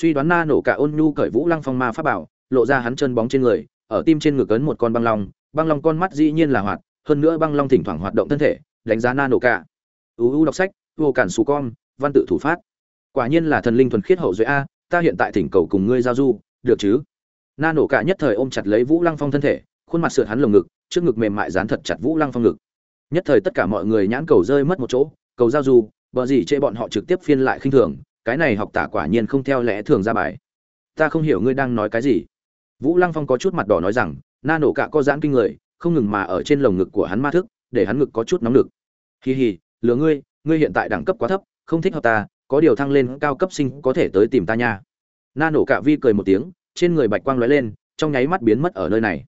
suy đoán na nổ cả ôn nhu cởi vũ lăng phong ma pháp bảo, lộ ra hắn chân bóng trên người, ở tim trên ngực ấn một con băng long băng long con mắt dĩ nhiên là hoạt, hơn nữa băng long thỉnh thoảng hoạt động thân thể, đánh giá na nổ cả. Uu đọc sách, vô cản xù con văn tự thủ phát. Quả nhiên là thần linh thuần khiết hậu duệ a, ta hiện tại thỉnh cầu cùng ngươi giao du, được chứ? Na nổ cả nhất thời ôm chặt lấy vũ lăng phong thân thể, khuôn mặt sượt hắn lồng ngực, trước ngực mềm mại dán thật chặt vũ lăng phong ngực. Nhất thời tất cả mọi người nhãn cầu rơi mất một chỗ, cầu giao du, bờ gì chê bọn họ trực tiếp phiên lại khinh thường cái này học tả quả nhiên không theo lẽ thường ra bài. Ta không hiểu ngươi đang nói cái gì. Vũ lăng phong có chút mặt đỏ nói rằng na nổ cạ có giãn kinh người không ngừng mà ở trên lồng ngực của hắn ma thức để hắn ngực có chút nóng lực hì hì lừa ngươi ngươi hiện tại đẳng cấp quá thấp không thích hợp ta có điều thăng lên cao cấp sinh có thể tới tìm ta nha. Na nổ cạ vi cười một tiếng trên người bạch quang lóe lên trong nháy mắt biến mất ở nơi này.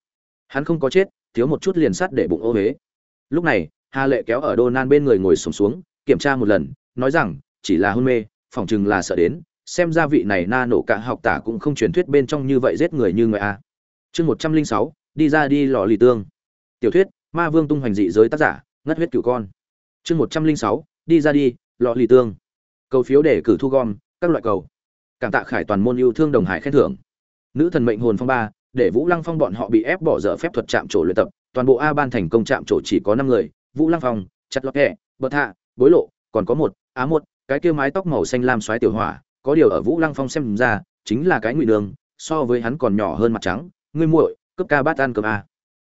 Hắn không có chết thiếu một chút liền sắt để bụng ô huế lúc này hà lệ kéo ở đô nan bên người ngồi sùng xuống, xuống kiểm tra một lần nói rằng chỉ là hôn mê phỏng chừng là sợ đến, xem ra vị này na nổ cả học tả cũng không truyền thuyết bên trong như vậy giết người như người a. Chương một trăm linh sáu, đi ra đi lò lì tương. Tiểu thuyết, ma vương tung hoành dị giới tác giả, ngất huyết cửu con. Chương một trăm linh sáu, đi ra đi, lò lì tương. Cầu phiếu để cử thu gom, các loại cầu. Cảm tạ khải toàn môn yêu thương đồng hải khen thưởng. Nữ thần mệnh hồn phong ba, để vũ lăng phong bọn họ bị ép bỏ dở phép thuật chạm trổ luyện tập, toàn bộ a ban thành công chạm trổ chỉ có năm người, vũ lăng phong, chặt lọt hẹ bật hạ, bối lộ, còn có một, á một cái kia mái tóc màu xanh lam xoáy tiểu hỏa, có điều ở vũ lăng phong xem ra, chính là cái ngụy đường, so với hắn còn nhỏ hơn mặt trắng. Ngươi muội cấp ca bát ăn cơm a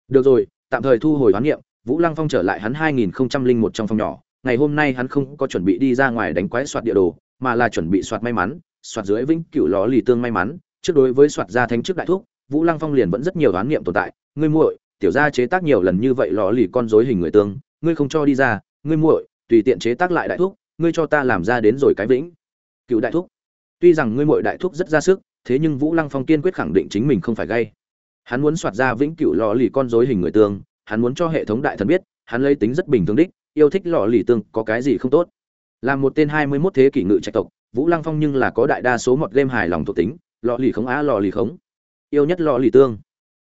được rồi, tạm thời thu hồi đoán niệm, vũ lăng phong trở lại hắn hai nghìn một trong phòng nhỏ. Ngày hôm nay hắn không có chuẩn bị đi ra ngoài đánh quái soạt địa đồ, mà là chuẩn bị soạt may mắn, soạt dưới vĩnh cửu ló lì tương may mắn. Trước đối với soạt gia thánh trước đại thuốc vũ lăng phong liền vẫn rất nhiều đoán niệm tồn tại. Ngươi muội, tiểu gia chế tác nhiều lần như vậy ló lì con rối hình người tương, ngươi không cho đi ra. Ngươi muội, tùy tiện chế tác lại đại thuốc ngươi cho ta làm ra đến rồi cái vĩnh. Cựu đại thúc, tuy rằng ngươi muội đại thúc rất ra sức, thế nhưng vũ lăng phong kiên quyết khẳng định chính mình không phải gay. Hắn muốn soạt ra vĩnh cựu lò lì con rối hình người tương, hắn muốn cho hệ thống đại thần biết, hắn lấy tính rất bình thường đích, yêu thích lò lì tương, có cái gì không tốt. Làm một tên hai mươi 21 thế kỷ ngự trạch tộc, vũ lăng phong nhưng là có đại đa số một game hài lòng thuộc tính, lò lì khống á, lò lì khống yêu nhất lò lì tương.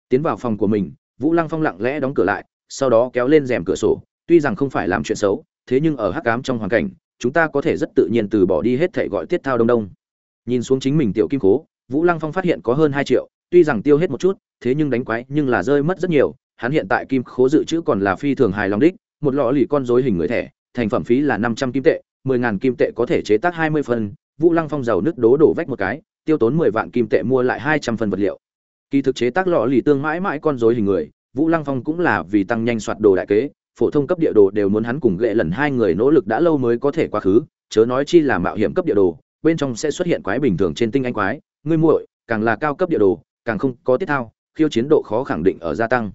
Tiến vào phòng của mình, vũ lăng phong lặng lẽ đóng cửa lại, sau đó kéo lên rèm cửa sổ, tuy rằng không phải làm chuyện xấu, thế nhưng ở hắc ám trong hoàn cảnh chúng ta có thể rất tự nhiên từ bỏ đi hết thể gọi tiết thao đông đông. Nhìn xuống chính mình tiểu kim cố vũ lăng phong phát hiện có hơn hai triệu, tuy rằng tiêu hết một chút, thế nhưng đánh quái nhưng là rơi mất rất nhiều, hắn hiện tại kim khố dự trữ còn là phi thường hài lòng đích, một lọ lì con rối hình người thẻ, thành phẩm phí là năm trăm kim tệ, mười ngàn kim tệ có thể chế tác hai mươi phân vũ lăng phong giàu nước đố đổ vách một cái, tiêu tốn mười vạn kim tệ mua lại hai trăm phần vật liệu. Kỳ thực chế tác lọ lì tương mãi mãi con rối hình người, vũ lăng phong cũng là vì tăng nhanh soạt đồ đại kế phổ thông cấp địa đồ đều muốn hắn cùng gệ lần hai người nỗ lực đã lâu mới có thể quá khứ, chớ nói chi là mạo hiểm cấp địa đồ, bên trong sẽ xuất hiện quái bình thường trên tinh anh quái, ngươi muội, càng là cao cấp địa đồ, càng không có tiết thao, khiêu chiến độ khó khẳng định ở gia tăng.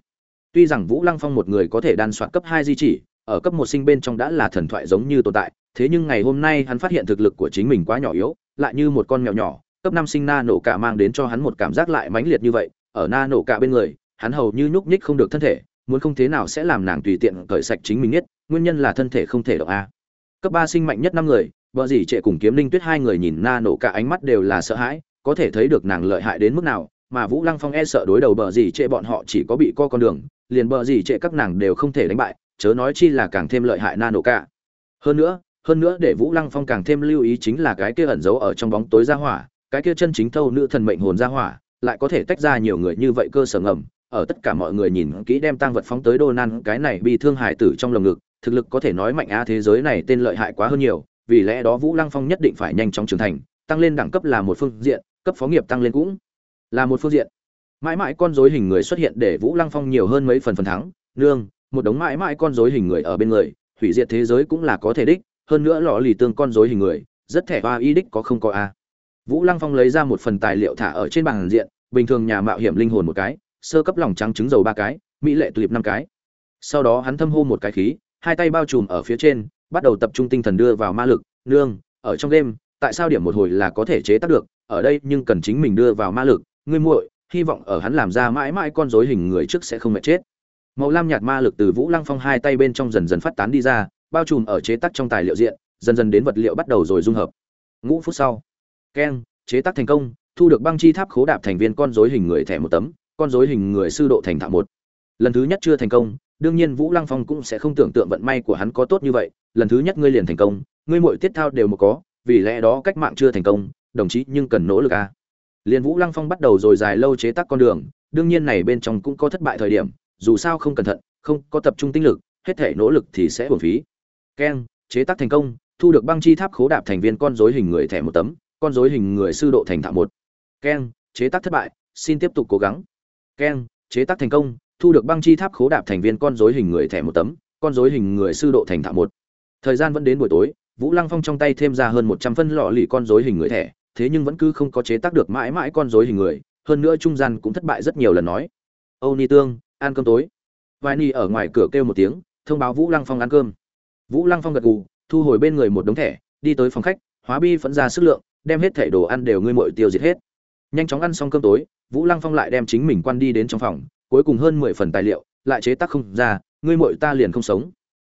Tuy rằng vũ lăng phong một người có thể đan soạt cấp hai di chỉ, ở cấp một sinh bên trong đã là thần thoại giống như tồn tại, thế nhưng ngày hôm nay hắn phát hiện thực lực của chính mình quá nhỏ yếu, lại như một con mèo nhỏ, cấp năm sinh na nổ cả mang đến cho hắn một cảm giác lại mãnh liệt như vậy, ở na nổ cả bên người, hắn hầu như nhúc nhích không được thân thể muốn không thế nào sẽ làm nàng tùy tiện cởi sạch chính mình nhất, nguyên nhân là thân thể không thể động a. Cấp ba sinh mạnh nhất năm người, vợ dì trệ cùng kiếm linh tuyết hai người nhìn na nổ cả ánh mắt đều là sợ hãi, có thể thấy được nàng lợi hại đến mức nào, mà vũ lăng phong e sợ đối đầu bờ dì trệ bọn họ chỉ có bị co con đường, liền bờ dì trệ các nàng đều không thể đánh bại, chớ nói chi là càng thêm lợi hại na nổ cả. Hơn nữa hơn nữa để vũ lăng phong càng thêm lưu ý chính là cái kia ẩn giấu ở trong bóng tối ra hỏa, cái kia chân chính thâu nữ thần mệnh hồn ra hỏa, lại có thể tách ra nhiều người như vậy cơ sở ngầm ở tất cả mọi người nhìn kỹ đem tang vật phóng tới đô nan cái này bị thương hải tử trong lồng ngực, thực lực có thể nói mạnh a thế giới này tên lợi hại quá hơn nhiều, vì lẽ đó vũ lăng phong nhất định phải nhanh chóng trưởng thành, tăng lên đẳng cấp là một phương diện, cấp phó nghiệp tăng lên cũng là một phương diện. Mãi mãi con dối hình người xuất hiện để vũ lăng phong nhiều hơn mấy phần phần thắng, nương, một đống mãi mãi con dối hình người ở bên người, hủy diệt thế giới cũng là có thể đích, hơn nữa lọ lì tương con dối hình người, rất thẻ ba y đích có không có a. Vũ lăng phong lấy ra một phần tài liệu thả ở trên bàn diện, bình thường nhà mạo hiểm linh hồn một cái sơ cấp lòng trắng trứng dầu ba cái, mỹ lệ tulip năm cái. Sau đó hắn thâm hô một cái khí, hai tay bao trùm ở phía trên, bắt đầu tập trung tinh thần đưa vào ma lực, nương, ở trong đêm, tại sao điểm một hồi là có thể chế tác được? Ở đây nhưng cần chính mình đưa vào ma lực, ngươi muội, hy vọng ở hắn làm ra mãi mãi con rối hình người trước sẽ không mệt chết. Màu lam nhạt ma lực từ vũ lăng phong hai tay bên trong dần dần phát tán đi ra, bao trùm ở chế tác trong tài liệu diện, dần dần đến vật liệu bắt đầu rồi dung hợp. Ngũ phút sau, keng, chế tác thành công, thu được băng chi tháp khố đạp thành viên con rối hình người thẻ một tấm con rối hình người sư độ thành thạo một. Lần thứ nhất chưa thành công, đương nhiên vũ lăng phong cũng sẽ không tưởng tượng vận may của hắn có tốt như vậy. Lần thứ nhất ngươi liền thành công, ngươi mọi tiết thao đều một có, vì lẽ đó cách mạng chưa thành công, đồng chí nhưng cần nỗ lực à. a liên vũ lăng phong bắt đầu rồi dài lâu chế tác con đường, đương nhiên này bên trong cũng có thất bại thời điểm, dù sao không cẩn thận, không có tập trung tinh lực, hết thể nỗ lực thì sẽ hưởng phí. Keng, chế tác thành công, thu được băng chi tháp khố đạp thành viên con rối hình người thẻ một tấm, con rối hình người sư độ thành thạo một. Keng, chế tác thất bại, xin tiếp tục cố gắng keng, chế tác thành công, thu được băng chi tháp khố đạp thành viên con rối hình người thẻ một tấm, con rối hình người sư độ thành thạo một. Thời gian vẫn đến buổi tối, vũ lăng phong trong tay thêm ra hơn một trăm phân lọ lì con rối hình người thẻ, thế nhưng vẫn cứ không có chế tác được mãi mãi con rối hình người, hơn nữa trung gian cũng thất bại rất nhiều lần nói. Âu ni tương, ăn cơm tối. Vài ni ở ngoài cửa kêu một tiếng, thông báo vũ lăng phong ăn cơm. Vũ lăng phong gật gù, thu hồi bên người một đống thẻ, đi tới phòng khách, hóa bi phẫn ra sức lượng, đem hết thẻ đồ ăn đều ngươi mội tiêu diệt hết. Nhanh chóng ăn xong cơm tối vũ lăng phong lại đem chính mình quan đi đến trong phòng, cuối cùng hơn mười phần tài liệu, lại chế tác không ra, ngươi mội ta liền không sống.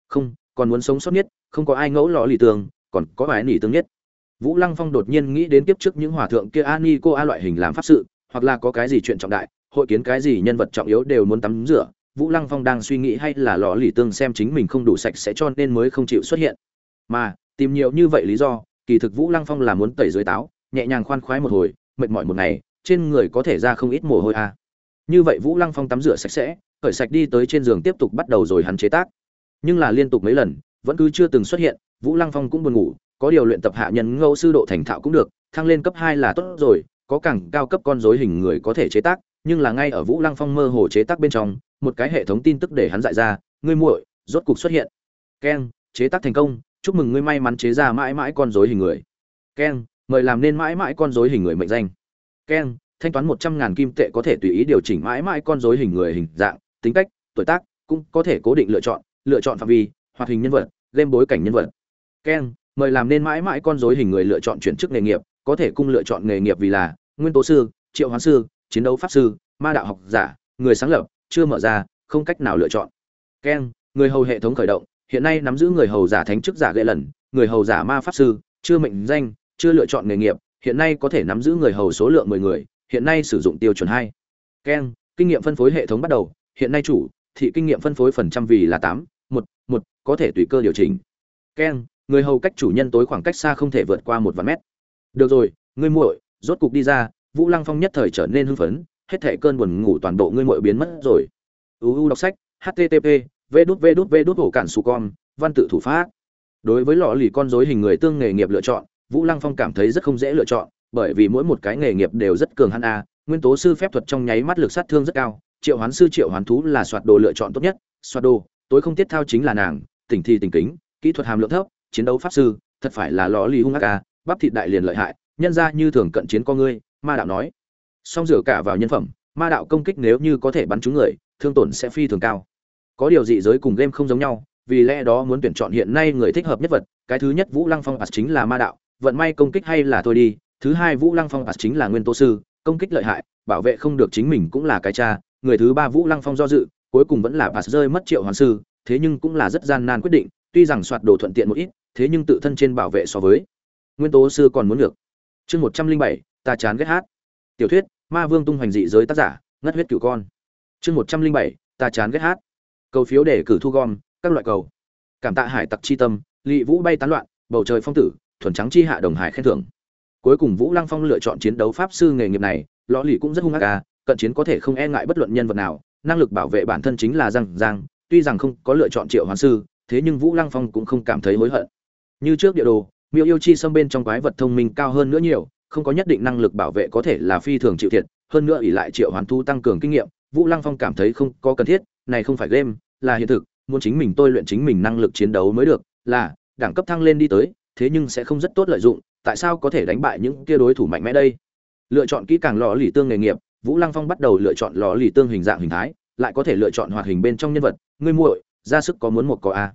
Không, còn muốn sống sót nhất, không có ai ngẫu lò lì tường, còn có vài nỉ tương nhất. Vũ lăng phong đột nhiên nghĩ đến tiếp trước những hòa thượng kia ani cô a loại hình làm pháp sự, hoặc là có cái gì chuyện trọng đại, hội kiến cái gì nhân vật trọng yếu đều muốn tắm rửa, vũ lăng phong đang suy nghĩ hay là lò lì tương xem chính mình không đủ sạch sẽ cho nên mới không chịu xuất hiện. Mà, tìm nhiều như vậy lý do, kỳ thực vũ lăng phong là muốn tẩy dưới táo, nhẹ nhàng khoan khoái một hồi, mệt mỏi một ngày trên người có thể ra không ít mồ hôi a à. như vậy vũ lăng phong tắm rửa sạch sẽ khởi sạch đi tới trên giường tiếp tục bắt đầu rồi hắn chế tác. Nhưng là liên tục mấy lần, vẫn cứ chưa từng xuất hiện, vũ lăng phong cũng buồn ngủ, có điều luyện tập hạ nhân ngẫu sư độ thành thạo cũng được, thăng lên cấp hai là tốt rồi, có càng cao cấp con dối hình người có thể chế tác, nhưng là ngay ở vũ lăng phong mơ hồ chế tác bên trong, một cái hệ thống tin tức để hắn dại ra, ngươi muội, rốt cục xuất hiện. Keng, chế tác thành công, chúc mừng ngươi may mắn chế ra mãi mãi con dối hình người. Keng, mời làm nên mãi mãi con dối hình người mệnh danh keng thanh toán một trăm ngàn kim tệ có thể tùy ý điều chỉnh mãi mãi con dối hình người hình dạng, tính cách, tuổi tác, cũng có thể cố định lựa chọn lựa chọn phạm vi, hoạt hình nhân vật, game bối cảnh nhân vật. Keng mời làm nên mãi mãi con dối hình người lựa chọn chuyển chức nghề nghiệp, có thể cung lựa chọn nghề nghiệp vì là nguyên tố sư, triệu hoán sư, chiến đấu pháp sư, ma đạo học giả, người sáng lập, chưa mở ra, không cách nào lựa chọn. Keng người hầu hệ thống khởi động, hiện nay nắm giữ người hầu giả thánh chức giả ghệ lần, người hầu giả ma pháp sư, chưa mệnh danh, chưa lựa chọn nghề nghiệp hiện nay có thể nắm giữ người hầu số lượng mười người, hiện nay sử dụng tiêu chuẩn hai. Keng kinh nghiệm phân phối hệ thống bắt đầu, hiện nay chủ, thị kinh nghiệm phân phối phần trăm vì là tám, một một, có thể tùy cơ điều chỉnh. Keng người hầu cách chủ nhân tối khoảng cách xa không thể vượt qua một vạn mét. Được rồi, ngươi muội, rốt cục đi ra, vũ lăng phong nhất thời trở nên hưng phấn, hết thể cơn buồn ngủ toàn bộ ngươi muội biến mất rồi. Uu đọc sách http v đút v đút v đút hổ cản su con, văn tự thủ pháp. Đối với lọ lì con dối hình người tương nghề nghiệp lựa chọn vũ lăng phong cảm thấy rất không dễ lựa chọn, bởi vì mỗi một cái nghề nghiệp đều rất cường hắn a, nguyên tố sư phép thuật trong nháy mắt lực sát thương rất cao, triệu hoán sư, triệu hoán thú là soạt đồ lựa chọn tốt nhất, soạt đồ, tối không tiết thao chính là nàng, tỉnh thi tỉnh kính, kỹ thuật hàm lượng thấp, chiến đấu pháp sư, thật phải là lò lì hung ác ca bắp thịt đại liền lợi hại, nhân ra như thường cận chiến con ngươi, ma đạo nói. Song rửa cả vào nhân phẩm, ma đạo công kích nếu như có thể bắn trúng người, thương tổn sẽ phi thường cao. Có điều dị giới cùng game không giống nhau, vì lẽ đó muốn tuyển chọn hiện nay người thích hợp nhất vật, cái thứ nhất vũ lăng phong ạt chính là ma đạo vận may công kích hay là thôi đi, thứ hai vũ lăng phong pass chính là nguyên tố sư, công kích lợi hại, bảo vệ không được chính mình cũng là cái cha, người thứ ba vũ lăng phong do dự, cuối cùng vẫn là pass rơi mất triệu hoàn sư, thế nhưng cũng là rất gian nan quyết định, tuy rằng soạt đồ thuận tiện một ít, thế nhưng tự thân trên bảo vệ so với nguyên tố sư còn muốn được. Chương một trăm linh bảy, ta chán ghét hát. Tiểu thuyết, ma vương tung hoành dị giới tác giả, ngất huyết cửu con. Chương một trăm linh bảy, ta chán ghét hát. Cầu phiếu để cử thu gom, các loại cầu. Cảm tạ hải tặc chi tâm, lị vũ bay tán loạn, bầu trời phong tử thuần trắng chi hạ đồng hải khen thưởng. Cuối cùng vũ lăng phong lựa chọn chiến đấu pháp sư nghề nghiệp này, lõ lì cũng rất hung ác ca cận chiến có thể không e ngại bất luận nhân vật nào, năng lực bảo vệ bản thân chính là răng giang tuy rằng không có lựa chọn triệu hoàn sư, thế nhưng vũ lăng phong cũng không cảm thấy hối hận. Như trước địa đồ, miêu yêu chi xâm bên trong quái vật thông minh cao hơn nữa nhiều, không có nhất định năng lực bảo vệ có thể là phi thường chịu thiệt, hơn nữa ỷ lại triệu hoàn thu tăng cường kinh nghiệm, vũ lăng phong cảm thấy không có cần thiết, này không phải game, là hiện thực, muốn chính mình tôi luyện chính mình năng lực chiến đấu mới được, là đẳng cấp thăng lên đi tới thế nhưng sẽ không rất tốt lợi dụng, tại sao có thể đánh bại những kia đối thủ mạnh mẽ đây? Lựa chọn kỹ càng lò lì tương nghề nghiệp, vũ lăng phong bắt đầu lựa chọn lò lì tương hình dạng hình thái, lại có thể lựa chọn hoạt hình bên trong nhân vật. Ngươi muội, ra sức có muốn một có a.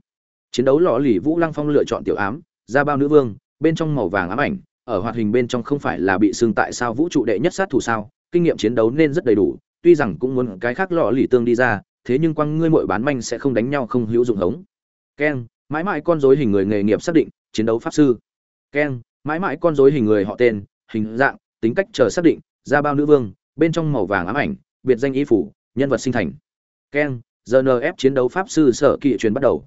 Chiến đấu lò lì vũ lăng phong lựa chọn tiểu ám, ra bao nữ vương, bên trong màu vàng ám ảnh, ở hoạt hình bên trong không phải là bị xương tại sao vũ trụ đệ nhất sát thủ sao? Kinh nghiệm chiến đấu nên rất đầy đủ, tuy rằng cũng muốn cái khác lò lì tương đi ra, thế nhưng quăng ngươi muội bán manh sẽ không đánh nhau không hữu dụng hống. Keng, mãi mãi con dối hình người nghề nghiệp xác định chiến đấu pháp sư. Keng mãi mãi con dối hình người họ tên hình dạng tính cách chờ xác định ra bao nữ vương bên trong màu vàng ám ảnh biệt danh y phủ nhân vật sinh thành. Keng rnf chiến đấu pháp sư sở kỵ truyền bắt đầu.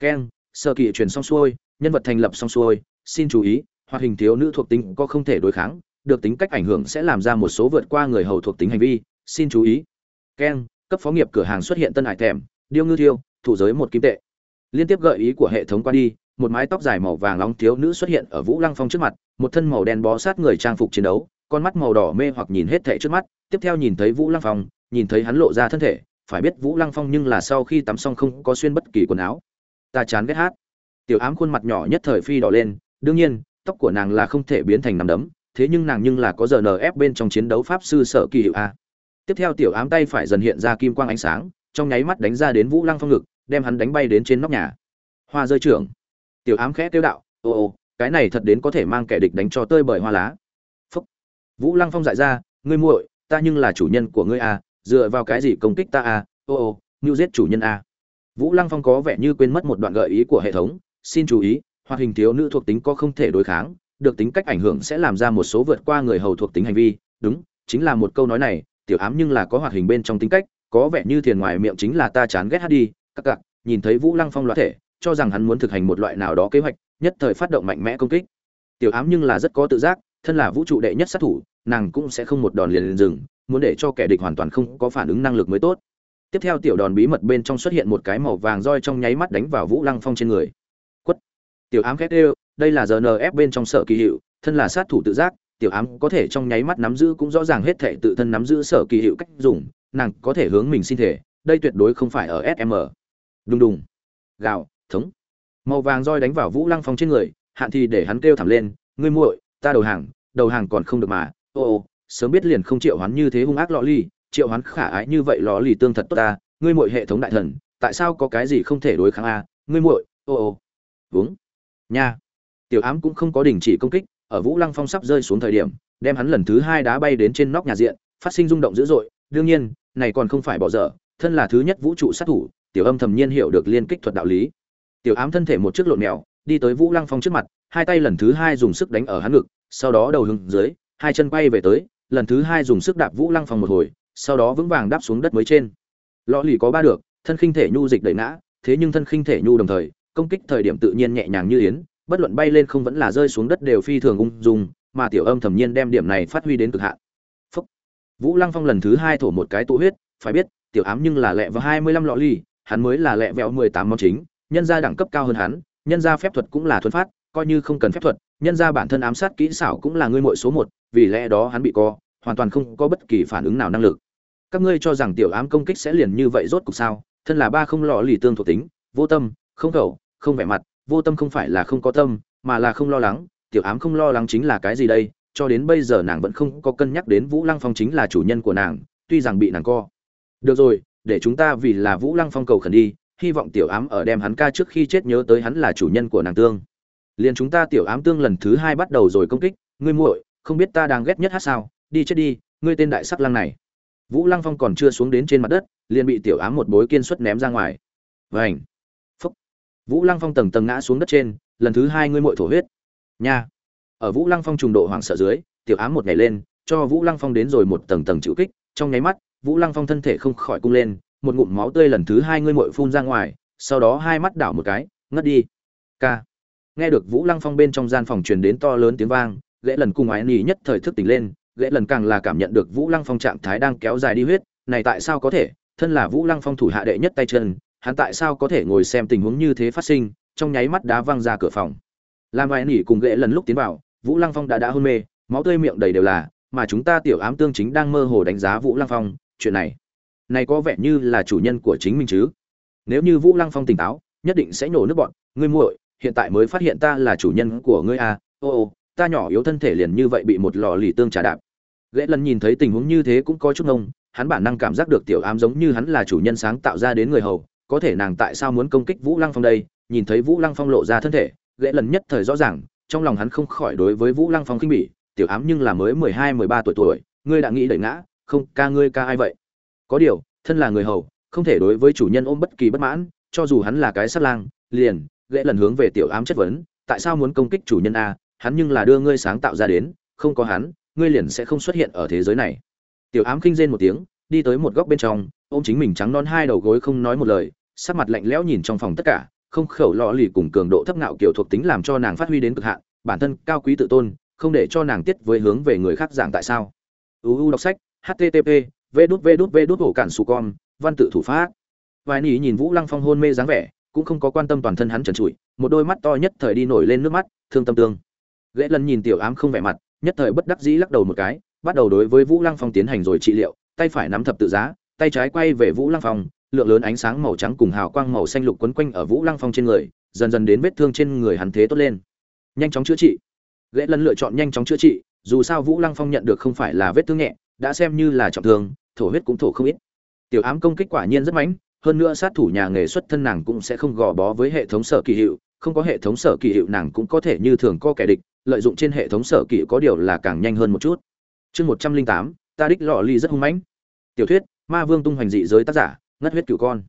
Ken, sở kỵ truyền xong xuôi, nhân vật thành lập xong xuôi, xin chú ý, hoạt hình thiếu nữ thuộc tính có không thể đối kháng được tính cách ảnh hưởng sẽ làm ra một số vượt qua người hầu thuộc tính hành vi xin chú ý. Keng cấp phó nghiệp cửa hàng xuất hiện tân hải thèm điêu ngư thiêu thủ giới một kim tệ. Liên tiếp gợi ý của hệ thống qua đi một mái tóc dài màu vàng nóng thiếu nữ xuất hiện ở vũ lăng phong trước mặt, một thân màu đen bó sát người trang phục chiến đấu, con mắt màu đỏ mê hoặc nhìn hết thệ trước mắt, tiếp theo nhìn thấy vũ lăng phong, nhìn thấy hắn lộ ra thân thể, phải biết vũ lăng phong nhưng là sau khi tắm xong không có xuyên bất kỳ quần áo. Ta chán ghét hát. Tiểu ám khuôn mặt nhỏ nhất thời phi đỏ lên, đương nhiên, tóc của nàng là không thể biến thành nằm đấm, thế nhưng nàng nhưng là có giờ nf bên trong chiến đấu pháp sư sở kỳ hiệu a. Tiếp theo tiểu ám tay phải dần hiện ra kim quang ánh sáng, trong nháy mắt đánh ra đến vũ lăng phong ngực, đem hắn đánh bay đến trên nóc nhà. Hoa rơi trưởng tiểu ám khẽ tiêu đạo ồ ồ cái này thật đến có thể mang kẻ địch đánh cho tơi bởi hoa lá phúc vũ lăng phong dại ra, ngươi muội, ta nhưng là chủ nhân của ngươi à? dựa vào cái gì công kích ta à? ô ô ngưu giết chủ nhân à? vũ lăng phong có vẻ như quên mất một đoạn gợi ý của hệ thống, xin chú ý, hoạt hình thiếu nữ thuộc tính có không thể đối kháng, được tính cách ảnh hưởng sẽ làm ra một số vượt qua người hầu thuộc tính hành vi đúng, chính là một câu nói này, tiểu ám nhưng là có hoạt hình bên trong tính cách, có vẻ như thiền ngoài miệng chính là ta chán ghét hát đi các cặc nhìn thấy vũ lăng phong loạt thể cho rằng hắn muốn thực hành một loại nào đó kế hoạch nhất thời phát động mạnh mẽ công kích. Tiểu ám nhưng là rất có tự giác thân là vũ trụ đệ nhất sát thủ nàng cũng sẽ không một đòn liền dừng muốn để cho kẻ địch hoàn toàn không có phản ứng năng lực mới tốt. Tiếp theo tiểu đòn bí mật bên trong xuất hiện một cái màu vàng roi trong nháy mắt đánh vào vũ lăng phong trên người. Quất! Tiểu ám khét đều đây là rnf bên trong sở kỳ hiệu thân là sát thủ tự giác tiểu ám có thể trong nháy mắt nắm giữ cũng rõ ràng hết thể tự thân nắm giữ sở kỳ hiệu cách dùng nàng có thể hướng mình xin thể đây tuyệt đối không phải ở sm đùng đùng. Gào, thống. Màu vàng roi đánh vào vũ lăng phong trên người, hạn thì để hắn kêu thảm lên, ngươi muội, ta đầu hàng đầu hàng còn không được mà. Ô ô, sớm biết liền không triệu hoán như thế hung ác lọ ly triệu hoán khả ái như vậy lọ lì tương thật tốt ta, ngươi muội hệ thống đại thần, tại sao có cái gì không thể đối kháng a? Ngươi muội, ô ô. Uống nha. Tiểu ám cũng không có đình chỉ công kích, ở vũ lăng phong sắp rơi xuống thời điểm, đem hắn lần thứ hai đá bay đến trên nóc nhà diện, phát sinh rung động dữ dội, đương nhiên, này còn không phải bỏ dở, thân là thứ nhất vũ trụ sát thủ, tiểu âm thầm nhiên hiểu được liên kích thuật đạo lý tiểu ám thân thể một chiếc lộn mèo, đi tới vũ lăng phong trước mặt, hai tay lần thứ hai dùng sức đánh ở hắn ngực, sau đó đầu hướng dưới, hai chân quay về tới, lần thứ hai dùng sức đạp vũ lăng phong một hồi, sau đó vững vàng đáp xuống đất mới trên lõ lì có ba được, thân khinh thể nhu dịch đẩy ngã, thế nhưng thân khinh thể nhu đồng thời, công kích thời điểm tự nhiên nhẹ nhàng như yến, bất luận bay lên không vẫn là rơi xuống đất đều phi thường ung dung, mà tiểu âm thầm nhiên đem điểm này phát huy đến cực hạn Phúc. vũ lăng phong lần thứ hai thổ một cái tụ huyết, phải biết, tiểu ám nhưng là lẹ vào hai mươi lăm lọ ly hắn mới là lẹ vẹo mười tám mong chính nhân gia đẳng cấp cao hơn hắn, nhân gia phép thuật cũng là thuần phát, coi như không cần phép thuật, nhân gia bản thân ám sát kỹ xảo cũng là ngươi muội số một, vì lẽ đó hắn bị co, hoàn toàn không có bất kỳ phản ứng nào năng lực. Các ngươi cho rằng tiểu ám công kích sẽ liền như vậy rốt cục sao? Thân là ba không lọ lì tương thuộc tính, vô tâm, không khẩu không vẻ mặt, vô tâm không phải là không có tâm, mà là không lo lắng, tiểu ám không lo lắng chính là cái gì đây? Cho đến bây giờ nàng vẫn không có cân nhắc đến vũ lăng phong chính là chủ nhân của nàng, tuy rằng bị nàng co. Được rồi, để chúng ta vì là vũ lăng phong cầu khẩn đi hy vọng tiểu ám ở đem hắn ca trước khi chết nhớ tới hắn là chủ nhân của nàng tương. Liền chúng ta tiểu ám tương lần thứ hai bắt đầu rồi công kích, ngươi muội, không biết ta đang ghét nhất hát sao? Đi chết đi, ngươi tên đại sắc lăng này. Vũ lăng phong còn chưa xuống đến trên mặt đất, liền bị tiểu ám một bối kiên suất ném ra ngoài. Vảnh phúc. Vũ lăng phong tầng tầng ngã xuống đất trên, lần thứ hai ngươi muội thổ huyết. Nha. Ở vũ lăng phong trùng độ hoảng sợ dưới, tiểu ám một nhảy lên, cho vũ lăng phong đến rồi một tầng tầng chịu kích, trong nháy mắt, vũ lăng phong thân thể không khỏi cung lên một ngụm máu tươi lần thứ hai ngươi muội phun ra ngoài, sau đó hai mắt đảo một cái, ngất đi. Ca. nghe được vũ lăng phong bên trong gian phòng truyền đến to lớn tiếng vang ghệ lần cùng ái nỉ nhất thời thức tỉnh lên ghệ lần càng là cảm nhận được vũ lăng phong trạng thái đang kéo dài đi huyết, này tại sao có thể, thân là vũ lăng phong thủ hạ đệ nhất tay chân, hắn tại sao có thể ngồi xem tình huống như thế phát sinh, trong nháy mắt đá văng ra cửa phòng. Làm ái nỉ cùng ghệ lần lúc tiến vào, vũ lăng phong đã đã hôn mê, máu tươi miệng đầy đều là, mà chúng ta tiểu ám tương chính đang mơ hồ đánh giá vũ lăng phong, chuyện này này có vẻ như là chủ nhân của chính mình chứ. Nếu như vũ lăng phong tỉnh táo, nhất định sẽ nhổ nước bọn. Ngươi muội, hiện tại mới phát hiện ta là chủ nhân của ngươi à. Ô ô, ta nhỏ yếu thân thể liền như vậy bị một lò lì tương trà đạp. Ghệ lần nhìn thấy tình huống như thế cũng có chút ngông, hắn bản năng cảm giác được tiểu ám giống như hắn là chủ nhân sáng tạo ra đến người hầu, có thể nàng tại sao muốn công kích vũ lăng phong đây? Nhìn thấy vũ lăng phong lộ ra thân thể ghệ lần nhất thời rõ ràng, trong lòng hắn không khỏi đối với vũ lăng phong khinh bỉ, tiểu ám nhưng là mới mười hai, mười ba tuổi tuổi, ngươi đã nghĩ đẩy ngã, không, ca ngươi ca ai vậy? Có điều, thân là người hầu, không thể đối với chủ nhân ôm bất kỳ bất mãn, cho dù hắn là cái sát lang, liền, ghệ lần hướng về tiểu ám chất vấn, tại sao muốn công kích chủ nhân a, hắn nhưng là đưa ngươi sáng tạo ra đến, không có hắn, ngươi liền sẽ không xuất hiện ở thế giới này. Tiểu ám khinh rên một tiếng, đi tới một góc bên trong, ôm chính mình trắng non hai đầu gối không nói một lời, sắc mặt lạnh lẽo nhìn trong phòng tất cả, không khẩu lọ lì cùng cường độ thấp ngạo kiểu thuộc tính làm cho nàng phát huy đến cực hạn, bản thân cao quý tự tôn, không để cho nàng tiết với hướng về người khác giảng tại sao. Uu đọc sách http vê đút vê đút vê đút hổ cản su con, văn tự thủ pháp. Vài nỉ nhìn vũ lăng phong hôn mê dáng vẻ, cũng không có quan tâm toàn thân hắn trần trụi, một đôi mắt to nhất thời đi nổi lên nước mắt, thương tâm tương. Ghệ lần nhìn tiểu ám không vẻ mặt, nhất thời bất đắc dĩ lắc đầu một cái, bắt đầu đối với vũ lăng phong tiến hành rồi trị liệu, tay phải nắm thập tự giá, tay trái quay về vũ lăng phong, lượng lớn ánh sáng màu trắng cùng hào quang màu xanh lục quấn quanh ở vũ lăng phong trên người, dần dần đến vết thương trên người hắn thế tốt lên. Nhanh chóng chữa trị. Ghệ lần lựa chọn nhanh chóng chữa trị, dù sao vũ lăng phong nhận được không phải là vết thương nhẹ, đã xem như là trọng thương thổ huyết cũng thổ không ít. Tiểu ám công kích quả nhiên rất mãnh, hơn nữa sát thủ nhà nghề xuất thân nàng cũng sẽ không gò bó với hệ thống sở kỳ hiệu, không có hệ thống sở kỳ hiệu nàng cũng có thể như thường co kẻ địch, lợi dụng trên hệ thống sở kỳ có điều là càng nhanh hơn một chút. Chương một trăm linh tám ta đích lọ ly rất hung mãnh. Tiểu thuyết, ma vương tung hoành dị giới tác giả, ngất huyết cửu con.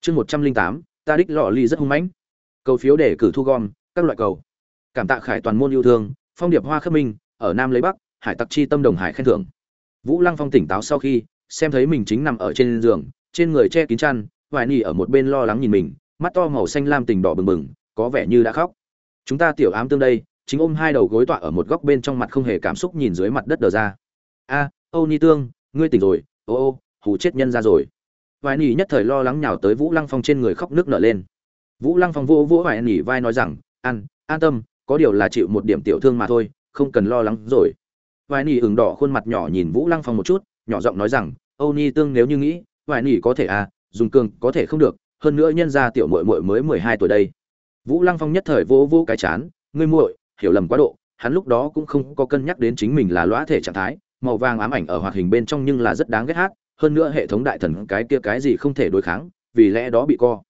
Chương một trăm linh tám ta đích lọ ly rất hung mãnh. Cầu phiếu để cử thu gom, các loại cầu. Cảm tạ khải toàn môn yêu thương, phong điệp hoa khắc minh, ở nam lấy bắc, hải tặc chi tâm đồng hải khen thưởng. Vũ lăng phong tỉnh táo sau khi xem thấy mình chính nằm ở trên giường, trên người che kín chăn, hoài nỉ ở một bên lo lắng nhìn mình, mắt to màu xanh lam tình đỏ bừng bừng, có vẻ như đã khóc. Chúng ta tiểu ám tương đây, chính ôm hai đầu gối tọa ở một góc bên trong mặt không hề cảm xúc nhìn dưới mặt đất đờ ra. A, âu ni tương, ngươi tỉnh rồi, ô ô, hù chết nhân ra rồi. Vài nỉ nhất thời lo lắng nhào tới vũ lăng phong trên người khóc nước nở lên. Vũ lăng phong vô vỗ vài nỉ vai nói rằng ăn an tâm, có điều là chịu một điểm tiểu thương mà thôi, không cần lo lắng rồi. Vài nỉ ửng đỏ khuôn mặt nhỏ nhìn vũ lăng phong một chút, nhỏ giọng nói rằng âu ni tương nếu như nghĩ ngoại nỉ có thể à dùng cường có thể không được, hơn nữa nhân gia tiểu muội muội mới mười hai tuổi đây. Vũ lăng phong nhất thời vỗ vỗ cái chán, ngươi muội, hiểu lầm quá độ, hắn lúc đó cũng không có cân nhắc đến chính mình là lõa thể trạng thái, màu vàng ám ảnh ở hoạt hình bên trong nhưng là rất đáng ghét hát, hơn nữa hệ thống đại thần cái kia cái gì không thể đối kháng, vì lẽ đó bị co.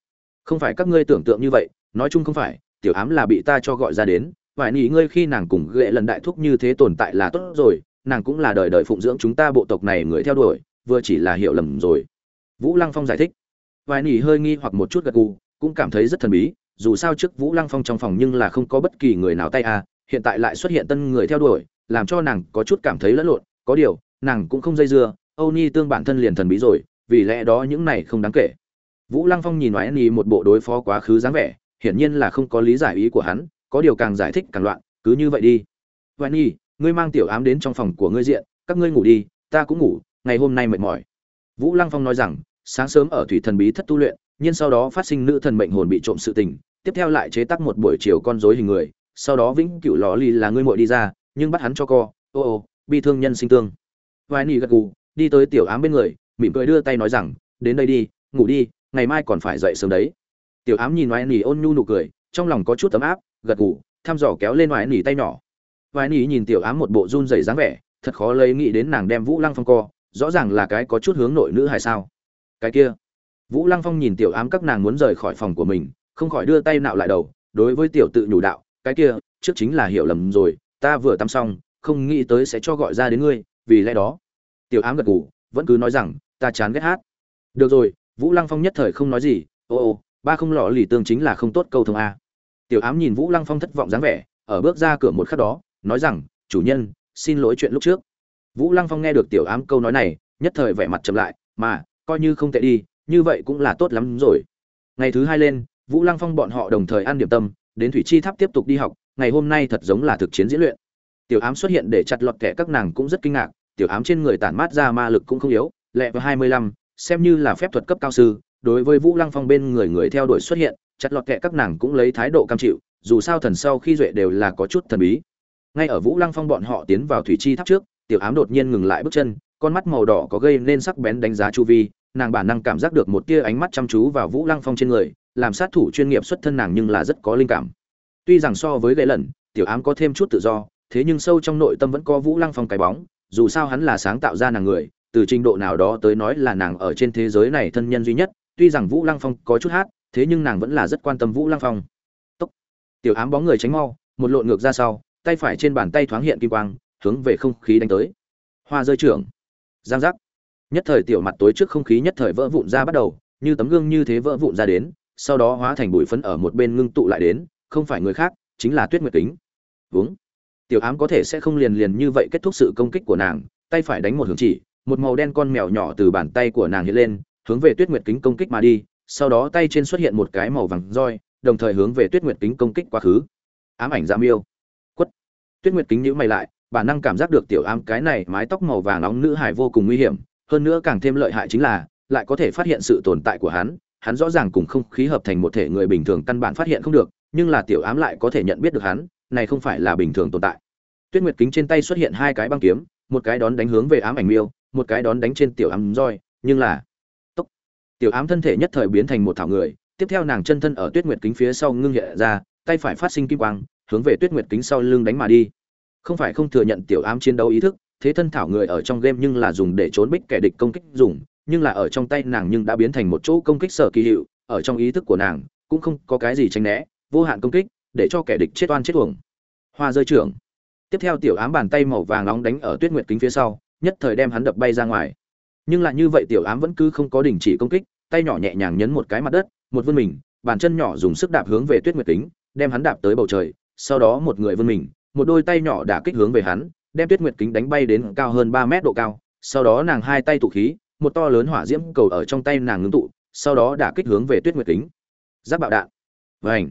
Không phải các ngươi tưởng tượng như vậy, nói chung không phải, tiểu ám là bị ta cho gọi ra đến vài nỉ ngươi khi nàng cùng ghệ lần đại thúc như thế tồn tại là tốt rồi, nàng cũng là đời đời phụng dưỡng chúng ta bộ tộc này người theo đuổi vừa chỉ là hiểu lầm rồi. Vũ lăng phong giải thích. Vài nỉ hơi nghi hoặc một chút gật gù, cũng cảm thấy rất thần bí, dù sao trước vũ lăng phong trong phòng nhưng là không có bất kỳ người nào tay à hiện tại lại xuất hiện tân người theo đuổi, làm cho nàng có chút cảm thấy lẫn lộn. Có điều, nàng cũng không dây dưa, âu ni tương bản thân liền thần bí rồi, vì lẽ đó những này không đáng kể. Vũ lăng phong nhìn ngoại ni một bộ đối phó quá khứ dáng vẻ, hiển nhiên là không có lý giải ý của hắn, có điều càng giải thích càng loạn, cứ như vậy đi. Ngoại ni ngươi mang tiểu ám đến trong phòng của ngươi diện, các ngươi ngủ đi, ta cũng ngủ ngày hôm nay mệt mỏi. Vũ lăng phong nói rằng, sáng sớm ở thủy thần bí thất tu luyện, nhưng sau đó phát sinh nữ thần mệnh hồn bị trộm sự tình, tiếp theo lại chế tác một buổi chiều con rối hình người, sau đó vĩnh cửu lò ly là ngươi muội đi ra, nhưng bắt hắn cho co, ô ô, bi thương nhân sinh tương. Vai nỉ gật gù, đi tới tiểu ám bên người, mỉm cười đưa tay nói rằng, đến đây đi, ngủ đi, ngày mai còn phải dậy sớm đấy. Tiểu ám nhìn Vai nỉ ôn nhu nụ cười, trong lòng có chút ấm áp, gật gù, thăm dò kéo lên Vai nỉ tay nhỏ. Vai nỉ nhìn tiểu ám một bộ run rẩy dáng vẻ, thật khó lấy nghĩ đến nàng đem vũ lăng phong co rõ ràng là cái có chút hướng nội nữ hay sao? Cái kia. Vũ lăng phong nhìn tiểu ám các nàng muốn rời khỏi phòng của mình, không khỏi đưa tay nạo lại đầu, đối với tiểu tự nhủ đạo, cái kia, trước chính là hiểu lầm rồi, ta vừa tắm xong, không nghĩ tới sẽ cho gọi ra đến ngươi, vì lẽ đó. Tiểu ám gật gù, vẫn cứ nói rằng, ta chán ghét hát. Được rồi, vũ lăng phong nhất thời không nói gì, ô ô, ba không lọ lì tương chính là không tốt câu thông a. Tiểu ám nhìn vũ lăng phong thất vọng dáng vẻ, ở bước ra cửa một khắc đó, nói rằng, chủ nhân, xin lỗi chuyện lúc trước vũ lăng phong nghe được tiểu ám câu nói này, nhất thời vẻ mặt trầm lại, mà, coi như không tệ đi, như vậy cũng là tốt lắm rồi. Ngày thứ hai lên, vũ lăng phong bọn họ đồng thời ăn điểm tâm, đến thủy chi tháp tiếp tục đi học, ngày hôm nay thật giống là thực chiến diễn luyện. Tiểu ám xuất hiện để chặt lọt kẻ các nàng cũng rất kinh ngạc, tiểu ám trên người tản mát ra ma lực cũng không yếu, lẹ vào hai mươi lăm, xem như là phép thuật cấp cao sư, đối với vũ lăng phong bên người người theo đuổi xuất hiện, chặt lọt kẻ các nàng cũng lấy thái độ cam chịu, dù sao thần sau khi duệ đều là có chút thần bí. Ngay ở vũ lăng phong bọn họ tiến vào thủy chi tháp trước tiểu ám đột nhiên ngừng lại bước chân, con mắt màu đỏ có gây nên sắc bén đánh giá chu vi, nàng bản năng cảm giác được một tia ánh mắt chăm chú vào vũ lăng phong trên người, làm sát thủ chuyên nghiệp xuất thân nàng nhưng là rất có linh cảm tuy rằng so với gậy lần tiểu ám có thêm chút tự do, thế nhưng sâu trong nội tâm vẫn có vũ lăng phong cái bóng, dù sao hắn là sáng tạo ra nàng người, từ trình độ nào đó tới nói là nàng ở trên thế giới này thân nhân duy nhất, tuy rằng vũ lăng phong có chút hát, thế nhưng nàng vẫn là rất quan tâm vũ lăng phong Tốc. tiểu ám bóng người tránh mau, một lộn ngược ra sau, tay phải trên bàn tay thoáng hiện kim quang hướng về không khí đánh tới. Hoa rơi trưởng. Giang giác. Nhất thời tiểu mặt tối trước không khí nhất thời vỡ vụn ra bắt đầu như tấm gương như thế vỡ vụn ra đến sau đó hóa thành bụi phấn ở một bên ngưng tụ lại đến không phải người khác chính là tuyết nguyệt kính. Vướng, tiểu ám có thể sẽ không liền liền như vậy kết thúc sự công kích của nàng tay phải đánh một hướng chỉ một màu đen con mèo nhỏ từ bàn tay của nàng hiện lên hướng về tuyết nguyệt kính công kích mà đi sau đó tay trên xuất hiện một cái màu vàng roi đồng thời hướng về tuyết nguyệt kính công kích quá khứ. Ám ảnh dạ giảm yêu quất. Tuyết nguyệt kính nhữ mày lại bản năng cảm giác được tiểu ám cái này mái tóc màu vàng nóng nữ hài vô cùng nguy hiểm, hơn nữa càng thêm lợi hại chính là, lại có thể phát hiện sự tồn tại của hắn hắn rõ ràng cùng không khí hợp thành một thể người bình thường căn bản phát hiện không được, nhưng là tiểu ám lại có thể nhận biết được hắn, này không phải là bình thường tồn tại. Tuyết nguyệt kính trên tay xuất hiện hai cái băng kiếm, một cái đón đánh hướng về ám ảnh miêu, một cái đón đánh trên tiểu ám roi, nhưng là, tốc, tiểu ám thân thể nhất thời biến thành một thảo người, tiếp theo nàng chân thân ở tuyết nguyệt kính phía sau ngưng hiện ra, tay phải phát sinh kim quang, hướng về tuyết nguyệt kính sau lưng đánh mà đi không phải không thừa nhận tiểu ám chiến đấu ý thức, thế thân thảo người ở trong game nhưng là dùng để trốn bích kẻ địch công kích dùng, nhưng là ở trong tay nàng nhưng đã biến thành một chỗ công kích sở kỳ hiệu, ở trong ý thức của nàng, cũng không có cái gì tránh né, vô hạn công kích, để cho kẻ địch chết oan chết uổng. Hoa rơi trưởng. Tiếp theo tiểu ám bàn tay màu vàng nóng đánh ở tuyết nguyệt kính phía sau, nhất thời đem hắn đập bay ra ngoài. Nhưng lại như vậy tiểu ám vẫn cứ không có đình chỉ công kích, tay nhỏ nhẹ nhàng nhấn một cái mặt đất, một vươn mình, bàn chân nhỏ dùng sức đạp hướng về tuyết nguyệt kính, đem hắn đạp tới bầu trời, sau đó một người vươn mình một đôi tay nhỏ đã kích hướng về hắn đem tuyết nguyệt kính đánh bay đến cao hơn ba mét độ cao sau đó nàng hai tay tụ khí một to lớn hỏa diễm cầu ở trong tay nàng ngưng tụ sau đó đã kích hướng về tuyết nguyệt kính. Giáp bạo đạn. Vành.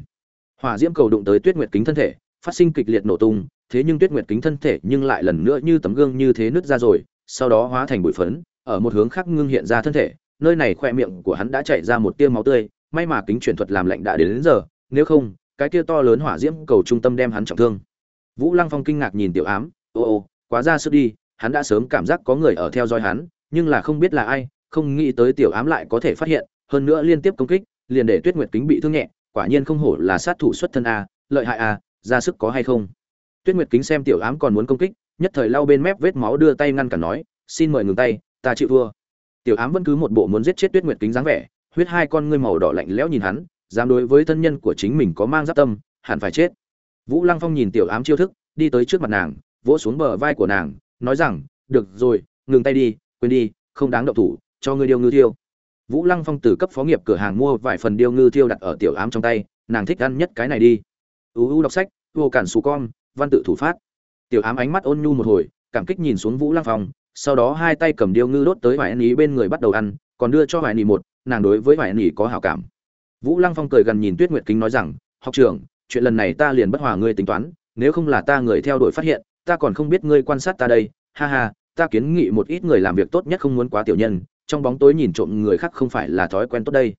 hỏa diễm cầu đụng tới tuyết nguyệt kính thân thể phát sinh kịch liệt nổ tung thế nhưng tuyết nguyệt kính thân thể nhưng lại lần nữa như tấm gương như thế nứt ra rồi sau đó hóa thành bụi phấn ở một hướng khác ngưng hiện ra thân thể nơi này khoe miệng của hắn đã chảy ra một tia máu tươi may mà kính chuyển thuật làm lạnh đã đến, đến giờ nếu không cái tia to lớn hỏa diễm cầu trung tâm đem hắn trọng thương vũ lăng phong kinh ngạc nhìn tiểu ám, ô ô, quá ra sức đi, hắn đã sớm cảm giác có người ở theo dõi hắn, nhưng là không biết là ai, không nghĩ tới tiểu ám lại có thể phát hiện, hơn nữa liên tiếp công kích, liền để tuyết nguyệt kính bị thương nhẹ, quả nhiên không hổ là sát thủ xuất thân a, lợi hại a, ra sức có hay không? Tuyết nguyệt kính xem tiểu ám còn muốn công kích, nhất thời lau bên mép vết máu đưa tay ngăn cản nói, xin mời ngừng tay, ta chịu thua. Tiểu ám vẫn cứ một bộ muốn giết chết tuyết nguyệt kính dáng vẻ, huyết hai con ngươi màu đỏ lạnh lẽo nhìn hắn, dám đối với thân nhân của chính mình có mang giáp tâm, hẳn phải chết vũ lăng phong nhìn tiểu ám chiêu thức, đi tới trước mặt nàng, vỗ xuống bờ vai của nàng, nói rằng, được rồi, ngừng tay đi, quên đi, không đáng động thủ, cho ngươi điêu ngư thiêu. Vũ lăng phong từ cấp phó nghiệp cửa hàng mua vài phần điêu ngư thiêu đặt ở tiểu ám trong tay, nàng thích ăn nhất cái này đi. Uu đọc sách, vô cản xù con, văn tự thủ phát. Tiểu ám ánh mắt ôn nhu một hồi, cảm kích nhìn xuống vũ lăng phong, sau đó hai tay cầm điêu ngư đốt tới vài ý bên người bắt đầu ăn, còn đưa cho vài nỉ một, nàng đối với vài nỉ có hảo cảm. Vũ lăng phong cười gần nhìn tuyết nguyệt kính nói rằng, học trưởng chuyện lần này ta liền bất hòa ngươi tính toán, nếu không là ta người theo đuổi phát hiện, ta còn không biết ngươi quan sát ta đây. Ha ha, ta kiến nghị một ít người làm việc tốt nhất không muốn quá tiểu nhân, trong bóng tối nhìn trộm người khác không phải là thói quen tốt đây.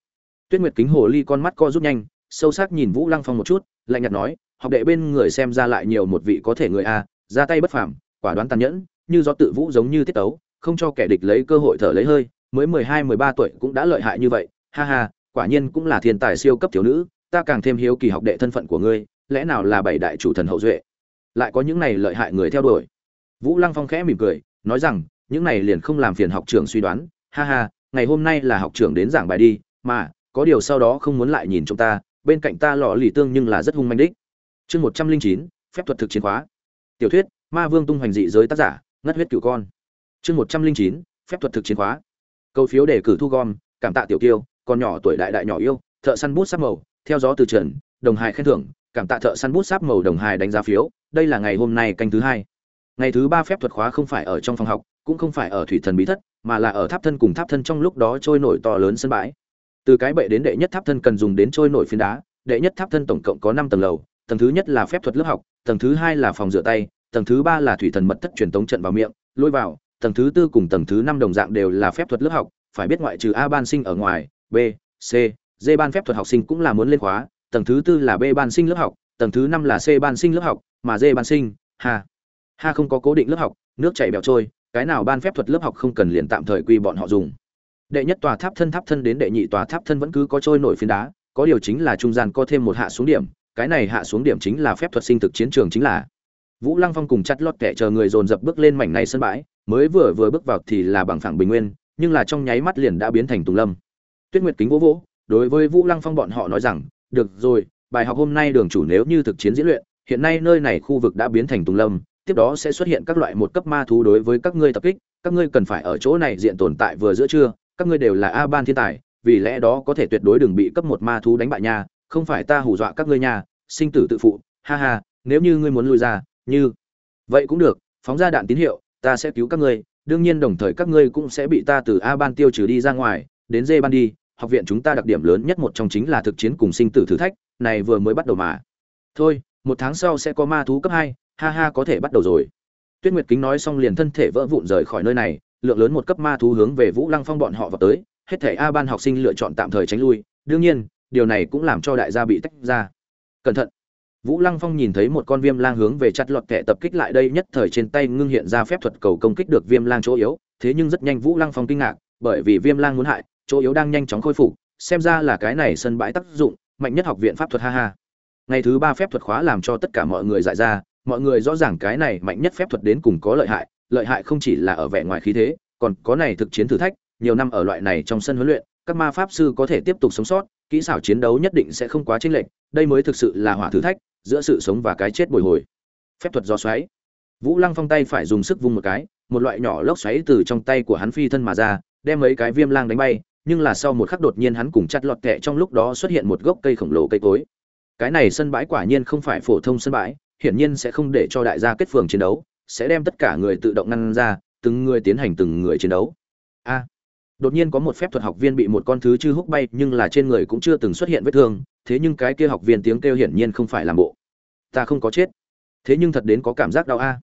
Tuyết nguyệt kính hồ ly con mắt co rút nhanh, sâu sắc nhìn vũ lăng phong một chút, lạnh nhạt nói, học đệ bên người xem ra lại nhiều một vị có thể người a, ra tay bất phàm, quả đoán tàn nhẫn, như do tự vũ giống như tiết tấu, không cho kẻ địch lấy cơ hội thở lấy hơi, mới mười hai, mười ba tuổi cũng đã lợi hại như vậy. Ha ha, quả nhiên cũng là thiên tài siêu cấp thiếu nữ ta càng thêm hiếu kỳ học đệ thân phận của ngươi, lẽ nào là bảy đại chủ thần hậu duệ? Lại có những này lợi hại người theo đuổi. Vũ lăng phong khẽ mỉm cười, nói rằng, những này liền không làm phiền học trưởng suy đoán. Ha ha, ngày hôm nay là học trưởng đến giảng bài đi, mà, có điều sau đó không muốn lại nhìn chúng ta, bên cạnh ta lọ lì tương nhưng là rất hung manh đích. Chương một trăm linh chín, phép thuật thực chiến khóa. Tiểu thuyết, ma vương tung hoành dị giới tác giả, ngất huyết cửu con. Chương một trăm linh chín, phép thuật thực chiến khóa. Câu phiếu đề cử thu gom, cảm tạ tiểu tiêu còn nhỏ tuổi đại đại nhỏ yêu, thợ săn bút sắc màu theo gió từ trần, đồng hài khen thưởng, cảm tạ thợ săn bút sáp màu đồng hài đánh giá phiếu, đây là ngày hôm nay canh thứ hai. Ngày thứ ba phép thuật khóa không phải ở trong phòng học, cũng không phải ở thủy thần bí thất, mà là ở tháp thân cùng tháp thân trong lúc đó trôi nổi to lớn sân bãi. Từ cái bệ đến đệ nhất tháp thân cần dùng đến trôi nổi phiến đá, đệ nhất tháp thân tổng cộng có năm tầng lầu, tầng thứ nhất là phép thuật lớp học, tầng thứ hai là phòng rửa tay, tầng thứ ba là thủy thần mật thất truyền tống trận vào miệng, lôi vào, tầng thứ tư cùng tầng thứ năm đồng dạng đều là phép thuật lớp học, phải biết ngoại trừ a ban sinh ở ngoài, b, c d ban phép thuật học sinh cũng là muốn lên khóa, tầng thứ tư là b ban sinh lớp học, tầng thứ năm là c ban sinh lớp học, mà d ban sinh ha ha không có cố định lớp học, nước chảy bèo trôi, cái nào ban phép thuật lớp học không cần liền tạm thời quy bọn họ dùng. Đệ nhất tòa tháp thân tháp thân đến đệ nhị tòa tháp thân vẫn cứ có trôi nổi phiến đá, có điều chính là trung gian có thêm một hạ xuống điểm, cái này hạ xuống điểm chính là phép thuật sinh thực chiến trường chính là. Vũ lăng phong cùng chặt lót kẻ chờ người dồn dập bước lên mảnh này sân bãi, mới vừa vừa bước vào thì là bằng phẳng bình nguyên, nhưng là trong nháy mắt liền đã biến thành tùng lâm. Tuyết nguyệt kính vỗ vỗ đối với vũ lăng phong bọn họ nói rằng, được rồi, bài học hôm nay đường chủ nếu như thực chiến diễn luyện, hiện nay nơi này khu vực đã biến thành tùng lâm, tiếp đó sẽ xuất hiện các loại một cấp ma thú đối với các ngươi tập kích, các ngươi cần phải ở chỗ này diện tồn tại vừa giữa trưa, các ngươi đều là a ban thiên tài, vì lẽ đó có thể tuyệt đối đừng bị cấp một ma thú đánh bại nha, không phải ta hù dọa các ngươi nha, sinh tử tự phụ, ha ha, nếu như ngươi muốn lui ra, như vậy cũng được, phóng ra đạn tín hiệu, ta sẽ cứu các ngươi, đương nhiên đồng thời các ngươi cũng sẽ bị ta từ a ban tiêu trừ đi ra ngoài, đến d ban đi học viện chúng ta đặc điểm lớn nhất một trong chính là thực chiến cùng sinh tử thử thách, này vừa mới bắt đầu mà. Thôi, một tháng sau sẽ có ma thú cấp hai, ha ha, có thể bắt đầu rồi. Tuyết nguyệt kính nói xong liền thân thể vỡ vụn rời khỏi nơi này, lượng lớn một cấp ma thú hướng về vũ lăng phong bọn họ vào tới, hết thể a ban học sinh lựa chọn tạm thời tránh lui. Đương nhiên, điều này cũng làm cho đại gia bị tách ra. Cẩn thận. Vũ lăng phong nhìn thấy một con viêm lang hướng về chặt lọt kẻ tập kích lại đây nhất thời trên tay ngưng hiện ra phép thuật cầu công kích được viêm lang chỗ yếu, thế nhưng rất nhanh vũ lăng phong kinh ngạc, bởi vì viêm lang muốn hại chỗ yếu đang nhanh chóng khôi phục, xem ra là cái này sân bãi tác dụng, mạnh nhất học viện pháp thuật ha ha. Ngày thứ ba phép thuật khóa làm cho tất cả mọi người giải ra, mọi người rõ ràng cái này mạnh nhất phép thuật đến cùng có lợi hại lợi hại không chỉ là ở vẻ ngoài khí thế, còn có này thực chiến thử thách, nhiều năm ở loại này trong sân huấn luyện, các ma pháp sư có thể tiếp tục sống sót, kỹ xảo chiến đấu nhất định sẽ không quá chênh lệch, đây mới thực sự là hỏa thử thách, giữa sự sống và cái chết bồi hồi. Phép thuật gió xoáy. Vũ lăng phong tay phải dùng sức vung một cái, một loại nhỏ lốc xoáy từ trong tay của hắn phi thân mà ra, đem mấy cái viêm lang đánh bay nhưng là sau một khắc đột nhiên hắn cùng chặt lọt kẹ trong lúc đó xuất hiện một gốc cây khổng lồ cây cối. Cái này sân bãi quả nhiên không phải phổ thông sân bãi, hiển nhiên sẽ không để cho đại gia kết phường chiến đấu, sẽ đem tất cả người tự động ngăn ra, từng người tiến hành từng người chiến đấu. A, đột nhiên có một phép thuật học viên bị một con thứ chư húc bay, nhưng là trên người cũng chưa từng xuất hiện vết thương, thế nhưng cái kia học viên tiếng kêu hiển nhiên không phải làm bộ. Ta không có chết. Thế nhưng thật đến có cảm giác đau a.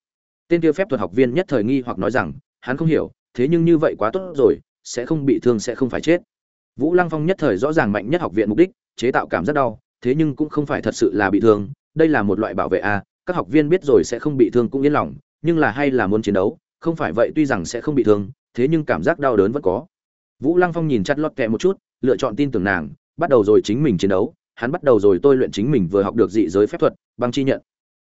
Tên kia phép thuật học viên nhất thời nghi hoặc nói rằng, hắn không hiểu, thế nhưng như vậy quá tốt rồi sẽ không bị thương sẽ không phải chết. Vũ lăng phong nhất thời rõ ràng mạnh nhất học viện mục đích, chế tạo cảm giác đau, thế nhưng cũng không phải thật sự là bị thương, đây là một loại bảo vệ a, các học viên biết rồi sẽ không bị thương cũng yên lòng, nhưng là hay là muốn chiến đấu, không phải vậy tuy rằng sẽ không bị thương, thế nhưng cảm giác đau đớn vẫn có. Vũ lăng phong nhìn chặt lót kẹ một chút, lựa chọn tin tưởng nàng, bắt đầu rồi chính mình chiến đấu, hắn bắt đầu rồi tôi luyện chính mình vừa học được dị giới phép thuật, băng chi nhận.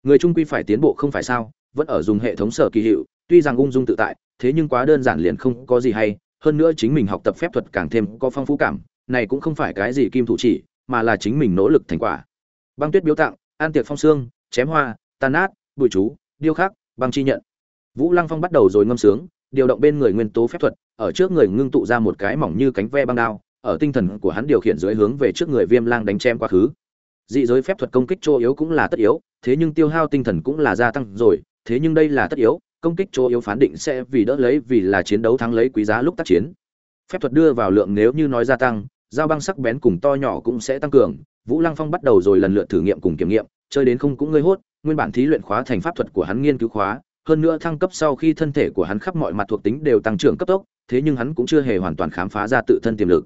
Người trung quy phải tiến bộ không phải sao, vẫn ở dùng hệ thống sở kỳ hiệu, tuy rằng ung dung tự tại, thế nhưng quá đơn giản liền không có gì hay hơn nữa chính mình học tập phép thuật càng thêm có phong phú cảm, này cũng không phải cái gì kim thủ chỉ, mà là chính mình nỗ lực thành quả. Băng tuyết biếu tặng, an tiệc phong xương chém hoa tan nát, bụi chú, điêu khắc, băng chi nhận. Vũ lăng phong bắt đầu rồi ngâm sướng, điều động bên người nguyên tố phép thuật, ở trước người ngưng tụ ra một cái mỏng như cánh ve băng đao, ở tinh thần của hắn điều khiển dưới hướng về trước người viêm lang đánh chém quá khứ. Dị giới phép thuật công kích chỗ yếu cũng là tất yếu, thế nhưng tiêu hao tinh thần cũng là gia tăng rồi, thế nhưng đây là tất yếu công kích chỗ yếu phán định sẽ vì đỡ lấy vì là chiến đấu thắng lấy quý giá lúc tác chiến. Phép thuật đưa vào lượng nếu như nói gia tăng dao băng sắc bén cùng to nhỏ cũng sẽ tăng cường. Vũ lăng phong bắt đầu rồi lần lượt thử nghiệm cùng kiểm nghiệm, chơi đến không cũng ngơi hốt, nguyên bản thí luyện khóa thành pháp thuật của hắn nghiên cứu khóa, hơn nữa thăng cấp sau khi thân thể của hắn khắp mọi mặt thuộc tính đều tăng trưởng cấp tốc, thế nhưng hắn cũng chưa hề hoàn toàn khám phá ra tự thân tiềm lực.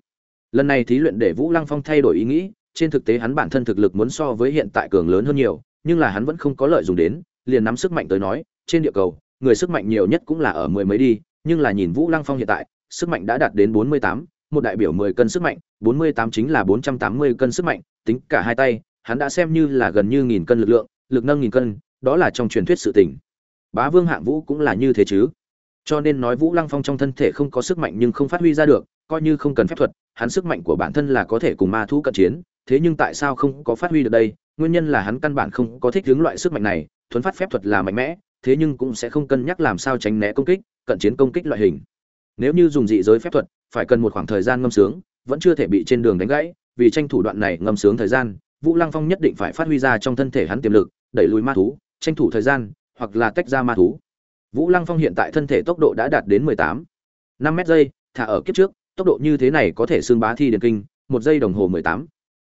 Lần này thí luyện để vũ lăng phong thay đổi ý nghĩ, trên thực tế hắn bản thân thực lực muốn so với hiện tại cường lớn hơn nhiều, nhưng là hắn vẫn không có lợi dùng đến, liền nắm sức mạnh tới nói, trên địa cầu người sức mạnh nhiều nhất cũng là ở mười mấy đi, nhưng là nhìn vũ lăng phong hiện tại, sức mạnh đã đạt đến bốn mươi tám, một đại biểu mười cân sức mạnh, bốn mươi tám chính là bốn trăm tám mươi cân sức mạnh, tính cả hai tay, hắn đã xem như là gần như nghìn cân lực lượng, lực nâng nghìn cân, đó là trong truyền thuyết sự tình. Bá vương hạng vũ cũng là như thế chứ. Cho nên nói vũ lăng phong trong thân thể không có sức mạnh nhưng không phát huy ra được, coi như không cần phép thuật, hắn sức mạnh của bản thân là có thể cùng ma thú cận chiến, thế nhưng tại sao không có phát huy được đây? Nguyên nhân là hắn căn bản không có thích ứng loại sức mạnh này, thuấn phát phép thuật là mạnh mẽ thế nhưng cũng sẽ không cân nhắc làm sao tránh né công kích, cận chiến công kích loại hình. Nếu như dùng dị giới phép thuật, phải cần một khoảng thời gian ngâm sướng, vẫn chưa thể bị trên đường đánh gãy, vì tranh thủ đoạn này ngâm sướng thời gian, vũ lăng phong nhất định phải phát huy ra trong thân thể hắn tiềm lực, đẩy lùi ma thú, tranh thủ thời gian, hoặc là tách ra ma thú. Vũ lăng phong hiện tại thân thể tốc độ đã đạt đến mười tám, năm mét giây, thả ở kiếp trước, tốc độ như thế này có thể xương bá thi điển kinh, một giây đồng hồ mười tám.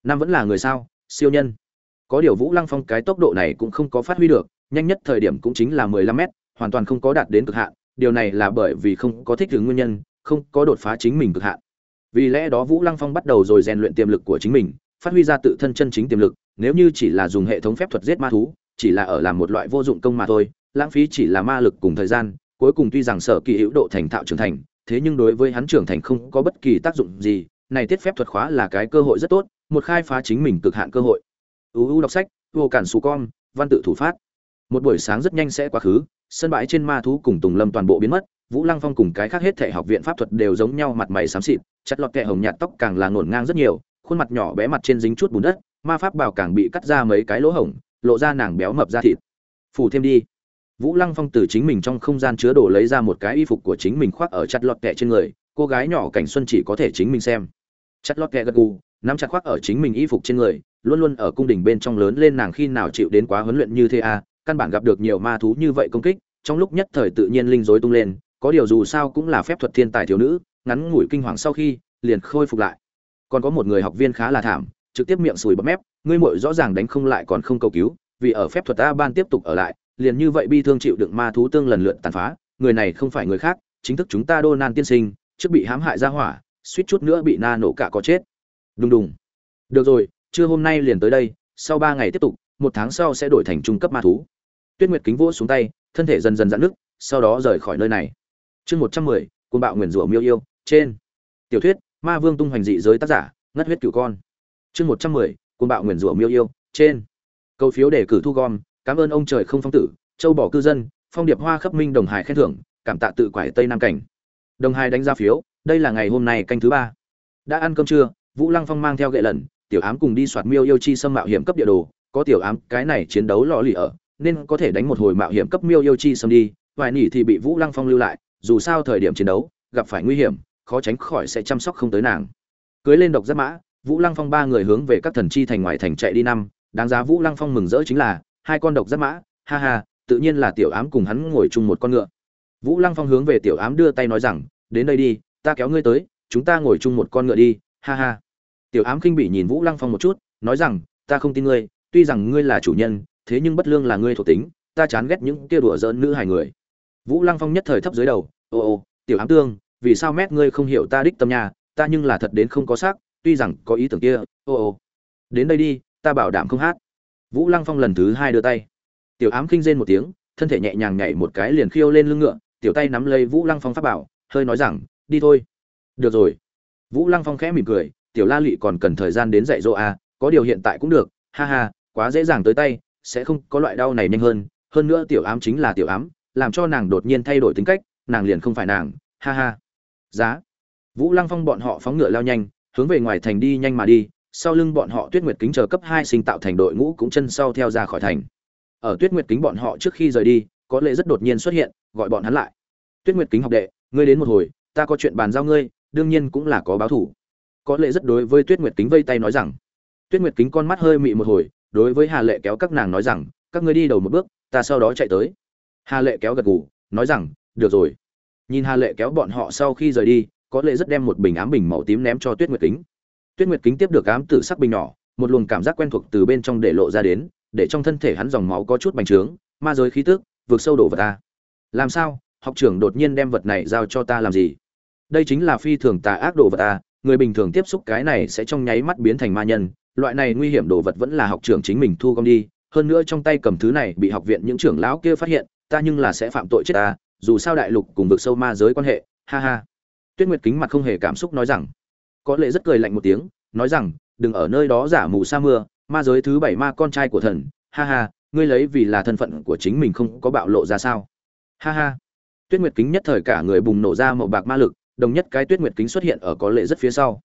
Năm vẫn là người sao? Siêu nhân. Có điều vũ lăng phong cái tốc độ này cũng không có phát huy được nhanh nhất thời điểm cũng chính là mười lăm mét, hoàn toàn không có đạt đến cực hạn, điều này là bởi vì không có thích ứng nguyên nhân, không có đột phá chính mình cực hạn. Vì lẽ đó vũ lăng phong bắt đầu rồi rèn luyện tiềm lực của chính mình, phát huy ra tự thân chân chính tiềm lực, nếu như chỉ là dùng hệ thống phép thuật giết ma thú, chỉ là ở làm một loại vô dụng công mà thôi, lãng phí chỉ là ma lực cùng thời gian, cuối cùng tuy rằng sở kỳ hữu độ thành thạo trưởng thành, thế nhưng đối với hắn trưởng thành không có bất kỳ tác dụng gì, này tiết phép thuật khóa là cái cơ hội rất tốt, một khai phá chính mình cực hạn cơ hội. Uu đọc sách, vô cản sù con, văn tự thủ phát một buổi sáng rất nhanh sẽ quá khứ, sân bãi trên ma thú cùng tùng lâm toàn bộ biến mất, vũ lăng phong cùng cái khác hết thể học viện pháp thuật đều giống nhau mặt mày xám xịt, chặt lọt kẹ hồng nhạt tóc càng là ngổn ngang rất nhiều, khuôn mặt nhỏ bé mặt trên dính chút bùn đất, ma pháp bảo càng bị cắt ra mấy cái lỗ hổng, lộ ra nàng béo mập ra thịt. Phủ thêm đi. Vũ lăng phong từ chính mình trong không gian chứa đồ lấy ra một cái y phục của chính mình khoác ở chặt lọt kẹ trên người, cô gái nhỏ cảnh xuân chỉ có thể chính mình xem. Chặt lọt kẹ gật gù, nắm chặt khoác ở chính mình y phục trên người, luôn luôn ở cung đình bên trong lớn lên nàng khi nào chịu đến quá huấn luyện như thế à căn bản gặp được nhiều ma thú như vậy công kích, trong lúc nhất thời tự nhiên linh rối tung lên, có điều dù sao cũng là phép thuật thiên tài thiếu nữ, ngắn ngủi kinh hoàng sau khi, liền khôi phục lại. Còn có một người học viên khá là thảm, trực tiếp miệng sùi bắp mép, ngươi muội rõ ràng đánh không lại còn không cầu cứu, vì ở phép thuật a ban tiếp tục ở lại, liền như vậy bi thương chịu đựng ma thú tương lần lượt tàn phá, người này không phải người khác, chính thức chúng ta đô nan tiên sinh, trước bị hãm hại ra hỏa, suýt chút nữa bị na nổ cả có chết. Đùng đùng. Được rồi, trưa hôm nay liền tới đây, sau ba ngày tiếp tục, một tháng sau sẽ đổi thành trung cấp ma thú tuyết nguyệt kính vỗ xuống tay, thân thể dần dần giãn nước sau đó rời khỏi nơi này. Chương một trăm mười côn bạo nguyền rủa miêu yêu, trên. Tiểu thuyết, ma vương tung hoành dị giới tác giả, ngất huyết cửu con. Chương một trăm mười côn bạo nguyền rủa miêu yêu, trên. Câu phiếu đề cử thu gom, cảm ơn ông trời không phong tử, châu bỏ cư dân, phong điệp hoa khắp minh đồng hải khen thưởng, cảm tạ tự quải tây nam cảnh. Đồng hải đánh ra phiếu, đây là ngày hôm nay canh thứ ba. Đã ăn cơm trưa, vũ lăng phong mang theo gậy lần tiểu ám cùng đi soạt miêu yêu chi xâm mạo hiểm cấp địa đồ, có tiểu ám, cái này chiến đấu lò lì ở nên có thể đánh một hồi mạo hiểm cấp miêu yêu chi xâm đi, vài nỉ thì bị vũ lăng phong lưu lại, dù sao thời điểm chiến đấu, gặp phải nguy hiểm, khó tránh khỏi sẽ chăm sóc không tới nàng. Cưới lên độc giáp mã, vũ lăng phong ba người hướng về các thần chi thành ngoại thành chạy đi năm, đáng giá vũ lăng phong mừng rỡ chính là, hai con độc giáp mã, ha ha, tự nhiên là tiểu ám cùng hắn ngồi chung một con ngựa. Vũ lăng phong hướng về tiểu ám đưa tay nói rằng, đến đây đi, ta kéo ngươi tới, chúng ta ngồi chung một con ngựa đi, ha ha. Tiểu ám khinh bỉ nhìn vũ lăng phong một chút, nói rằng, ta không tin ngươi, tuy rằng ngươi là chủ nhân thế nhưng bất lương là ngươi thuộc tính ta chán ghét những kia đùa giỡn nữ hài người. Vũ lăng phong nhất thời thấp dưới đầu ô ô tiểu ám tương vì sao mét ngươi không hiểu ta đích tâm nhà ta nhưng là thật đến không có xác tuy rằng có ý tưởng kia ô ô. Đến đây đi ta bảo đảm không hát. Vũ lăng phong lần thứ hai đưa tay. Tiểu ám khinh rên một tiếng thân thể nhẹ nhàng nhảy một cái liền khiêu lên lưng ngựa tiểu tay nắm lấy vũ lăng phong pháp bảo hơi nói rằng đi thôi. Được rồi. Vũ lăng phong khẽ mỉm cười tiểu la lị còn cần thời gian đến dạy dỗ à, có điều hiện tại cũng được ha ha quá dễ dàng tới tay sẽ không có loại đau này nhanh hơn hơn nữa tiểu ám chính là tiểu ám, làm cho nàng đột nhiên thay đổi tính cách, nàng liền không phải nàng, ha ha. Giá. Vũ lăng phong bọn họ phóng ngựa lao nhanh, hướng về ngoài thành đi nhanh mà đi, sau lưng bọn họ tuyết nguyệt kính chờ cấp hai sinh tạo thành đội ngũ cũng chân sau theo ra khỏi thành. Ở tuyết nguyệt kính bọn họ trước khi rời đi, có lệ rất đột nhiên xuất hiện, gọi bọn hắn lại. Tuyết nguyệt kính học đệ, ngươi đến một hồi, ta có chuyện bàn giao ngươi, đương nhiên cũng là có báo thủ. Có lệ rất đối với tuyết nguyệt kính vây tay nói rằng. Tuyết nguyệt kính con mắt hơi mị một hồi đối với hà lệ kéo các nàng nói rằng, các ngươi đi đầu một bước, ta sau đó chạy tới. Hà lệ kéo gật gù, nói rằng, được rồi. Nhìn hà lệ kéo bọn họ sau khi rời đi, có lẽ rất đem một bình ám bình màu tím ném cho tuyết nguyệt kính. Tuyết nguyệt kính tiếp được ám tử sắc bình nhỏ, một luồng cảm giác quen thuộc từ bên trong để lộ ra đến, để trong thân thể hắn dòng máu có chút bành trướng, ma giới khí tức, vượt sâu đổ vào ta. Làm sao? Học trưởng đột nhiên đem vật này giao cho ta làm gì? Đây chính là phi thường tà ác đồ vật ta, người bình thường tiếp xúc cái này sẽ trong nháy mắt biến thành ma nhân loại này nguy hiểm đồ vật vẫn là học trưởng chính mình thu gom đi, hơn nữa trong tay cầm thứ này bị học viện những trưởng lão kia phát hiện, ta nhưng là sẽ phạm tội chết ta, dù sao đại lục cùng vực sâu ma giới quan hệ, ha ha. Tuyết nguyệt kính mặt không hề cảm xúc nói rằng. Có lẽ rất cười lạnh một tiếng, nói rằng, đừng ở nơi đó giả mù sa mưa, ma giới thứ bảy ma con trai của thần, ha ha, ngươi lấy vì là thân phận của chính mình không có bạo lộ ra sao. Ha ha. Tuyết nguyệt kính nhất thời cả người bùng nổ ra màu bạc ma lực, đồng nhất cái tuyết nguyệt kính xuất hiện ở có lệ rất phía sau.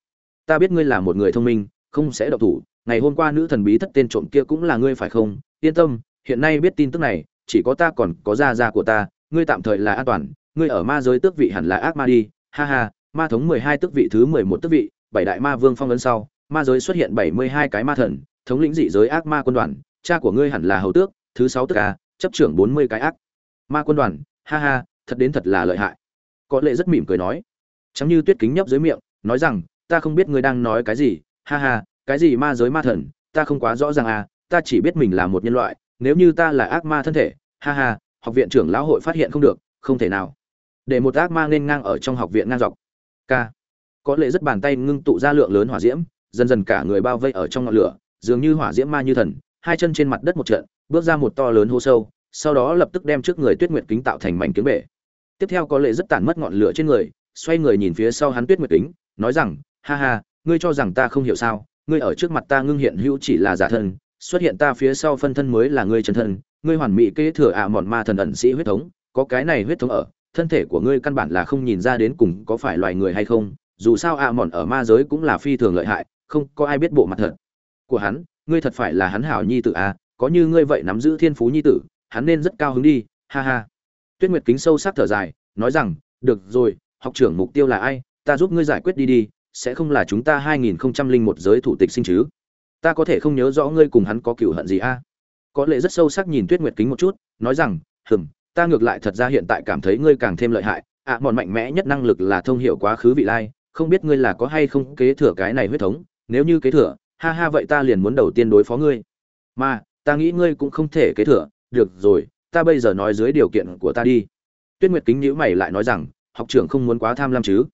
Ta biết ngươi là một người thông minh không sẽ độc thủ, ngày hôm qua nữ thần bí thất tên trộm kia cũng là ngươi phải không? Yên tâm, hiện nay biết tin tức này, chỉ có ta còn có gia gia của ta, ngươi tạm thời là an toàn, ngươi ở ma giới tước vị hẳn là ác ma đi. Ha ha, ma thống mười hai tước vị thứ mười một tước vị, bảy đại ma vương phong ấn sau, ma giới xuất hiện bảy mươi hai cái ma thần, thống lĩnh dị giới ác ma quân đoàn, cha của ngươi hẳn là hầu tước, thứ sáu tước a, chấp trưởng bốn mươi cái ác ma quân đoàn. Ha ha, thật đến thật là lợi hại. Có lệ rất mỉm cười nói. Chẳng như tuyết kính nhấp dưới miệng, nói rằng, ta không biết ngươi đang nói cái gì ha ha, cái gì ma giới ma thần, ta không quá rõ ràng à ta chỉ biết mình là một nhân loại, nếu như ta là ác ma thân thể, ha ha, học viện trưởng lão hội phát hiện không được, không thể nào. Để một ác ma nên ngang ở trong học viện ngang dọc. K có lẽ rất bàn tay ngưng tụ ra lượng lớn hỏa diễm, dần dần cả người bao vây ở trong ngọn lửa, dường như hỏa diễm ma như thần, hai chân trên mặt đất một trận, bước ra một to lớn hô sâu, sau đó lập tức đem trước người tuyết nguyệt kính tạo thành mảnh kiếm bể. Tiếp theo có lệ rất tản mất ngọn lửa trên người, xoay người nhìn phía sau hắn tuyết nguyệt kính, nói rằng, ha ha ngươi cho rằng ta không hiểu sao? Ngươi ở trước mặt ta ngưng hiện hữu chỉ là giả thân, xuất hiện ta phía sau phân thân mới là ngươi chân thân. Ngươi hoàn mỹ kế thừa ạ à mòn ma thần ẩn sĩ huyết thống, có cái này huyết thống ở, thân thể của ngươi căn bản là không nhìn ra đến cùng có phải loài người hay không. Dù sao ạ à mòn ở ma giới cũng là phi thường lợi hại, không có ai biết bộ mặt thật của hắn. Ngươi thật phải là hắn hảo nhi tử à có như ngươi vậy nắm giữ thiên phú nhi tử, hắn nên rất cao hứng đi, ha ha. Tuyết nguyệt kính sâu sắc thở dài, nói rằng, được rồi, học trưởng mục tiêu là ai? Ta giúp ngươi giải quyết đi đi sẽ không là chúng ta 2001 giới thủ tịch sinh chứ? Ta có thể không nhớ rõ ngươi cùng hắn có cựu hận gì a? Có lẽ rất sâu sắc nhìn Tuyết Nguyệt kính một chút, nói rằng, "Ừm, ta ngược lại thật ra hiện tại cảm thấy ngươi càng thêm lợi hại, ạ à, mòn mạnh mẽ nhất năng lực là thông hiểu quá khứ vị lai, không biết ngươi là có hay không kế thừa cái này huyết thống, nếu như kế thừa, ha ha vậy ta liền muốn đầu tiên đối phó ngươi." Mà, ta nghĩ ngươi cũng không thể kế thừa, được rồi, ta bây giờ nói dưới điều kiện của ta đi tuyết nguyệt kính nhíu mày lại nói rằng học trưởng không muốn quá tham lam chứ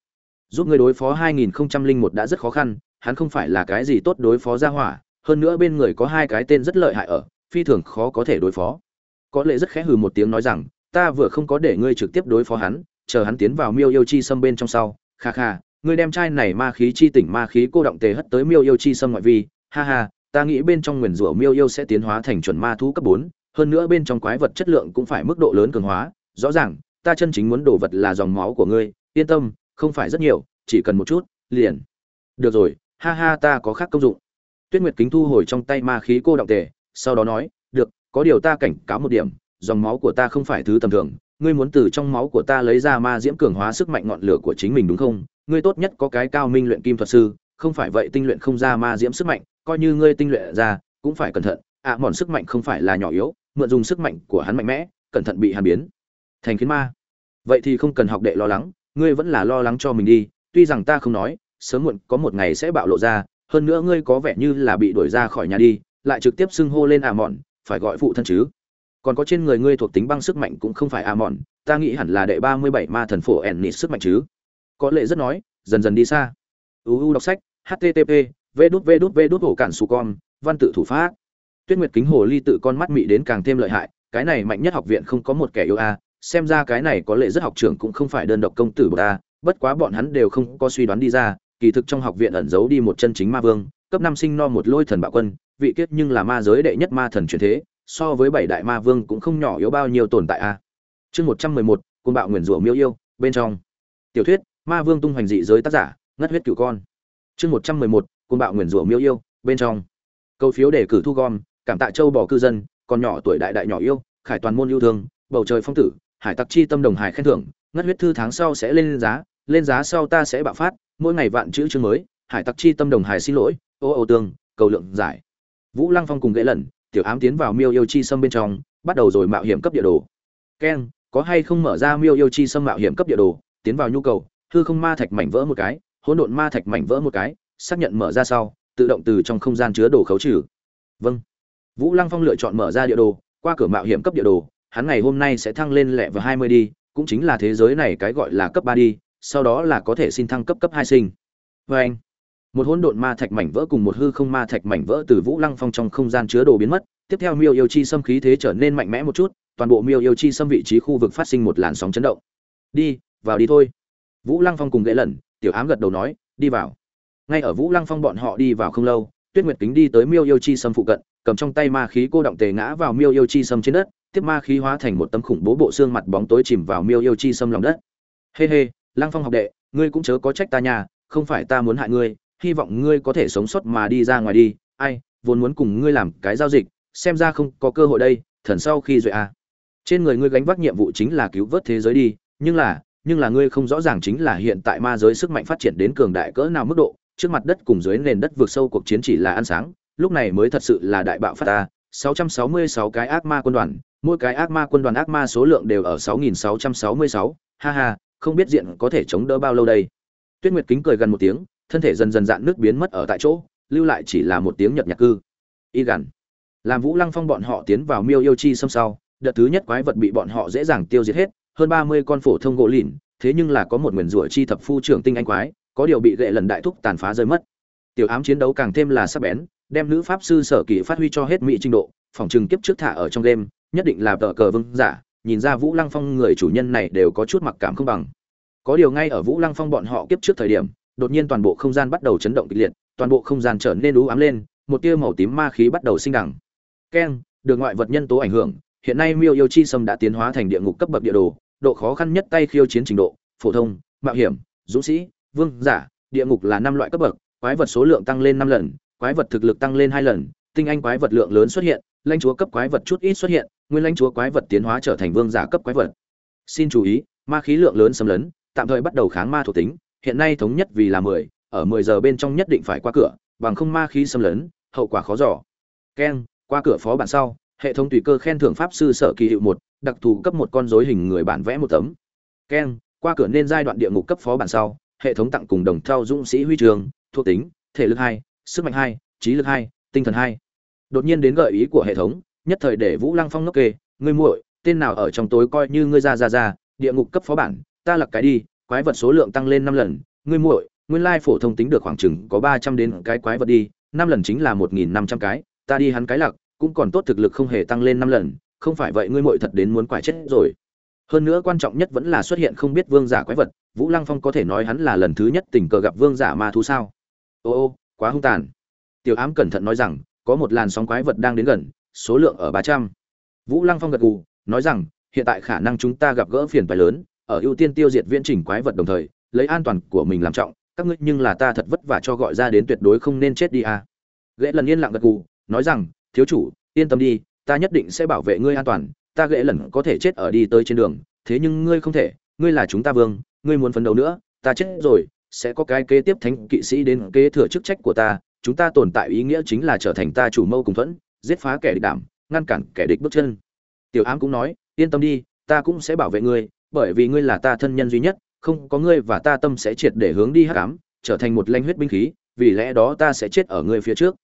giúp ngươi đối phó 2001 đã rất khó khăn, hắn không phải là cái gì tốt đối phó ra hỏa, hơn nữa bên người có hai cái tên rất lợi hại ở, phi thường khó có thể đối phó. Có lẽ rất khẽ hừ một tiếng nói rằng, ta vừa không có để ngươi trực tiếp đối phó hắn, chờ hắn tiến vào miêu yêu chi xâm bên trong sau. Kha kha, ngươi đem chai này ma khí chi tỉnh ma khí cô động tề hất tới miêu yêu chi xâm ngoại vi. Ha ha, ta nghĩ bên trong nguyền rủa miêu yêu sẽ tiến hóa thành chuẩn ma thú cấp bốn, hơn nữa bên trong quái vật chất lượng cũng phải mức độ lớn cường hóa. Rõ ràng, ta chân chính muốn đồ vật là dòng máu của ngươi, yên tâm không phải rất nhiều chỉ cần một chút liền. Được rồi ha ha ta có khác công dụng. Tuyết nguyệt kính thu hồi trong tay ma khí cô động tề sau đó nói được có điều ta cảnh cáo một điểm dòng máu của ta không phải thứ tầm thường ngươi muốn từ trong máu của ta lấy ra ma diễm cường hóa sức mạnh ngọn lửa của chính mình đúng không? Ngươi tốt nhất có cái cao minh luyện kim thuật sư không phải vậy tinh luyện không ra ma diễm sức mạnh coi như ngươi tinh luyện ra cũng phải cẩn thận. Ạ à, mòn sức mạnh không phải là nhỏ yếu mượn dùng sức mạnh của hắn mạnh mẽ cẩn thận bị hàn biến thành khiến ma. Vậy thì không cần học đệ lo lắng ngươi vẫn là lo lắng cho mình đi, tuy rằng ta không nói, sớm muộn có một ngày sẽ bạo lộ ra, hơn nữa ngươi có vẻ như là bị đuổi ra khỏi nhà đi, lại trực tiếp xưng hô lên à mòn phải gọi phụ thân chứ. Còn có trên người ngươi thuộc tính băng sức mạnh cũng không phải à mòn ta nghĩ hẳn là đệ ba mươi bảy ma thần phổ ẻn nịt sức mạnh chứ. Có lệ rất nói, dần dần đi xa. Uu đọc sách http v đút v đút v đút hổ cản su con, văn tự thủ pháp. Tuyết nguyệt kính hồ ly tự con mắt mị đến càng thêm lợi hại, cái này mạnh nhất học viện không có một kẻ yêu a xem ra cái này có lệ rất học trưởng cũng không phải đơn độc công tử bậc ta, bất quá bọn hắn đều không có suy đoán đi ra, kỳ thực trong học viện ẩn giấu đi một chân chính ma vương, cấp năm sinh no một lôi thần bạo quân, vị kiết nhưng là ma giới đệ nhất ma thần truyền thế, so với bảy đại ma vương cũng không nhỏ yếu bao nhiêu tồn tại a. Chương một trăm mười một côn bạo nguyền rủa miêu yêu, bên trong. Tiểu thuyết, ma vương tung hoành dị giới tác giả, ngất huyết cửu con. Chương một trăm mười một côn bạo nguyền rủa miêu yêu, bên trong. Câu phiếu đề cử thu gom, cảm tạ châu bỏ cư dân, còn nhỏ tuổi đại đại nhỏ yêu, khải toàn môn yêu thương, bầu trời phong tử hải tặc chi tâm đồng hải khen thưởng, ngất huyết thư tháng sau sẽ lên giá lên giá sau ta sẽ bạo phát, mỗi ngày vạn chữ chương mới, hải tặc chi tâm đồng hải xin lỗi, ô ô tương cầu lượng giải. Vũ lăng phong cùng gãy lần tiểu ám tiến vào miêu yêu chi Sâm bên trong, bắt đầu rồi mạo hiểm cấp địa đồ. Keng có hay không mở ra miêu yêu chi Sâm mạo hiểm cấp địa đồ? Tiến vào nhu cầu, hư không ma thạch mảnh vỡ một cái, hỗn độn ma thạch mảnh vỡ một cái, xác nhận mở ra sau, tự động từ trong không gian chứa đồ khấu trừ. Vâng. Vũ lăng phong lựa chọn mở ra địa đồ, qua cửa mạo hiểm cấp địa đồ hắn ngày hôm nay sẽ thăng lên lẹ vào hai mươi đi, cũng chính là thế giới này cái gọi là cấp ba đi, sau đó là có thể xin thăng cấp cấp hai sinh. Vê anh, một hỗn độn ma thạch mảnh vỡ cùng một hư không ma thạch mảnh vỡ từ vũ lăng phong trong không gian chứa đồ biến mất, tiếp theo miêu yêu chi xâm khí thế trở nên mạnh mẽ một chút, toàn bộ miêu yêu chi xâm vị trí khu vực phát sinh một làn sóng chấn động. Đi, vào đi thôi. Vũ lăng phong cùng gãy lần tiểu ám gật đầu nói, đi vào. Ngay ở vũ lăng phong bọn họ đi vào không lâu, tuyết nguyệt kính đi tới miêu yêu chi xâm phụ cận, cầm trong tay ma khí cô động tề ngã vào miêu yêu chi xâm trên đất tiếp ma khí hóa thành một tấm khủng bố bộ xương mặt bóng tối chìm vào miêu yêu chi xâm lòng đất. Hê hê, lăng phong học đệ, ngươi cũng chớ có trách ta nhà không phải ta muốn hại ngươi, hy vọng ngươi có thể sống sót mà đi ra ngoài đi. Ai, vốn muốn cùng ngươi làm cái giao dịch, xem ra không có cơ hội đây, thần sau khi rồi à. Trên người ngươi gánh vác nhiệm vụ chính là cứu vớt thế giới đi, nhưng là nhưng là ngươi không rõ ràng chính là hiện tại ma giới sức mạnh phát triển đến cường đại cỡ nào mức độ, trước mặt đất cùng dưới nền đất vượt sâu cuộc chiến chỉ là ăn sáng, lúc này mới thật sự là đại bạo phát ta 666 cái ác ma quân đoàn mỗi cái ác ma quân đoàn ác ma số lượng đều ở 6666, ha ha không biết diện có thể chống đỡ bao lâu đây. Tuyết nguyệt kính cười gần một tiếng thân thể dần dần dạn nước biến mất ở tại chỗ lưu lại chỉ là một tiếng nhợt nhạc cư. Y gằn. Làm vũ lăng phong bọn họ tiến vào miêu yêu chi xâm sau đợt thứ nhất quái vật bị bọn họ dễ dàng tiêu diệt hết hơn ba mươi con phổ thông gỗ lìn thế nhưng là có một nguyên rủa chi thập phu trưởng tinh anh quái có điều bị gệ lần đại thúc tàn phá rơi mất. Tiểu ám chiến đấu càng thêm là sắc bén đem nữ pháp sư sở kỳ phát huy cho hết mỹ trình độ, phòng trừng kiếp trước thả ở trong đêm nhất định là tờ cờ vương giả, nhìn ra vũ lăng phong người chủ nhân này đều có chút mặc cảm không bằng. Có điều ngay ở vũ lăng phong bọn họ kiếp trước thời điểm, đột nhiên toàn bộ không gian bắt đầu chấn động kịch liệt, toàn bộ không gian trở nên ú ám lên, một tia màu tím ma khí bắt đầu sinh đẳng. Keng, được ngoại vật nhân tố ảnh hưởng, hiện nay miêu yêu chi sâm đã tiến hóa thành địa ngục cấp bậc địa đồ, độ khó khăn nhất tay khiêu chiến trình độ, phổ thông, mạo hiểm, dũng sĩ, vương giả, địa ngục là năm loại cấp bậc, quái vật số lượng tăng lên năm lần quái vật thực lực tăng lên hai lần tinh anh quái vật lượng lớn xuất hiện lãnh chúa cấp quái vật chút ít xuất hiện nguyên lãnh chúa quái vật tiến hóa trở thành vương giả cấp quái vật xin chú ý ma khí lượng lớn xâm lấn tạm thời bắt đầu kháng ma thuộc tính hiện nay thống nhất vì là mười ở mười giờ bên trong nhất định phải qua cửa bằng không ma khí xâm lấn hậu quả khó dò. Ken, qua cửa phó bản sau hệ thống tùy cơ khen thưởng pháp sư sở kỳ hiệu một đặc thù cấp một con rối hình người bản vẽ một tấm Ken, qua cửa nên giai đoạn địa ngục cấp phó bản sau hệ thống tặng cùng đồng theo dũng sĩ huy trường thuộc tính thể lực hai sức mạnh hai, trí lực hai, tinh thần hai. Đột nhiên đến gợi ý của hệ thống, nhất thời để vũ lăng phong ngốc kê, ngươi muội, tên nào ở trong tối coi như ngươi ra ra ra, địa ngục cấp phó bản, ta lặc cái đi, quái vật số lượng tăng lên năm lần, ngươi muội, nguyên lai phổ thông tính được khoảng chừng có ba trăm đến cái quái vật đi, năm lần chính là một nghìn năm trăm cái, ta đi hắn cái lặc, cũng còn tốt thực lực không hề tăng lên năm lần, không phải vậy ngươi muội thật đến muốn quải chết rồi. Hơn nữa quan trọng nhất vẫn là xuất hiện không biết vương giả quái vật, vũ lăng phong có thể nói hắn là lần thứ nhất tình cờ gặp vương giả ma thú sao? Ô ô quá hung tàn tiểu ám cẩn thận nói rằng, có một làn sóng quái vật đang đến gần, số lượng ở ba trăm vũ lăng phong gật gù, nói rằng, hiện tại khả năng chúng ta gặp gỡ phiền phái lớn, ở ưu tiên tiêu diệt viễn trình quái vật đồng thời, lấy an toàn của mình làm trọng, các ngươi nhưng là ta thật vất vả cho gọi ra đến tuyệt đối không nên chết đi à. ghệ lần yên lặng gật gù, nói rằng, thiếu chủ, yên tâm đi, ta nhất định sẽ bảo vệ ngươi an toàn, ta ghệ lần có thể chết ở đi tới trên đường, thế nhưng ngươi không thể, ngươi là chúng ta vương, ngươi muốn phấn đấu nữa, ta chết rồi sẽ có cái kế tiếp thánh kỵ sĩ đến kế thừa chức trách của ta, chúng ta tồn tại ý nghĩa chính là trở thành ta chủ mâu cùng thuẫn, giết phá kẻ địch đảm, ngăn cản kẻ địch bước chân. Tiểu ám cũng nói, yên tâm đi, ta cũng sẽ bảo vệ ngươi, bởi vì ngươi là ta thân nhân duy nhất, không có ngươi và ta tâm sẽ triệt để hướng đi hắc ám, trở thành một lanh huyết binh khí, vì lẽ đó ta sẽ chết ở ngươi phía trước.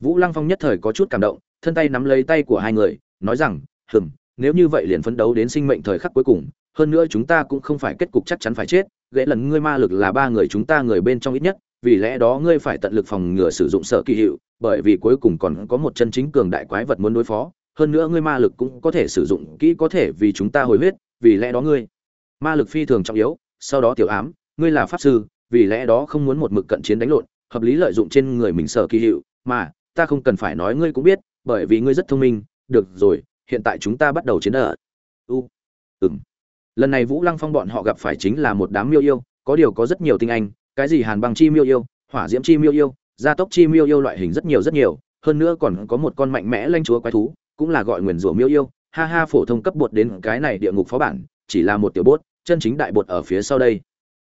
Vũ lăng phong nhất thời có chút cảm động, thân tay nắm lấy tay của hai người, nói rằng, hừm, nếu như vậy liền phấn đấu đến sinh mệnh thời khắc cuối cùng, hơn nữa chúng ta cũng không phải kết cục chắc chắn phải chết ghệ lần ngươi ma lực là ba người chúng ta người bên trong ít nhất, vì lẽ đó ngươi phải tận lực phòng ngừa sử dụng sợ kỳ hiệu, bởi vì cuối cùng còn có một chân chính cường đại quái vật muốn đối phó, hơn nữa ngươi ma lực cũng có thể sử dụng kỹ có thể vì chúng ta hồi huyết, vì lẽ đó ngươi ma lực phi thường trọng yếu, sau đó tiểu ám, ngươi là pháp sư, vì lẽ đó không muốn một mực cận chiến đánh lộn, hợp lý lợi dụng trên người mình sở kỳ hiệu, mà ta không cần phải nói ngươi cũng biết, bởi vì ngươi rất thông minh, được rồi, hiện tại chúng ta bắt đầu chiến ở. u, ừm lần này vũ lăng phong bọn họ gặp phải chính là một đám miêu yêu, có điều có rất nhiều tinh anh, cái gì hàn băng chi miêu yêu, hỏa diễm chi miêu yêu, gia tốc chi miêu yêu loại hình rất nhiều rất nhiều, hơn nữa còn có một con mạnh mẽ lanh chúa quái thú, cũng là gọi nguyền rủa miêu yêu. Ha ha, phổ thông cấp bột đến cái này địa ngục phó bản, chỉ là một tiểu bốt chân chính đại bột ở phía sau đây.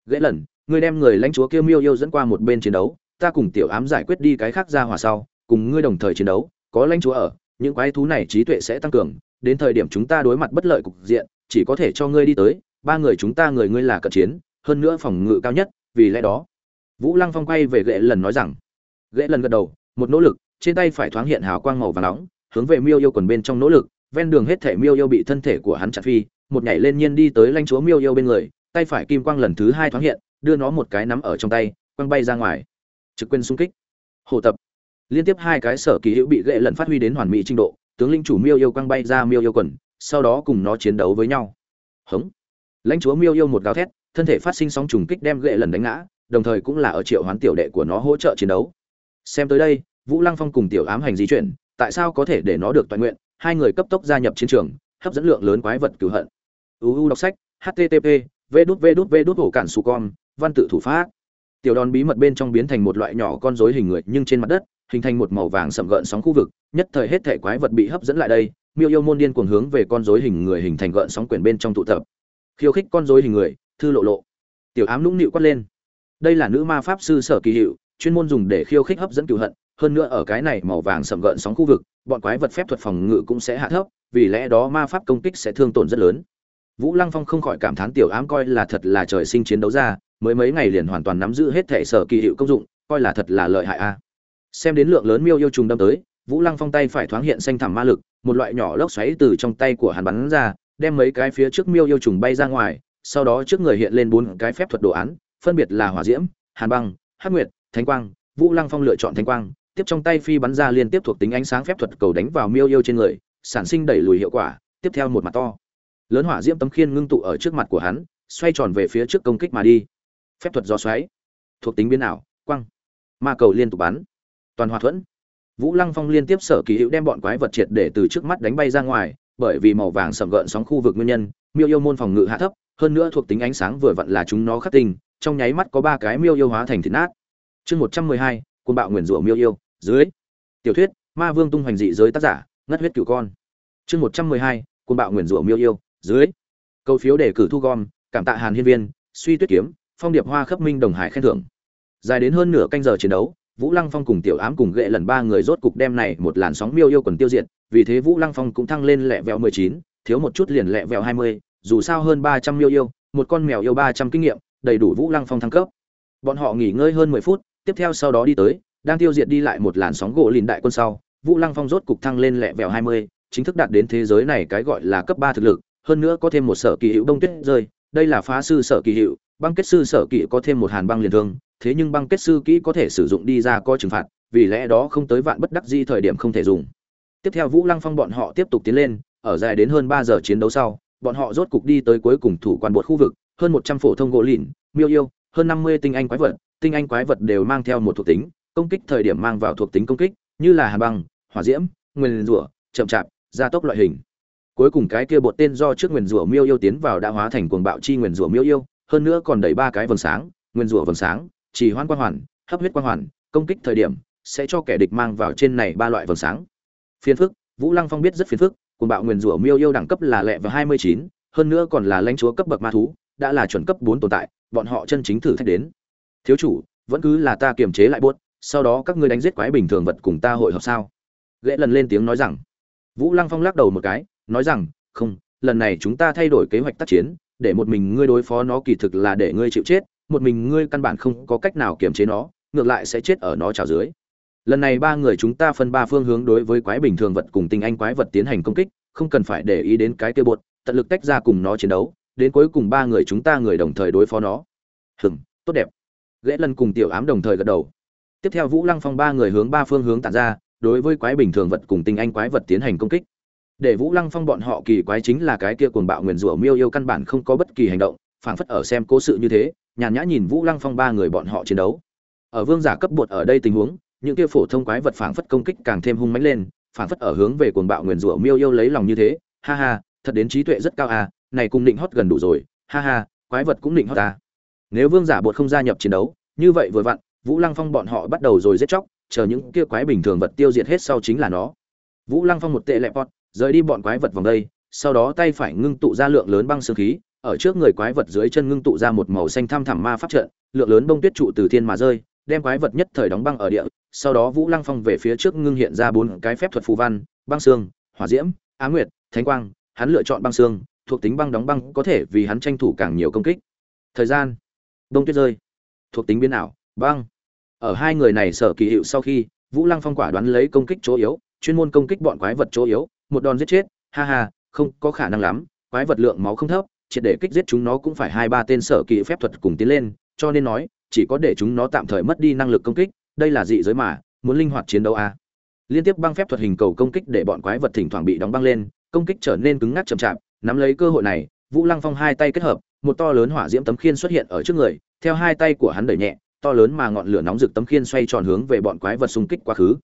Gãy lần, ngươi đem người lãnh chúa kia miêu yêu dẫn qua một bên chiến đấu, ta cùng tiểu ám giải quyết đi cái khác ra hòa sau, cùng ngươi đồng thời chiến đấu, có lãnh chúa ở, những quái thú này trí tuệ sẽ tăng cường, đến thời điểm chúng ta đối mặt bất lợi cục diện chỉ có thể cho ngươi đi tới, ba người chúng ta người ngươi là cận chiến, hơn nữa phòng ngự cao nhất, vì lẽ đó. Vũ lăng phong quay về ghệ lần nói rằng. Ghệ lần gật đầu, một nỗ lực, trên tay phải thoáng hiện hào quang màu và nóng, hướng về miêu yêu quần bên trong nỗ lực, ven đường hết thể miêu yêu bị thân thể của hắn chặt phi, một nhảy lên nhiên đi tới lãnh chúa miêu yêu bên người, tay phải kim quang lần thứ hai thoáng hiện, đưa nó một cái nắm ở trong tay, quăng bay ra ngoài. Trực quên xung kích. Hồ tập. Liên tiếp hai cái sở kỳ hữu bị ghệ lần phát huy đến hoàn mỹ trình độ, tướng linh chủ miêu yêu quăng bay ra miêu yêu quần sau đó cùng nó chiến đấu với nhau. Hống. Lãnh chúa miêu yêu một gào thét, thân thể phát sinh sóng trùng kích đem gậy lần đánh ngã, đồng thời cũng là ở triệu hoán tiểu đệ của nó hỗ trợ chiến đấu. Xem tới đây, vũ lăng phong cùng tiểu ám hành di chuyển, tại sao có thể để nó được toàn nguyện? Hai người cấp tốc gia nhập chiến trường, hấp dẫn lượng lớn quái vật cửu hận. Uu đọc sách http v đút v đút v đút hổ cản su con, văn tự thủ pháp. Tiểu đòn bí mật bên trong biến thành một loại nhỏ con rối hình người, nhưng trên mặt đất, hình thành một màu vàng sậm gợn sóng khu vực, nhất thời hết thể quái vật bị hấp dẫn lại đây miêu yêu môn điên cuồng hướng về con rối hình người hình thành gợn sóng quyển bên trong tụ tập. Khiêu khích con rối hình người, thư lộ lộ. Tiểu ám nũng nịu quát lên. Đây là nữ ma pháp sư sở kỳ hiệu, chuyên môn dùng để khiêu khích hấp dẫn cựu hận, hơn nữa ở cái này màu vàng sầm gợn sóng khu vực, bọn quái vật phép thuật phòng ngự cũng sẽ hạ thấp, vì lẽ đó ma pháp công kích sẽ thương tổn rất lớn. Vũ lăng phong không khỏi cảm thán tiểu ám coi là thật là trời sinh chiến đấu ra, mới mấy ngày liền hoàn toàn nắm giữ hết thể sở kỳ hiệu công dụng, coi là thật là lợi hại a. Xem đến lượng lớn miêu yêu trùng đâm tới, vũ lăng phong tay phải thoáng hiện xanh thẳm ma lực một loại nhỏ lốc xoáy từ trong tay của hắn bắn ra, đem mấy cái phía trước miêu yêu trùng bay ra ngoài, sau đó trước người hiện lên bốn cái phép thuật đồ án, phân biệt là hỏa diễm, hàn băng, hắc nguyệt, thánh quang, vũ lăng phong lựa chọn thánh quang, tiếp trong tay phi bắn ra liên tiếp thuộc tính ánh sáng phép thuật cầu đánh vào miêu yêu trên người, sản sinh đẩy lùi hiệu quả, tiếp theo một mặt to. Lớn hỏa diễm tấm khiên ngưng tụ ở trước mặt của hắn, xoay tròn về phía trước công kích mà đi. Phép thuật do xoáy. Thuộc tính biến ảo quăng ma cầu liên tục bắn. Toàn hòa thuẫn vũ lăng phong liên tiếp sở kỳ hữu đem bọn quái vật triệt để từ trước mắt đánh bay ra ngoài, bởi vì màu vàng sầm gợn sóng khu vực nguyên nhân, miêu yêu môn phòng ngự hạ thấp, hơn nữa thuộc tính ánh sáng vừa vặn là chúng nó khắc tinh, trong nháy mắt có ba cái miêu yêu hóa thành thịt nát. Chương một trăm bạo nguyền rủa miêu yêu, dưới. Tiểu thuyết, ma vương tung hoành dị giới tác giả, ngất huyết cửu con. Chương một trăm bạo nguyền rủa miêu yêu, dưới. Câu phiếu đề cử thu gom, cảm tạ hàn hiên viên, suy tuyết kiếm, phong điệp hoa khắp minh đồng hải khen thưởng. Dài đến hơn nửa canh giờ chiến đấu vũ lăng phong cùng tiểu ám cùng gệ lần ba người rốt cục đem này một làn sóng miêu yêu quần tiêu diệt, vì thế vũ lăng phong cũng thăng lên lẹ vẹo mười chín, thiếu một chút liền lẹ vẹo hai mươi, dù sao hơn ba trăm miêu yêu, một con mèo yêu ba trăm kinh nghiệm, đầy đủ vũ lăng phong thăng cấp. Bọn họ nghỉ ngơi hơn mười phút, tiếp theo sau đó đi tới, đang tiêu diệt đi lại một làn sóng gỗ lìn đại quân sau, vũ lăng phong rốt cục thăng lên lẹ vẹo hai mươi, chính thức đạt đến thế giới này cái gọi là cấp ba thực lực, hơn nữa có thêm một sở kỳ hữu đông tuyết rơi, đây là phá sư sở kỳ hữu, băng kết sư sở kỳ có thêm một hàn băng liền thương thế nhưng băng kết sư kỹ có thể sử dụng đi ra coi trừng phạt, vì lẽ đó không tới vạn bất đắc di thời điểm không thể dùng. Tiếp theo vũ lăng phong bọn họ tiếp tục tiến lên, ở dài đến hơn ba giờ chiến đấu sau, bọn họ rốt cục đi tới cuối cùng thủ quan bột khu vực, hơn một trăm phổ thông gỗ lìn, miêu yêu, hơn năm mươi tinh anh quái vật, tinh anh quái vật đều mang theo một thuộc tính, công kích thời điểm mang vào thuộc tính công kích, như là hà băng, hỏa diễm, nguyên rủa, chậm chạp, gia tốc loại hình. Cuối cùng cái kia bột tên do trước nguyên rủa miêu yêu tiến vào đã hóa thành cuồng bạo chi nguyên rủa miêu yêu, hơn nữa còn đẩy ba cái vầng sáng, nguyên rủa vầng sáng chỉ hoan quang hoàn, hấp huyết quang hoàn, công kích thời điểm, sẽ cho kẻ địch mang vào trên này ba loại vầng sáng. Phiền phức, vũ lăng phong biết rất phiền phức cùng bạo nguyên rủa miêu yêu đẳng cấp là lẹ và hai mươi chín, hơn nữa còn là lãnh chúa cấp bậc ma thú, đã là chuẩn cấp bốn tồn tại, bọn họ chân chính thử thách đến. Thiếu chủ, vẫn cứ là ta kiềm chế lại buốt, sau đó các ngươi đánh giết quái bình thường vật cùng ta hội họp sao? Ghệ lần lên tiếng nói rằng. Vũ lăng phong lắc đầu một cái, nói rằng, không, lần này chúng ta thay đổi kế hoạch tác chiến, để một mình ngươi đối phó nó kỳ thực là để ngươi chịu chết một mình ngươi căn bản không có cách nào kiềm chế nó, ngược lại sẽ chết ở nó trào dưới. Lần này ba người chúng ta phân ba phương hướng đối với quái bình thường vật cùng tinh anh quái vật tiến hành công kích, không cần phải để ý đến cái kia bột, tận lực tách ra cùng nó chiến đấu, đến cuối cùng ba người chúng ta người đồng thời đối phó nó. Hừm, tốt đẹp. Ghế lần cùng tiểu ám đồng thời gật đầu. Tiếp theo vũ lăng phong ba người hướng ba phương hướng tản ra, đối với quái bình thường vật cùng tinh anh quái vật tiến hành công kích. Để vũ lăng phong bọn họ kỳ quái chính là cái kia cuồng bạo nguyền rủa miêu yêu căn bản không có bất kỳ hành động, phảng phất ở xem cố sự như thế nhàn nhã nhìn vũ lăng phong ba người bọn họ chiến đấu. Ở vương giả cấp bột ở đây tình huống, những kia phổ thông quái vật phảng phất công kích càng thêm hung mãnh lên, phảng phất ở hướng về cuồng bạo nguyền rủa miêu yêu lấy lòng như thế. Ha ha, thật đến trí tuệ rất cao à này cùng định hót gần đủ rồi. Ha ha, quái vật cũng định hót ta nếu vương giả bột không gia nhập chiến đấu, như vậy vừa vặn, vũ lăng phong bọn họ bắt đầu rồi giết chóc, chờ những kia quái bình thường vật tiêu diệt hết sau chính là nó. Vũ lăng phong một tệ lẹ pot rời đi bọn quái vật vòng đây, sau đó tay phải ngưng tụ ra lượng lớn băng xương khí ở trước người quái vật dưới chân ngưng tụ ra một màu xanh thăm thẳm ma pháp trận, lượng lớn bông tuyết trụ từ thiên mà rơi, đem quái vật nhất thời đóng băng ở địa. Sau đó vũ lăng phong về phía trước ngưng hiện ra bốn cái phép thuật phù văn, băng xương, hỏa diễm, á nguyệt, thánh quang. Hắn lựa chọn băng xương, thuộc tính băng đóng băng có thể vì hắn tranh thủ càng nhiều công kích. Thời gian. Bông tuyết rơi. Thuộc tính biến ảo, băng. Ở hai người này sở kỳ hiệu sau khi, vũ lăng phong quả đoán lấy công kích chỗ yếu, chuyên môn công kích bọn quái vật chỗ yếu, một đòn giết chết, ha ha, không có khả năng lắm, quái vật lượng máu không thấp triệt để kích giết chúng nó cũng phải hai ba tên sở kỳ phép thuật cùng tiến lên, cho nên nói, chỉ có để chúng nó tạm thời mất đi năng lực công kích, đây là dị giới mà, muốn linh hoạt chiến đấu à. liên tiếp băng phép thuật hình cầu công kích để bọn quái vật thỉnh thoảng bị đóng băng lên, công kích trở nên cứng ngắc chậm chạp, nắm lấy cơ hội này, vũ lăng phong hai tay kết hợp, một to lớn hỏa diễm tấm khiên xuất hiện ở trước người, theo hai tay của hắn đẩy nhẹ, to lớn mà ngọn lửa nóng rực tấm khiên xoay tròn hướng về bọn quái vật xung kích quá khứ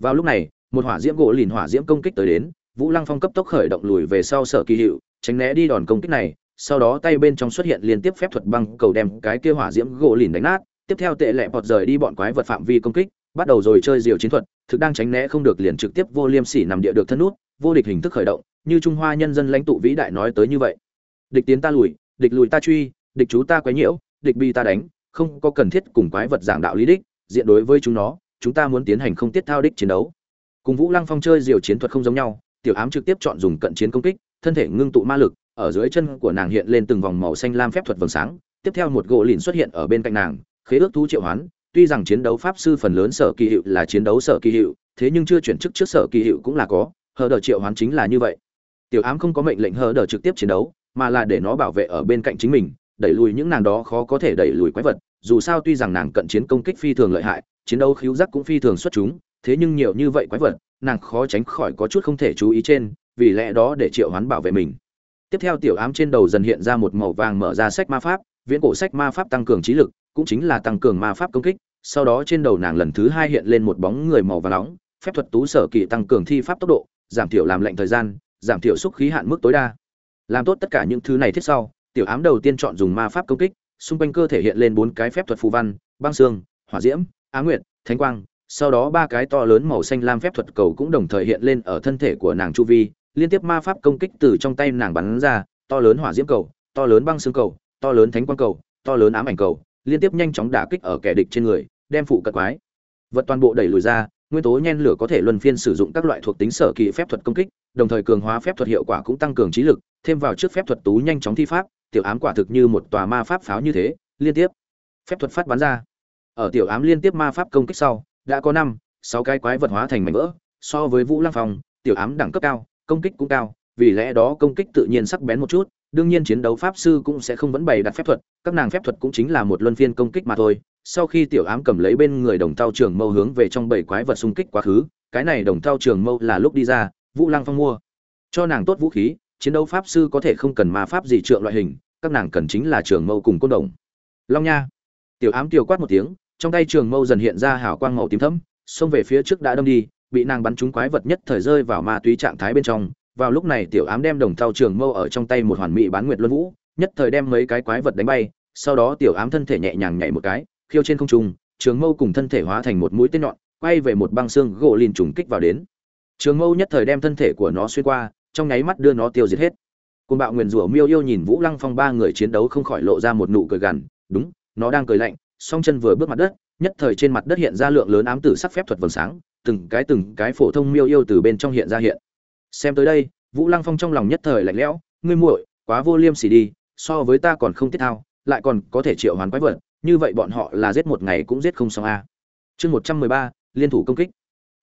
vào lúc này, một hỏa diễm gỗ lìn hỏa diễm công kích tới đến, vũ lăng phong cấp tốc khởi động lùi về sau sở kỳ hiệu, tránh né đi đòn công kích này sau đó tay bên trong xuất hiện liên tiếp phép thuật băng cầu đem cái kia hỏa diễm gỗ lìn đánh nát. Tiếp theo tệ lẹ bọt rời đi bọn quái vật phạm vi công kích, bắt đầu rồi chơi diều chiến thuật, thực đang tránh né không được liền trực tiếp vô liêm sỉ nằm địa được thân nút, vô địch hình thức khởi động, như trung hoa nhân dân lãnh tụ vĩ đại nói tới như vậy. Địch tiến ta lùi, địch lùi ta truy, địch chú ta quấy nhiễu, địch bi ta đánh, không có cần thiết cùng quái vật giảng đạo lý đích, diện đối với chúng nó, chúng ta muốn tiến hành không tiết thao đích chiến đấu. Cùng vũ lăng phong chơi diều chiến thuật không giống nhau, tiểu ám trực tiếp chọn dùng cận chiến công kích, thân thể ngưng tụ ma lực ở dưới chân của nàng hiện lên từng vòng màu xanh lam phép thuật vầng sáng, tiếp theo một gỗ lìn xuất hiện ở bên cạnh nàng, khế ước thú triệu hoán, tuy rằng chiến đấu pháp sư phần lớn sở kỳ hiệu là chiến đấu sở kỳ hiệu, thế nhưng chưa chuyển chức trước sở kỳ hiệu cũng là có, hờ đờ triệu hoán chính là như vậy. Tiểu ám không có mệnh lệnh hờ đờ trực tiếp chiến đấu, mà là để nó bảo vệ ở bên cạnh chính mình, đẩy lùi những nàng đó khó có thể đẩy lùi quái vật, dù sao tuy rằng nàng cận chiến công kích phi thường lợi hại, chiến đấu khiếu giác cũng phi thường xuất chúng, thế nhưng nhiều như vậy quái vật, nàng khó tránh khỏi có chút không thể chú ý trên, vì lẽ đó để triệu hoán bảo vệ mình tiếp theo tiểu ám trên đầu dần hiện ra một màu vàng mở ra sách ma pháp, viễn cổ sách ma pháp tăng cường trí lực, cũng chính là tăng cường ma pháp công kích. Sau đó trên đầu nàng lần thứ hai hiện lên một bóng người màu vàng nóng, phép thuật tú sở kỳ tăng cường thi pháp tốc độ, giảm thiểu làm lệnh thời gian, giảm thiểu xúc khí hạn mức tối đa. Làm tốt tất cả những thứ này thiết sau, tiểu ám đầu tiên chọn dùng ma pháp công kích, xung quanh cơ thể hiện lên bốn cái phép thuật phù văn, băng xương, hỏa diễm, á nguyệt, thánh quang. Sau đó ba cái to lớn màu xanh lam phép thuật cầu cũng đồng thời hiện lên ở thân thể của nàng chu vi liên tiếp ma pháp công kích từ trong tay nàng bắn ra, to lớn hỏa diễm cầu, to lớn băng xương cầu, to lớn thánh quang cầu, to lớn ám ảnh cầu, liên tiếp nhanh chóng đả kích ở kẻ địch trên người, đem phụ cận quái vật toàn bộ đẩy lùi ra, nguyên tố nhen lửa có thể luân phiên sử dụng các loại thuộc tính sở kỳ phép thuật công kích, đồng thời cường hóa phép thuật hiệu quả cũng tăng cường trí lực, thêm vào trước phép thuật tú nhanh chóng thi pháp, tiểu ám quả thực như một tòa ma pháp pháo như thế, liên tiếp phép thuật phát bắn ra. Ở tiểu ám liên tiếp ma pháp công kích sau, đã có năm, sáu cái quái vật hóa thành mảnh vỡ, so với vũ lăng phong, tiểu ám đẳng cấp cao công kích cũng cao, vì lẽ đó công kích tự nhiên sắc bén một chút, đương nhiên chiến đấu pháp sư cũng sẽ không vẫn bày đặt phép thuật, các nàng phép thuật cũng chính là một luân phiên công kích mà thôi. Sau khi tiểu ám cầm lấy bên người đồng thao trường mâu hướng về trong bảy quái vật xung kích quá khứ, cái này đồng thao trường mâu là lúc đi ra, vũ lăng phong mua. Cho nàng tốt vũ khí, chiến đấu pháp sư có thể không cần ma pháp gì trượng loại hình, các nàng cần chính là trường mâu cùng côn đồng. Long nha. Tiểu ám tiểu quát một tiếng, trong tay trường mâu dần hiện ra hào quang màu tím thẫm, xông về phía trước đã đâm đi bị nàng bắn trúng quái vật nhất thời rơi vào ma túy trạng thái bên trong. Vào lúc này tiểu ám đem đồng thau trường mâu ở trong tay một hoàn mỹ bán nguyệt luân vũ, nhất thời đem mấy cái quái vật đánh bay. Sau đó tiểu ám thân thể nhẹ nhàng nhảy một cái, khiêu trên không trung, trường mâu cùng thân thể hóa thành một mũi tên nhọn, quay về một băng xương gỗ lìn trùng kích vào đến. Trường mâu nhất thời đem thân thể của nó xuyên qua, trong nháy mắt đưa nó tiêu diệt hết. Côn bạo nguyền rủa miêu yêu nhìn vũ lăng phong ba người chiến đấu không khỏi lộ ra một nụ cười gằn, đúng, nó đang cười lạnh. Song chân vừa bước mặt đất, nhất thời trên mặt đất hiện ra lượng lớn ám tử sắc phép thuật vầng sáng từng cái từng cái phổ thông miêu yêu từ bên trong hiện ra hiện. Xem tới đây, vũ lăng phong trong lòng nhất thời lạnh lẽo, ngươi muội, quá vô liêm sỉ đi, so với ta còn không tiết thao, lại còn có thể triệu hoán quái vật, như vậy bọn họ là giết một ngày cũng giết không xong a. Chương một trăm mười ba, liên thủ công kích.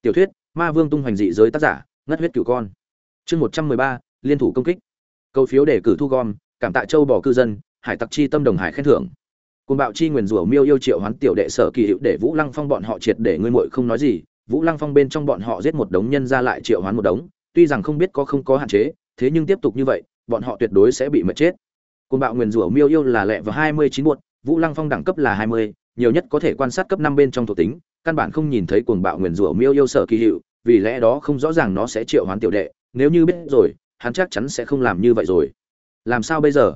Tiểu thuyết, ma vương tung hoành dị giới tác giả, ngất huyết cửu con. Chương một trăm mười ba, liên thủ công kích. Câu phiếu để cử thu gom, cảm tạ châu bỏ cư dân, hải tặc chi tâm đồng hải khen thưởng. Côn bạo chi nguyền rủa miêu yêu triệu hoán tiểu đệ sở kỳ hiệu để vũ lăng phong bọn họ triệt để ngươi muội không nói gì vũ lăng phong bên trong bọn họ giết một đống nhân ra lại triệu hoán một đống, tuy rằng không biết có không có hạn chế, thế nhưng tiếp tục như vậy, bọn họ tuyệt đối sẽ bị mất chết. Côn bạo nguyền rủa miêu yêu là lẹ vào hai mươi chín buột vũ lăng phong đẳng cấp là hai mươi, nhiều nhất có thể quan sát cấp năm bên trong thuộc tính, căn bản không nhìn thấy cuồng bạo nguyền rủa miêu yêu sở kỳ hiệu, vì lẽ đó không rõ ràng nó sẽ triệu hoán tiểu đệ, nếu như biết rồi, hắn chắc chắn sẽ không làm như vậy rồi. Làm sao bây giờ?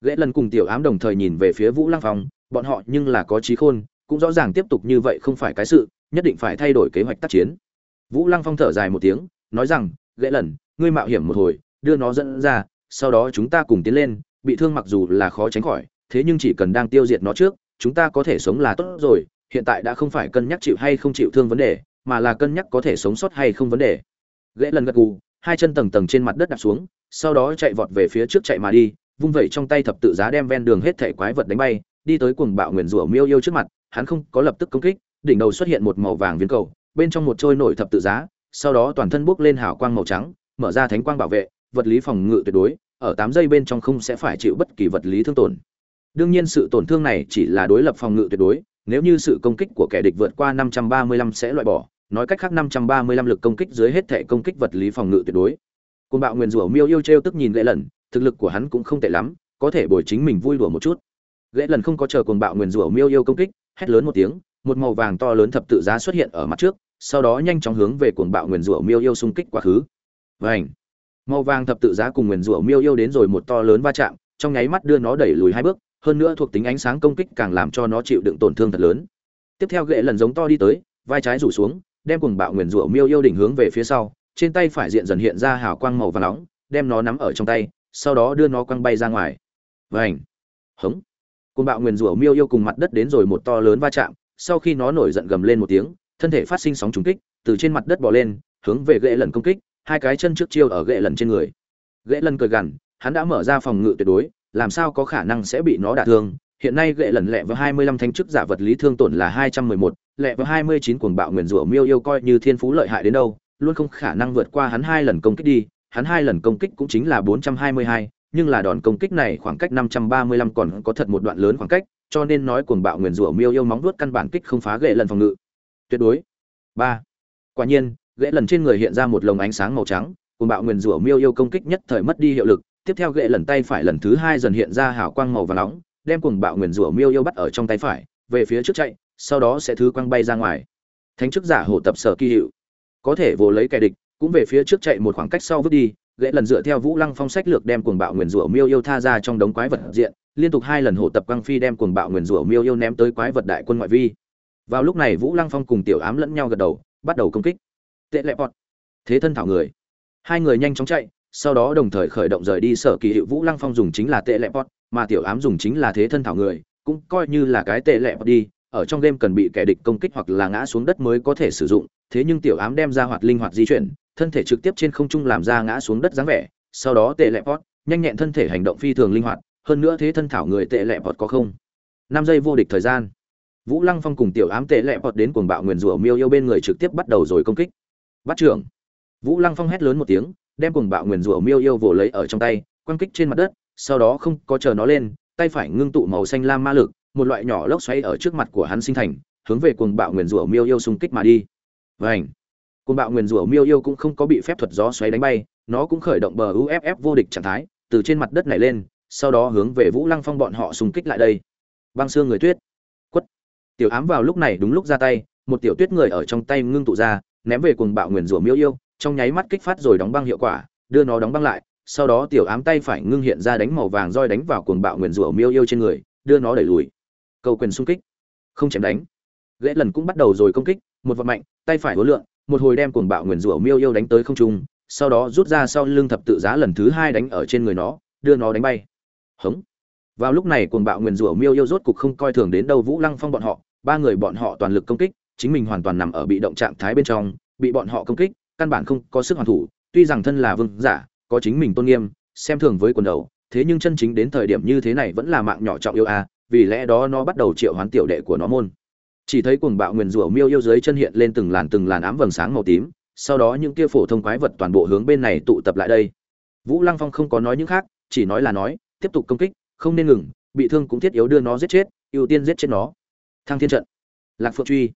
Ghệ lần cùng tiểu ám đồng thời nhìn về phía vũ lăng phong, bọn họ nhưng là có trí khôn, cũng rõ ràng tiếp tục như vậy không phải cái sự nhất định phải thay đổi kế hoạch tác chiến. Vũ lăng phong thở dài một tiếng, nói rằng ghệ lần, ngươi mạo hiểm một hồi, đưa nó dẫn ra, sau đó chúng ta cùng tiến lên, bị thương mặc dù là khó tránh khỏi, thế nhưng chỉ cần đang tiêu diệt nó trước, chúng ta có thể sống là tốt rồi, hiện tại đã không phải cân nhắc chịu hay không chịu thương vấn đề, mà là cân nhắc có thể sống sót hay không vấn đề. Ghệ lần gật gù, hai chân tầng tầng trên mặt đất đặt xuống, sau đó chạy vọt về phía trước chạy mà đi, vung vẩy trong tay thập tự giá đem ven đường hết thể quái vật đánh bay, đi tới cuồng bạo nguyền rủa miêu yêu trước mặt, hắn không có lập tức công kích đỉnh đầu xuất hiện một màu vàng viên cầu, bên trong một trôi nổi thập tự giá, sau đó toàn thân bốc lên hào quang màu trắng, mở ra thánh quang bảo vệ, vật lý phòng ngự tuyệt đối, ở tám giây bên trong không sẽ phải chịu bất kỳ vật lý thương tổn. Đương nhiên sự tổn thương này chỉ là đối lập phòng ngự tuyệt đối, nếu như sự công kích của kẻ địch vượt qua 535 sẽ loại bỏ, nói cách khác 535 lực công kích dưới hết thể công kích vật lý phòng ngự tuyệt đối. Côn bạo nguyên rủa miêu yêu trêu tức nhìn Lệ lần thực lực của hắn cũng không tệ lắm, có thể bồi chính mình vui đùa một chút. Lệ lần không có chờ cuồng bạo nguyên rủa miêu yêu công kích, hét lớn một tiếng một màu vàng to lớn thập tự giá xuất hiện ở mặt trước, sau đó nhanh chóng hướng về cuồng bạo nguyên rủa miêu yêu xung kích quá khứ. Vảnh màu vàng thập tự giá cùng nguyên rủa miêu yêu đến rồi một to lớn va chạm, trong nháy mắt đưa nó đẩy lùi hai bước, hơn nữa thuộc tính ánh sáng công kích càng làm cho nó chịu đựng tổn thương thật lớn. Tiếp theo gậy lần giống to đi tới, vai trái rủ xuống, đem cuồng bạo nguyên rủa miêu yêu đỉnh hướng về phía sau, trên tay phải diện dần hiện ra hào quang màu vàng nóng, đem nó nắm ở trong tay, sau đó đưa nó quăng bay ra ngoài. Vảnh hống! Cuồng bạo nguyên rủa miêu yêu cùng mặt đất đến rồi một to lớn va chạm sau khi nó nổi giận gầm lên một tiếng thân thể phát sinh sóng trùng kích từ trên mặt đất bò lên hướng về gậy lần công kích hai cái chân trước chiêu ở gậy lần trên người. Gậy lần cười gằn hắn đã mở ra phòng ngự tuyệt đối làm sao có khả năng sẽ bị nó đả thương? Hiện nay gậy lần lẹ với 25 thanh chức giả vật lý thương tổn là 211, lẹ với 29 cuồng bạo nguyền rủa miêu yêu coi như thiên phú lợi hại đến đâu luôn không khả năng vượt qua hắn hai lần công kích đi. Hắn hai lần công kích cũng chính là 422, nhưng là đòn công kích này khoảng cách 535 còn có thật một đoạn lớn khoảng cách cho nên nói cuồng bạo nguyền rủa miêu yêu móng vuốt căn bản kích không phá gậy lần phòng ngự. Tuyệt đối. Ba. Quả nhiên, gậy lần trên người hiện ra một lồng ánh sáng màu trắng, cuồng bạo nguyền rủa miêu yêu công kích nhất thời mất đi hiệu lực, tiếp theo gậy lần tay phải lần thứ hai dần hiện ra hào quang màu vàng nóng, đem cuồng bạo nguyền rủa miêu yêu bắt ở trong tay phải, về phía trước chạy, sau đó sẽ thứ quăng bay ra ngoài. Thánh chức giả hổ tập sở kỳ hiệu. Có thể vồ lấy kẻ địch, cũng về phía trước chạy một khoảng cách sau vứt đi gãy lần dựa theo vũ lăng phong sách lược đem cuồng bạo nguyền rủa miêu yêu tha ra trong đống quái vật diện liên tục hai lần hộ tập quang phi đem cuồng bạo nguyền rủa miêu yêu ném tới quái vật đại quân ngoại vi. Vào lúc này vũ lăng phong cùng tiểu ám lẫn nhau gật đầu, bắt đầu công kích. Tệ lẹ bọt. Thế thân thảo người. Hai người nhanh chóng chạy, sau đó đồng thời khởi động rời đi sở kỳ hiệu vũ lăng phong dùng chính là tệ lẹ bọt, mà tiểu ám dùng chính là thế thân thảo người, cũng coi như là cái tệ lẹ bọt đi, ở trong game cần bị kẻ địch công kích hoặc là ngã xuống đất mới có thể sử dụng, thế nhưng tiểu ám đem ra hoạt linh hoạt di chuyển, thân thể trực tiếp trên không trung làm ra ngã xuống đất dáng vẻ, sau đó tệ lẹ bọt, nhanh nhẹn thân thể hành động phi thường linh hoạt hơn nữa thế thân thảo người tệ lệ bọt có không? Năm giây vô địch thời gian. Vũ lăng phong cùng tiểu ám tệ lệ bọt đến cuồng bạo nguyền rủa miêu yêu bên người trực tiếp bắt đầu rồi công kích. Bắt trưởng. Vũ lăng phong hét lớn một tiếng, đem cuồng bạo nguyền rủa miêu yêu vồ lấy ở trong tay, quăng kích trên mặt đất, sau đó không có chờ nó lên, tay phải ngưng tụ màu xanh lam ma lực, một loại nhỏ lốc xoáy ở trước mặt của hắn sinh thành, hướng về cuồng bạo nguyền rủa miêu yêu xung kích mà đi. Vảnh cuồng bạo nguyền rủa miêu yêu cũng không có bị phép thuật gió xoáy đánh bay, nó cũng khởi động bờ uff vô địch trạng thái, từ trên mặt đất này lên sau đó hướng về vũ lăng phong bọn họ xung kích lại đây. Băng xương người tuyết. Quất. Tiểu ám vào lúc này đúng lúc ra tay, một tiểu tuyết người ở trong tay ngưng tụ ra, ném về cuồng bạo nguyền rủa miêu yêu, trong nháy mắt kích phát rồi đóng băng hiệu quả, đưa nó đóng băng lại, sau đó tiểu ám tay phải ngưng hiện ra đánh màu vàng roi đánh vào cuồng bạo nguyền rủa miêu yêu trên người, đưa nó đẩy lùi. Cầu quyền xung kích. Không chém đánh. Ghế lần cũng bắt đầu rồi công kích, một vật mạnh, tay phải hối lượng, một hồi đem cuồng bạo nguyền rủa miêu yêu đánh tới không trung, sau đó rút ra sau lưng thập tự giá lần thứ hai đánh ở trên người nó, đưa nó đánh bay hống. Vào lúc này cuồng bạo nguyền rủa miêu yêu rốt cục không coi thường đến đâu vũ lăng phong bọn họ, ba người bọn họ toàn lực công kích, chính mình hoàn toàn nằm ở bị động trạng thái bên trong, bị bọn họ công kích, căn bản không có sức hoàn thủ, tuy rằng thân là vương giả, có chính mình tôn nghiêm, xem thường với quần đầu, thế nhưng chân chính đến thời điểm như thế này vẫn là mạng nhỏ trọng yêu a vì lẽ đó nó bắt đầu triệu hoán tiểu đệ của nó môn. Chỉ thấy cuồng bạo nguyền rủa miêu yêu dưới chân hiện lên từng làn từng làn ám vầng sáng màu tím, sau đó những kia phổ thông quái vật toàn bộ hướng bên này tụ tập lại đây. Vũ lăng phong không có nói những khác, chỉ nói là nói tiếp tục công kích, không nên ngừng, bị thương cũng thiết yếu đưa nó giết chết, ưu tiên giết chết nó. Thăng thiên trận. Lạc phượng truy.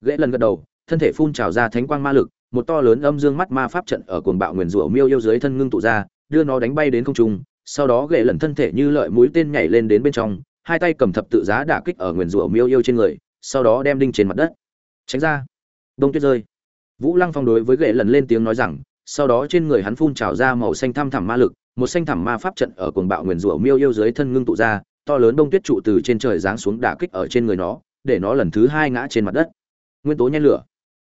Gãy lần gật đầu, thân thể phun trào ra thánh quang ma lực, một to lớn âm dương mắt ma pháp trận ở cuồng bạo nguyền rủa miêu yêu dưới thân ngưng tụ ra, đưa nó đánh bay đến không trung, sau đó ghệ lần thân thể như lợi mũi tên nhảy lên đến bên trong, hai tay cầm thập tự giá đả kích ở nguyền rủa miêu yêu trên người, sau đó đem đinh trên mặt đất. Tránh ra. Đông tuyết rơi. Vũ lăng phong đối với ghệ lần lên tiếng nói rằng sau đó trên người hắn phun trào ra màu xanh thăm thẳm ma lực, một xanh thẳm ma pháp trận ở cuồng bạo nguyền rủa miêu yêu dưới thân ngưng tụ ra, to lớn đông tuyết trụ từ trên trời giáng xuống đả kích ở trên người nó, để nó lần thứ hai ngã trên mặt đất. Nguyên tố nhen lửa.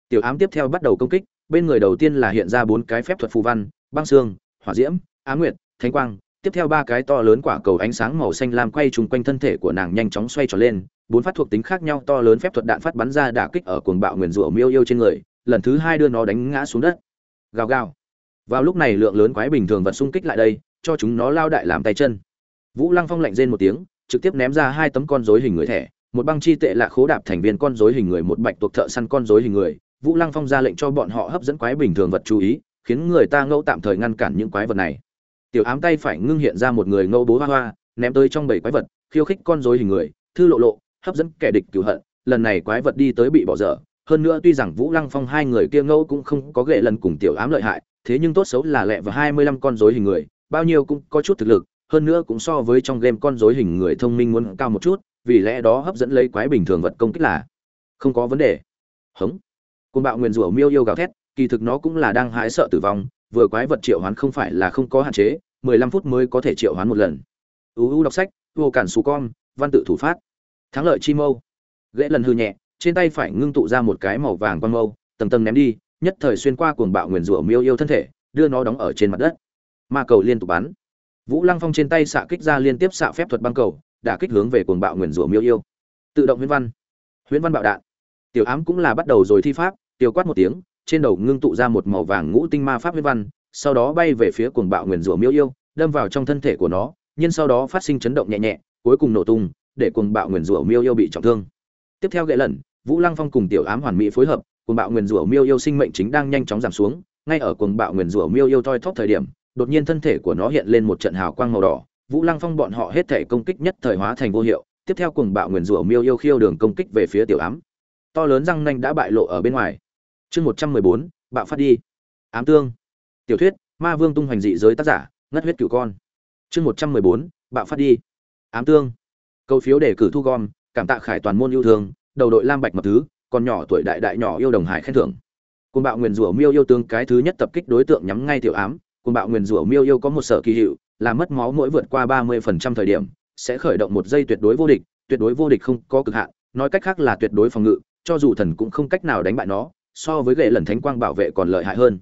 Tiểu ám tiếp theo bắt đầu công kích, bên người đầu tiên là hiện ra bốn cái phép thuật phù văn, băng xương, hỏa diễm, á nguyệt, thánh quang. Tiếp theo ba cái to lớn quả cầu ánh sáng màu xanh lam quay trùng quanh thân thể của nàng nhanh chóng xoay tròn lên, bốn phát thuộc tính khác nhau to lớn phép thuật đạn phát bắn ra đả kích ở cuồng bạo nguyền rủa miêu yêu trên người, lần thứ hai đưa nó đánh ngã xuống đất gào gào. Vào lúc này lượng lớn quái bình thường vật xung kích lại đây, cho chúng nó lao đại làm tay chân. Vũ lăng phong lạnh rên một tiếng, trực tiếp ném ra hai tấm con rối hình người thẻ, một băng chi tệ là khố đạp thành viên con rối hình người, một bạch tuộc thợ săn con rối hình người. Vũ lăng phong ra lệnh cho bọn họ hấp dẫn quái bình thường vật chú ý, khiến người ta ngẫu tạm thời ngăn cản những quái vật này. Tiểu ám tay phải ngưng hiện ra một người ngẫu bố hoa hoa, ném tới trong bảy quái vật, khiêu khích con rối hình người. Thư lộ lộ, hấp dẫn kẻ địch cửu hận, lần này quái vật đi tới bị bỏ dở hơn nữa tuy rằng vũ lăng phong hai người kia ngẫu cũng không có ghệ lần cùng tiểu ám lợi hại, thế nhưng tốt xấu là lẹ và hai mươi lăm con rối hình người, bao nhiêu cũng có chút thực lực, hơn nữa cũng so với trong game con rối hình người thông minh muốn cao một chút, vì lẽ đó hấp dẫn lấy quái bình thường vật công kích là không có vấn đề. Hống. Côn bạo nguyền rủa miêu yêu gào thét, kỳ thực nó cũng là đang hãi sợ tử vong, vừa quái vật triệu hoán không phải là không có hạn chế, mười lăm phút mới có thể triệu hoán một lần. Uu đọc sách, vô cản xù con, văn tự thủ phát. Thắng lợi chi mâu. Ghế lần hư nhẹ trên tay phải ngưng tụ ra một cái màu vàng quang mâu, tầng tầng ném đi, nhất thời xuyên qua cuồng bạo nguyền rủa miêu yêu thân thể, đưa nó đóng ở trên mặt đất. Ma cầu liên tục bắn. Vũ lăng phong trên tay xạ kích ra liên tiếp xạ phép thuật băng cầu đã kích hướng về cuồng bạo nguyền rủa miêu yêu. Tự động huyễn văn. Huyễn văn bạo đạn. Tiểu ám cũng là bắt đầu rồi thi pháp, tiêu quát một tiếng, trên đầu ngưng tụ ra một màu vàng ngũ tinh ma pháp huyễn văn, sau đó bay về phía cuồng bạo nguyền rủa miêu yêu, đâm vào trong thân thể của nó, nhưng sau đó phát sinh chấn động nhẹ nhẹ, cuối cùng nổ tung, để cuồng bạo nguyền rủa miêu yêu bị trọng thương. Tiếp theo gậy lần vũ lăng phong cùng tiểu ám hoàn mỹ phối hợp, cuồng bạo nguyền rủa miêu yêu sinh mệnh chính đang nhanh chóng giảm xuống, ngay ở cuồng bạo nguyền rủa miêu yêu thoi thóp thời điểm, đột nhiên thân thể của nó hiện lên một trận hào quang màu đỏ. Vũ lăng phong bọn họ hết thể công kích nhất thời hóa thành vô hiệu, tiếp theo cuồng bạo nguyền rủa miêu yêu khiêu đường công kích về phía tiểu ám. To lớn răng nanh đã bại lộ ở bên ngoài. Chương một trăm mười bốn, bạo phát đi. Ám tương. Tiểu thuyết, ma vương tung hoành dị giới tác giả, ngất huyết cửu con. Chương một trăm mười bốn, bạo phát đi. Ám tương. Câu phiếu để cử thu gom, cảm tạ khải toàn môn yêu thương đầu đội lam bạch mập thứ, còn nhỏ tuổi đại đại nhỏ yêu đồng hải khen thưởng. Côn bạo nguyền rủa miêu yêu tương cái thứ nhất tập kích đối tượng nhắm ngay tiểu ám. Côn bạo nguyền rủa miêu yêu có một sở kỳ hiệu, là mất máu mỗi vượt qua ba mươi phần trăm thời điểm, sẽ khởi động một giây tuyệt đối vô địch, tuyệt đối vô địch không có cực hạn, nói cách khác là tuyệt đối phòng ngự, cho dù thần cũng không cách nào đánh bại nó, so với gậy lần thánh quang bảo vệ còn lợi hại hơn.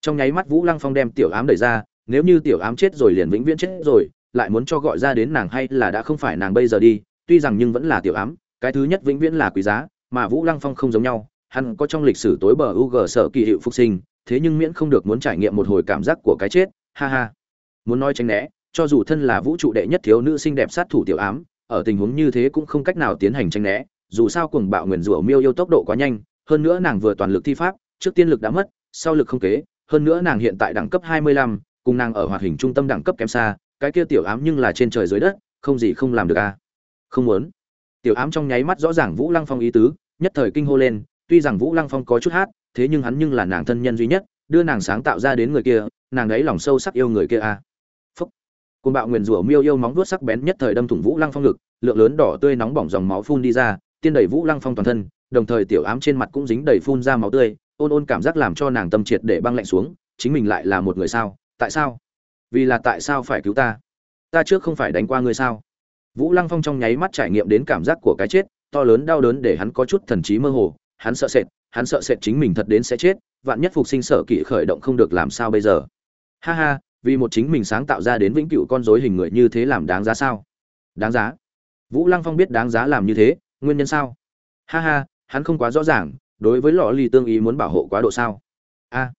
Trong nháy mắt vũ lăng phong đem tiểu ám đẩy ra, nếu như tiểu ám chết rồi liền vĩnh viễn chết rồi, lại muốn cho gọi ra đến nàng hay là đã không phải nàng bây giờ đi, tuy rằng nhưng vẫn là tiểu ám cái thứ nhất vĩnh viễn là quý giá mà vũ lăng phong không giống nhau hắn có trong lịch sử tối bờ u g sở kỳ hiệu phục sinh thế nhưng miễn không được muốn trải nghiệm một hồi cảm giác của cái chết ha ha muốn nói tránh né cho dù thân là vũ trụ đệ nhất thiếu nữ xinh đẹp sát thủ tiểu ám ở tình huống như thế cũng không cách nào tiến hành tránh né dù sao cuồng bạo nguyền rủa miêu yêu tốc độ quá nhanh hơn nữa nàng vừa toàn lực thi pháp trước tiên lực đã mất sau lực không kế hơn nữa nàng hiện tại đẳng cấp 25, cùng nàng ở hoạt hình trung tâm đẳng cấp kém xa, cái kia tiểu ám nhưng là trên trời dưới đất, không gì không làm được a. À? Không muốn. Tiểu ám trong nháy mắt rõ ràng Vũ Lăng Phong ý tứ, nhất thời kinh hô lên, tuy rằng Vũ Lăng Phong có chút hát, thế nhưng hắn nhưng là nàng thân nhân duy nhất, đưa nàng sáng tạo ra đến người kia, nàng ấy lòng sâu sắc yêu người kia a. À. Phúc. Côn bạo nguyên rủa miêu yêu móng vuốt sắc bén nhất thời đâm thủng Vũ Lăng Phong ngực, lượng lớn đỏ tươi nóng bỏng dòng máu phun đi ra, tiên đầy Vũ Lăng Phong toàn thân, đồng thời tiểu ám trên mặt cũng dính đầy phun ra máu tươi, ôn ôn cảm giác làm cho nàng tâm triệt để băng lạnh xuống, chính mình lại là một người sao? Tại sao? Vì là tại sao phải cứu ta? Ta trước không phải đánh qua ngươi sao? Vũ Lăng Phong trong nháy mắt trải nghiệm đến cảm giác của cái chết, to lớn đau đớn để hắn có chút thần trí mơ hồ, hắn sợ sệt, hắn sợ sệt chính mình thật đến sẽ chết, vạn nhất phục sinh sở kỵ khởi động không được làm sao bây giờ? Ha ha, vì một chính mình sáng tạo ra đến vĩnh cửu con rối hình người như thế làm đáng giá sao? Đáng giá? Vũ Lăng Phong biết đáng giá làm như thế, nguyên nhân sao? Ha ha, hắn không quá rõ ràng, đối với lọ ly tương ý muốn bảo hộ quá độ sao? A,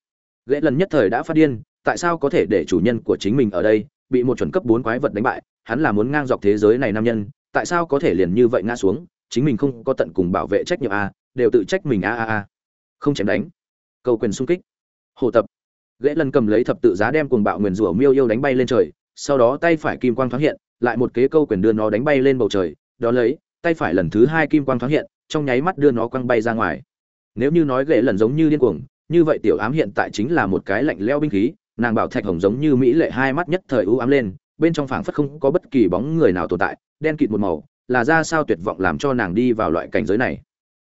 à, lần nhất thời đã phát điên, tại sao có thể để chủ nhân của chính mình ở đây bị một chuẩn cấp bốn quái vật đánh bại, hắn là muốn ngang dọc thế giới này nam nhân, tại sao có thể liền như vậy ngã xuống, chính mình không có tận cùng bảo vệ trách nhiệm a, đều tự trách mình a a a. Không chém đánh. Cầu quyền xung kích. Hồ tập. Gã lần cầm lấy thập tự giá đem cuồng bạo nguyên rủa miêu yêu đánh bay lên trời, sau đó tay phải kim quang thoáng hiện, lại một kế câu quyền đưa nó đánh bay lên bầu trời, đó lấy, tay phải lần thứ hai kim quang thoáng hiện, trong nháy mắt đưa nó quăng bay ra ngoài. Nếu như nói gã lần giống như điên cuồng, như vậy tiểu ám hiện tại chính là một cái lạnh leo binh khí, nàng bảo thạch hồng giống như mỹ lệ hai mắt nhất thời u ám lên, bên trong phảng phất không có bất kỳ bóng người nào tồn tại, đen kịt một màu, là ra sao tuyệt vọng làm cho nàng đi vào loại cảnh giới này.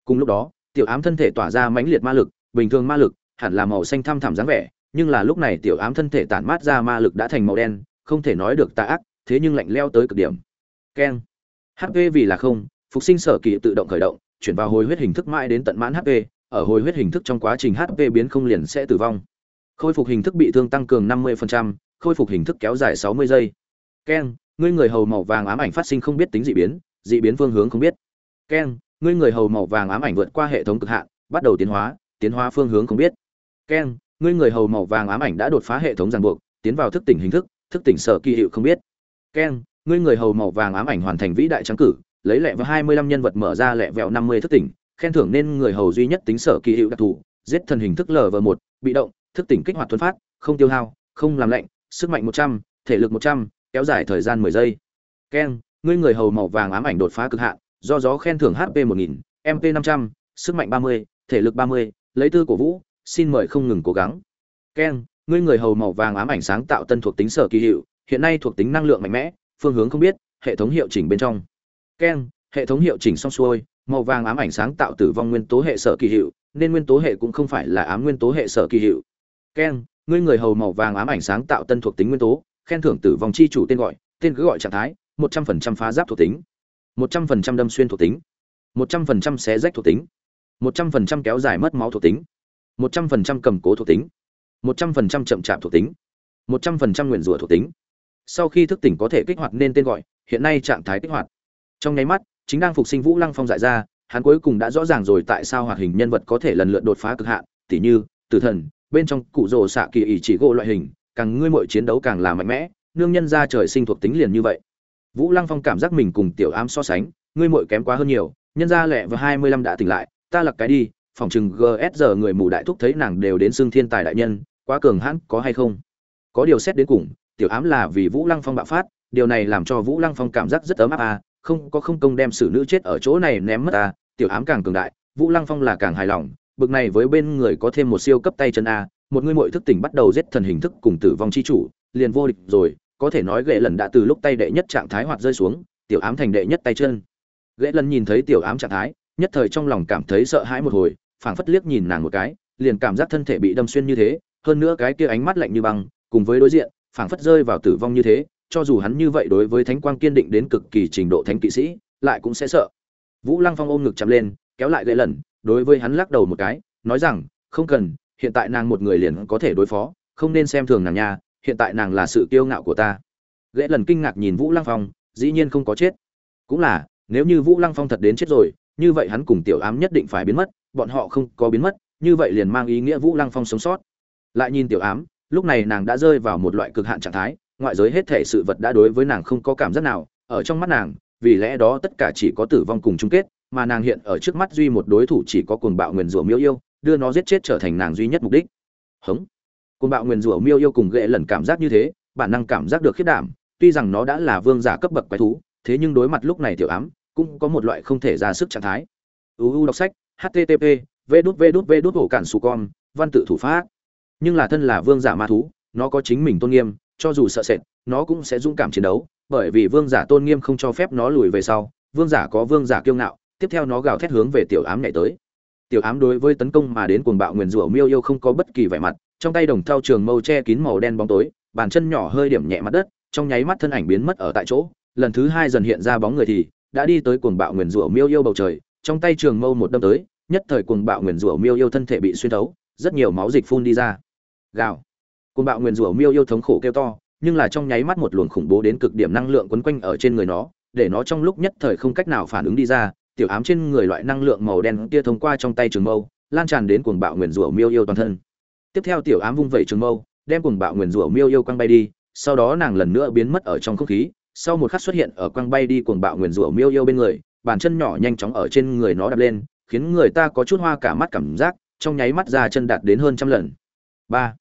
Cùng lúc đó, tiểu ám thân thể tỏa ra mãnh liệt ma lực, bình thường ma lực, hẳn là màu xanh thăm thẳm dáng vẻ, nhưng là lúc này tiểu ám thân thể tản mát ra ma lực đã thành màu đen, không thể nói được tà ác, thế nhưng lạnh lẽo tới cực điểm. Keng. HP vì là không, phục sinh sở kỳ tự động khởi động, chuyển vào hồi huyết hình thức mãi đến tận mãn HP, ở hồi huyết hình thức trong quá trình HP biến không liền sẽ tử vong. Khôi phục hình thức bị thương tăng cường 50%, khôi phục hình thức kéo dài 60 giây. Ken, ngươi người hầu màu vàng ám ảnh phát sinh không biết tính dị biến, dị biến phương hướng không biết. Ken, ngươi người hầu màu vàng ám ảnh vượt qua hệ thống cực hạn, bắt đầu tiến hóa, tiến hóa phương hướng không biết. Ken, ngươi người hầu màu vàng ám ảnh đã đột phá hệ thống ràng buộc, tiến vào thức tỉnh hình thức, thức tỉnh sở kỳ hiệu không biết. Ken, ngươi người hầu màu vàng ám ảnh hoàn thành vĩ đại trắng cử, lấy lẹ vào 25 nhân vật mở ra lẹ vẹo 50 thức tỉnh, khen thưởng nên người hầu duy nhất tính sở kỳ hiệu đặc thù, giết thần hình thức LV1, bị động, thức tỉnh kích hoạt thuần phát, không tiêu hao, không làm lạnh, sức mạnh 100, thể lực 100, kéo dài thời gian 10 giây. Ken, ngươi người hầu màu vàng ám ảnh đột phá cực hạn, do gió khen thưởng HP 1000, MP 500, sức mạnh 30, thể lực 30, lấy tư cổ vũ, xin mời không ngừng cố gắng. Ken, ngươi người hầu màu vàng ám ảnh sáng tạo tân thuộc tính sở kỳ hiệu, hiện nay thuộc tính năng lượng mạnh mẽ, phương hướng không biết, hệ thống hiệu chỉnh bên trong. Ken, hệ thống hiệu chỉnh xong xuôi, màu vàng ám ảnh sáng tạo tử vong nguyên tố hệ sở kỳ hiệu, nên nguyên tố hệ cũng không phải là ám nguyên tố hệ sở kỳ hiệu. Ken, ngươi người hầu màu vàng ám ảnh sáng tạo tân thuộc tính nguyên tố, khen thưởng tử vong chi chủ tên gọi, tên cứ gọi trạng thái, 100% phá giáp thuộc tính, 100% đâm xuyên thuộc tính, 100% xé rách thuộc tính, 100% kéo dài mất máu thuộc tính, 100% cầm cố thuộc tính, 100% chậm chạp thuộc tính, một trăm phần trăm nguyền rủa thuộc tính. Sau khi thức tỉnh có thể kích hoạt nên tên gọi, hiện nay trạng thái kích hoạt. Trong nháy mắt, chính đang phục sinh Vũ Lăng Phong dại ra, hắn cuối cùng đã rõ ràng rồi tại sao hoạt hình nhân vật có thể lần lượt đột phá cực hạn, tỉ như Tử Thần, bên trong cụ rồ xạ kỳ ỷ chỉ gỗ loại hình, càng ngươi mọi chiến đấu càng là mạnh mẽ, nương nhân ra trời sinh thuộc tính liền như vậy. Vũ Lăng Phong cảm giác mình cùng Tiểu Ám so sánh, ngươi mội kém quá hơn nhiều, nhân ra lẹ và 25 đã tỉnh lại, ta lặc cái đi, phòng chừng GSR người mù đại thúc thấy nàng đều đến xương thiên tài đại nhân, quá cường hãn, có hay không? Có điều xét đến cùng, Tiểu Ám là vì Vũ Lăng Phong bạo phát, điều này làm cho Vũ Lăng Phong cảm giác rất ấm áp à, không có không công đem xử nữ chết ở chỗ này ném mất à, Tiểu Ám càng cường đại, Vũ Lăng Phong là càng hài lòng, bực này với bên người có thêm một siêu cấp tay chân a, một người muội thức tỉnh bắt đầu giết thần hình thức cùng tử vong chi chủ, liền vô địch rồi, có thể nói ghệ lần đã từ lúc tay đệ nhất trạng thái hoạt rơi xuống tiểu ám thành đệ nhất tay chân. Ghệ lần nhìn thấy tiểu ám trạng thái nhất thời trong lòng cảm thấy sợ hãi một hồi phảng phất liếc nhìn nàng một cái liền cảm giác thân thể bị đâm xuyên như thế hơn nữa cái kia ánh mắt lạnh như băng cùng với đối diện phảng phất rơi vào tử vong như thế cho dù hắn như vậy đối với thánh quang kiên định đến cực kỳ trình độ thánh kỵ sĩ lại cũng sẽ sợ. Vũ lăng phong ôm ngực chạm lên kéo lại ghệ lần đối với hắn lắc đầu một cái, nói rằng, không cần, hiện tại nàng một người liền có thể đối phó, không nên xem thường nàng nha, hiện tại nàng là sự kiêu ngạo của ta. Ghệ lần kinh ngạc nhìn vũ lăng phong, dĩ nhiên không có chết. Cũng là, nếu như vũ lăng phong thật đến chết rồi, như vậy hắn cùng tiểu ám nhất định phải biến mất, bọn họ không có biến mất, như vậy liền mang ý nghĩa vũ lăng phong sống sót. Lại nhìn tiểu ám, lúc này nàng đã rơi vào một loại cực hạn trạng thái, ngoại giới hết thể sự vật đã đối với nàng không có cảm giác nào, ở trong mắt nàng, vì lẽ đó tất cả chỉ có tử vong cùng chung kết mà nàng hiện ở trước mắt duy một đối thủ chỉ có cuồng bạo nguyền rủa miêu yêu đưa nó giết chết trở thành nàng duy nhất mục đích hống Cuồng bạo nguyên rủa miêu yêu cùng ghệ lần cảm giác như thế, bản năng cảm giác được khiếp đảm, tuy rằng nó đã là vương giả cấp bậc quái thú, thế nhưng đối mặt lúc này tiểu ám, cũng có một loại không thể ra sức trạng thái. UU đọc sách, http, vđút vđút vđút hổ cản su con, văn tự thủ pháp. Nhưng là thân là vương giả ma thú, nó có chính mình tôn nghiêm, cho dù sợ sệt, nó cũng sẽ dũng cảm chiến đấu, bởi vì vương giả tôn nghiêm không cho phép nó lùi về sau, vương giả có vương giả kiêu ngạo, tiếp theo nó gào thét hướng về tiểu ám nhảy tới. Tiểu ám đối với tấn công mà đến cuồng bạo nguyên rủa miêu yêu không có bất kỳ vẻ mặt, trong tay đồng thao trường mâu che kín màu đen bóng tối, bàn chân nhỏ hơi điểm nhẹ mặt đất, trong nháy mắt thân ảnh biến mất ở tại chỗ, lần thứ hai dần hiện ra bóng người thì đã đi tới cuồng bạo nguyên rủa miêu yêu bầu trời, trong tay trường mâu một đâm tới, nhất thời cuồng bạo nguyên rủa miêu yêu thân thể bị xuyên thấu, rất nhiều máu dịch phun đi ra. Gào. Cuồng bạo nguyên rủa miêu yêu thống khổ kêu to, nhưng là trong nháy mắt một luồng khủng bố đến cực điểm năng lượng quấn quanh ở trên người nó, để nó trong lúc nhất thời không cách nào phản ứng đi ra, tiểu ám trên người loại năng lượng màu đen kia thông qua trong tay trường mâu, lan tràn đến cuồng bạo nguyên rủa miêu yêu toàn thân. Tiếp theo tiểu ám vung vẩy trường mâu, đem cuồng bạo nguyên rủa miêu yêu quăng bay đi, sau đó nàng lần nữa biến mất ở trong không khí, sau một khắc xuất hiện ở quăng bay đi cuồng bạo nguyên rủa miêu yêu bên người, bàn chân nhỏ nhanh chóng ở trên người nó đập lên, khiến người ta có chút hoa cả mắt cảm giác, trong nháy mắt ra chân đạt đến hơn trăm lần. ba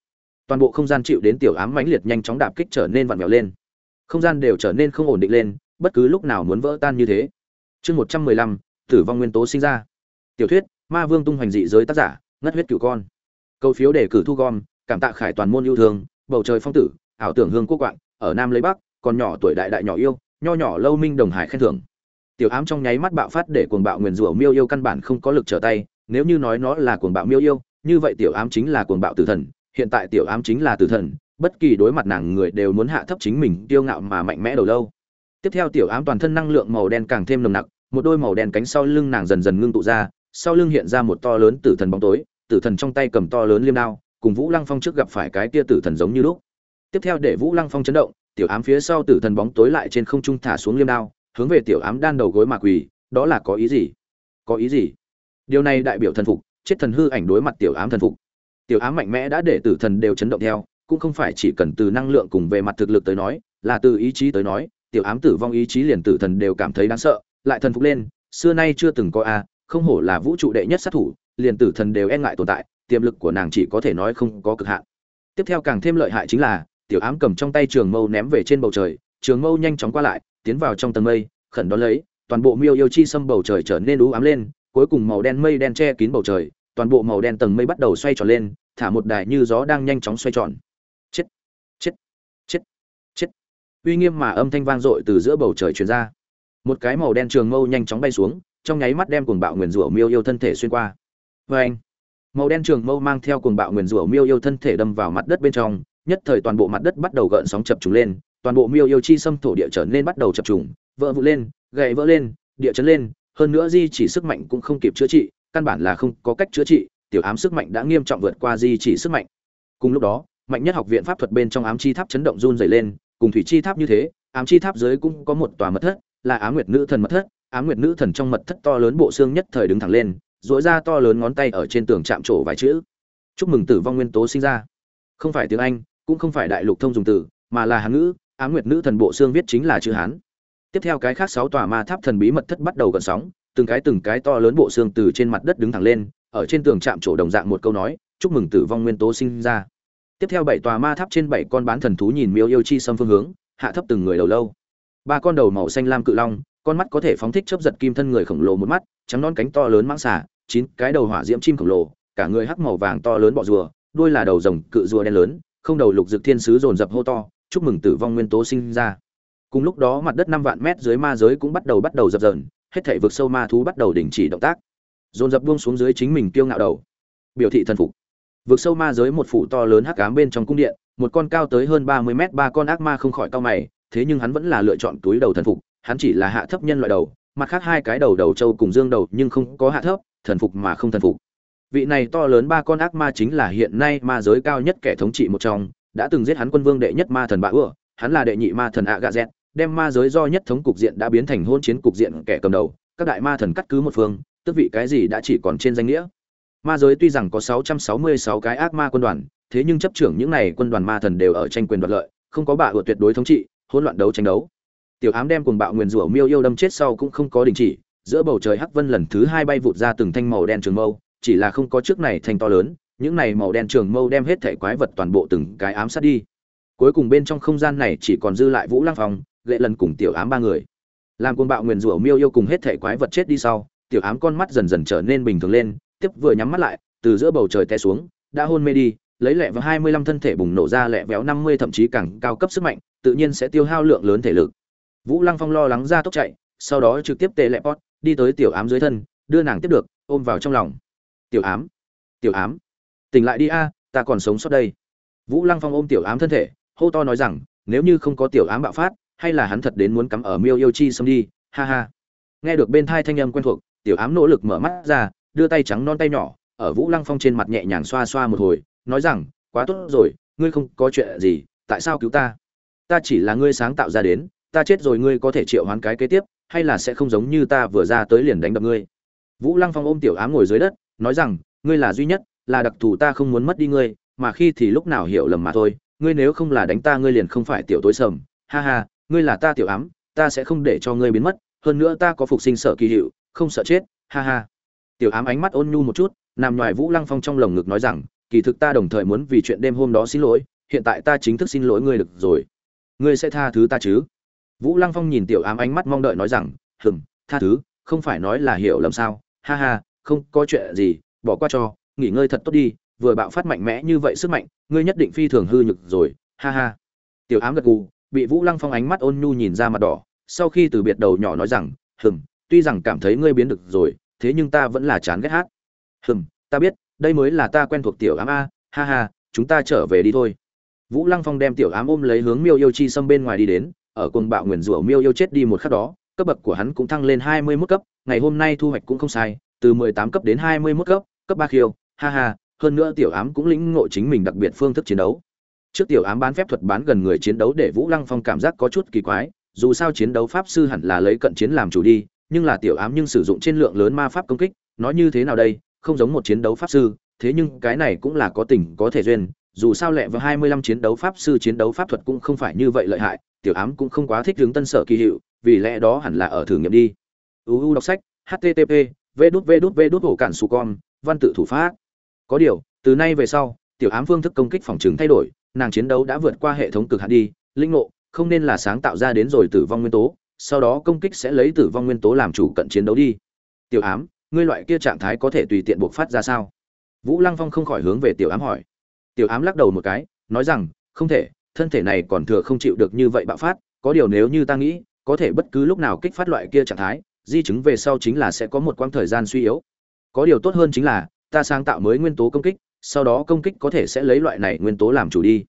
Toàn bộ không gian chịu đến tiểu ám mãnh liệt nhanh chóng đạp kích trở nên vặn vẹo lên. Không gian đều trở nên không ổn định lên, bất cứ lúc nào muốn vỡ tan như thế. Chương một trăm mười lăm tử vong nguyên tố sinh ra. Tiểu thuyết, Ma Vương tung hoành dị giới tác giả, ngất huyết cửu con. Câu phiếu đề cử thu gom, cảm tạ khải toàn môn yêu thương, bầu trời phong tử, ảo tưởng hương quốc quạng, ở Nam lấy Bắc, còn nhỏ tuổi đại đại nhỏ yêu, nho nhỏ lâu minh đồng hải khen thưởng tiểu ám trong nháy mắt bạo phát để cuồng bạo nguyền rủa miêu yêu căn bản không có lực trở tay nếu như nói nó là cuồng bạo miêu yêu như vậy tiểu ám chính là cuồng bạo tử thần hiện tại tiểu ám chính là tử thần bất kỳ đối mặt nàng người đều muốn hạ thấp chính mình tiêu ngạo mà mạnh mẽ đầu lâu tiếp theo tiểu ám toàn thân năng lượng màu đen càng thêm nồng nặc một đôi màu đen cánh sau lưng nàng dần dần ngưng tụ ra, sau lưng hiện ra một to lớn tử thần bóng tối, tử thần trong tay cầm to lớn liêm đao, cùng vũ lăng phong trước gặp phải cái kia tử thần giống như lúc. Tiếp theo để vũ lăng phong chấn động, tiểu ám phía sau tử thần bóng tối lại trên không trung thả xuống liêm đao, hướng về tiểu ám đan đầu gối mà quỳ, đó là có ý gì? Có ý gì? Điều này đại biểu thần phục, chết thần hư ảnh đối mặt tiểu ám thần phục. Tiểu ám mạnh mẽ đã để tử thần đều chấn động theo, cũng không phải chỉ cần từ năng lượng cùng về mặt thực lực tới nói, là từ ý chí tới nói, tiểu ám tử vong ý chí liền tử thần đều cảm thấy đáng sợ lại thần phục lên, xưa nay chưa từng có a, không hổ là vũ trụ đệ nhất sát thủ, liền tử thần đều e ngại tồn tại, tiềm lực của nàng chỉ có thể nói không có cực hạn. Tiếp theo càng thêm lợi hại chính là, tiểu ám cầm trong tay trường mâu ném về trên bầu trời, trường mâu nhanh chóng qua lại, tiến vào trong tầng mây, khẩn đón lấy, toàn bộ miêu yêu chi xâm bầu trời trở nên u ám lên, cuối cùng màu đen mây đen che kín bầu trời, toàn bộ màu đen tầng mây bắt đầu xoay tròn lên, thả một đài như gió đang nhanh chóng xoay tròn. Chết chết chết chết. Uy nghiêm mà âm thanh vang dội từ giữa bầu trời truyền ra một cái màu đen trường mâu nhanh chóng bay xuống, trong nháy mắt đem cuồng bạo nguyền rủa miêu yêu thân thể xuyên qua. Vê anh, màu đen trường mâu mang theo cuồng bạo nguyền rủa miêu yêu thân thể đâm vào mặt đất bên trong, nhất thời toàn bộ mặt đất bắt đầu gợn sóng chập trùng lên, toàn bộ miêu yêu chi xâm thổ địa trở nên bắt đầu chập trùng, vỡ vụ lên gậy vỡ lên, địa chấn lên, hơn nữa di chỉ sức mạnh cũng không kịp chữa trị, căn bản là không có cách chữa trị, tiểu ám sức mạnh đã nghiêm trọng vượt qua di chỉ sức mạnh. Cùng lúc đó, mạnh nhất học viện pháp thuật bên trong ám chi tháp chấn động run dày lên, cùng thủy chi tháp như thế, ám chi tháp dưới cũng có một tòa mật thất là ám nguyệt nữ thần mật thất ám nguyệt nữ thần trong mật thất to lớn bộ xương nhất thời đứng thẳng lên duỗi ra to lớn ngón tay ở trên tường chạm trổ vài chữ. Chúc mừng tử vong nguyên tố sinh ra. Không phải tiếng anh, cũng không phải đại lục thông dùng từ, mà là hán ngữ ám nguyệt nữ thần bộ xương viết chính là chữ hán. Tiếp theo cái khác sáu tòa ma tháp thần bí mật thất bắt đầu gần sóng, từng cái từng cái to lớn bộ xương từ trên mặt đất đứng thẳng lên, ở trên tường chạm trổ đồng dạng một câu nói, chúc mừng tử vong nguyên tố sinh ra. Tiếp theo bảy tòa ma tháp trên bảy con bán thần thú nhìn miêu yêu chi xâm phương hướng, hạ thấp từng người đầu lâu ba con đầu màu xanh lam cự long, con mắt có thể phóng thích chớp giật kim thân người khổng lồ một mắt, trắng non cánh to lớn mãng xả chín cái đầu hỏa diễm chim khổng lồ, cả người hắc màu vàng to lớn bọ rùa, đuôi là đầu rồng cự rùa đen lớn, không đầu lục dực thiên sứ dồn dập hô to, chúc mừng tử vong nguyên tố sinh ra. Cùng lúc đó mặt đất năm vạn mét dưới ma giới cũng bắt đầu bắt đầu dập dờn, hết thể vực sâu ma thú bắt đầu đình chỉ động tác. Dồn dập buông xuống dưới chính mình tiêu ngạo đầu. Biểu thị thần phục. Vực sâu ma giới một phủ to lớn hắc ám bên trong cung điện, một con cao tới hơn ba mươi mét ba con ác ma không khỏi cao mày thế nhưng hắn vẫn là lựa chọn túi đầu thần phục, hắn chỉ là hạ thấp nhân loại đầu, mặt khác hai cái đầu đầu trâu cùng dương đầu nhưng không có hạ thấp, thần phục mà không thần phục. Vị này to lớn ba con ác ma chính là hiện nay ma giới cao nhất kẻ thống trị một trong, đã từng giết hắn quân vương đệ nhất ma thần bạ ưa, hắn là đệ nhị ma thần ạ gà dẹt, đem ma giới do nhất thống cục diện đã biến thành hôn chiến cục diện kẻ cầm đầu, các đại ma thần cắt cứ một phương tức vị cái gì đã chỉ còn trên danh nghĩa. Ma giới tuy rằng có 666 cái ác ma quân đoàn, thế nhưng chấp trưởng những này quân đoàn ma thần đều ở tranh quyền đoạt lợi, không có bạ ưa tuyệt đối thống trị hỗn loạn đấu tranh đấu. Tiểu ám đem cùng bạo nguyền rủa miêu yêu đâm chết sau cũng không có đình chỉ, giữa bầu trời hắc vân lần thứ hai bay vụt ra từng thanh màu đen trường mâu, chỉ là không có trước này thành to lớn, những này màu đen trường mâu đem hết thể quái vật toàn bộ từng cái ám sát đi. Cuối cùng bên trong không gian này chỉ còn dư lại vũ lăng phong, lệ lần cùng tiểu ám ba người. Làm cuồng bạo nguyền rủa miêu yêu cùng hết thể quái vật chết đi sau, tiểu ám con mắt dần dần trở nên bình thường lên, tiếp vừa nhắm mắt lại, từ giữa bầu trời té xuống, đã hôn mê đi, lấy lẹ vào hai mươi lăm thân thể bùng nổ ra lẹ véo năm mươi thậm chí càng cao cấp sức mạnh tự nhiên sẽ tiêu hao lượng lớn thể lực. Vũ lăng phong lo lắng ra tốc chạy, sau đó trực tiếp tê lẹ pot, đi tới tiểu ám dưới thân, đưa nàng tiếp được, ôm vào trong lòng. Tiểu ám tiểu ám, tỉnh lại đi a, ta còn sống sót đây. Vũ lăng phong ôm tiểu ám thân thể, hô to nói rằng, nếu như không có tiểu ám bạo phát, hay là hắn thật đến muốn cắm ở miêu yêu chi xâm đi, ha ha. Nghe được bên thai thanh âm quen thuộc, tiểu ám nỗ lực mở mắt ra, đưa tay trắng non tay nhỏ, ở vũ lăng phong trên mặt nhẹ nhàng xoa xoa một hồi, nói rằng, quá tốt rồi, ngươi không có chuyện gì, tại sao cứu ta? Ta chỉ là ngươi sáng tạo ra đến, ta chết rồi ngươi có thể triệu hoán cái kế tiếp, hay là sẽ không giống như ta vừa ra tới liền đánh đập ngươi? Vũ lăng phong ôm tiểu ám ngồi dưới đất, nói rằng, ngươi là duy nhất, là đặc thù ta không muốn mất đi ngươi, mà khi thì lúc nào hiểu lầm mà thôi, ngươi nếu không là đánh ta ngươi liền không phải tiểu tối sầm. Ha ha, ngươi là ta tiểu ám, ta sẽ không để cho ngươi biến mất, hơn nữa ta có phục sinh sợ kỳ hiệu, không sợ chết. Ha ha. Tiểu ám ánh mắt ôn nhu một chút, nằm ngoài vũ lăng phong trong lồng ngực nói rằng, kỳ thực ta đồng thời muốn vì chuyện đêm hôm đó xin lỗi, hiện tại ta chính thức xin lỗi ngươi được rồi ngươi sẽ tha thứ ta chứ? Vũ lăng phong nhìn tiểu ám ánh mắt mong đợi nói rằng hừng tha thứ, không phải nói là hiểu lầm sao? Ha ha, không có chuyện gì, bỏ qua cho, nghỉ ngơi thật tốt đi, vừa bạo phát mạnh mẽ như vậy sức mạnh, ngươi nhất định phi thường hư nhực rồi, ha ha. Tiểu ám gật gù, bị vũ lăng phong ánh mắt ôn nhu nhìn ra mặt đỏ, sau khi từ biệt đầu nhỏ nói rằng hừng tuy rằng cảm thấy ngươi biến được rồi, thế nhưng ta vẫn là chán ghét hát. Hừng ta biết, đây mới là ta quen thuộc tiểu ám a, ha ha, chúng ta trở về đi thôi vũ lăng phong đem tiểu ám ôm lấy hướng miêu yêu chi Sâm bên ngoài đi đến, ở cồn bạo nguyền rủa miêu yêu chết đi một khắc đó, cấp bậc của hắn cũng thăng lên hai mươi 21 cấp, ngày hôm nay thu hoạch cũng không sai, từ mười tám cấp đến hai mươi 21 cấp cấp ba khiêu, ha ha, hơn nữa tiểu ám cũng lĩnh ngộ chính mình đặc biệt phương thức chiến đấu. Trước tiểu ám bán phép thuật bán gần người chiến đấu để vũ lăng phong cảm giác có chút kỳ quái, dù sao chiến đấu pháp sư hẳn là lấy cận chiến làm chủ đi, nhưng là tiểu ám nhưng sử dụng trên lượng lớn ma pháp công kích, nói như thế nào đây, không giống một chiến đấu pháp sư, thế nhưng cái này cũng là có tình có thể duyên dù sao lẹ vào 25 chiến đấu pháp sư chiến đấu pháp thuật cũng không phải như vậy lợi hại, tiểu ám cũng không quá thích hướng tân sở kỳ hiệu, vì lẽ đó hẳn là ở thử nghiệm đi. Uu đọc sách http v đút v đút cản su con văn tự thủ pháp. Có điều, từ nay về sau, tiểu ám phương thức công kích phòng trường thay đổi, nàng chiến đấu đã vượt qua hệ thống cực hạn đi, linh ngộ, không nên là sáng tạo ra đến rồi tử vong nguyên tố, sau đó công kích sẽ lấy tử vong nguyên tố làm chủ cận chiến đấu đi. Tiểu ám, ngươi loại kia trạng thái có thể tùy tiện buộc phát ra sao? Vũ lăng phong không khỏi hướng về tiểu ám hỏi tiểu ám lắc đầu một cái, nói rằng, không thể, thân thể này còn thừa không chịu được như vậy bạo phát, có điều nếu như ta nghĩ, có thể bất cứ lúc nào kích phát loại kia trạng thái, di chứng về sau chính là sẽ có một quãng thời gian suy yếu. Có điều tốt hơn chính là, ta sáng tạo mới nguyên tố công kích, sau đó công kích có thể sẽ lấy loại này nguyên tố làm chủ đi.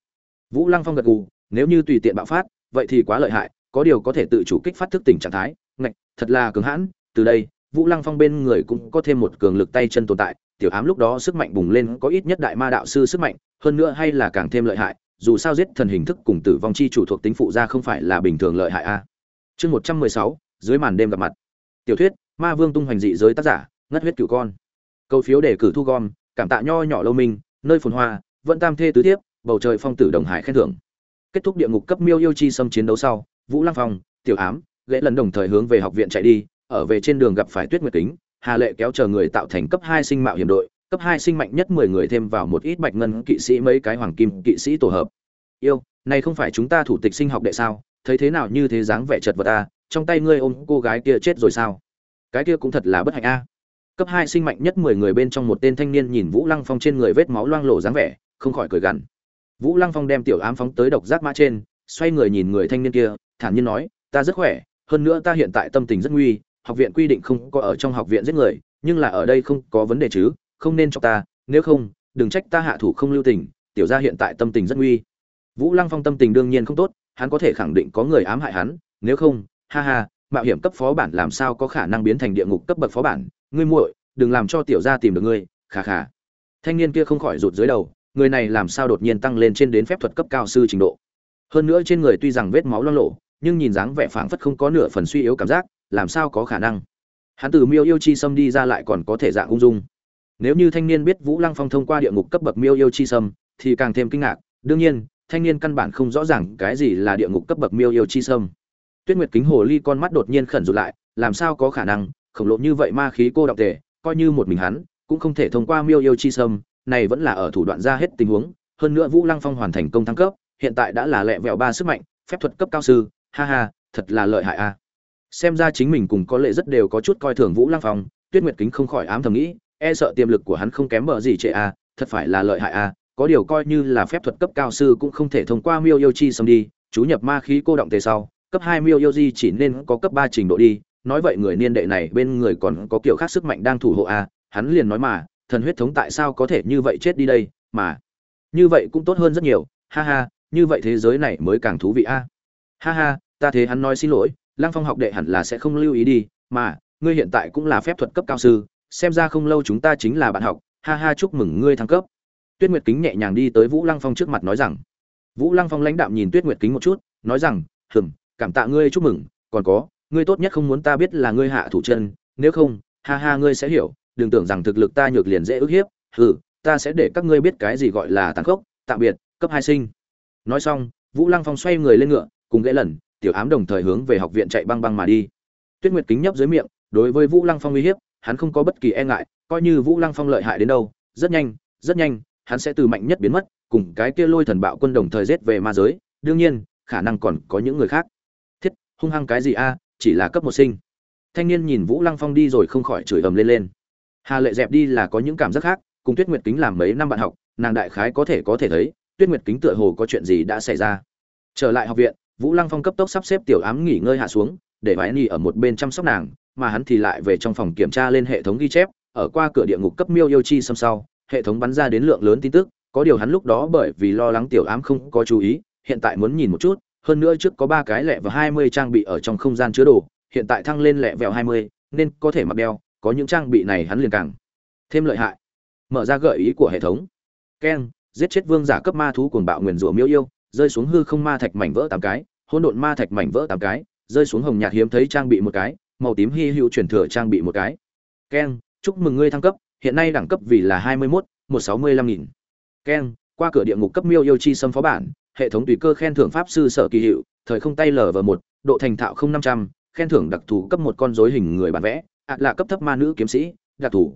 Vũ lăng phong gật gù, nếu như tùy tiện bạo phát, vậy thì quá lợi hại, có điều có thể tự chủ kích phát thức tỉnh trạng thái, ngạch, thật là cứng hãn, từ đây, vũ lăng phong bên người cũng có thêm một cường lực tay chân tồn tại tiểu ám lúc đó sức mạnh bùng lên có ít nhất đại ma đạo sư sức mạnh, hơn nữa hay là càng thêm lợi hại, dù sao giết thần hình thức cùng tử vong chi chủ thuộc tính phụ ra không phải là bình thường lợi hại a. Chương một trăm mười sáu, dưới màn đêm gặp mặt. Tiểu thuyết, ma vương tung hoành dị giới tác giả, ngất huyết cửu con. Câu phiếu đề cử thu gom, cảm tạ nho nhỏ lâu minh, nơi phồn hoa, vẫn tam thê tứ thiếp, bầu trời phong tử đồng hải khen thưởng. Kết thúc địa ngục cấp miêu yêu chi xâm chiến đấu sau, vũ lăng phong, tiểu ám, lễ lần đồng thời hướng về học viện chạy đi, ở về trên đường gặp phải tuyết nguyệt kính hà lệ kéo chờ người tạo thành cấp hai sinh mạo hiểm đội, cấp hai sinh mạnh nhất mười người thêm vào một ít bạch ngân kỵ sĩ mấy cái hoàng kim kỵ sĩ tổ hợp. Yêu, này không phải chúng ta thủ tịch sinh học đệ sao? Thấy thế nào như thế dáng vẻ chật vật ta trong tay ngươi ôm cô gái kia chết rồi sao? Cái kia cũng thật là bất hạnh a cấp hai sinh mạnh nhất mười người bên trong một tên thanh niên nhìn vũ lăng phong trên người vết máu loang lổ dáng vẻ, không khỏi cười gằn. Vũ lăng phong đem tiểu ám phóng tới độc giác mã trên, xoay người nhìn người thanh niên kia, thản nhiên nói, ta rất khỏe, hơn nữa ta hiện tại tâm tình rất nguy học viện quy định không có ở trong học viện giết người, nhưng là ở đây không có vấn đề chứ, không nên cho ta, nếu không, đừng trách ta hạ thủ không lưu tình, tiểu gia hiện tại tâm tình rất nguy. Vũ lăng phong tâm tình đương nhiên không tốt, hắn có thể khẳng định có người ám hại hắn, nếu không, ha ha, mạo hiểm cấp phó bản làm sao có khả năng biến thành địa ngục cấp bậc phó bản, ngươi muội, đừng làm cho tiểu gia tìm được ngươi khà khà thanh niên kia không khỏi rụt dưới đầu, người này làm sao đột nhiên tăng lên trên đến phép thuật cấp cao sư trình độ. Hơn nữa trên người tuy rằng vết máu loang lộ nhưng nhìn dáng vẻ phảng phất không có nửa phần suy yếu cảm giác làm sao có khả năng? Hắn từ miêu yêu chi sâm đi ra lại còn có thể dạng ung dung. Nếu như thanh niên biết vũ lăng phong thông qua địa ngục cấp bậc miêu yêu chi sâm, thì càng thêm kinh ngạc. Đương nhiên, thanh niên căn bản không rõ ràng cái gì là địa ngục cấp bậc miêu yêu chi sâm. Tuyết nguyệt kính hồ ly con mắt đột nhiên khẩn rụt lại, làm sao có khả năng? Khổng lồ như vậy ma khí cô đọc tề, coi như một mình hắn, cũng không thể thông qua miêu yêu chi sâm. Này vẫn là ở thủ đoạn ra hết tình huống. Hơn nữa vũ lăng phong hoàn thành công thăng cấp, hiện tại đã là lẹ vẹo ba sức mạnh, phép thuật cấp cao sư. Ha ha, thật là lợi hại a xem ra chính mình cùng có lệ rất đều có chút coi thường vũ lăng phong, tuyết nguyệt kính không khỏi ám thầm nghĩ e sợ tiềm lực của hắn không kém bờ gì trệ a thật phải là lợi hại a có điều coi như là phép thuật cấp cao sư cũng không thể thông qua miêu yêu chi xâm đi, chú nhập ma khí cô động tề sau, cấp hai miêu yêu di chỉ nên có cấp ba trình độ đi, nói vậy người niên đệ này bên người còn có kiểu khác sức mạnh đang thủ hộ a hắn liền nói mà, thần huyết thống tại sao có thể như vậy chết đi đây, mà như vậy cũng tốt hơn rất nhiều, ha ha, như vậy thế giới này mới càng thú vị a ha ha, ta thế hắn nói xin lỗi lăng phong học đệ hẳn là sẽ không lưu ý đi, mà, ngươi hiện tại cũng là phép thuật cấp cao sư, xem ra không lâu chúng ta chính là bạn học, ha ha chúc mừng ngươi thăng cấp. Tuyết nguyệt kính nhẹ nhàng đi tới vũ lăng phong trước mặt nói rằng, vũ lăng phong lãnh đạm nhìn tuyết nguyệt kính một chút, nói rằng, hừm, cảm tạ ngươi chúc mừng, còn có, ngươi tốt nhất không muốn ta biết là ngươi hạ thủ chân, nếu không, ha ha ngươi sẽ hiểu, đừng tưởng rằng thực lực ta nhược liền dễ ức hiếp, hừ, ta sẽ để các ngươi biết cái gì gọi là tàn khốc, tạm biệt, cấp hai sinh. Nói xong, vũ lăng phong xoay người lên ngựa, cùng gã lần tiểu ám đồng thời hướng về học viện chạy băng băng mà đi. Tuyết nguyệt kính nhấp dưới miệng, đối với vũ lăng phong uy hiếp, hắn không có bất kỳ e ngại, coi như vũ lăng phong lợi hại đến đâu, rất nhanh rất nhanh, hắn sẽ từ mạnh nhất biến mất, cùng cái kia lôi thần bạo quân đồng thời giết về ma giới, đương nhiên, khả năng còn có những người khác. Thiết, hung hăng cái gì a, chỉ là cấp một sinh. Thanh niên nhìn vũ lăng phong đi rồi không khỏi chửi ầm lên lên. Hà lệ dẹp đi là có những cảm giác khác, cùng tuyết nguyệt kính làm mấy năm bạn học, nàng đại khái có thể có thể thấy, tuyết nguyệt kính tựa hồ có chuyện gì đã xảy ra. Trở lại học viện vũ lăng phong cấp tốc sắp xếp tiểu ám nghỉ ngơi hạ xuống, để vải ni ở một bên chăm sóc nàng, mà hắn thì lại về trong phòng kiểm tra lên hệ thống ghi chép, ở qua cửa địa ngục cấp miêu yêu chi xâm sau, hệ thống bắn ra đến lượng lớn tin tức, có điều hắn lúc đó bởi vì lo lắng tiểu ám không có chú ý, hiện tại muốn nhìn một chút, hơn nữa trước có ba cái lẹ và hai mươi trang bị ở trong không gian chứa đồ, hiện tại thăng lên lẹ vẹo hai mươi, nên có thể mặc đeo, có những trang bị này hắn liền càng thêm lợi hại. Mở ra gợi ý của hệ thống. Keng, giết chết vương giả cấp ma thú cuồng bạo nguyền rủa miêu yêu rơi xuống hư không ma thạch mảnh vỡ tám cái, hỗn độn ma thạch mảnh vỡ tám cái, rơi xuống hồng nhạt hiếm thấy trang bị một cái, màu tím hy hữu chuyển thừa trang bị một cái. Keng, chúc mừng ngươi thăng cấp, hiện nay đẳng cấp vì là hai mươi mốt, một sáu mươi lăm nghìn. Keng, qua cửa địa ngục cấp miêu yêu chi xâm phó bản, hệ thống tùy cơ khen thưởng pháp sư sở kỳ hiệu, thời không tay lở vào một, độ thành thạo không năm trăm, khen thưởng đặc thù cấp một con rối hình người bản vẽ ạt là cấp thấp ma nữ kiếm sĩ, đặc thù.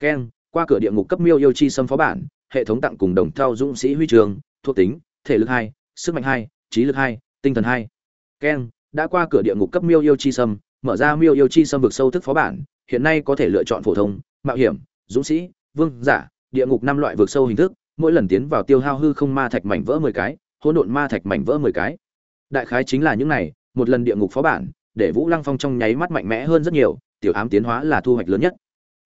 Keng, qua cửa địa ngục cấp miêu yêu chi xâm phó bản, hệ thống tặng cùng đồng thao dũng sĩ huy trường thuộc tính thể lực hai, sức mạnh hai, trí lực hai, tinh thần hai. Keng đã qua cửa địa ngục cấp miêu yêu chi sâm, mở ra miêu yêu chi sâm vực sâu thức phó bản, hiện nay có thể lựa chọn phổ thông, mạo hiểm, dũng sĩ, vương, giả, địa ngục năm loại vực sâu hình thức, mỗi lần tiến vào tiêu hao hư không ma thạch mảnh vỡ mười cái, hỗn độn ma thạch mảnh vỡ mười cái. Đại khái chính là những này, một lần địa ngục phó bản, để vũ lăng phong trong nháy mắt mạnh mẽ hơn rất nhiều, tiểu ám tiến hóa là thu hoạch lớn nhất.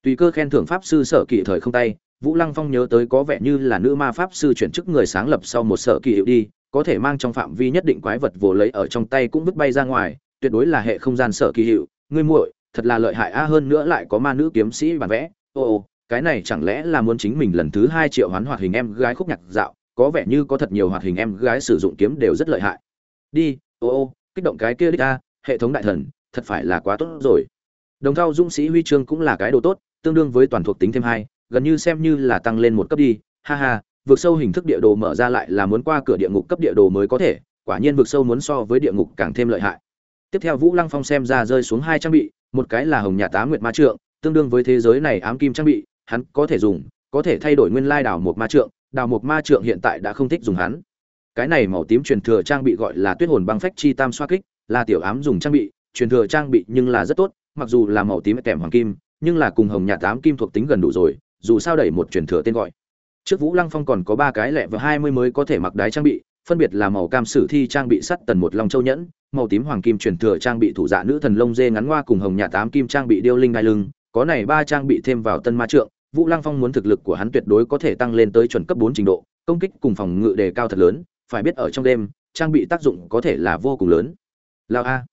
Tùy cơ khen thưởng pháp sư sở kỵ thời không tay vũ lăng phong nhớ tới có vẻ như là nữ ma pháp sư chuyển chức người sáng lập sau một sở kỳ hiệu đi, có thể mang trong phạm vi nhất định quái vật vồ lấy ở trong tay cũng vứt bay ra ngoài, tuyệt đối là hệ không gian sở kỳ hiệu. Ngươi muội, thật là lợi hại a, hơn nữa lại có ma nữ kiếm sĩ bản vẽ. Ô ô, cái này chẳng lẽ là muốn chính mình lần thứ hai triệu hoán hoạt hình em gái khúc nhạc dạo, có vẻ như có thật nhiều hoạt hình em gái sử dụng kiếm đều rất lợi hại. Đi, ô ô, kích động cái kia đích a, hệ thống đại thần, thật phải là quá tốt rồi. Đồng thao dũng sĩ huy chương cũng là cái đồ tốt, tương đương với toàn thuộc tính thêm hai gần như xem như là tăng lên một cấp đi. Ha ha vượt sâu hình thức địa đồ mở ra lại là muốn qua cửa địa ngục cấp địa đồ mới có thể, quả nhiên vượt sâu muốn so với địa ngục càng thêm lợi hại. Tiếp theo vũ lăng phong xem ra rơi xuống hai trang bị, một cái là hồng nhà tá nguyệt ma trượng, tương đương với thế giới này ám kim trang bị, hắn có thể dùng, có thể thay đổi nguyên lai đảo một ma trượng, đào một ma trượng hiện tại đã không thích dùng hắn. Cái này màu tím truyền thừa trang bị gọi là tuyết hồn băng phách chi tam xoa kích, là tiểu ám dùng trang bị, truyền thừa trang bị nhưng là rất tốt, mặc dù là màu tím kèm hoàng kim, nhưng là cùng hồng nhà tám kim thuộc tính gần đủ rồi dù sao đẩy một truyền thừa tên gọi. Trước vũ lăng phong còn có ba cái lẹ và hai mươi mới có thể mặc đái trang bị, phân biệt là màu cam sử thi trang bị sắt tần một long châu nhẫn, màu tím hoàng kim truyền thừa trang bị thủ dạ nữ thần lông dê ngắn hoa cùng hồng nhà tám kim trang bị điêu linh đai lưng, có này ba trang bị thêm vào tân ma trượng, vũ lăng phong muốn thực lực của hắn tuyệt đối có thể tăng lên tới chuẩn cấp bốn trình độ, công kích cùng phòng ngự đề cao thật lớn, phải biết ở trong đêm, trang bị tác dụng có thể là vô cùng lớn. Lao a.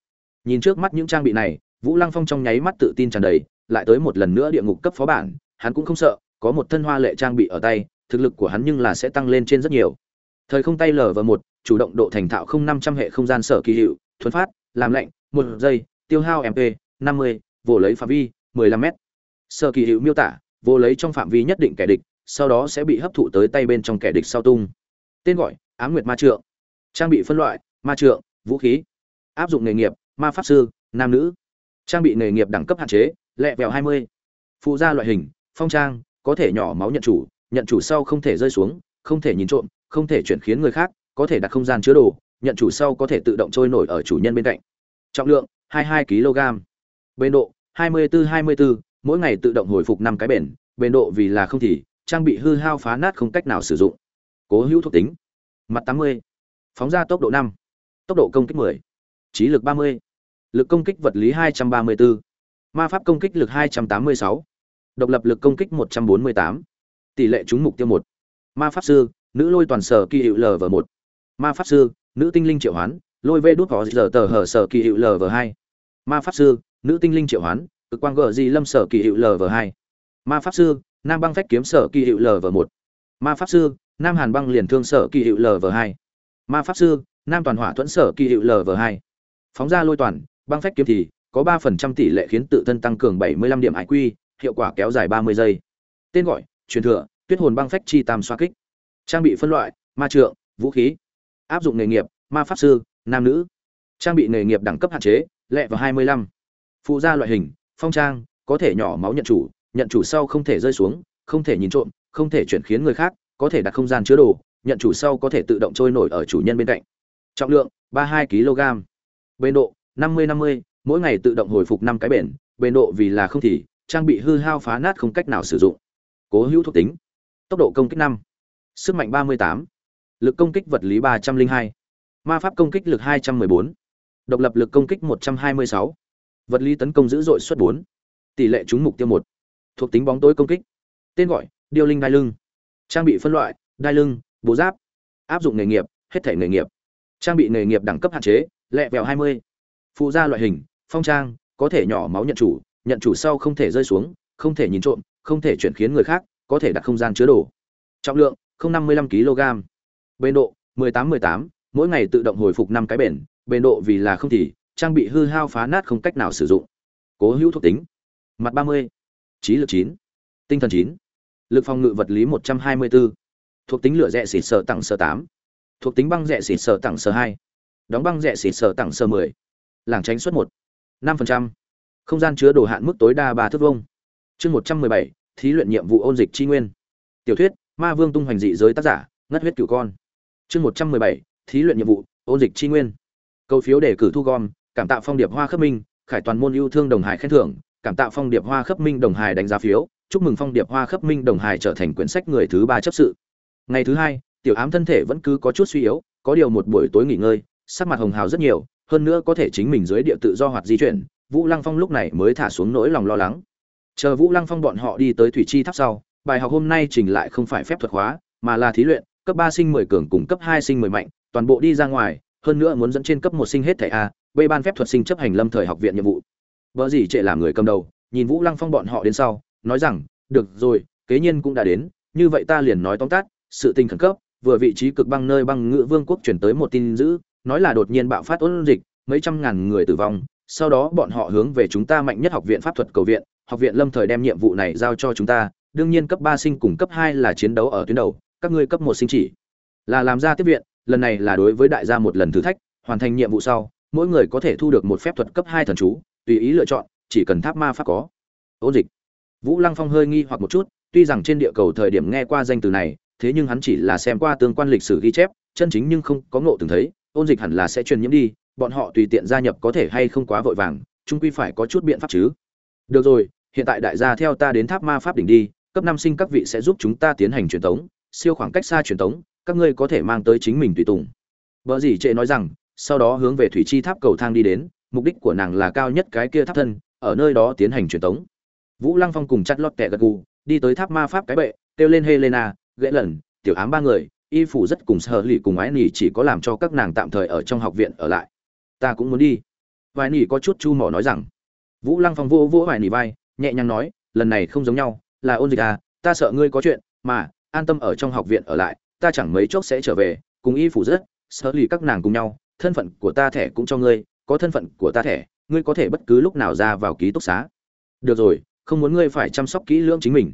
Nhìn trước mắt những trang bị này, vũ lăng phong trong nháy mắt tự tin tràn đầy, lại tới một lần nữa địa ngục cấp phó bản hắn cũng không sợ, có một thân hoa lệ trang bị ở tay, thực lực của hắn nhưng là sẽ tăng lên trên rất nhiều. Thời không tay lở vào một, chủ động độ thành thạo không năm trăm hệ không gian sở kỳ hiệu thuấn phát, làm lạnh, một giây, tiêu hao mp năm mươi vô lấy phạm vi, mười lăm m sở kỳ hiệu miêu tả vô lấy trong phạm vi nhất định kẻ địch, sau đó sẽ bị hấp thụ tới tay bên trong kẻ địch sau tung. Tên gọi, ám nguyệt ma trượng. Trang bị phân loại, ma trượng, vũ khí, áp dụng nghề nghiệp, ma pháp sư, nam nữ. Trang bị nghề nghiệp đẳng cấp hạn chế lệ vẹo hai mươi. Phụ gia loại hình phong trang có thể nhỏ máu nhận chủ nhận chủ sau không thể rơi xuống không thể nhìn trộm không thể chuyển khiến người khác có thể đặt không gian chứa đồ nhận chủ sau có thể tự động trôi nổi ở chủ nhân bên cạnh trọng lượng 22 kg bền độ 24-24, mỗi ngày tự động hồi phục năm cái bền bền độ vì là không thì trang bị hư hao phá nát không cách nào sử dụng cố hữu thuộc tính mặt 80. phóng ra tốc độ 5. tốc độ công kích 10. trí lực 30. lực công kích vật lý 234. ma pháp công kích lực 286 độc lập lực công kích 148. tỷ lệ trúng mục tiêu 1. ma pháp sư, nữ lôi toàn sở kỳ hiệu lv 1 ma pháp sư, nữ tinh linh triệu hoán, lôi vê đốt có giờ tờ hở sở kỳ hiệu lv 2 ma pháp sư, nữ tinh linh triệu hoán, cực quang gờ di lâm sở kỳ hiệu lv 2 ma pháp sư, nam băng phách kiếm sở kỳ hiệu lv 1 ma pháp sư, nam hàn băng liền thương sở kỳ hiệu lv 2 ma pháp sư, nam toàn hỏa thuẫn sở kỳ hiệu lv 2 phóng ra lôi toàn, băng phách kiếm thì có ba phần trăm tỷ lệ khiến tự thân tăng cường bảy mươi lăm điểm hải quy hiệu quả kéo dài ba mươi giây. Tên gọi, truyền thừa, tuyết hồn băng phách chi tam xoa kích. Trang bị phân loại, ma trượng, vũ khí. Áp dụng nghề nghiệp, ma pháp sư, nam nữ. Trang bị nghề nghiệp đẳng cấp hạn chế, lẹ vào hai mươi lăm. Phụ gia loại hình, phong trang, có thể nhỏ máu nhận chủ nhận chủ sau không thể rơi xuống, không thể nhìn trộm, không thể chuyển khiến người khác, có thể đặt không gian chứa đồ, nhận chủ sau có thể tự động trôi nổi ở chủ nhân bên cạnh. Trọng lượng, ba hai kg. Bền độ, năm mươi năm mươi, mỗi ngày tự động hồi phục năm cái bền bền độ vì là không thì trang bị hư hao phá nát không cách nào sử dụng. Cố hữu thuộc tính. Tốc độ công kích năm. Sức mạnh ba mươi tám. Lực công kích vật lý ba trăm linh hai. Ma pháp công kích lực hai trăm m ư ơ i bốn. Độc lập lực công kích một trăm hai mươi sáu. Vật lý tấn công dữ dội suất bốn. Tỷ lệ trúng mục tiêu một. Thuộc tính bóng tối công kích. Tên gọi, điêu linh đai lưng. Trang bị phân loại, đai lưng, bố giáp. Áp dụng nghề nghiệp, hết thể nghề nghiệp. Trang bị nghề nghiệp đẳng cấp hạn chế, lẹ vẹo hai mươi. Phụ gia loại hình, phong trang, có thể nhỏ máu nhận chủ nhận chủ sau không thể rơi xuống, không thể nhìn trộm, không thể chuyển khiến người khác, có thể đặt không gian chứa đồ. Trọng lượng năm mươi lăm kg. Bền độ, mười tám mười tám, mỗi ngày tự động hồi phục năm cái bền bền độ vì là không thì, trang bị hư hao phá nát không cách nào sử dụng. Cố hữu thuộc tính. Mặt ba mươi, trí lực chín, tinh thần chín, lực phòng ngự vật lý một trăm hai mươi bốn thuộc tính lửa rẽ xịt sợ tặng sở tám, thuộc tính băng rẽ xịt sợ tặng sở hai, đóng băng rẽ xịt sợ tặng sở mười, làng tránh suất một, năm phần trăm không gian chứa đồ hạn mức tối đa ba thước vông chương một trăm mười bảy, thí luyện nhiệm vụ ôn dịch tri nguyên. Tiểu thuyết, ma vương tung hoành dị giới tác giả, ngất huyết cửu con. Chương một trăm mười bảy, thí luyện nhiệm vụ ôn dịch tri nguyên. Câu phiếu đề cử thu gom, cảm tạ phong điệp hoa khắc minh, khải toàn môn yêu thương đồng hải khen thưởng, cảm tạ phong điệp hoa khắc minh đồng hải đánh giá phiếu, chúc mừng phong điệp hoa khắc minh đồng hải trở thành quyển sách người thứ ba chấp sự. Ngày thứ hai, tiểu ám thân thể vẫn cứ có chút suy yếu, có điều một buổi tối nghỉ ngơi, sắc mặt hồng hào rất nhiều, hơn nữa có thể chính mình dưới địa tự do hoạt di chuyển vũ lăng phong lúc này mới thả xuống nỗi lòng lo lắng. Chờ vũ lăng phong bọn họ đi tới thủy chi tháp sau, bài học hôm nay trình lại không phải phép thuật hóa, mà là thí luyện, cấp ba sinh mười cường cùng cấp hai sinh mười mạnh, toàn bộ đi ra ngoài, hơn nữa muốn dẫn trên cấp một sinh hết thẻ a b ban phép thuật sinh chấp hành lâm thời học viện nhiệm vụ. Vợ gì trệ làm người cầm đầu, nhìn vũ lăng phong bọn họ đến sau, nói rằng, được rồi, kế nhiên cũng đã đến, như vậy ta liền nói tóm tắt, sự tình khẩn cấp, vừa vị trí cực băng nơi băng ngự vương quốc chuyển tới một tin dữ, nói là đột nhiên bạo phát ôn dịch, mấy trăm ngàn người tử vong sau đó bọn họ hướng về chúng ta mạnh nhất học viện pháp thuật cầu viện, học viện lâm thời đem nhiệm vụ này giao cho chúng ta, đương nhiên cấp ba sinh cùng cấp hai là chiến đấu ở tuyến đầu, các ngươi cấp một sinh chỉ. Là làm ra tiếp viện, lần này là đối với đại gia một lần thử thách, hoàn thành nhiệm vụ sau, mỗi người có thể thu được một phép thuật cấp hai thần chú, tùy ý lựa chọn, chỉ cần tháp ma pháp có. Ôn dịch. Vũ lăng phong hơi nghi hoặc một chút, tuy rằng trên địa cầu thời điểm nghe qua danh từ này, thế nhưng hắn chỉ là xem qua tương quan lịch sử ghi chép, chân chính nhưng không có ngộ từng thấy, ôn dịch hẳn là sẽ truyền nhiễm đi bọn họ tùy tiện gia nhập có thể hay không quá vội vàng trung quy phải có chút biện pháp chứ. Được rồi, hiện tại đại gia theo ta đến tháp ma pháp đỉnh đi, cấp năm sinh các vị sẽ giúp chúng ta tiến hành truyền tống, siêu khoảng cách xa truyền tống, các ngươi có thể mang tới chính mình tùy tùng. Vợ dì trệ nói rằng, sau đó hướng về thủy chi tháp cầu thang đi đến, mục đích của nàng là cao nhất cái kia tháp thân, ở nơi đó tiến hành truyền tống. Vũ lăng phong cùng chặt lót tẹ gật gù, đi tới tháp ma pháp cái bệ, kêu lên helena ghệ lần, tiểu ám ba người, y phủ rất cùng sở lì cùng ái nỉ chỉ có làm cho các nàng tạm thời ở trong học viện ở lại ta cũng muốn đi. Vài nỉ có chút chu mỏ nói rằng. Vũ lăng phong vô vỗ vài nỉ vai, nhẹ nhàng nói, lần này không giống nhau, là ôn dịch à ta sợ ngươi có chuyện, mà, an tâm ở trong học viện ở lại, ta chẳng mấy chốc sẽ trở về, cùng y phủ rất, sợ lì các nàng cùng nhau, thân phận của ta thẻ cũng cho ngươi, có thân phận của ta thẻ, ngươi có thể bất cứ lúc nào ra vào ký túc xá. Được rồi, không muốn ngươi phải chăm sóc kỹ lưỡng chính mình.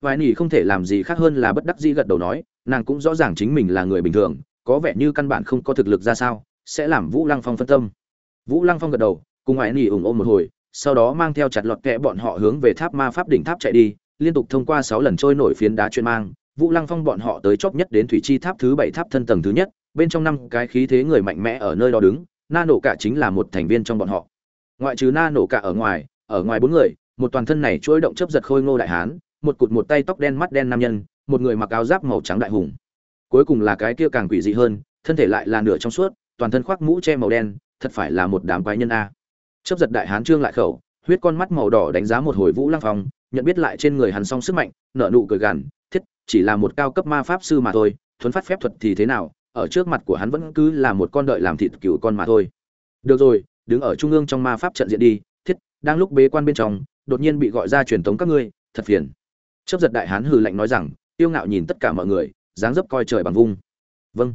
Vài nỉ không thể làm gì khác hơn là bất đắc dĩ gật đầu nói, nàng cũng rõ ràng chính mình là người bình thường, có vẻ như căn bản không có thực lực ra sao sẽ làm vũ lăng phong phân tâm. Vũ lăng phong gật đầu, cùng ngoại nỉ ủng ôm một hồi, sau đó mang theo chặt lọt kẽ bọn họ hướng về tháp ma pháp đỉnh tháp chạy đi, liên tục thông qua sáu lần trôi nổi phiến đá chuyên mang, vũ lăng phong bọn họ tới chóp nhất đến thủy chi tháp thứ bảy tháp thân tầng thứ nhất, bên trong năm cái khí thế người mạnh mẽ ở nơi đó đứng, na nổ cả chính là một thành viên trong bọn họ. Ngoại trừ na nổ cả ở ngoài ở ngoài bốn người, một toàn thân này chuỗi động chấp giật khôi ngô đại hán, một cụt một tay tóc đen mắt đen nam nhân, một người mặc áo giáp màu trắng đại hùng. Cuối cùng là cái kia càng quỷ dị hơn, thân thể lại là nửa trong suốt toàn thân khoác mũ che màu đen, thật phải là một đám quái nhân a. Chấp giật đại hán trương lại khẩu, huyết con mắt màu đỏ đánh giá một hồi vũ lăng phong, nhận biết lại trên người hắn song sức mạnh nợ nụ cười gằn, thiết, chỉ là một cao cấp ma pháp sư mà thôi, thuấn phát phép thuật thì thế nào, ở trước mặt của hắn vẫn cứ là một con đợi làm thịt cừu con mà thôi. Được rồi, đứng ở trung ương trong ma pháp trận diện đi, thiết, đang lúc bế quan bên trong, đột nhiên bị gọi ra truyền tống các ngươi, thật phiền. Chấp giật đại hán hừ lạnh nói rằng, tiêu ngạo nhìn tất cả mọi người, dáng dấp coi trời bằng vung. Vâng.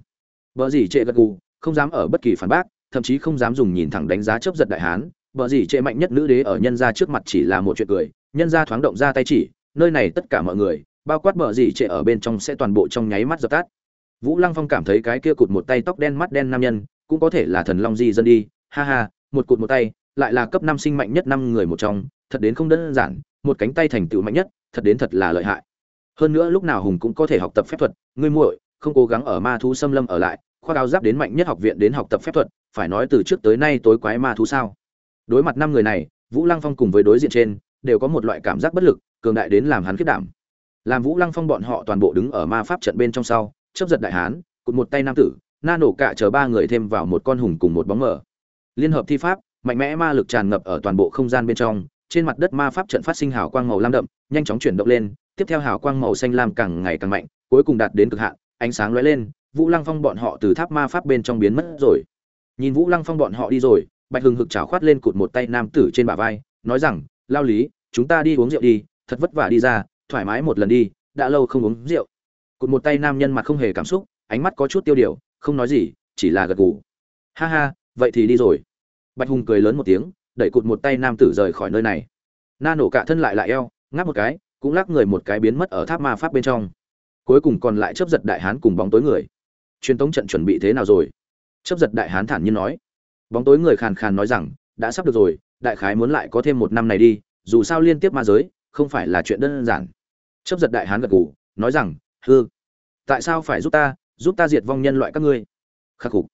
Vợ gì trệ gật gù không dám ở bất kỳ phản bác, thậm chí không dám dùng nhìn thẳng đánh giá chấp giật đại hán. Vợ gì trệ mạnh nhất nữ đế ở nhân gia trước mặt chỉ là một chuyện cười, nhân gia thoáng động ra tay chỉ, nơi này tất cả mọi người, bao quát bờ gì trệ ở bên trong sẽ toàn bộ trong nháy mắt dập tắt. Vũ lăng phong cảm thấy cái kia cụt một tay tóc đen mắt đen nam nhân, cũng có thể là thần long di dân đi. Ha ha, một cụt một tay, lại là cấp năm sinh mạnh nhất năm người một trong, thật đến không đơn giản, một cánh tay thành tựu mạnh nhất, thật đến thật là lợi hại. Hơn nữa lúc nào hùng cũng có thể học tập phép thuật, ngươi muội, không cố gắng ở ma thú xâm lâm ở lại khoa áo giáp đến mạnh nhất học viện đến học tập phép thuật, phải nói từ trước tới nay tối quái ma thú sao? Đối mặt năm người này, vũ lăng phong cùng với đối diện trên, đều có một loại cảm giác bất lực, cường đại đến làm hắn khiết đảm. Làm vũ lăng phong bọn họ toàn bộ đứng ở ma pháp trận bên trong sau chấp giật đại hán, cụt một tay nam tử, na nổ cả chờ ba người thêm vào một con hùng cùng một bóng mở liên hợp thi pháp, mạnh mẽ ma lực tràn ngập ở toàn bộ không gian bên trong, trên mặt đất ma pháp trận phát sinh hào quang màu lam đậm, nhanh chóng chuyển động lên, tiếp theo hào quang màu xanh lam càng ngày càng mạnh, cuối cùng đạt đến cực hạn, ánh sáng lóe lên vũ lăng phong bọn họ từ tháp ma pháp bên trong biến mất rồi. Nhìn vũ lăng phong bọn họ đi rồi, bạch hừng hực chảo khoát lên cụt một tay nam tử trên bả vai, nói rằng, lao lý, chúng ta đi uống rượu đi, thật vất vả đi ra, thoải mái một lần đi, đã lâu không uống rượu. Cụt một tay nam nhân mặt không hề cảm xúc, ánh mắt có chút tiêu điều, không nói gì, chỉ là gật gù. Ha ha, vậy thì đi rồi. Bạch hùng cười lớn một tiếng, đẩy cụt một tay nam tử rời khỏi nơi này. Na nổ cả thân lại lại eo, ngáp một cái, cũng lắc người một cái biến mất ở tháp ma pháp bên trong. Cuối cùng còn lại chấp giật đại hán cùng bóng tối người truyền tống trận chuẩn bị thế nào rồi? Chấp giật đại hán thản nhiên nói. Bóng tối người khàn khàn nói rằng, đã sắp được rồi, đại khái muốn lại có thêm một năm này đi, dù sao liên tiếp ma giới, không phải là chuyện đơn giản. Chấp giật đại hán gật gù, nói rằng hư tại sao phải giúp ta giúp ta diệt vong nhân loại các ngươi? Khắc phục.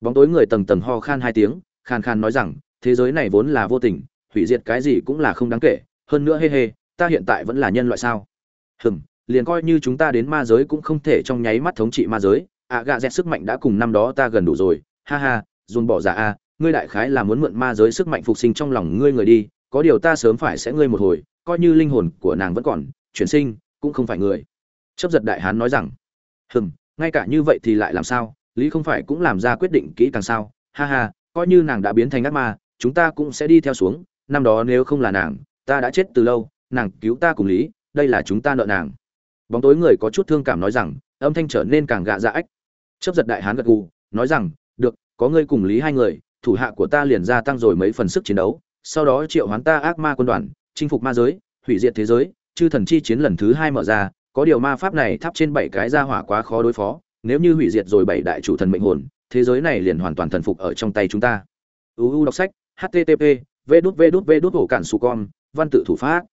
Bóng tối người tầng tầng ho khan hai tiếng, khàn khàn nói rằng, thế giới này vốn là vô tình, hủy diệt cái gì cũng là không đáng kể, hơn nữa hê hê, ta hiện tại vẫn là nhân loại sao? Hừm, liền coi như chúng ta đến ma giới cũng không thể trong nháy mắt thống trị ma giới ạ gạ dẹt sức mạnh đã cùng năm đó ta gần đủ rồi. Ha ha dùn bỏ giả a, ngươi đại khái là muốn mượn ma giới sức mạnh phục sinh trong lòng ngươi người đi, có điều ta sớm phải sẽ ngươi một hồi, coi như linh hồn của nàng vẫn còn, chuyển sinh, cũng không phải người. Chấp giật đại hán nói rằng, hừm, ngay cả như vậy thì lại làm sao? Lý không phải cũng làm ra quyết định kỹ càng sao? Ha ha, coi như nàng đã biến thành ác ma, chúng ta cũng sẽ đi theo xuống. Năm đó nếu không là nàng, ta đã chết từ lâu, nàng cứu ta cùng lý, đây là chúng ta nợ nàng. Bóng tối người có chút thương cảm nói rằng, âm thanh trở nên càng gạ dạ ách chấp giật đại hán gật gù, nói rằng, được, có ngươi cùng lý hai người, thủ hạ của ta liền gia tăng rồi mấy phần sức chiến đấu, sau đó triệu hoán ta ác ma quân đoàn, chinh phục ma giới, hủy diệt thế giới, chư thần chi chiến lần thứ hai mở ra, có điều ma pháp này thắp trên bảy cái ra hỏa quá khó đối phó, nếu như hủy diệt rồi bảy đại chủ thần mệnh hồn, thế giới này liền hoàn toàn thần phục ở trong tay chúng ta. Uu đọc sách http v đút v đút v đút hổ cản su con, văn tự thủ pháp.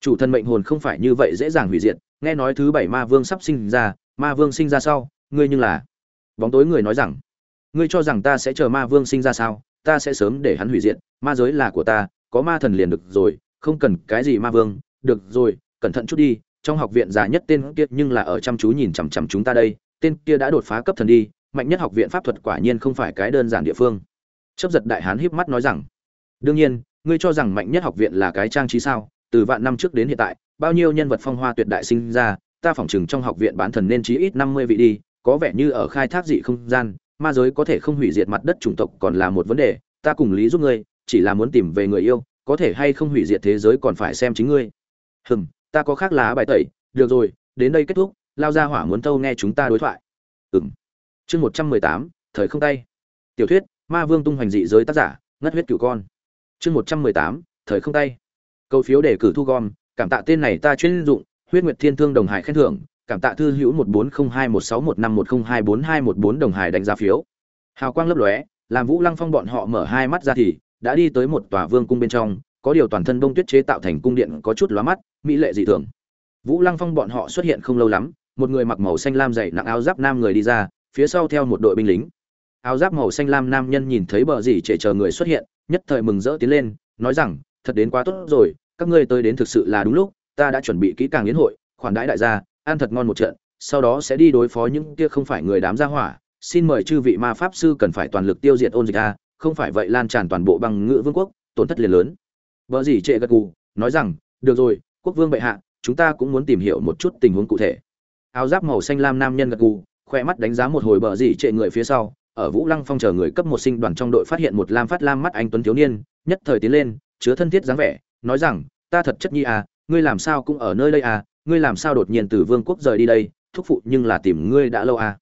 Chủ thần mệnh hồn không phải như vậy dễ dàng hủy diệt, nghe nói thứ bảy ma vương sắp sinh ra, ma vương sinh ra sau, ngươi nhưng là bóng tối người nói rằng, ngươi cho rằng ta sẽ chờ ma vương sinh ra sao? Ta sẽ sớm để hắn hủy diệt. Ma giới là của ta, có ma thần liền được rồi, không cần cái gì ma vương. Được rồi, cẩn thận chút đi. Trong học viện già nhất tên kia nhưng là ở chăm chú nhìn chằm chằm chúng ta đây. Tên kia đã đột phá cấp thần đi, mạnh nhất học viện pháp thuật quả nhiên không phải cái đơn giản địa phương. Chấp giật đại hán híp mắt nói rằng, đương nhiên, ngươi cho rằng mạnh nhất học viện là cái trang trí sao? Từ vạn năm trước đến hiện tại, bao nhiêu nhân vật phong hoa tuyệt đại sinh ra, ta phỏng chừng trong học viện bán thần nên chí ít năm mươi vị đi có vẻ như ở khai thác dị không gian, ma giới có thể không hủy diệt mặt đất chủng tộc còn là một vấn đề, ta cùng lý giúp ngươi, chỉ là muốn tìm về người yêu, có thể hay không hủy diệt thế giới còn phải xem chính ngươi. Hừm, ta có khác lá bài tẩy, được rồi, đến đây kết thúc, lao ra hỏa muốn tâu nghe chúng ta đối thoại. Ừm. Chương một trăm mười tám, thời không tay. Tiểu thuyết, ma vương tung hoành dị giới tác giả, ngất huyết cửu con. Chương một trăm mười tám, thời không tay. Câu phiếu đề cử thu gom, cảm tạ tên này ta chuyên dụng, huyết nguyệt thiên thương đồng hải khen thưởng cảm tạ thư hữu một bốn không hai một sáu một năm một không hai bốn hai một bốn đồng hải đánh giá phiếu. Hào quang lấp lóe, làm vũ lăng phong bọn họ mở hai mắt ra thì, đã đi tới một tòa vương cung bên trong, có điều toàn thân đông tuyết chế tạo thành cung điện có chút lóa mắt, mỹ lệ dị thường. Vũ lăng phong bọn họ xuất hiện không lâu lắm, một người mặc màu xanh lam dày nặng áo giáp nam người đi ra, phía sau theo một đội binh lính. Áo giáp màu xanh lam nam nhân nhìn thấy bờ dì trệ chờ người xuất hiện, nhất thời mừng rỡ tiến lên, nói rằng, thật đến quá tốt rồi, các ngươi tới đến thực sự là đúng lúc, ta đã chuẩn bị kỹ càng yến hội, khoản đãi đại gia ăn thật ngon một trận, sau đó sẽ đi đối phó những kia không phải người đám gia hỏa. Xin mời chư vị ma pháp sư cần phải toàn lực tiêu diệt ôn dịch a, không phải vậy lan tràn toàn bộ bằng ngữ vương quốc, tổn thất liền lớn. Vợ gì trệ gật gù, nói rằng, được rồi, quốc vương bệ hạ, chúng ta cũng muốn tìm hiểu một chút tình huống cụ thể. Áo giáp màu xanh lam nam nhân gật gù, khoe mắt đánh giá một hồi bờ gì trệ người phía sau. Ở vũ lăng phong chờ người cấp một sinh đoàn trong đội phát hiện một lam phát lam mắt anh tuấn thiếu niên, nhất thời tiến lên, chứa thân thiết dáng vẻ, nói rằng, ta thật chất nhi à ngươi làm sao cũng ở nơi đây à ngươi làm sao đột nhiên từ vương quốc rời đi đây, thúc phụ nhưng là tìm ngươi đã lâu à?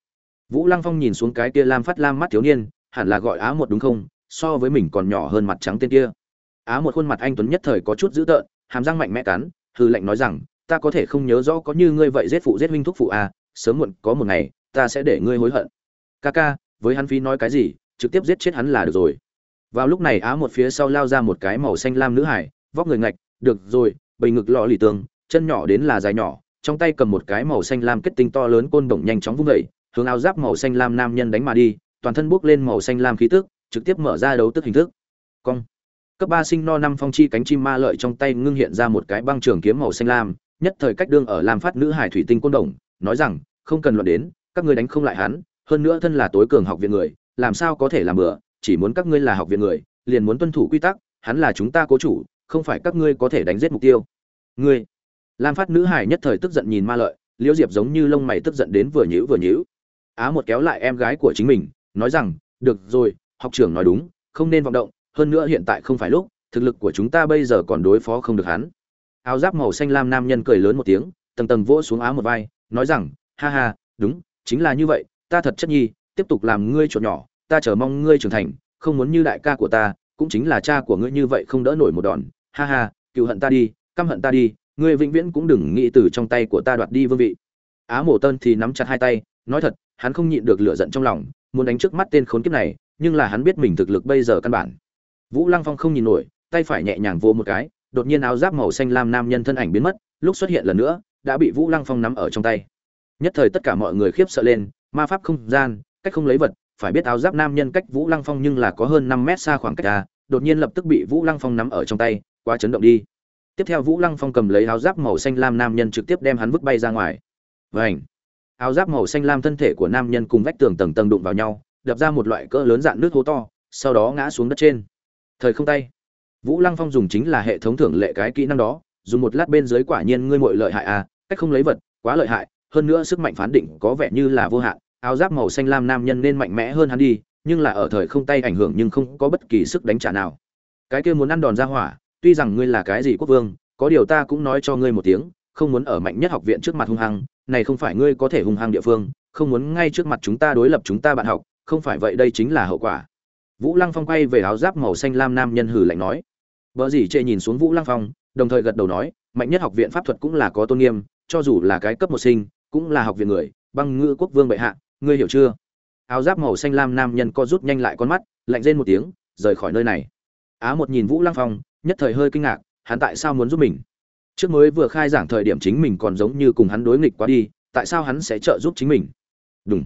Vũ lăng phong nhìn xuống cái kia lam phát lam mắt thiếu niên, hẳn là gọi á một đúng không? So với mình còn nhỏ hơn mặt trắng tên kia. Á một khuôn mặt anh tuấn nhất thời có chút dữ tợn, hàm răng mạnh mẽ cắn, hư lệnh nói rằng, ta có thể không nhớ rõ có như ngươi vậy giết phụ giết huynh thúc phụ à sớm muộn có một ngày, ta sẽ để ngươi hối hận. Ca ca, với hắn phí nói cái gì, trực tiếp giết chết hắn là được rồi. Vào lúc này á một phía sau lao ra một cái màu xanh lam nữ hải, vóc người ngạch, được rồi bầy ngực lọ lì tường chân nhỏ đến là dài nhỏ, trong tay cầm một cái màu xanh lam kết tinh to lớn côn đồng nhanh chóng vung vẩy hướng áo giáp màu xanh lam nam nhân đánh mà đi, toàn thân bốc lên màu xanh lam khí tức, trực tiếp mở ra đấu tức hình thức. Cong. Cấp ba sinh no năm phong chi cánh chim ma lợi trong tay ngưng hiện ra một cái băng trường kiếm màu xanh lam, nhất thời cách đương ở lam phát nữ hải thủy tinh côn đồng, nói rằng, không cần luận đến, các ngươi đánh không lại hắn, hơn nữa thân là tối cường học viện người, làm sao có thể làm bừa, chỉ muốn các ngươi là học viện người, liền muốn tuân thủ quy tắc, hắn là chúng ta cố chủ, không phải các ngươi có thể đánh giết mục tiêu. Ngươi lam phát nữ hải nhất thời tức giận nhìn ma lợi, liễu diệp giống như lông mày tức giận đến vừa nhữ vừa nhữ á một kéo lại em gái của chính mình, nói rằng, được rồi, học trưởng nói đúng, không nên vọng động, hơn nữa hiện tại không phải lúc, thực lực của chúng ta bây giờ còn đối phó không được hắn. Áo giáp màu xanh lam nam nhân cười lớn một tiếng, tầng tầng vỗ xuống á một vai, nói rằng, ha ha, đúng, chính là như vậy, ta thật chất nhi, tiếp tục làm ngươi chuột nhỏ, ta chờ mong ngươi trưởng thành, không muốn như đại ca của ta, cũng chính là cha của ngươi như vậy không đỡ nổi một đòn. Ha ha cựu hận ta đi, căm hận ta đi ngươi vĩnh viễn cũng đừng nghĩ từ trong tay của ta đoạt đi vương vị. Á mổ tân thì nắm chặt hai tay, nói thật, hắn không nhịn được lửa giận trong lòng, muốn đánh trước mắt tên khốn kiếp này, nhưng là hắn biết mình thực lực bây giờ căn bản. Vũ lăng phong không nhìn nổi, tay phải nhẹ nhàng vô một cái, đột nhiên áo giáp màu xanh lam nam nhân thân ảnh biến mất, lúc xuất hiện lần nữa, đã bị vũ lăng phong nắm ở trong tay. Nhất thời tất cả mọi người khiếp sợ lên, ma pháp không gian, cách không lấy vật, phải biết áo giáp nam nhân cách vũ lăng phong nhưng là có hơn năm mét xa khoảng cách ra đột nhiên lập tức bị vũ lăng phong nắm ở trong tay, quá chấn động đi tiếp theo vũ lăng phong cầm lấy áo giáp màu xanh lam nam nhân trực tiếp đem hắn vứt bay ra ngoài. Vảnh áo giáp màu xanh lam thân thể của nam nhân cùng vách tường tầng tầng đụng vào nhau, đập ra một loại cỡ lớn dạn nước hố to, sau đó ngã xuống đất trên. Thời không tay! Vũ lăng phong dùng chính là hệ thống thưởng lệ cái kỹ năng đó, dùng một lát bên dưới quả nhiên ngươi mội lợi hại à cách không lấy vật, quá lợi hại, hơn nữa sức mạnh phán định có vẻ như là vô hạn, áo giáp màu xanh lam nam nhân nên mạnh mẽ hơn hắn đi, nhưng là ở thời không tay ảnh hưởng nhưng không có bất kỳ sức đánh trả nào. Cái kia muốn ăn đòn ra hỏa tuy rằng ngươi là cái gì quốc vương, có điều ta cũng nói cho ngươi một tiếng, không muốn ở mạnh nhất học viện trước mặt hung hăng, này không phải ngươi có thể hung hăng địa phương, không muốn ngay trước mặt chúng ta đối lập chúng ta bạn học, không phải vậy đây chính là hậu quả. Vũ lăng phong quay về áo giáp màu xanh lam nam nhân hử lạnh nói. Vợ gì chệ nhìn xuống vũ lăng phong, đồng thời gật đầu nói, mạnh nhất học viện pháp thuật cũng là có tôn nghiêm, cho dù là cái cấp một sinh, cũng là học viện người, băng ngữ quốc vương bệ hạ, ngươi hiểu chưa? Áo giáp màu xanh lam nam nhân co rút nhanh lại con mắt, lạnh rên một tiếng, rời khỏi nơi này. Á một nhìn vũ lăng phong nhất thời hơi kinh ngạc, hắn tại sao muốn giúp mình? Trước mới vừa khai giảng thời điểm chính mình còn giống như cùng hắn đối nghịch quá đi, tại sao hắn sẽ trợ giúp chính mình? Đúng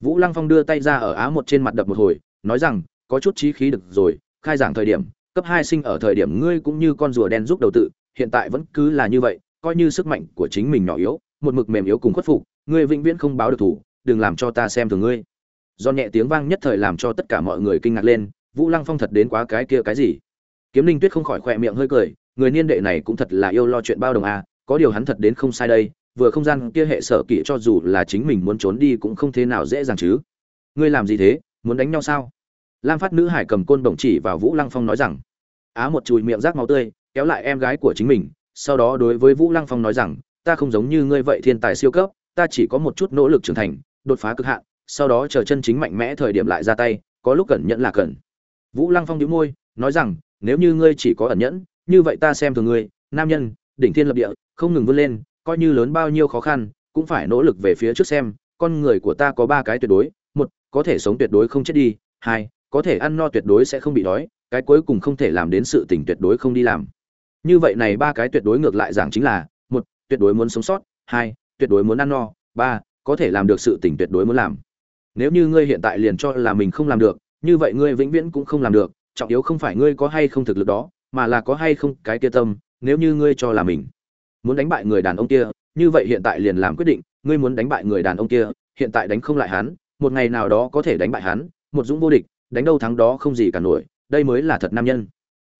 vũ lăng phong đưa tay ra ở á một trên mặt đập một hồi, nói rằng, có chút trí khí được rồi, khai giảng thời điểm, cấp hai sinh ở thời điểm ngươi cũng như con rùa đen giúp đầu tự, hiện tại vẫn cứ là như vậy, coi như sức mạnh của chính mình nhỏ yếu, một mực mềm yếu cùng khuất phục, ngươi vĩnh viễn không báo được thủ, đừng làm cho ta xem thường ngươi. Do nhẹ tiếng vang nhất thời làm cho tất cả mọi người kinh ngạc lên, vũ lăng phong thật đến quá cái kia cái gì? Kiếm linh tuyết không khỏi khỏe miệng hơi cười, người niên đệ này cũng thật là yêu lo chuyện bao đồng à có điều hắn thật đến không sai đây, vừa không gian kia hệ sở kỹ cho dù là chính mình muốn trốn đi cũng không thế nào dễ dàng chứ. Ngươi làm gì thế, muốn đánh nhau sao? Lam phát nữ hải cầm côn bổng chỉ vào vũ lăng phong nói rằng, á một chùi miệng rác máu tươi, kéo lại em gái của chính mình, sau đó đối với vũ lăng phong nói rằng, ta không giống như ngươi vậy thiên tài siêu cấp, ta chỉ có một chút nỗ lực trưởng thành, đột phá cực hạn, sau đó chờ chân chính mạnh mẽ thời điểm lại ra tay, có lúc cẩn nhận là cần vũ lăng phong đĩu môi, nói rằng nếu như ngươi chỉ có ẩn nhẫn, như vậy ta xem thường ngươi, nam nhân, đỉnh thiên lập địa, không ngừng vươn lên, coi như lớn bao nhiêu khó khăn, cũng phải nỗ lực về phía trước xem, con người của ta có ba cái tuyệt đối, một, có thể sống tuyệt đối không chết đi, hai, có thể ăn no tuyệt đối sẽ không bị đói, cái cuối cùng không thể làm đến sự tình tuyệt đối không đi làm. Như vậy này ba cái tuyệt đối ngược lại giảng chính là, một, tuyệt đối muốn sống sót, hai, tuyệt đối muốn ăn no, ba, có thể làm được sự tỉnh tuyệt đối muốn làm. Nếu như ngươi hiện tại liền cho là mình không làm được, như vậy ngươi vĩnh viễn cũng không làm được trọng yếu không phải ngươi có hay không thực lực đó, mà là có hay không cái kia tâm, nếu như ngươi cho là mình muốn đánh bại người đàn ông kia, như vậy hiện tại liền làm quyết định, ngươi muốn đánh bại người đàn ông kia, hiện tại đánh không lại hắn, một ngày nào đó có thể đánh bại hắn, một dũng vô địch, đánh đâu thắng đó không gì cả nổi, đây mới là thật nam nhân.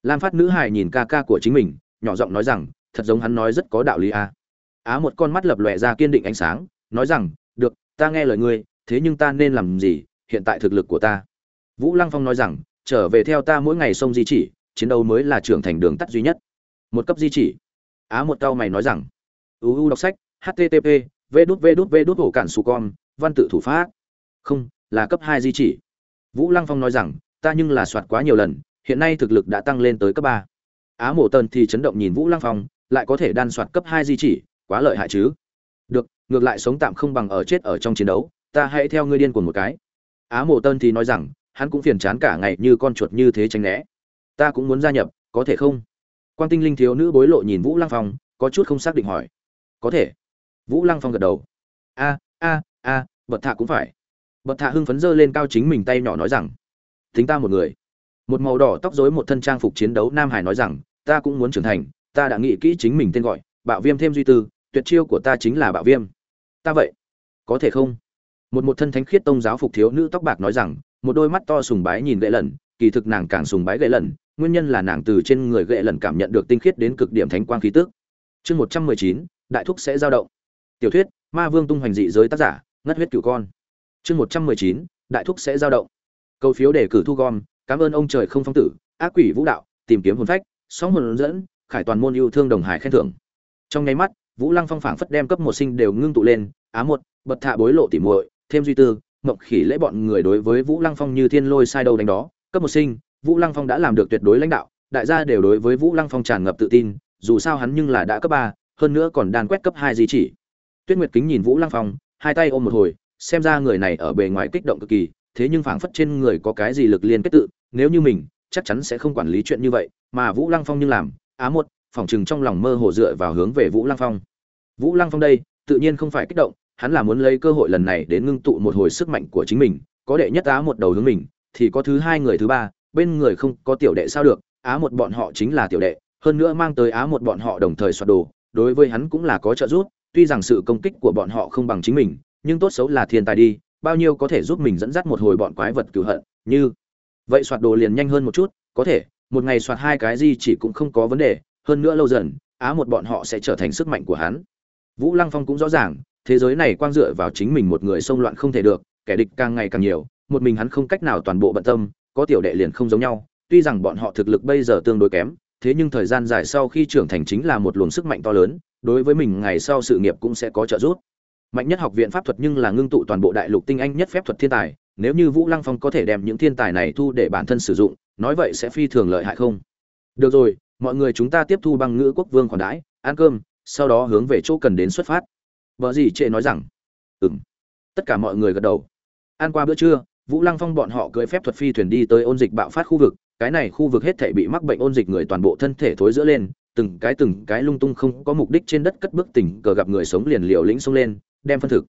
Lam phát nữ hài nhìn ca ca của chính mình, nhỏ giọng nói rằng, thật giống hắn nói rất có đạo lý a á một con mắt lập lòe ra kiên định ánh sáng, nói rằng, được, ta nghe lời ngươi, thế nhưng ta nên làm gì, hiện tại thực lực của ta? Vũ lăng phong nói rằng trở về theo ta mỗi ngày sông di chỉ, chiến đấu mới là trưởng thành đường tắt duy nhất. Một cấp di chỉ. Á một cao mày nói rằng uu đọc sách http v đút v đút v đút ổ cản su con, văn tự thủ pháp. Không, là cấp hai di chỉ. Vũ lăng phong nói rằng, ta nhưng là soạt quá nhiều lần, hiện nay thực lực đã tăng lên tới cấp ba. Á mộ tần thì chấn động nhìn vũ lăng phong, lại có thể đan soạt cấp hai di chỉ, quá lợi hại chứ? Được, ngược lại sống tạm không bằng ở chết ở trong chiến đấu, ta hãy theo ngươi điên cuồng một cái. Á mộ tần thì nói rằng hắn cũng phiền chán cả ngày như con chuột như thế tránh né. Ta cũng muốn gia nhập, có thể không? Quang tinh linh thiếu nữ bối lộ nhìn vũ lăng phong, có chút không xác định hỏi. Có thể. Vũ lăng phong gật đầu. A a a, bật thạ cũng phải. Bật thạ hưng phấn dơ lên cao chính mình tay nhỏ nói rằng, thính ta một người. Một màu đỏ tóc rối một thân trang phục chiến đấu nam hải nói rằng, ta cũng muốn trưởng thành, ta đã nghĩ kỹ chính mình tên gọi, bạo viêm thêm duy tư, tuyệt chiêu của ta chính là bạo viêm. Ta vậy, có thể không? Một một thân thánh khiết tông giáo phục thiếu nữ tóc bạc nói rằng một đôi mắt to sùng bái nhìn gậy lần kỳ thực nàng càng sùng bái gậy lần nguyên nhân là nàng từ trên người gậy lần cảm nhận được tinh khiết đến cực điểm thánh quang khí tức. Chương một trăm mười chín, đại thúc sẽ giao động. Tiểu thuyết, ma vương tung hoành dị giới tác giả, ngất huyết cửu con. Chương một trăm mười chín, đại thúc sẽ giao động. Câu phiếu đề cử thu gom, cảm ơn ông trời không phong tử, ác quỷ vũ đạo, tìm kiếm hồn phách, sóng hồn dẫn, khải toàn môn yêu thương đồng hải khen thưởng. Trong nháy mắt, vũ lăng phong phảng phất đem cấp một sinh đều ngưng tụ lên, á một, bật thạ bối lộ tỉ muội, thêm duy tư mộng khỉ lễ bọn người đối với vũ lăng phong như thiên lôi sai đầu đánh đó. Cấp một sinh, vũ lăng phong đã làm được tuyệt đối lãnh đạo, đại gia đều đối với vũ lăng phong tràn ngập tự tin, dù sao hắn nhưng là đã cấp ba, hơn nữa còn đàn quét cấp hai di chỉ. Tuyết nguyệt kính nhìn vũ lăng phong, hai tay ôm một hồi, xem ra người này ở bề ngoài kích động cực kỳ, thế nhưng phảng phất trên người có cái gì lực liên kết tự, nếu như mình, chắc chắn sẽ không quản lý chuyện như vậy, mà vũ lăng phong nhưng làm, á một phỏng chừng trong lòng mơ hồ dựa vào hướng về vũ lăng phong. Vũ lăng phong đây, tự nhiên không phải kích động hắn là muốn lấy cơ hội lần này đến ngưng tụ một hồi sức mạnh của chính mình, có đệ nhất á một đầu hướng mình, thì có thứ hai người thứ ba, bên người không có tiểu đệ sao được, á một bọn họ chính là tiểu đệ, hơn nữa mang tới á một bọn họ đồng thời soạt đồ, đối với hắn cũng là có trợ giúp, tuy rằng sự công kích của bọn họ không bằng chính mình, nhưng tốt xấu là thiên tài đi, bao nhiêu có thể giúp mình dẫn dắt một hồi bọn quái vật cửu hận, như vậy soạt đồ liền nhanh hơn một chút, có thể, một ngày soạt hai cái gì chỉ cũng không có vấn đề, hơn nữa lâu dần, á một bọn họ sẽ trở thành sức mạnh của hắn. Vũ lăng phong cũng rõ ràng thế giới này quang dựa vào chính mình một người xông loạn không thể được, kẻ địch càng ngày càng nhiều, một mình hắn không cách nào toàn bộ bận tâm, có tiểu đệ liền không giống nhau, tuy rằng bọn họ thực lực bây giờ tương đối kém, thế nhưng thời gian dài sau khi trưởng thành chính là một luồng sức mạnh to lớn, đối với mình ngày sau sự nghiệp cũng sẽ có trợ giúp. Mạnh nhất học viện pháp thuật nhưng là ngưng tụ toàn bộ đại lục tinh anh nhất phép thuật thiên tài, nếu như vũ lăng phong có thể đem những thiên tài này thu để bản thân sử dụng, nói vậy sẽ phi thường lợi hại không? Được rồi, mọi người chúng ta tiếp thu bằng ngữ quốc vương khoản đãi, ăn cơm, sau đó hướng về chỗ cần đến xuất phát vợ gì trệ nói rằng ừm, tất cả mọi người gật đầu. Ăn qua bữa trưa vũ lăng phong bọn họ cưỡi phép thuật phi thuyền đi tới ôn dịch bạo phát khu vực. Cái này khu vực hết thể bị mắc bệnh ôn dịch người toàn bộ thân thể thối giữa lên. Từng cái từng cái lung tung không có mục đích trên đất cất bước tỉnh cờ gặp người sống liền liều lĩnh xông lên đem phân thực.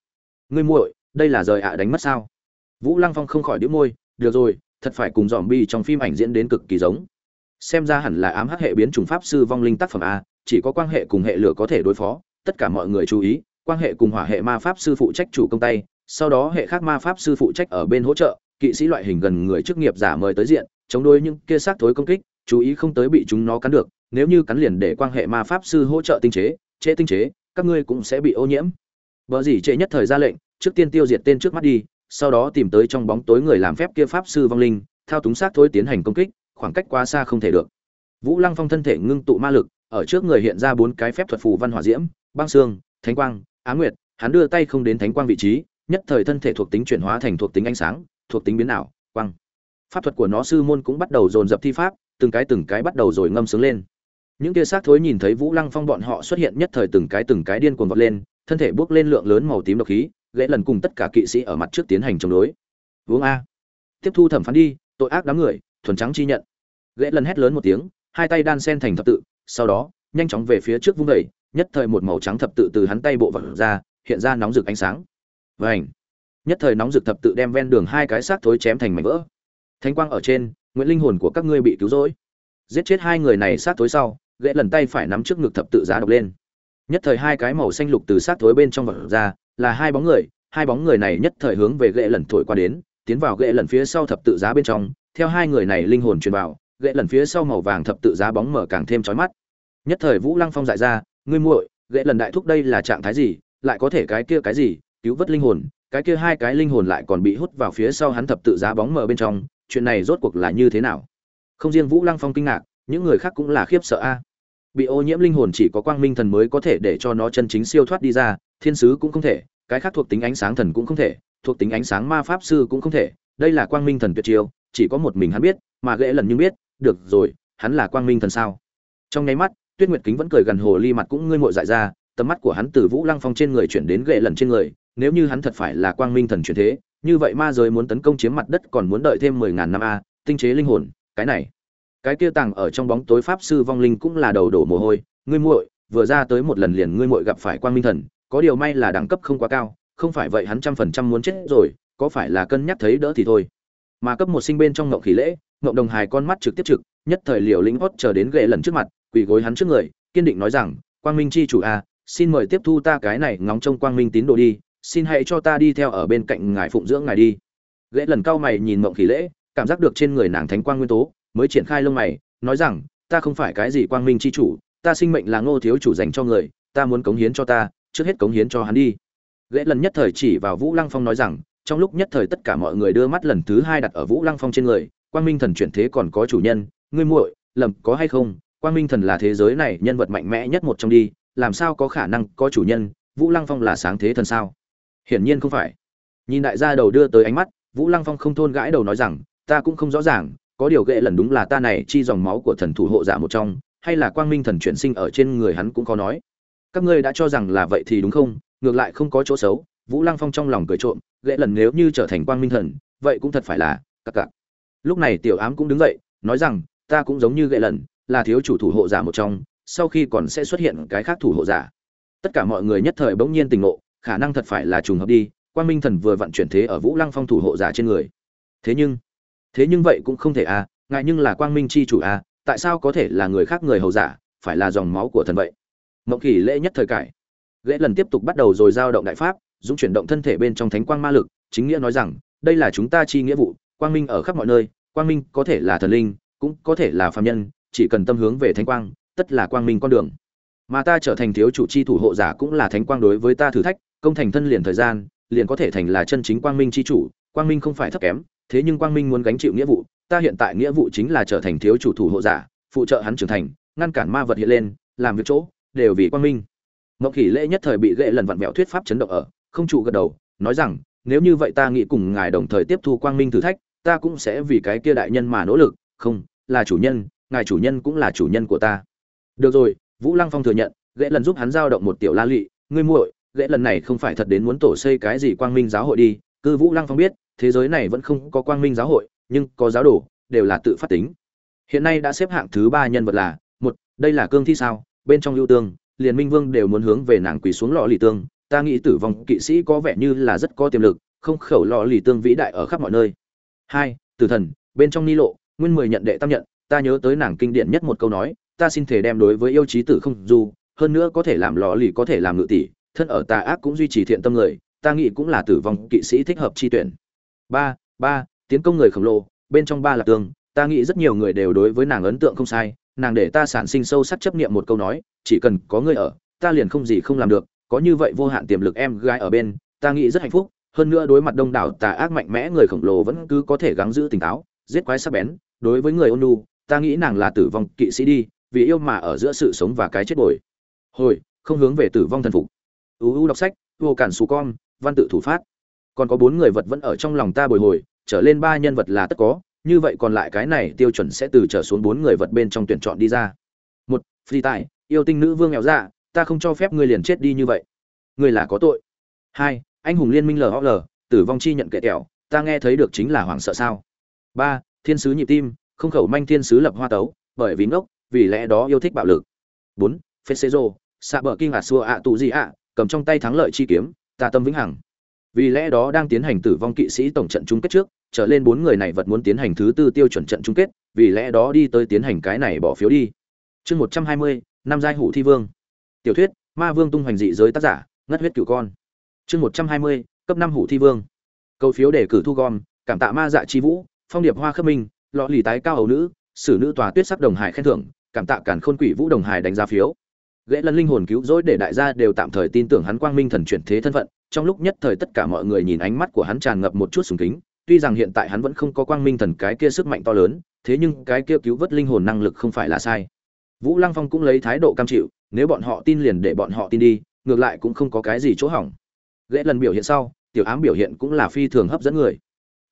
Ngươi muội đây là rời ạ đánh mất sao? Vũ lăng phong không khỏi đĩu môi được rồi thật phải cùng dòm bi trong phim ảnh diễn đến cực kỳ giống. Xem ra hẳn là ám hắc hệ biến chủng pháp sư vong linh tác phẩm a chỉ có quan hệ cùng hệ lửa có thể đối phó tất cả mọi người chú ý quan hệ cùng hỏa hệ ma pháp sư phụ trách chủ công tay, sau đó hệ khác ma pháp sư phụ trách ở bên hỗ trợ, kỵ sĩ loại hình gần người chức nghiệp giả mời tới diện, chống đối những kia xác thối công kích, chú ý không tới bị chúng nó cắn được, nếu như cắn liền để quan hệ ma pháp sư hỗ trợ tinh chế chế tinh chế, các ngươi cũng sẽ bị ô nhiễm. Vợ gì trễ nhất thời ra lệnh, trước tiên tiêu diệt tên trước mắt đi, sau đó tìm tới trong bóng tối người làm phép kia pháp sư vong linh, thao túng xác thối tiến hành công kích, khoảng cách quá xa không thể được. Vũ lăng phong thân thể ngưng tụ ma lực, ở trước người hiện ra bốn cái phép thuật phù văn hỏa diễm, băng xương, thánh quang á nguyệt, hắn đưa tay không đến thánh quang vị trí, nhất thời thân thể thuộc tính chuyển hóa thành thuộc tính ánh sáng, thuộc tính biến ảo, quang. Pháp thuật của nó sư môn cũng bắt đầu dồn dập thi pháp, từng cái từng cái bắt đầu rồi ngâm sướng lên. Những kia xác thối nhìn thấy vũ lăng phong bọn họ xuất hiện nhất thời từng cái từng cái điên cuồng vọt lên, thân thể bước lên lượng lớn màu tím độc khí, gãy lần cùng tất cả kỵ sĩ ở mặt trước tiến hành chống đối. Vương a. Tiếp thu thẩm phán đi, tội ác đám người, thuần trắng chi nhận. Gãy lần hét lớn một tiếng, hai tay đan sen thành thập tự, sau đó, nhanh chóng về phía trước vung đẩy nhất thời một màu trắng thập tự từ hắn tay bộ vật ra, hiện ra nóng rực ánh sáng. Vảnh nhất thời nóng rực thập tự đem ven đường hai cái xác thối chém thành mảnh vỡ. Thánh quang ở trên, nguyễn linh hồn của các ngươi bị cứu rỗi. Giết chết hai người này xác thối sau ghệ lần tay phải nắm trước ngực thập tự giá độc lên. Nhất thời hai cái màu xanh lục từ xác thối bên trong vật ra, là hai bóng người, hai bóng người này nhất thời hướng về ghệ lần thổi qua đến, tiến vào ghệ lần phía sau thập tự giá bên trong, theo hai người này linh hồn truyền vào ghệ lần phía sau màu vàng thập tự giá bóng mở càng thêm chói mắt. Nhất thời vũ lăng phong dại ra ngươi muội, ghệ lần đại thúc đây là trạng thái gì, lại có thể cái kia cái gì, cứu vớt linh hồn, cái kia hai cái linh hồn lại còn bị hút vào phía sau hắn thập tự giá bóng mờ bên trong, chuyện này rốt cuộc là như thế nào? Không riêng vũ lăng phong kinh ngạc, những người khác cũng là khiếp sợ a. Bị ô nhiễm linh hồn chỉ có quang minh thần mới có thể để cho nó chân chính siêu thoát đi ra, thiên sứ cũng không thể, cái khác thuộc tính ánh sáng thần cũng không thể, thuộc tính ánh sáng ma pháp sư cũng không thể, đây là quang minh thần tuyệt chiêu, chỉ có một mình hắn biết, mà ghệ lần nhưng biết, được rồi, hắn là quang minh thần sao? Trong nháy mắt tuyết nguyệt kính vẫn cười gần hồ ly mặt cũng ngươi mội dại ra, tầm mắt của hắn từ vũ lăng phong trên người chuyển đến ghệ lần trên người, nếu như hắn thật phải là quang minh thần chuyển thế, như vậy ma giới muốn tấn công chiếm mặt đất còn muốn đợi thêm mười ngàn năm a, tinh chế linh hồn, cái này. Cái kia tàng ở trong bóng tối pháp sư vong linh cũng là đầu đổ mồ hôi, ngươi muội, vừa ra tới một lần liền ngươi muội gặp phải quang minh thần, có điều may là đẳng cấp không quá cao, không phải vậy hắn trăm phần trăm muốn chết rồi, có phải là cân nhắc thấy đỡ thì thôi. Mà cấp một sinh bên trong ngộng khí lễ ngộng đồng hài con mắt trực tiếp trực, nhất thời liều lĩnh hót chờ đến ghệ lần trước mặt quỳ gối hắn trước người, kiên định nói rằng, quang minh chi chủ a xin mời tiếp thu ta cái này ngóng trông quang minh tín đồ đi, xin hãy cho ta đi theo ở bên cạnh ngài phụng dưỡng ngài đi. Ghệ lần cao mày nhìn mộng khỉ lễ, cảm giác được trên người nàng thánh quang nguyên tố, mới triển khai lông mày, nói rằng, ta không phải cái gì quang minh chi chủ, ta sinh mệnh là ngô thiếu chủ dành cho người, ta muốn cống hiến cho ta, trước hết cống hiến cho hắn đi. Ghệ lần nhất thời chỉ vào vũ lăng phong nói rằng, trong lúc nhất thời tất cả mọi người đưa mắt lần thứ hai đặt ở vũ lăng phong trên người, quang minh thần chuyển thế còn có chủ nhân, ngươi muội, lầm có hay không? Quang minh thần là thế giới này nhân vật mạnh mẽ nhất một trong đi, làm sao có khả năng có chủ nhân, vũ lăng phong là sáng thế thần sao? Hiển nhiên không phải. Nhìn đại gia đầu đưa tới ánh mắt, vũ lăng phong không thôn gãi đầu nói rằng, ta cũng không rõ ràng, có điều ghệ lần đúng là ta này, chi dòng máu của thần thủ hộ giả một trong, hay là quang minh thần chuyển sinh ở trên người hắn cũng có nói. Các ngươi đã cho rằng là vậy thì đúng không? Ngược lại không có chỗ xấu. Vũ lăng phong trong lòng cười trộm, ghệ lần nếu như trở thành quang minh thần, vậy cũng thật phải là các cặc. Lúc này tiểu ám cũng đứng dậy, nói rằng, ta cũng giống như ghệ lần là thiếu chủ thủ hộ giả một trong, sau khi còn sẽ xuất hiện cái khác thủ hộ giả. Tất cả mọi người nhất thời bỗng nhiên tình ngộ, khả năng thật phải là trùng hợp đi, quang minh thần vừa vận chuyển thế ở vũ lăng phong thủ hộ giả trên người. Thế nhưng thế nhưng vậy cũng không thể à ngại nhưng là quang minh chi chủ à tại sao có thể là người khác người hầu giả, phải là dòng máu của thần vậy? Mộng kỳ lễ nhất thời cải. Lễ lần tiếp tục bắt đầu rồi giao động đại pháp, dũng chuyển động thân thể bên trong thánh quang ma lực, chính nghĩa nói rằng, đây là chúng ta chi nghĩa vụ, quang minh ở khắp mọi nơi, quang minh có thể là thần linh, cũng có thể là phạm nhân chỉ cần tâm hướng về thánh quang, tất là quang minh con đường. Mà ta trở thành thiếu chủ chi thủ hộ giả cũng là thánh quang đối với ta thử thách, công thành thân liền thời gian, liền có thể thành là chân chính quang minh chi chủ, quang minh không phải thấp kém, thế nhưng quang minh muốn gánh chịu nghĩa vụ, ta hiện tại nghĩa vụ chính là trở thành thiếu chủ thủ hộ giả, phụ trợ hắn trưởng thành, ngăn cản ma vật hiện lên, làm việc chỗ, đều vì quang minh. Ngọc kỳ lễ nhất thời bị lệ lần vặn vẹo thuyết pháp chấn động ở, không trụ gật đầu, nói rằng, nếu như vậy ta nghĩ cùng ngài đồng thời tiếp thu quang minh thử thách, ta cũng sẽ vì cái kia đại nhân mà nỗ lực, không, là chủ nhân ngài chủ nhân cũng là chủ nhân của ta. Được rồi, vũ lăng phong thừa nhận gệ lần giúp hắn giao động một tiểu la lị, ngươi muội gệ lần này không phải thật đến muốn tổ xây cái gì quang minh giáo hội đi cư vũ lăng phong biết, thế giới này vẫn không có quang minh giáo hội, nhưng có giáo đồ, đều là tự phát tính. Hiện nay đã xếp hạng thứ ba nhân vật là, một, đây là cương thi sao, bên trong lưu tương liền minh vương đều muốn hướng về nàng quỳ xuống lọ lì tương, ta nghĩ tử vong kỵ sĩ có vẻ như là rất có tiềm lực, không khẩu lọ lì tương vĩ đại ở khắp mọi nơi. Hai, tử thần, bên trong ni lộ, nguyên mười nhận đệ tam nhận ta nhớ tới nàng kinh điển nhất một câu nói, ta xin thể đem đối với yêu trí tử không dù, hơn nữa có thể làm lò lì có thể làm ngự tỷ, thân ở tà ác cũng duy trì thiện tâm người, ta nghĩ cũng là tử vong kỵ sĩ thích hợp chi tuyển. Ba ba, tiến công người khổng lồ, bên trong ba là tương ta nghĩ rất nhiều người đều đối với nàng ấn tượng không sai, nàng để ta sản sinh sâu sắc chấp niệm một câu nói, chỉ cần có người ở, ta liền không gì không làm được, có như vậy vô hạn tiềm lực em gái ở bên, ta nghĩ rất hạnh phúc, hơn nữa đối mặt đông đảo tà ác mạnh mẽ người khổng lồ vẫn cứ có thể gắng giữ tỉnh táo, giết quái sắc bén, đối với người ôn nhu ta nghĩ nàng là tử vong kỵ sĩ đi, vì yêu mà ở giữa sự sống và cái chết bồi. Hồi, không hướng về tử vong thần phục. Uu đọc sách, vô cản xù con, văn tự thủ phát. Còn có bốn người vật vẫn ở trong lòng ta bồi hồi, trở lên ba nhân vật là tất có, như vậy còn lại cái này tiêu chuẩn sẽ từ trở xuống bốn người vật bên trong tuyển chọn đi ra. Một, phi tài, yêu tinh nữ vương nghèo ra ta không cho phép ngươi liền chết đi như vậy. Ngươi là có tội. Hai, anh hùng liên minh lhl tử vong chi nhận kệ kẹo ta nghe thấy được chính là hoảng sợ sao. Ba, thiên sứ nhịp tim không khẩu manh thiên sứ lập hoa tấu, bởi vì ngốc, vì lẽ đó yêu thích bạo lực. Bốn phê xê rô xạ bờ kinh ạ xua ạ tù gì ạ, cầm trong tay thắng lợi chi kiếm tà tâm vĩnh hằng. Vì lẽ đó đang tiến hành tử vong kỵ sĩ tổng trận chung kết trước, trở lên bốn người này vật muốn tiến hành thứ tư tiêu chuẩn trận chung kết, vì lẽ đó đi tới tiến hành cái này bỏ phiếu đi. Chương một trăm hai mươi năm giai hủ thi vương. Tiểu thuyết, ma vương tung hoành dị giới tác giả, ngất huyết cửu con. Chương một trăm hai mươi, cấp năm hủ thi vương. Câu phiếu đề cử thu gom, cảm tạ ma dạ chi vũ, phong điệp hoa khất minh lọ lì tái cao hầu nữ, xử nữ tòa tuyết sắc đồng hải khen thưởng, cảm tạ cản khôn quỷ vũ đồng hải đánh giá phiếu. Ghệ lần linh hồn cứu rỗi để đại gia đều tạm thời tin tưởng hắn quang minh thần chuyển thế thân phận, trong lúc nhất thời tất cả mọi người nhìn ánh mắt của hắn tràn ngập một chút sùng kính, tuy rằng hiện tại hắn vẫn không có quang minh thần cái kia sức mạnh to lớn, thế nhưng cái kia cứu vớt linh hồn năng lực không phải là sai. Vũ lăng phong cũng lấy thái độ cam chịu, nếu bọn họ tin liền để bọn họ tin đi, ngược lại cũng không có cái gì chỗ hỏng. Ghệ lần biểu hiện sau, tiểu ám biểu hiện cũng là phi thường hấp dẫn người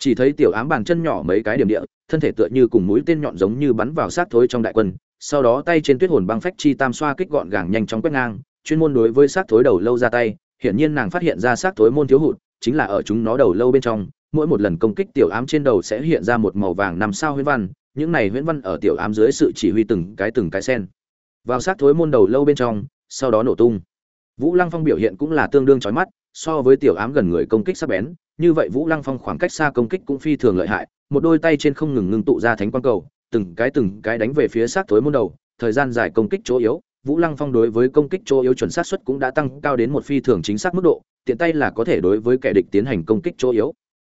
chỉ thấy tiểu ám bàn chân nhỏ mấy cái điểm địa, thân thể tựa như cùng mũi tên nhọn giống như bắn vào sát thối trong đại quân, sau đó tay trên tuyết hồn băng phách chi tam xoa kích gọn gàng nhanh chóng quét ngang, chuyên môn đối với sát thối đầu lâu ra tay, hiển nhiên nàng phát hiện ra sát thối môn thiếu hụt, chính là ở chúng nó đầu lâu bên trong, mỗi một lần công kích tiểu ám trên đầu sẽ hiện ra một màu vàng nằm sao huyễn văn, những này huyễn văn ở tiểu ám dưới sự chỉ huy từng cái từng cái sen vào sát thối môn đầu lâu bên trong, sau đó nổ tung. Vũ lăng phong biểu hiện cũng là tương đương chói mắt, so với tiểu ám gần người công kích sắc bén như vậy vũ lăng phong khoảng cách xa công kích cũng phi thường lợi hại, một đôi tay trên không ngừng ngưng tụ ra thánh quang cầu, từng cái từng cái đánh về phía sát thối môn đầu, thời gian dài công kích chỗ yếu, vũ lăng phong đối với công kích chỗ yếu chuẩn xác suất cũng đã tăng cao đến một phi thường chính xác mức độ, tiện tay là có thể đối với kẻ địch tiến hành công kích chỗ yếu.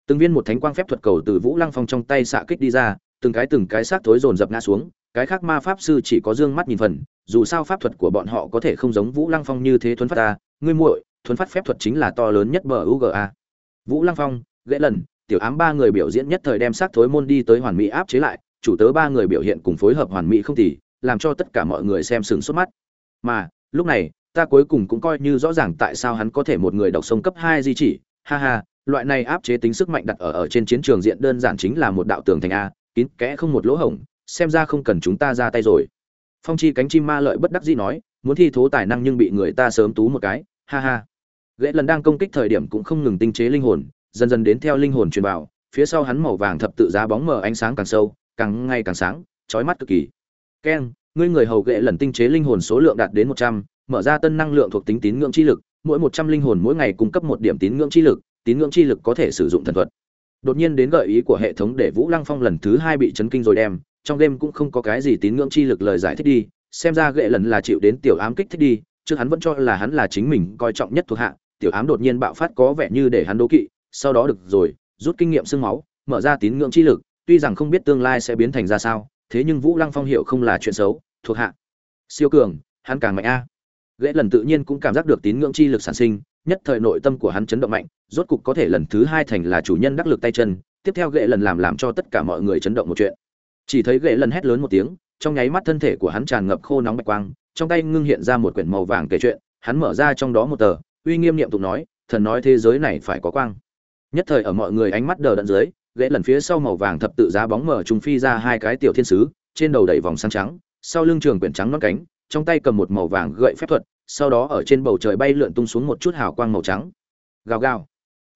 Từng viên một thánh quang phép thuật cầu từ vũ lăng phong trong tay xạ kích đi ra, từng cái từng cái sát thối dồn dập ngã xuống, cái khác ma pháp sư chỉ có dương mắt nhìn phần, dù sao pháp thuật của bọn họ có thể không giống vũ lăng phong như thế thuấn phát ta, ngươi muội, thuấn phát phép thuật chính là to lớn nhất bờ uga vũ lăng phong gãy lần, tiểu ám ba người biểu diễn nhất thời đem sát thối môn đi tới hoàn mỹ áp chế lại, chủ tớ ba người biểu hiện cùng phối hợp hoàn mỹ không tỉ làm cho tất cả mọi người xem sừng sốt mắt. Mà, lúc này, ta cuối cùng cũng coi như rõ ràng tại sao hắn có thể một người đọc sông cấp hai di chỉ. Ha ha, loại này áp chế tính sức mạnh đặt ở ở trên chiến trường diện đơn giản chính là một đạo tường thành a, kín kẽ không một lỗ hổng, xem ra không cần chúng ta ra tay rồi. Phong chi cánh chim ma lợi bất đắc dĩ nói, muốn thi thố tài năng nhưng bị người ta sớm tú một cái. Ha ha. Gã lần đang công kích thời điểm cũng không ngừng tinh chế linh hồn dần dần đến theo linh hồn truyền vào phía sau hắn màu vàng thập tự giá bóng mờ ánh sáng càng sâu càng ngày càng sáng chói mắt cực kỳ. Ken, ngươi người hầu Gã lần tinh chế linh hồn số lượng đạt đến một trăm mở ra tân năng lượng thuộc tính tín ngưỡng chi lực mỗi một trăm linh hồn mỗi ngày cung cấp một điểm tín ngưỡng chi lực tín ngưỡng chi lực có thể sử dụng thần thuật. Đột nhiên đến gợi ý của hệ thống để vũ lăng phong lần thứ hai bị chấn kinh rồi đem trong game cũng không có cái gì tín ngưỡng chi lực lời giải thích đi xem ra Gã lần là chịu đến tiểu ám kích thích đi trước hắn vẫn cho là hắn là chính mình coi trọng nhất thuộc hạ tiểu ám đột nhiên bạo phát có vẻ như để hắn đố kỵ, sau đó được rồi, rút kinh nghiệm xương máu, mở ra tín ngưỡng chi lực, tuy rằng không biết tương lai sẽ biến thành ra sao, thế nhưng vũ lăng phong hiểu không là chuyện xấu, thuộc hạ. Siêu cường, hắn càng mạnh a. Gã lần tự nhiên cũng cảm giác được tín ngưỡng chi lực sản sinh, nhất thời nội tâm của hắn chấn động mạnh, rốt cục có thể lần thứ hai thành là chủ nhân đắc lực tay chân, tiếp theo gã lần làm làm cho tất cả mọi người chấn động một chuyện. Chỉ thấy gã lần hét lớn một tiếng, trong nháy mắt thân thể của hắn tràn ngập khô nóng bạch quang, trong tay ngưng hiện ra một quyển màu vàng kể chuyện, hắn mở ra trong đó một tờ uy nghiêm niệm tụng nói, thần nói thế giới này phải có quang. Nhất thời ở mọi người ánh mắt đờ đẫn dưới ghệ lần phía sau màu vàng thập tự giá bóng mở trùng phi ra hai cái tiểu thiên sứ, trên đầu đầy vòng sáng trắng, sau lưng trường quyển trắng non cánh, trong tay cầm một màu vàng gậy phép thuật, sau đó ở trên bầu trời bay lượn tung xuống một chút hào quang màu trắng. Gào gào.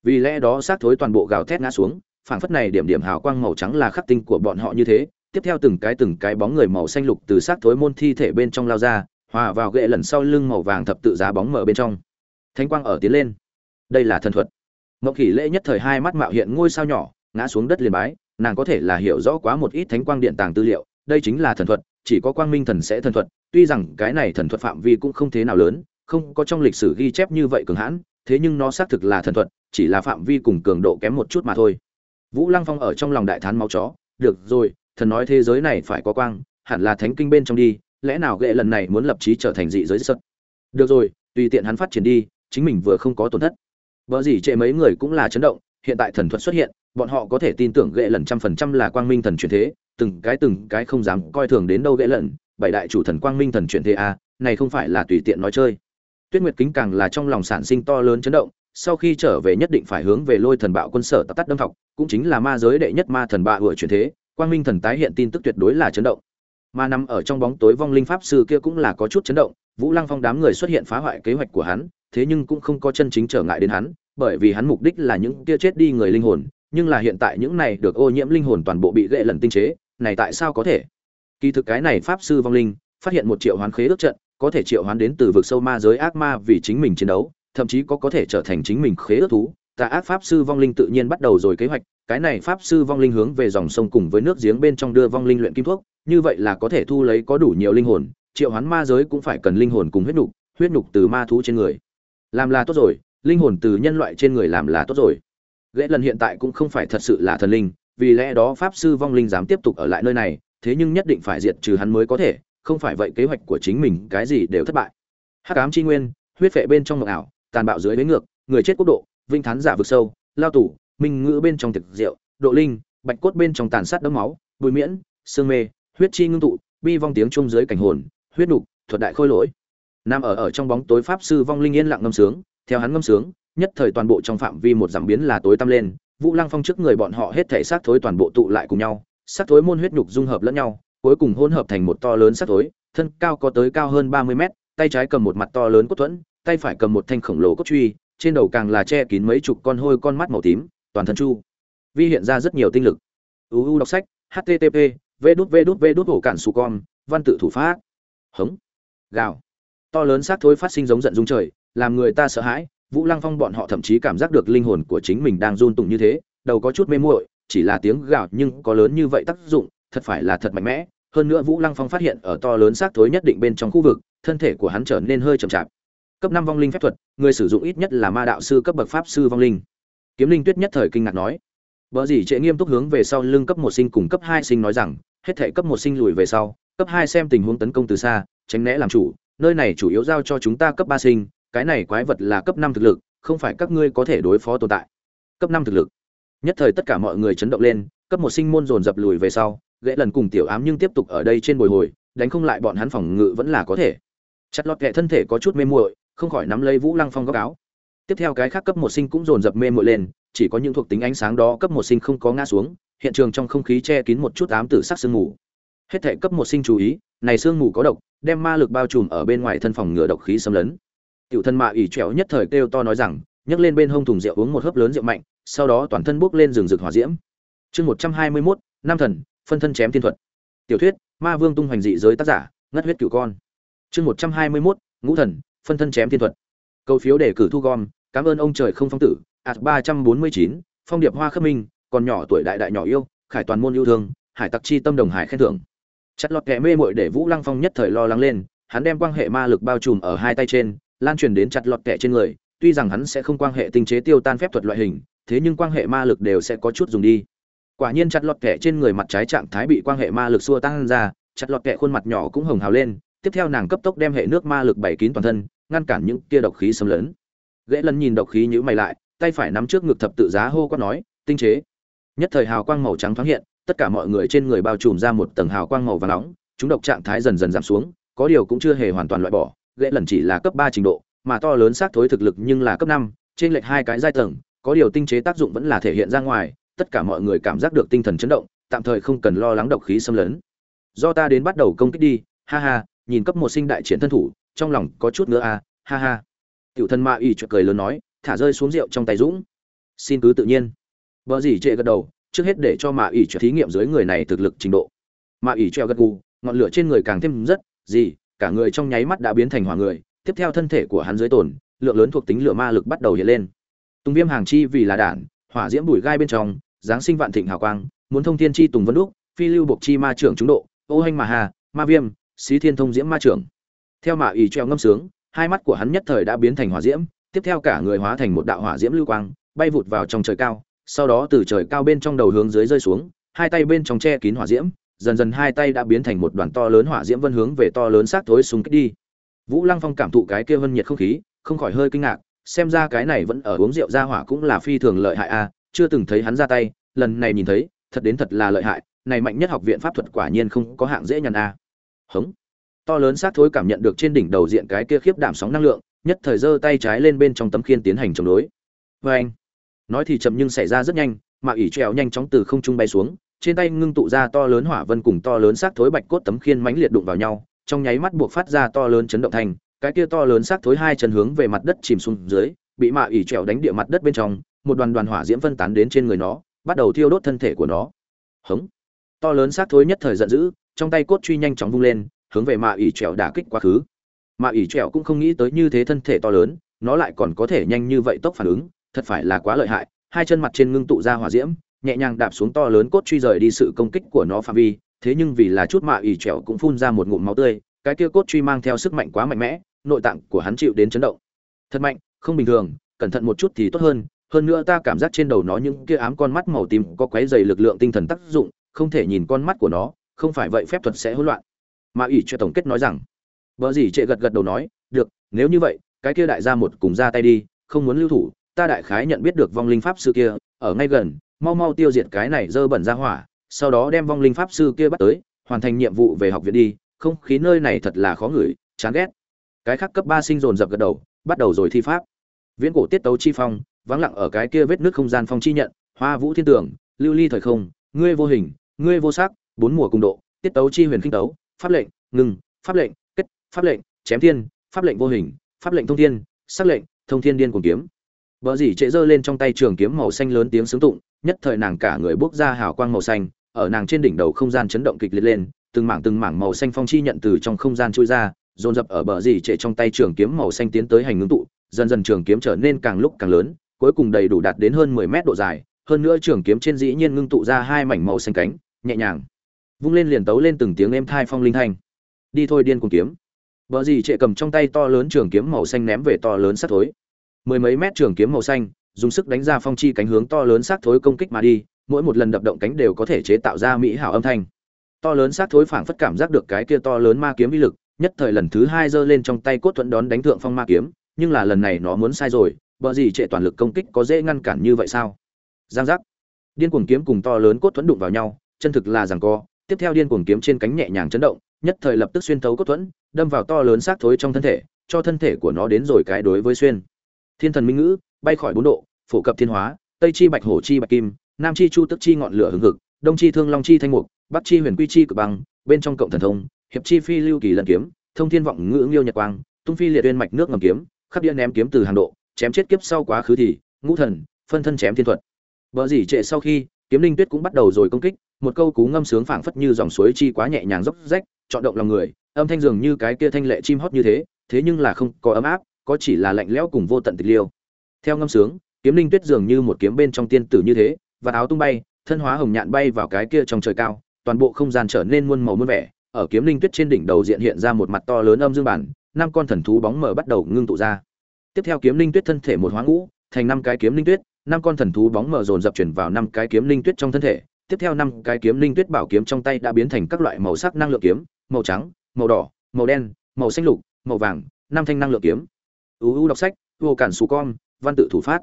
Vì lẽ đó xác thối toàn bộ gào thét ngã xuống, phảng phất này điểm điểm hào quang màu trắng là khắc tinh của bọn họ như thế, tiếp theo từng cái từng cái bóng người màu xanh lục từ xác thối môn thi thể bên trong lao ra, hòa vào gậy lần sau lưng màu vàng thập tự giá bóng mở bên trong thánh quang ở tiến lên. Đây là thần thuật. Mộng khỉ lễ nhất thời hai mắt mạo hiện ngôi sao nhỏ, ngã xuống đất liền bái, nàng có thể là hiểu rõ quá một ít thánh quang điện tàng tư liệu, đây chính là thần thuật, chỉ có quang minh thần sẽ thần thuật, tuy rằng cái này thần thuật phạm vi cũng không thế nào lớn, không có trong lịch sử ghi chép như vậy cường hãn, thế nhưng nó xác thực là thần thuật, chỉ là phạm vi cùng cường độ kém một chút mà thôi. Vũ lăng phong ở trong lòng đại thán máu chó, được rồi, thần nói thế giới này phải có quang, hẳn là thánh kinh bên trong đi, lẽ nào ghệ lần này muốn lập trí trở thành dị giới sật? Được rồi, tùy tiện hắn phát triển đi chính mình vừa không có tổn thất. Vợ gì trệ mấy người cũng là chấn động hiện tại thần thuật xuất hiện bọn họ có thể tin tưởng gệ lần trăm phần trăm là quang minh thần truyền thế từng cái từng cái không dám coi thường đến đâu gệ lần bảy đại chủ thần quang minh thần truyền thế a à, này không phải là tùy tiện nói chơi. Tuyết nguyệt kính càng là trong lòng sản sinh to lớn chấn động sau khi trở về nhất định phải hướng về lôi thần bạo quân sở tắt tắt đâm thọc cũng chính là ma giới đệ nhất ma thần bạ vừa truyền thế quang minh thần tái hiện tin tức tuyệt đối là chấn động. Mà nằm ở trong bóng tối vong linh pháp sư kia cũng là có chút chấn động vũ lăng phong đám người xuất hiện phá hoại kế hoạch của hắn thế nhưng cũng không có chân chính trở ngại đến hắn bởi vì hắn mục đích là những kia chết đi người linh hồn nhưng là hiện tại những này được ô nhiễm linh hồn toàn bộ bị lệ lần tinh chế này tại sao có thể? Kỳ thực cái này pháp sư vong linh phát hiện một triệu hoán khế ước trận có thể triệu hoán đến từ vực sâu ma giới ác ma vì chính mình chiến đấu thậm chí có có thể trở thành chính mình khế ước thú. Tà ác pháp sư vong linh tự nhiên bắt đầu rồi kế hoạch cái này pháp sư vong linh hướng về dòng sông cùng với nước giếng bên trong đưa vong linh luyện kim thuốc như vậy là có thể thu lấy có đủ nhiều linh hồn triệu hoán ma giới cũng phải cần linh hồn cùng huyết nục, huyết nục từ ma thú trên người làm là tốt rồi, linh hồn từ nhân loại trên người làm là tốt rồi. Ghệ lần hiện tại cũng không phải thật sự là thần linh, vì lẽ đó pháp sư vong linh dám tiếp tục ở lại nơi này, thế nhưng nhất định phải diệt trừ hắn mới có thể, không phải vậy kế hoạch của chính mình cái gì đều thất bại. Hắc ám chi nguyên, huyết vệ bên trong mộng ảo, tàn bạo dưới bế ngược, người chết quốc độ, vinh thán giả vực sâu, lao tủ minh ngữ bên trong thực rượu độ linh, bạch cốt bên trong tàn sát đấm máu bùi miễn, sương mê, huyết chi ngưng tụ, bi vong tiếng chung dưới cảnh hồn, huyết đục thuật đại khôi lỗi nam ở ở trong bóng tối pháp sư vong linh yên lặng ngâm sướng, theo hắn ngâm sướng, nhất thời toàn bộ trong phạm vi một giảm biến là tối tăm lên, vũ lăng phong trước người bọn họ hết thể xác thối toàn bộ tụ lại cùng nhau xác thối môn huyết nhục dung hợp lẫn nhau, cuối cùng hỗn hợp thành một to lớn xác thối, thân cao có tới cao hơn ba mươi mét, tay trái cầm một mặt to lớn cốt thuẫn, tay phải cầm một thanh khổng lồ cốt truy, trên đầu càng là che kín mấy chục con hôi con mắt màu tím, toàn thân chu vi hiện ra rất nhiều tinh lực. Uu đọc sách http v đút v đút v đút hổ cản su con, văn tự thủ pháp. Hống. Gào to lớn xác thối phát sinh giống giận dung trời, làm người ta sợ hãi, vũ lăng phong bọn họ thậm chí cảm giác được linh hồn của chính mình đang run tụng như thế, đầu có chút mê muội, chỉ là tiếng gào nhưng có lớn như vậy tác dụng, thật phải là thật mạnh mẽ. Hơn nữa vũ lăng phong phát hiện ở to lớn xác thối nhất định bên trong khu vực, thân thể của hắn trở nên hơi chậm chạp. Cấp năm vong linh phép thuật, người sử dụng ít nhất là ma đạo sư, cấp bậc pháp sư vong linh. Kiếm linh tuyết nhất thời kinh ngạc nói vợ gì trệ nghiêm túc hướng về sau lưng cấp một sinh cùng cấp hai sinh nói rằng, hết thể cấp một sinh lùi về sau, cấp hai xem tình huống tấn công từ xa, tránh né làm chủ nơi này chủ yếu giao cho chúng ta cấp ba sinh, cái này quái vật là cấp năm thực lực, không phải các ngươi có thể đối phó tồn tại. Cấp năm thực lực. Nhất thời tất cả mọi người chấn động lên, cấp một sinh môn dồn dập lùi về sau gãy lần cùng tiểu ám nhưng tiếp tục ở đây trên bồi hồi, đánh không lại bọn hắn phòng ngự vẫn là có thể. Chặt lót kẻ thân thể có chút mê muội, không khỏi nắm lấy vũ lăng phong góc áo. Tiếp theo cái khác cấp một sinh cũng dồn dập mê muội lên, chỉ có những thuộc tính ánh sáng đó cấp một sinh không có ngã xuống, hiện trường trong không khí che kín một chút ám tử sắc sương mù. Hết thể cấp một sinh chú ý này sương mù có độc, đem ma lực bao trùm ở bên ngoài thân phòng ngừa độc khí xâm lấn. Tiểu thân mạ ỉ trẻo nhất thời kêu to nói rằng, nhấc lên bên hông thùng rượu uống một hớp lớn rượu mạnh, sau đó toàn thân bốc lên rừng rực hỏa diễm. Chương một trăm hai mươi mốt, nam thần, phân thân chém thiên thuật. Tiểu thuyết, ma vương tung hoành dị giới tác giả, ngất huyết cửu con. Chương một trăm hai mươi mốt, ngũ thần, phân thân chém thiên thuật. Câu phiếu đề cử thu gom, cảm ơn ông trời không phong tử, ạt ba trăm bốn mươi chín, phong điệp hoa khắc minh, còn nhỏ tuổi đại đại nhỏ yêu, khải toàn môn yêu thương, hải tặc chi tâm đồng hải khen thưởng chặt lọt kẻ mê mội để vũ lăng phong nhất thời lo lắng lên, hắn đem quan hệ ma lực bao trùm ở hai tay trên, lan truyền đến chặt lọt kẻ trên người, tuy rằng hắn sẽ không quan hệ tinh chế tiêu tan phép thuật loại hình, thế nhưng quan hệ ma lực đều sẽ có chút dùng đi. Quả nhiên chặt lọt kẻ trên người mặt trái trạng thái bị quan hệ ma lực xua tan ra, chặt lọt kẻ khuôn mặt nhỏ cũng hồng hào lên, tiếp theo nàng cấp tốc đem hệ nước ma lực bảy kín toàn thân, ngăn cản những kia độc khí xâm lấn. Ghệ lần nhìn độc khí nhữ mày lại, tay phải nắm trước ngực thập tự giá hô quát nói, tinh chế. Nhất thời hào quang màu trắng thoáng hiện tất cả mọi người trên người bao trùm ra một tầng hào quang màu vàng nóng, chúng độc trạng thái dần dần giảm xuống, có điều cũng chưa hề hoàn toàn loại bỏ ghệ lần chỉ là cấp ba trình độ, mà to lớn xác thối thực lực nhưng là cấp năm, trên lệch hai cái giai tầng, có điều tinh chế tác dụng vẫn là thể hiện ra ngoài, tất cả mọi người cảm giác được tinh thần chấn động, tạm thời không cần lo lắng độc khí xâm lấn. Do ta đến bắt đầu công kích đi, ha ha, nhìn cấp một sinh đại chiến thân thủ, trong lòng có chút nữa à ha ha. Tiểu thân ma y chợt cười lớn nói, thả rơi xuống rượu trong tay dũng. Xin cứ tự nhiên. Vợ gì trệ gật đầu trước hết để cho mạ Ỷ cho thí nghiệm dưới người này thực lực trình độ. Mạ Ỷ treo gật gù, ngọn lửa trên người càng thêm rất, gì, cả người trong nháy mắt đã biến thành hỏa người, tiếp theo thân thể của hắn dưới tổn lượng lớn thuộc tính lửa ma lực bắt đầu hiện lên. Tùng viêm hàng chi vì là đản, hỏa diễm bùi gai bên trong, giáng sinh vạn thịnh hào quang, muốn thông thiên chi tùng vân đúc, phi lưu buộc chi ma trưởng trúng độ, ô hanh mà hà, ma viêm, xí thiên thông diễm ma trưởng. Theo mạ Ỷ treo ngâm sướng, hai mắt của hắn nhất thời đã biến thành hỏa diễm, tiếp theo cả người hóa thành một đạo hỏa diễm lưu quang, bay vụt vào trong trời cao sau đó từ trời cao bên trong đầu hướng dưới rơi xuống, hai tay bên trong che kín hỏa diễm, dần dần hai tay đã biến thành một đoàn to lớn hỏa diễm vân hướng về to lớn xác thối súng kích đi. Vũ lăng phong cảm thụ cái kia vân nhiệt không khí, không khỏi hơi kinh ngạc, xem ra cái này vẫn ở uống rượu ra hỏa cũng là phi thường lợi hại a, chưa từng thấy hắn ra tay, lần này nhìn thấy, thật đến thật là lợi hại, này mạnh nhất học viện pháp thuật quả nhiên không có hạng dễ nhằn a. Hống. To lớn xác thối cảm nhận được trên đỉnh đầu diện cái kia khiếp đảm sóng năng lượng, nhất thời giơ tay trái lên bên trong tấm khiên tiến hành chống đối. Vê anh nói thì chậm nhưng xảy ra rất nhanh, mà ỉ trèo nhanh chóng từ không trung bay xuống, trên tay ngưng tụ ra to lớn hỏa vân cùng to lớn xác thối bạch cốt tấm khiên mánh liệt đụng vào nhau, trong nháy mắt buộc phát ra to lớn chấn động thành, cái kia to lớn xác thối hai chân hướng về mặt đất chìm xuống dưới, bị mạ ỉ trèo đánh địa mặt đất bên trong, một đoàn đoàn hỏa diễm phân tán đến trên người nó, bắt đầu thiêu đốt thân thể của nó. Hống! To lớn xác thối nhất thời giận dữ, trong tay cốt truy nhanh chóng vung lên, hướng về mạ ỉ trèo đả kích quá khứ. Mạ ỉ trèo cũng không nghĩ tới như thế thân thể to lớn, nó lại còn có thể nhanh như vậy tốc phản ứng thật phải là quá lợi hại, hai chân mặt trên ngưng tụ ra hỏa diễm, nhẹ nhàng đạp xuống to lớn cốt truy rời đi sự công kích của nó phạm vi, thế nhưng vì là chút mạ ỉ trẻo cũng phun ra một ngụm máu tươi, cái kia cốt truy mang theo sức mạnh quá mạnh mẽ, nội tạng của hắn chịu đến chấn động. Thật mạnh, không bình thường, cẩn thận một chút thì tốt hơn hơn nữa ta cảm giác trên đầu nó những kia ám con mắt màu tím có quấy dày lực lượng tinh thần tác dụng, không thể nhìn con mắt của nó, không phải vậy phép thuật sẽ hỗn loạn. Mà ủy cho tổng kết nói rằng vợ gì trệ gật gật đầu nói, được, nếu như vậy, cái kia đại gia một cùng ra tay đi, không muốn lưu thủ ta đại khái nhận biết được vong linh pháp sư kia, ở ngay gần, mau mau tiêu diệt cái này dơ bẩn ra hỏa, sau đó đem vong linh pháp sư kia bắt tới, hoàn thành nhiệm vụ về học viện đi, không khí nơi này thật là khó ngửi, chán ghét. Cái khác cấp ba sinh dồn dập gật đầu, bắt đầu rồi thi pháp. Viễn cổ tiết tấu chi phong, vắng lặng ở cái kia vết nước không gian phong chi nhận, hoa vũ thiên tưởng, lưu ly thời không, ngươi vô hình, ngươi vô sắc, bốn mùa cùng độ, tiết tấu chi huyền kinh tấu, pháp lệnh, ngừng, pháp lệnh, kết, pháp lệnh, chém thiên, pháp lệnh vô hình, pháp lệnh thông thiên, sắc lệnh, thông thiên điên cùng kiếm bờ dĩ trệ giơ lên trong tay trường kiếm màu xanh lớn tiếng sướng tụng, nhất thời nàng cả người bốc ra hào quang màu xanh, ở nàng trên đỉnh đầu không gian chấn động kịch liệt lên, từng mảng từng mảng màu xanh phong chi nhận từ trong không gian trôi ra, dồn dập ở bờ dì trệ trong tay trường kiếm màu xanh tiến tới hành ngưng tụ, dần dần trường kiếm trở nên càng lúc càng lớn, cuối cùng đầy đủ đạt đến hơn 10 mét độ dài, hơn nữa trường kiếm trên dĩ nhiên ngưng tụ ra hai mảnh màu xanh cánh, nhẹ nhàng, vung lên liền tấu lên từng tiếng êm thai phong linh thanh. Đi thôi điên cuồng kiếm. Bờ dì trệ cầm trong tay to lớn trường kiếm màu xanh ném về to lớn sát thối mười mấy mét trường kiếm màu xanh, dùng sức đánh ra phong chi cánh hướng to lớn sát thối công kích mà đi, mỗi một lần đập động cánh đều có thể chế tạo ra mỹ hảo âm thanh. To lớn sát thối phảng phất cảm giác được cái kia to lớn ma kiếm uy lực, nhất thời lần thứ hai giơ lên trong tay cốt thuẫn đón đánh thượng phong ma kiếm, nhưng là lần này nó muốn sai rồi, bờ gì trệ toàn lực công kích có dễ ngăn cản như vậy sao? Giang giác. Điên cuồng kiếm cùng to lớn cốt thuẫn đụng vào nhau, chân thực là rằng co, tiếp theo điên cuồng kiếm trên cánh nhẹ nhàng chấn động, nhất thời lập tức xuyên thấu cốt thuẫn, đâm vào to lớn xác thối trong thân thể, cho thân thể của nó đến rồi cái đối với xuyên thiên thần minh ngữ, bay khỏi bốn độ, phổ cập thiên hóa, tây chi bạch hổ chi bạch kim, nam chi chu tức chi ngọn lửa hừng hực, đông chi thương long chi thanh mục, bắc chi huyền quy chi cực băng, bên trong cộng thần thông, hiệp chi phi lưu kỳ lần kiếm, thông thiên vọng ngữ nghiêu nhật quang, tung phi liệt uyên mạch nước ngầm kiếm, khắp địa ném kiếm từ hàng độ, chém chết kiếp sau quá khứ thì, ngũ thần, phân thân chém thiên thuật. Vợ dỉ trệ sau khi, kiếm linh tuyết cũng bắt đầu rồi công kích, một câu cú ngâm sướng phảng phất như dòng suối chi quá nhẹ nhàng dốc rách, chọn động lòng người, âm thanh dường như cái kia thanh lệ chim hót như thế thế nhưng là không có ấm áp có chỉ là lạnh lẽo cùng vô tận tịch liêu. Theo ngâm sướng, kiếm linh tuyết dường như một kiếm bên trong tiên tử như thế và áo tung bay, thân hóa hồng nhạn bay vào cái kia trong trời cao, toàn bộ không gian trở nên muôn màu muôn vẻ, ở kiếm linh tuyết trên đỉnh đầu diện hiện ra một mặt to lớn âm dương bản, năm con thần thú bóng mờ bắt đầu ngưng tụ ra. Tiếp theo kiếm linh tuyết thân thể một hóa ngũ, thành năm cái kiếm linh tuyết, năm con thần thú bóng mờ dồn dập chuyển vào năm cái kiếm linh tuyết trong thân thể. Tiếp theo năm cái kiếm linh tuyết bảo kiếm trong tay đã biến thành các loại màu sắc năng lượng kiếm, màu trắng, màu đỏ, màu đen, màu xanh lục, màu vàng, năm thanh năng lượng kiếm uu đọc sách, vô cản xù con, văn tự thủ phát.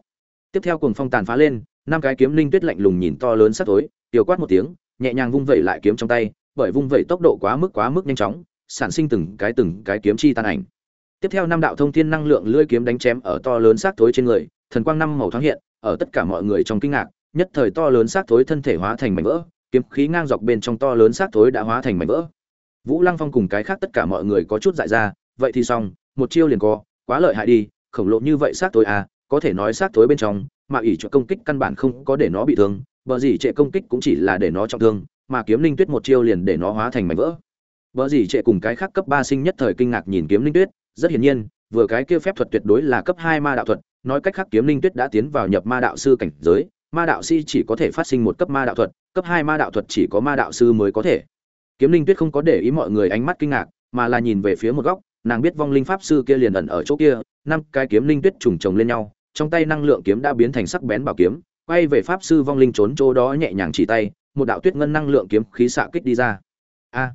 Tiếp theo cùng phong tàn phá lên, năm cái kiếm linh tuyết lạnh lùng nhìn to lớn sắc tối, tiểu quát một tiếng, nhẹ nhàng vung vẩy lại kiếm trong tay, bởi vung vẩy tốc độ quá mức quá mức nhanh chóng, sản sinh từng cái từng cái kiếm chi tan ảnh. Tiếp theo năm đạo thông thiên năng lượng lưỡi kiếm đánh chém ở to lớn xác thối trên người, thần quang năm màu thoáng hiện, ở tất cả mọi người trong kinh ngạc, nhất thời to lớn xác thối thân thể hóa thành mảnh vỡ, kiếm khí ngang dọc bên trong to lớn xác thối đã hóa thành mảnh vỡ. Vũ lăng phong cùng cái khác tất cả mọi người có chút dại ra, vậy thì xong, một chiêu liền co quá lợi hại đi, khổng lồ như vậy xác tối à có thể nói xác thối bên trong, mà ỷ cho công kích căn bản không có để nó bị thương, bờ gì trệ công kích cũng chỉ là để nó trọng thương, mà kiếm linh tuyết một chiêu liền để nó hóa thành mảnh vỡ. Bờ gì trệ cùng cái khác cấp ba sinh nhất thời kinh ngạc nhìn kiếm linh tuyết, rất hiển nhiên, vừa cái kia phép thuật tuyệt đối là cấp hai ma đạo thuật, nói cách khác kiếm linh tuyết đã tiến vào nhập ma đạo sư cảnh giới, ma đạo si chỉ có thể phát sinh một cấp ma đạo thuật, cấp hai ma đạo thuật chỉ có ma đạo sư mới có thể. Kiếm linh tuyết không có để ý mọi người ánh mắt kinh ngạc, mà là nhìn về phía một góc nàng biết vong linh pháp sư kia liền ẩn ở chỗ kia, năm cái kiếm linh tuyết trùng trồng lên nhau, trong tay năng lượng kiếm đã biến thành sắc bén bảo kiếm, quay về pháp sư vong linh trốn chỗ đó nhẹ nhàng chỉ tay, một đạo tuyết ngân năng lượng kiếm khí xạ kích đi ra. A!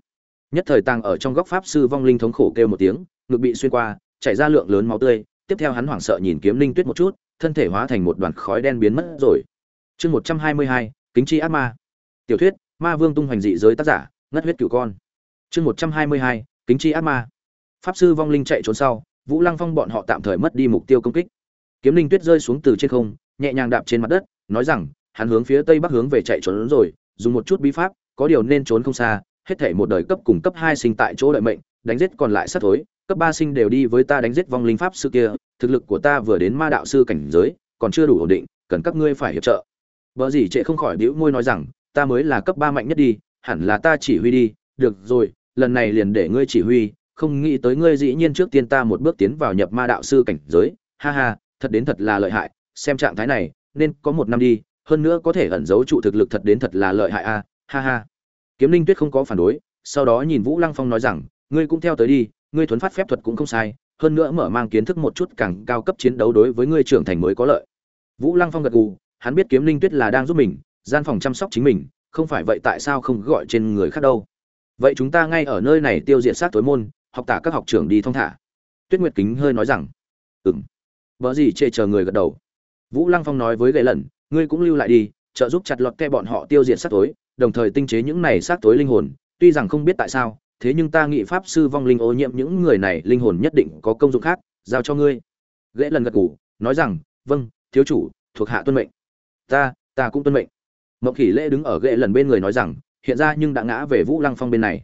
Nhất thời tàng ở trong góc pháp sư vong linh thống khổ kêu một tiếng, ngực bị xuyên qua, chảy ra lượng lớn máu tươi, tiếp theo hắn hoảng sợ nhìn kiếm linh tuyết một chút, thân thể hóa thành một đoàn khói đen biến mất rồi. Chương một trăm hai mươi hai, kính chi ác ma. Tiểu thuyết, ma vương tung hoành dị giới tác giả, ngất huyết cửu con. Chương một trăm hai mươi hai, kính chi ác ma pháp sư vong linh chạy trốn sau, vũ lăng phong bọn họ tạm thời mất đi mục tiêu công kích. Kiếm linh tuyết rơi xuống từ trên không, nhẹ nhàng đạp trên mặt đất, nói rằng, hắn hướng phía tây bắc hướng về chạy trốn rồi, dùng một chút bí pháp, có điều nên trốn không xa, hết thể một đời cấp cùng cấp hai sinh tại chỗ đợi mệnh, đánh giết còn lại sát thối, cấp ba sinh đều đi với ta đánh giết vong linh pháp sư kia, thực lực của ta vừa đến ma đạo sư cảnh giới, còn chưa đủ ổn định, cần các ngươi phải hiệp trợ. Vợ gì trệ không khỏi bĩu môi nói rằng, ta mới là cấp ba mạnh nhất đi, hẳn là ta chỉ huy đi, được rồi, lần này liền để ngươi chỉ huy không nghĩ tới ngươi dĩ nhiên trước tiên ta một bước tiến vào nhập ma đạo sư cảnh giới. Ha ha, thật đến thật là lợi hại. Xem trạng thái này, nên có một năm đi, hơn nữa có thể ẩn giấu trụ thực lực thật đến thật là lợi hại a. Ha ha. Kiếm linh tuyết không có phản đối, sau đó nhìn vũ lăng phong nói rằng, ngươi cũng theo tới đi, ngươi thuấn phát phép thuật cũng không sai, hơn nữa mở mang kiến thức một chút càng cao cấp chiến đấu đối với ngươi trưởng thành mới có lợi. Vũ lăng phong gật gù, hắn biết kiếm linh tuyết là đang giúp mình, gian phòng chăm sóc chính mình, không phải vậy tại sao không gọi trên người khác đâu. Vậy chúng ta ngay ở nơi này tiêu diệt sát tối môn học tả các học trưởng đi thong thả. Tuyết nguyệt kính hơi nói rằng, ừm. Vợ gì chê chờ người gật đầu. Vũ lăng phong nói với gậy lần ngươi cũng lưu lại đi, trợ giúp chặt lọt ke bọn họ tiêu diệt sát tối, đồng thời tinh chế những này sát tối linh hồn. Tuy rằng không biết tại sao, thế nhưng ta nghĩ pháp sư vong linh ô nhiễm những người này linh hồn nhất định có công dụng khác, giao cho ngươi. Ghệ lần gật ngủ nói rằng vâng thiếu chủ, thuộc hạ tuân mệnh. Ta ta cũng tuân mệnh. Mộng khỉ lễ đứng ở gậy lần bên người nói rằng, hiện ra nhưng đã ngã về vũ lăng phong bên này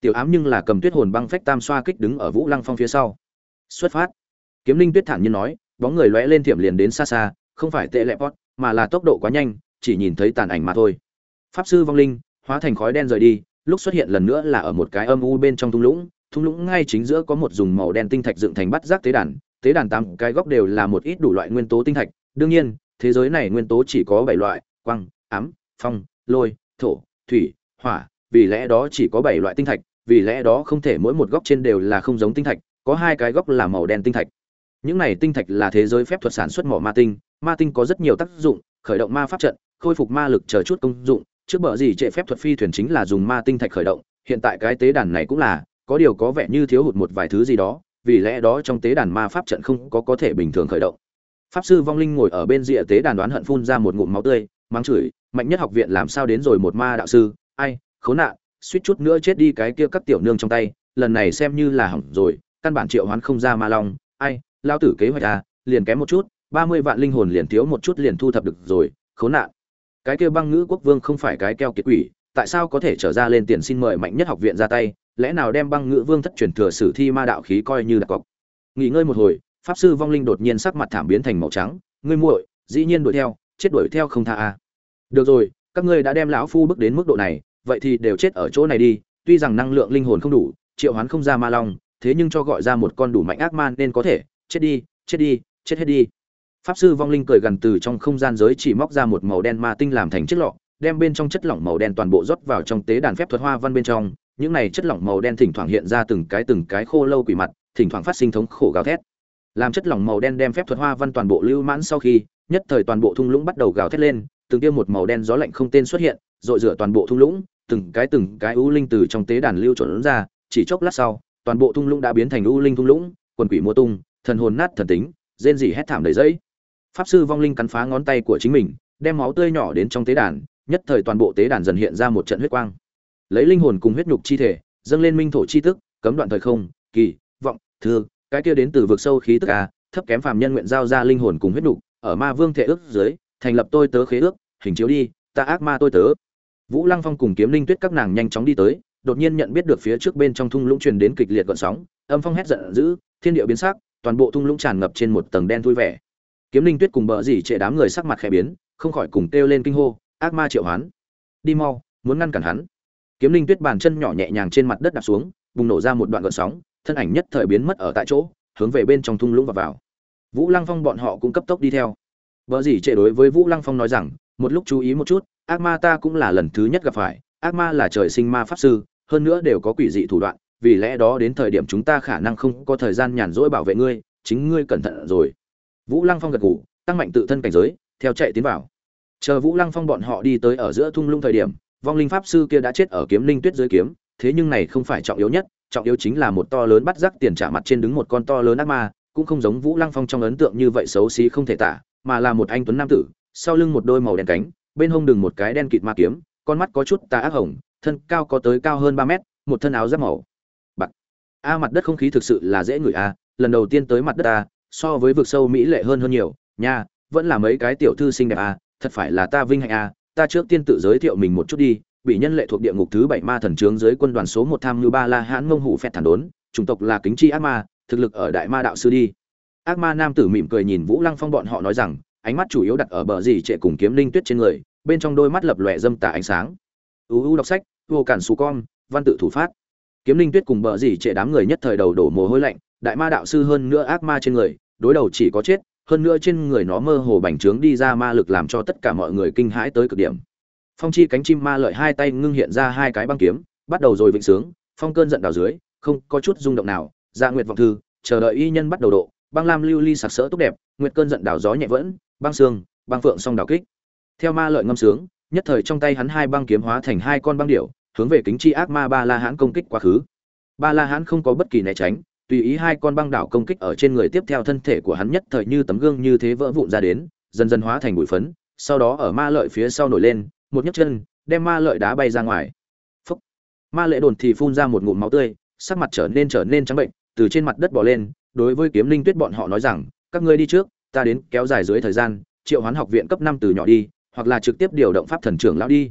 tiểu ám nhưng là cầm tuyết hồn băng phách tam xoa kích đứng ở vũ lăng phong phía sau. Xuất phát. Kiếm linh tuyết thản nhiên nói, bóng người lóe lên thiểm liền đến xa xa, không phải tệ lẹ pot, mà là tốc độ quá nhanh, chỉ nhìn thấy tàn ảnh mà thôi. Pháp sư vong linh, hóa thành khói đen rời đi, lúc xuất hiện lần nữa là ở một cái âm u bên trong thung lũng thung lũng ngay chính giữa có một dùng màu đen tinh thạch dựng thành bắt giác tế đàn tế đàn tám cái góc đều là một ít đủ loại nguyên tố tinh thạch. Đương nhiên, thế giới này nguyên tố chỉ có bảy loại quăng ám, phong, lôi, thổ, thủy, hỏa vì lẽ đó chỉ có bảy loại tinh thạch, vì lẽ đó không thể mỗi một góc trên đều là không giống tinh thạch, có hai cái góc là màu đen tinh thạch. Những này tinh thạch là thế giới phép thuật sản xuất mỏ ma tinh ma tinh có rất nhiều tác dụng, khởi động ma pháp trận, khôi phục ma lực chờ chút công dụng, trước bờ gì trệ phép thuật phi thuyền chính là dùng ma tinh thạch khởi động, hiện tại cái tế đàn này cũng là, có điều có vẻ như thiếu hụt một vài thứ gì đó, vì lẽ đó trong tế đàn ma pháp trận không có có thể bình thường khởi động. Pháp sư vong linh ngồi ở bên rìa tế đàn đoán hận phun ra một ngụm máu tươi, mắng chửi, mạnh nhất học viện làm sao đến rồi một ma đạo sư, ai khốn nạn, suýt chút nữa chết đi cái kia các tiểu nương trong tay, lần này xem như là hỏng rồi, căn bản triệu hoán không ra ma long. Ai lao tử kế hoạch à liền kém một chút, ba mươi vạn linh hồn liền thiếu một chút liền thu thập được rồi, khốn nạn. Cái kia băng ngữ quốc vương không phải cái keo kiệt quỷ, tại sao có thể trở ra lên tiền xin mời mạnh nhất học viện ra tay, lẽ nào đem băng ngữ vương thất truyền thừa sử thi ma đạo khí coi như đặc cọc. Nghỉ ngơi một hồi, pháp sư vong linh đột nhiên sắc mặt thảm biến thành màu trắng, ngươi muội, dĩ nhiên đuổi theo, chết đuổi theo không tha a được rồi, các ngươi đã đem lão phu bước đến mức độ này vậy thì đều chết ở chỗ này đi, tuy rằng năng lượng linh hồn không đủ, triệu hoán không ra ma long, thế nhưng cho gọi ra một con đủ mạnh ác man nên có thể, chết đi chết đi, chết hết đi. Pháp sư vong linh cười gần từ trong không gian giới chỉ móc ra một màu đen ma tinh làm thành chiếc lọ, đem bên trong chất lỏng màu đen toàn bộ rót vào trong tế đàn phép thuật hoa văn bên trong. Những này chất lỏng màu đen thỉnh thoảng hiện ra từng cái từng cái khô lâu quỷ mặt, thỉnh thoảng phát sinh thống khổ gào thét. Làm chất lỏng màu đen đem phép thuật hoa văn toàn bộ lưu mãn sau khi, nhất thời toàn bộ thung lũng bắt đầu gào thét lên, từng tiêm một màu đen gió lạnh không tên xuất hiện rội rửa toàn bộ thung lũng từng cái từng cái u linh từ trong tế đàn lưu trộn ra, chỉ chốc lát sau, toàn bộ thung lũng đã biến thành u linh thung lũng, quần quỷ mua tung, thần hồn nát thần tính, rên rỉ hét thảm đầy dẫy pháp sư vong linh cắn phá ngón tay của chính mình, đem máu tươi nhỏ đến trong tế đàn, nhất thời toàn bộ tế đàn dần hiện ra một trận huyết quang. Lấy linh hồn cùng huyết nhục chi thể, dâng lên minh thổ chi tức, cấm đoạn thời không, kỳ, vọng thương cái kia đến từ vực sâu khí tức a, thấp kém phàm nhân nguyện giao ra linh hồn cùng huyết nhục, ở ma vương thể ước dưới, thành lập tôi tớ khế ước, hình chiếu đi, ta ác ma tôi tớ vũ lăng phong cùng kiếm linh tuyết các nàng nhanh chóng đi tới, đột nhiên nhận biết được phía trước bên trong thung lũng truyền đến kịch liệt gợn sóng, âm phong hét giận dữ, thiên địa biến sắc, toàn bộ thung lũng tràn ngập trên một tầng đen thui vẻ. Kiếm linh tuyết cùng bờ dỉ trệ đám người sắc mặt khẽ biến, không khỏi cùng kêu lên kinh hô, ác ma triệu hoán, đi mau, muốn ngăn cản hắn. Kiếm linh tuyết bàn chân nhỏ nhẹ nhàng trên mặt đất đạp xuống, bùng nổ ra một đoạn gợn sóng, thân ảnh nhất thời biến mất ở tại chỗ, hướng về bên trong thung lũng và vào. Vũ lăng phong bọn họ cũng cấp tốc đi theo. Bờ dỉ trệ đối với vũ lăng phong nói rằng, một lúc chú ý một chút ác ma ta cũng là lần thứ nhất gặp phải, ác ma là trời sinh ma pháp sư, hơn nữa đều có quỷ dị thủ đoạn, vì lẽ đó đến thời điểm chúng ta khả năng không có thời gian nhàn rỗi bảo vệ ngươi, chính ngươi cẩn thận rồi. Vũ lăng phong gật gù, tăng mạnh tự thân cảnh giới, theo chạy tiến vào. Chờ vũ lăng phong bọn họ đi tới ở giữa thung lũng thời điểm, vong linh pháp sư kia đã chết ở kiếm linh tuyết dưới kiếm, thế nhưng này không phải trọng yếu nhất, trọng yếu chính là một to lớn bắt rắc tiền trả mặt trên đứng một con to lớn ác ma, cũng không giống vũ lăng phong trong ấn tượng như vậy xấu xí không thể tả, mà là một anh tuấn nam tử, sau lưng một đôi màu đen cánh bên hông đừng một cái đen kịt ma kiếm, con mắt có chút tà ác hồng, thân cao có tới cao hơn ba mét, một thân áo giáp màu. Bạc. A, mặt đất không khí thực sự là dễ ngửi a, lần đầu tiên tới mặt đất a, so với vực sâu mỹ lệ hơn hơn nhiều. Nha, vẫn là mấy cái tiểu thư xinh đẹp a, thật phải là ta vinh hạnh a, ta trước tiên tự giới thiệu mình một chút đi. Bị nhân lệ thuộc địa ngục thứ bảy ma thần trướng dưới quân đoàn số một tham như ba la hãn ngông hủ phẹt thản đốn, chủng tộc là kính chi ác ma, thực lực ở đại ma đạo sư đi. Ác ma nam tử mỉm cười nhìn vũ lăng phong bọn họ nói rằng ánh mắt chủ yếu đặt ở bờ dì trệ cùng kiếm linh tuyết trên người, bên trong đôi mắt lập lòe dâm tà ánh sáng. Uu đọc sách, vô cản xù con, văn tự thủ phát. Kiếm linh tuyết cùng bờ dì trệ đám người nhất thời đầu đổ mồ hôi lạnh, đại ma đạo sư hơn nữa ác ma trên người, đối đầu chỉ có chết, hơn nữa trên người nó mơ hồ bành trướng đi ra ma lực làm cho tất cả mọi người kinh hãi tới cực điểm. Phong chi cánh chim ma lợi hai tay ngưng hiện ra hai cái băng kiếm, bắt đầu rồi vịnh sướng, phong cơn giận đào dưới, không có chút rung động nào dạ nguyệt vọng thư, chờ đợi y nhân bắt đầu độ, băng lam lưu ly sặc sỡ tốt đẹp, nguyệt cơn giận đào gió nhẹ vẫn băng xương, băng phượng song đào kích. Theo ma lợi ngâm sướng, nhất thời trong tay hắn hai băng kiếm hóa thành hai con băng điểu, hướng về kính chi ác ma ba la hãn công kích quá khứ. Ba la hãn không có bất kỳ né tránh, tùy ý hai con băng đảo công kích ở trên người tiếp theo thân thể của hắn nhất thời như tấm gương như thế vỡ vụn ra đến, dần dần hóa thành bụi phấn, sau đó ở ma lợi phía sau nổi lên, một nhấc chân, đem ma lợi đá bay ra ngoài. Phúc. ma lệ đồn thì phun ra một ngụm máu tươi, sắc mặt trở nên trở nên trắng bệnh, từ trên mặt đất bỏ lên, đối với kiếm linh tuyết bọn họ nói rằng, các ngươi đi trước ta đến kéo dài dưới thời gian, triệu hoán học viện cấp năm từ nhỏ đi, hoặc là trực tiếp điều động pháp thần trưởng lão đi.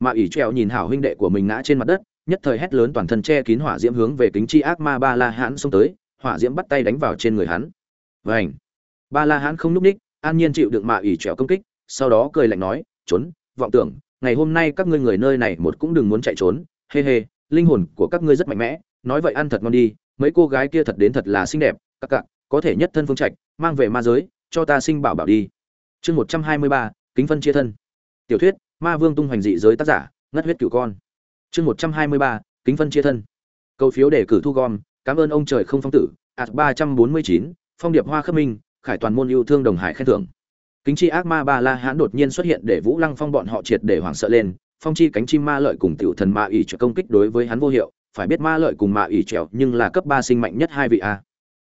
Mà ỷ trèo nhìn hảo huynh đệ của mình ngã trên mặt đất, nhất thời hét lớn toàn thân che kín hỏa diễm hướng về kính chi ác ma ba la hãn xông tới, hỏa diễm bắt tay đánh vào trên người hắn. Vảnh ba la hãn không núp ních, an nhiên chịu đựng mạ ỷ trèo công kích, sau đó cười lạnh nói, trốn, vọng tưởng, ngày hôm nay các ngươi người nơi này một cũng đừng muốn chạy trốn hê hê linh hồn của các ngươi rất mạnh mẽ, nói vậy ăn thật ngon đi, mấy cô gái kia thật đến thật là xinh đẹp, các cặn có thể nhất thân phương trạch, mang về ma giới cho ta sinh bảo bảo đi. Chương một trăm hai mươi ba, kính phân chia thân. Tiểu thuyết, ma vương tung hoành dị giới tác giả, ngất huyết cửu con. Chương một trăm hai mươi ba, kính phân chia thân. Cầu phiếu để cử thu gom, cảm ơn ông trời không phong tử. Ạt ba trăm bốn mươi chín, phong điệp hoa khắc minh, khải toàn môn yêu thương đồng hải khen thưởng. Kính chi ác ma ba la hãn đột nhiên xuất hiện để vũ lăng phong bọn họ triệt để hoảng sợ lên. Phong chi cánh chim ma lợi cùng tiểu thần ma ỷ trợ công kích đối với hắn vô hiệu. Phải biết ma lợi cùng ma ỷ trèo nhưng là cấp ba sinh mạnh nhất hai vị a.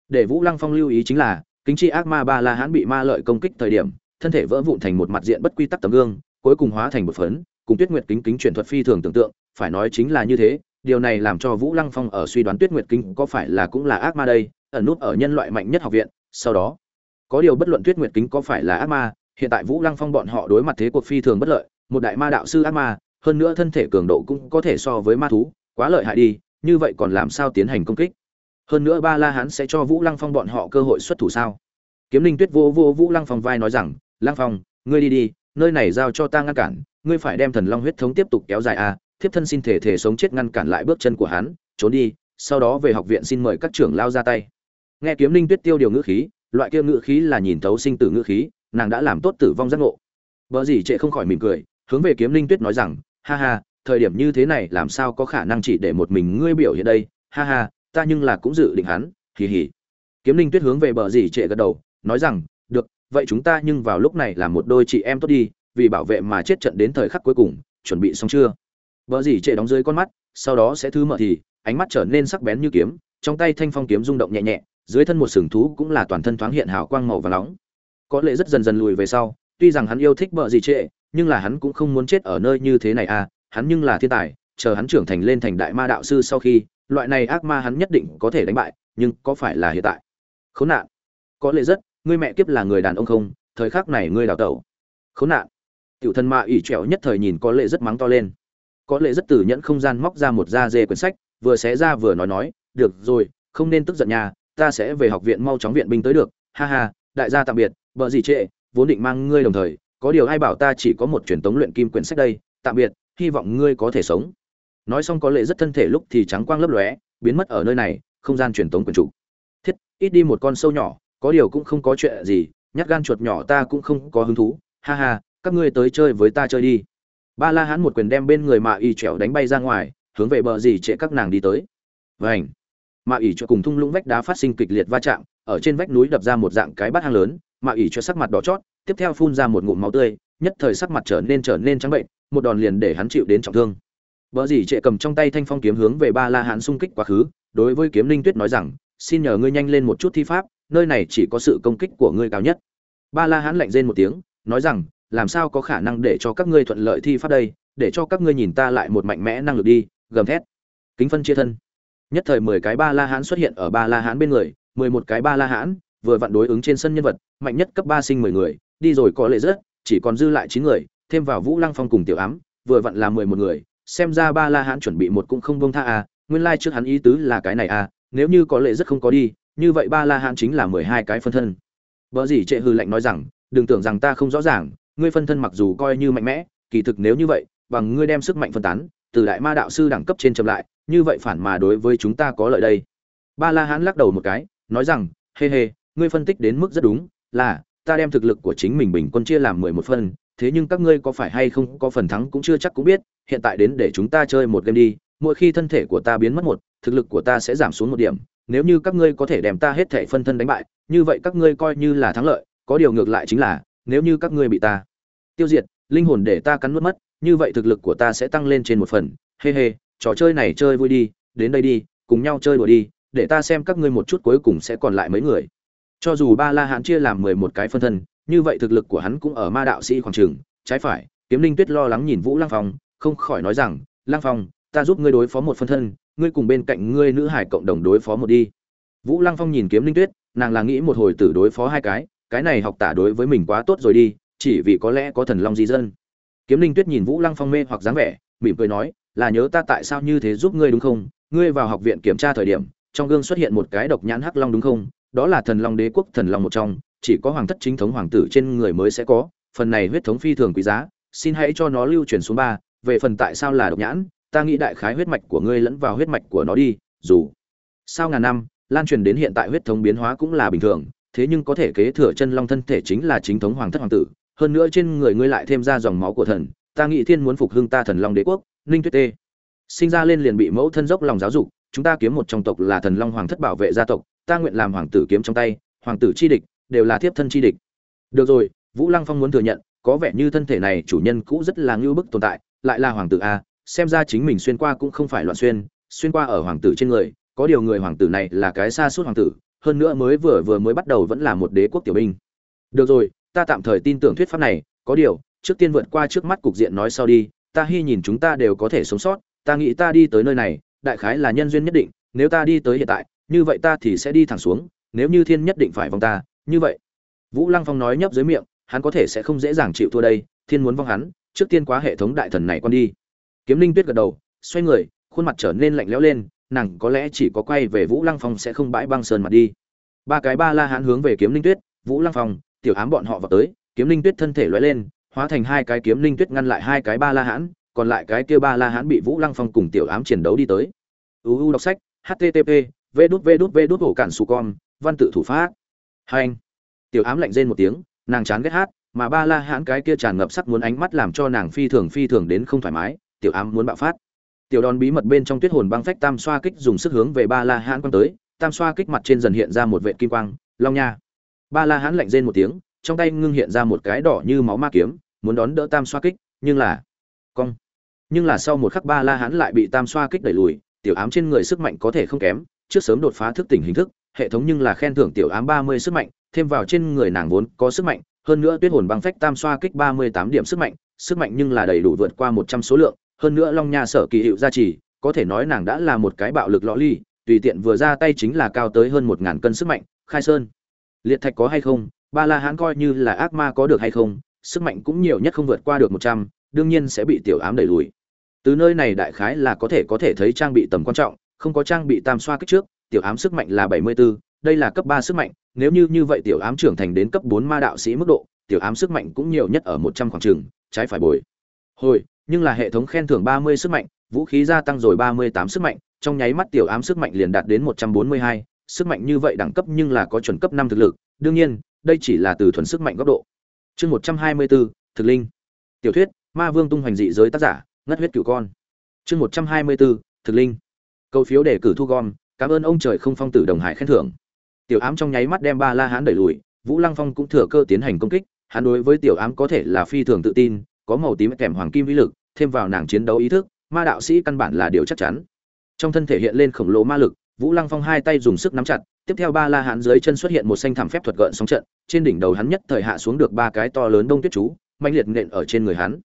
Để vũ lăng phong lưu ý chính là kính chi ác ma ba la hãn bị ma lợi công kích thời điểm, thân thể vỡ vụn thành một mặt diện bất quy tắc tấm gương, cuối cùng hóa thành một phấn, cùng tuyết nguyệt kính kính chuyển thuật phi thường tưởng tượng, phải nói chính là như thế, điều này làm cho vũ lăng phong ở suy đoán tuyết nguyệt kính có phải là cũng là ác ma đây, ẩn nút ở nhân loại mạnh nhất học viện, sau đó, có điều bất luận tuyết nguyệt kính có phải là ác ma, hiện tại vũ lăng phong bọn họ đối mặt thế cuộc phi thường bất lợi, một đại ma đạo sư ác ma, hơn nữa thân thể cường độ cũng có thể so với ma thú, quá lợi hại đi, như vậy còn làm sao tiến hành công kích? Hơn nữa ba la hán sẽ cho vũ lăng phong bọn họ cơ hội xuất thủ sao? Kiếm linh tuyết vô vô vũ lăng phong vai nói rằng lăng phong ngươi đi đi nơi này giao cho ta ngăn cản ngươi phải đem thần long huyết thống tiếp tục kéo dài a à, thiếp thân xin thể thể sống chết ngăn cản lại bước chân của hắn trốn đi sau đó về học viện xin mời các trưởng lao ra tay. Nghe kiếm linh tuyết tiêu điều ngữ khí loại kia ngữ khí là nhìn thấu sinh tử ngữ khí nàng đã làm tốt tử vong giác ngộ. Vợ gì trệ không khỏi mỉm cười hướng về kiếm linh tuyết nói rằng ha ha thời điểm như thế này làm sao có khả năng chỉ để một mình ngươi biểu hiện đây? Ha ha ta nhưng là cũng dự định hắn, hì hì. Kiếm linh tuyết hướng về bờ dì trệ gật đầu, nói rằng, được, vậy chúng ta nhưng vào lúc này là một đôi chị em tốt đi, vì bảo vệ mà chết trận đến thời khắc cuối cùng, chuẩn bị xong chưa? Bờ dì trệ đóng dưới con mắt, sau đó sẽ thứ mở thì, ánh mắt trở nên sắc bén như kiếm, trong tay thanh phong kiếm rung động nhẹ nhẹ, dưới thân một sừng thú cũng là toàn thân thoáng hiện hào quang màu và nóng. Có lẽ rất dần dần lùi về sau, tuy rằng hắn yêu thích bờ dì trệ, nhưng là hắn cũng không muốn chết ở nơi như thế này à hắn nhưng là thiên tài, chờ hắn trưởng thành lên thành đại ma đạo sư sau khi loại này ác ma hắn nhất định có thể đánh bại, nhưng có phải là hiện tại? Khốn nạn. Có lẽ rất, ngươi mẹ kiếp là người đàn ông không? Thời khắc này ngươi đào tẩu. Khốn nạn. Tiểu thân ma ỉ trẻo nhất thời nhìn có lẽ rất mắng to lên. Có lẽ rất từ nhẫn không gian móc ra một da dê quyển sách, vừa xé ra vừa nói nói, được rồi, không nên tức giận nhà ta sẽ về học viện mau chóng viện binh tới được. Ha ha, đại gia tạm biệt vợ gì trệ, vốn định mang ngươi đồng thời, có điều ai bảo ta chỉ có một truyền tống luyện kim quyển sách đây, tạm biệt, hy vọng ngươi có thể sống nói xong có lệ rất thân thể lúc thì trắng quang lấp lóe, biến mất ở nơi này, không gian truyền tống quần chủ thiết, ít đi một con sâu nhỏ, có điều cũng không có chuyện gì, nhát gan chuột nhỏ ta cũng không có hứng thú. Ha ha, các ngươi tới chơi với ta chơi đi. Ba la hán một quyền đem bên người mạ y trèo đánh bay ra ngoài, hướng về bờ gì trệ các nàng đi tới. Vảnh mạ ỉ cho cùng thung lũng vách đá phát sinh kịch liệt va chạm, ở trên vách núi đập ra một dạng cái bát hang lớn, mạ ỉ cho sắc mặt đỏ chót, tiếp theo phun ra một ngụm máu tươi, nhất thời sắc mặt trở nên trở nên trắng bệnh, một đòn liền để hắn chịu đến trọng thương. Bỡ gì trệ cầm trong tay thanh phong kiếm hướng về Ba La Hán xung kích quá khứ, đối với Kiếm Linh Tuyết nói rằng, xin nhờ ngươi nhanh lên một chút thi pháp, nơi này chỉ có sự công kích của ngươi cao nhất. Ba La Hán lạnh rên một tiếng, nói rằng, làm sao có khả năng để cho các ngươi thuận lợi thi pháp đây, để cho các ngươi nhìn ta lại một mạnh mẽ năng lực đi, gầm thét. Kính phân chia thân. Nhất thời mười cái Ba La Hán xuất hiện ở Ba La Hán bên người, mười một cái Ba La Hán, vừa vặn đối ứng trên sân nhân vật, mạnh nhất cấp ba sinh mười người, đi rồi có lệ rất, chỉ còn dư lại chín người, thêm vào Vũ Lăng Phong cùng Tiểu Ám, vừa vặn là mười một người, xem ra ba la hán chuẩn bị một cũng không bông tha à nguyên lai trước hắn ý tứ là cái này à nếu như có lệ rất không có đi, như vậy ba la hán chính là mười hai cái phân thân. Vợ gì trệ hư lạnh nói rằng, đừng tưởng rằng ta không rõ ràng, ngươi phân thân mặc dù coi như mạnh mẽ, kỳ thực nếu như vậy, bằng ngươi đem sức mạnh phân tán, từ đại ma đạo sư đẳng cấp trên chậm lại, như vậy phản mà đối với chúng ta có lợi đây. Ba la hán lắc đầu một cái, nói rằng, hê hê, ngươi phân tích đến mức rất đúng, là, ta đem thực lực của chính mình bình quân chia làm mười một phân thế nhưng các ngươi có phải hay không có phần thắng cũng chưa chắc cũng biết, hiện tại đến để chúng ta chơi một game đi, mỗi khi thân thể của ta biến mất một, thực lực của ta sẽ giảm xuống một điểm. Nếu như các ngươi có thể đem ta hết thể phân thân đánh bại, như vậy các ngươi coi như là thắng lợi, có điều ngược lại chính là, nếu như các ngươi bị ta tiêu diệt, linh hồn để ta cắn nuốt mất, như vậy thực lực của ta sẽ tăng lên trên một phần. Hê hê, trò chơi này chơi vui đi, đến đây đi, cùng nhau chơi đùa đi, để ta xem các ngươi một chút cuối cùng sẽ còn lại mấy người. Cho dù ba la hán chia làm mười một cái phân thân như vậy thực lực của hắn cũng ở ma đạo sĩ khoảng trường, trái phải, kiếm linh tuyết lo lắng nhìn vũ lăng phong, không khỏi nói rằng, lăng phong, ta giúp ngươi đối phó một phân thân, ngươi cùng bên cạnh ngươi nữ hải cộng đồng đối phó một đi. Vũ lăng phong nhìn kiếm linh tuyết, nàng là nghĩ một hồi tử đối phó hai cái cái này học tả đối với mình quá tốt rồi đi, chỉ vì có lẽ có thần long di dân. Kiếm linh tuyết nhìn vũ lăng phong mê hoặc dáng vẻ, mỉm cười nói, là nhớ ta tại sao như thế giúp ngươi đúng không? Ngươi vào học viện kiểm tra thời điểm, trong gương xuất hiện một cái độc nhãn hắc long đúng không? Đó là thần long đế quốc thần long một trong chỉ có hoàng thất chính thống hoàng tử trên người mới sẽ có, phần này huyết thống phi thường quý giá, xin hãy cho nó lưu truyền xuống ba, về phần tại sao là độc nhãn, ta nghĩ đại khái huyết mạch của ngươi lẫn vào huyết mạch của nó đi, dù sao ngàn năm, lan truyền đến hiện tại huyết thống biến hóa cũng là bình thường, thế nhưng có thể kế thừa chân long thân thể chính là chính thống hoàng thất hoàng tử, hơn nữa trên người ngươi lại thêm ra dòng máu của thần, ta nghĩ thiên muốn phục hưng ta thần long đế quốc, ninh tuyết tê. Sinh ra lên liền bị mẫu thân dốc lòng giáo dục, chúng ta kiếm một trong tộc là thần long hoàng thất bảo vệ gia tộc, ta nguyện làm hoàng tử kiếm trong tay, hoàng tử chi địch đều là thiếp thân chi địch. Được rồi, vũ lăng phong muốn thừa nhận, có vẻ như thân thể này chủ nhân cũ rất là ngưu bức tồn tại, lại là hoàng tử a, xem ra chính mình xuyên qua cũng không phải loạn xuyên xuyên qua ở hoàng tử trên người, có điều người hoàng tử này là cái xa suốt hoàng tử, hơn nữa mới vừa vừa mới bắt đầu vẫn là một đế quốc tiểu binh. Được rồi, ta tạm thời tin tưởng thuyết pháp này, có điều, trước tiên vượt qua trước mắt cục diện nói sau đi, ta hy nhìn chúng ta đều có thể sống sót, ta nghĩ ta đi tới nơi này, đại khái là nhân duyên nhất định, nếu ta đi tới hiện tại, như vậy ta thì sẽ đi thẳng xuống, nếu như thiên nhất định phải vong ta như vậy, vũ lăng phong nói nhấp dưới miệng, hắn có thể sẽ không dễ dàng chịu thua đây, thiên muốn vong hắn, trước tiên quá hệ thống đại thần này con đi. Kiếm linh tuyết gật đầu, xoay người, khuôn mặt trở nên lạnh lẽo lên, nàng có lẽ chỉ có quay về vũ lăng phong sẽ không bãi băng sơn mặt đi. Ba cái ba la hãn hướng về kiếm linh tuyết, vũ lăng phong, tiểu ám bọn họ vào tới. Kiếm linh tuyết thân thể lóe lên, hóa thành hai cái kiếm linh tuyết ngăn lại hai cái ba la hãn, còn lại cái kia ba la hãn bị vũ lăng phong cùng tiểu ám chiến đấu đi tới. Uu đọc sách, http v đút v đút v đút hổ cản su con văn tự thủ pháp hai anh. Tiểu ám lạnh rên một tiếng, nàng chán ghét hát, mà ba la hãn cái kia tràn ngập sắc muốn ánh mắt làm cho nàng phi thường phi thường đến không thoải mái, tiểu ám muốn bạo phát. Tiểu đòn bí mật bên trong tuyết hồn băng phách tam xoa kích dùng sức hướng về ba la hãn quăng tới, tam xoa kích mặt trên dần hiện ra một vệ kim quang, long nha. Ba la hãn lạnh rên một tiếng, trong tay ngưng hiện ra một cái đỏ như máu ma kiếm, muốn đón đỡ tam xoa kích, nhưng là cong. Nhưng là sau một khắc ba la hãn lại bị tam xoa kích đẩy lùi, tiểu ám trên người sức mạnh có thể không kém, trước sớm đột phá thức tỉnh hình thức hệ thống nhưng là khen thưởng tiểu ám ba mươi sức mạnh, thêm vào trên người nàng vốn có sức mạnh, hơn nữa tuyết hồn băng phách tam xoa kích ba mươi tám điểm sức mạnh sức mạnh nhưng là đầy đủ vượt qua một trăm số lượng, hơn nữa long nha sở kỳ hiệu gia trì, có thể nói nàng đã là một cái bạo lực lõ ly, tùy tiện vừa ra tay chính là cao tới hơn một ngàn cân sức mạnh, khai sơn. Liệt thạch có hay không? Ba la hãn coi như là ác ma có được hay không? Sức mạnh cũng nhiều nhất không vượt qua được một trăm, đương nhiên sẽ bị tiểu ám đẩy lùi. Từ nơi này đại khái là có thể có thể thấy trang bị tầm quan trọng, không có trang bị tam xoa kích trước tiểu ám sức mạnh là bảy mươi 74, đây là cấp ba sức mạnh nếu như như vậy tiểu ám trưởng thành đến cấp bốn ma đạo sĩ mức độ tiểu ám sức mạnh cũng nhiều nhất ở một trăm khoảng trường trái phải bồi. Hồi nhưng là hệ thống khen thưởng ba mươi sức mạnh vũ khí gia tăng rồi ba mươi tám sức mạnh trong nháy mắt tiểu ám sức mạnh liền đạt đến một trăm bốn mươi hai sức mạnh như vậy đẳng cấp nhưng là có chuẩn cấp năm thực lực đương nhiên đây chỉ là từ thuần sức mạnh góc độ. Chương một trăm hai mươi bốn thực linh. Tiểu thuyết ma vương tung hoành dị giới tác giả ngất huyết cửu con. Chương một trăm hai mươi bốn thực linh. Câu phiếu đề cử thu gom cảm ơn ông trời không phong tử đồng hải khen thưởng. Tiểu ám trong nháy mắt đem ba la hán đẩy lùi, vũ lăng phong cũng thừa cơ tiến hành công kích, hắn đối với tiểu ám có thể là phi thường tự tin, có màu tím kèm hoàng kim vĩ lực, thêm vào nàng chiến đấu ý thức, ma đạo sĩ căn bản là điều chắc chắn. Trong thân thể hiện lên khổng lồ ma lực, vũ lăng phong hai tay dùng sức nắm chặt, tiếp theo ba la hán dưới chân xuất hiện một xanh thảm phép thuật gợn sóng trận, trên đỉnh đầu hắn nhất thời hạ xuống được ba cái to lớn đông tuyết chú mạnh liệt nện ở trên người hắn.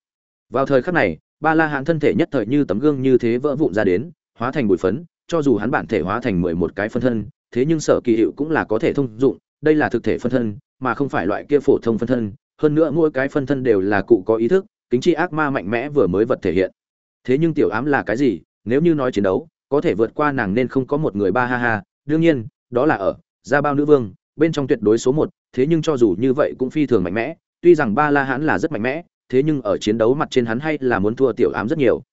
Vào thời khắc này, ba la hán thân thể nhất thời như tấm gương như thế vỡ vụn ra đến, hóa thành bụi phấn cho dù hắn bản thể hóa thành mười một cái phân thân, thế nhưng sở kỳ hiệu cũng là có thể thông dụng, đây là thực thể phân thân, mà không phải loại kia phổ thông phân thân. Hơn nữa mỗi cái phân thân đều là cụ có ý thức, kính chi ác ma mạnh mẽ vừa mới vật thể hiện. Thế nhưng tiểu ám là cái gì? Nếu như nói chiến đấu, có thể vượt qua nàng nên không có một người ba ha ha. Đương nhiên, đó là ở gia bao nữ vương, bên trong tuyệt đối số một, thế nhưng cho dù như vậy cũng phi thường mạnh mẽ. Tuy rằng ba la hãn là rất mạnh mẽ, thế nhưng ở chiến đấu mặt trên hắn hay là muốn thua tiểu ám rất nhiều.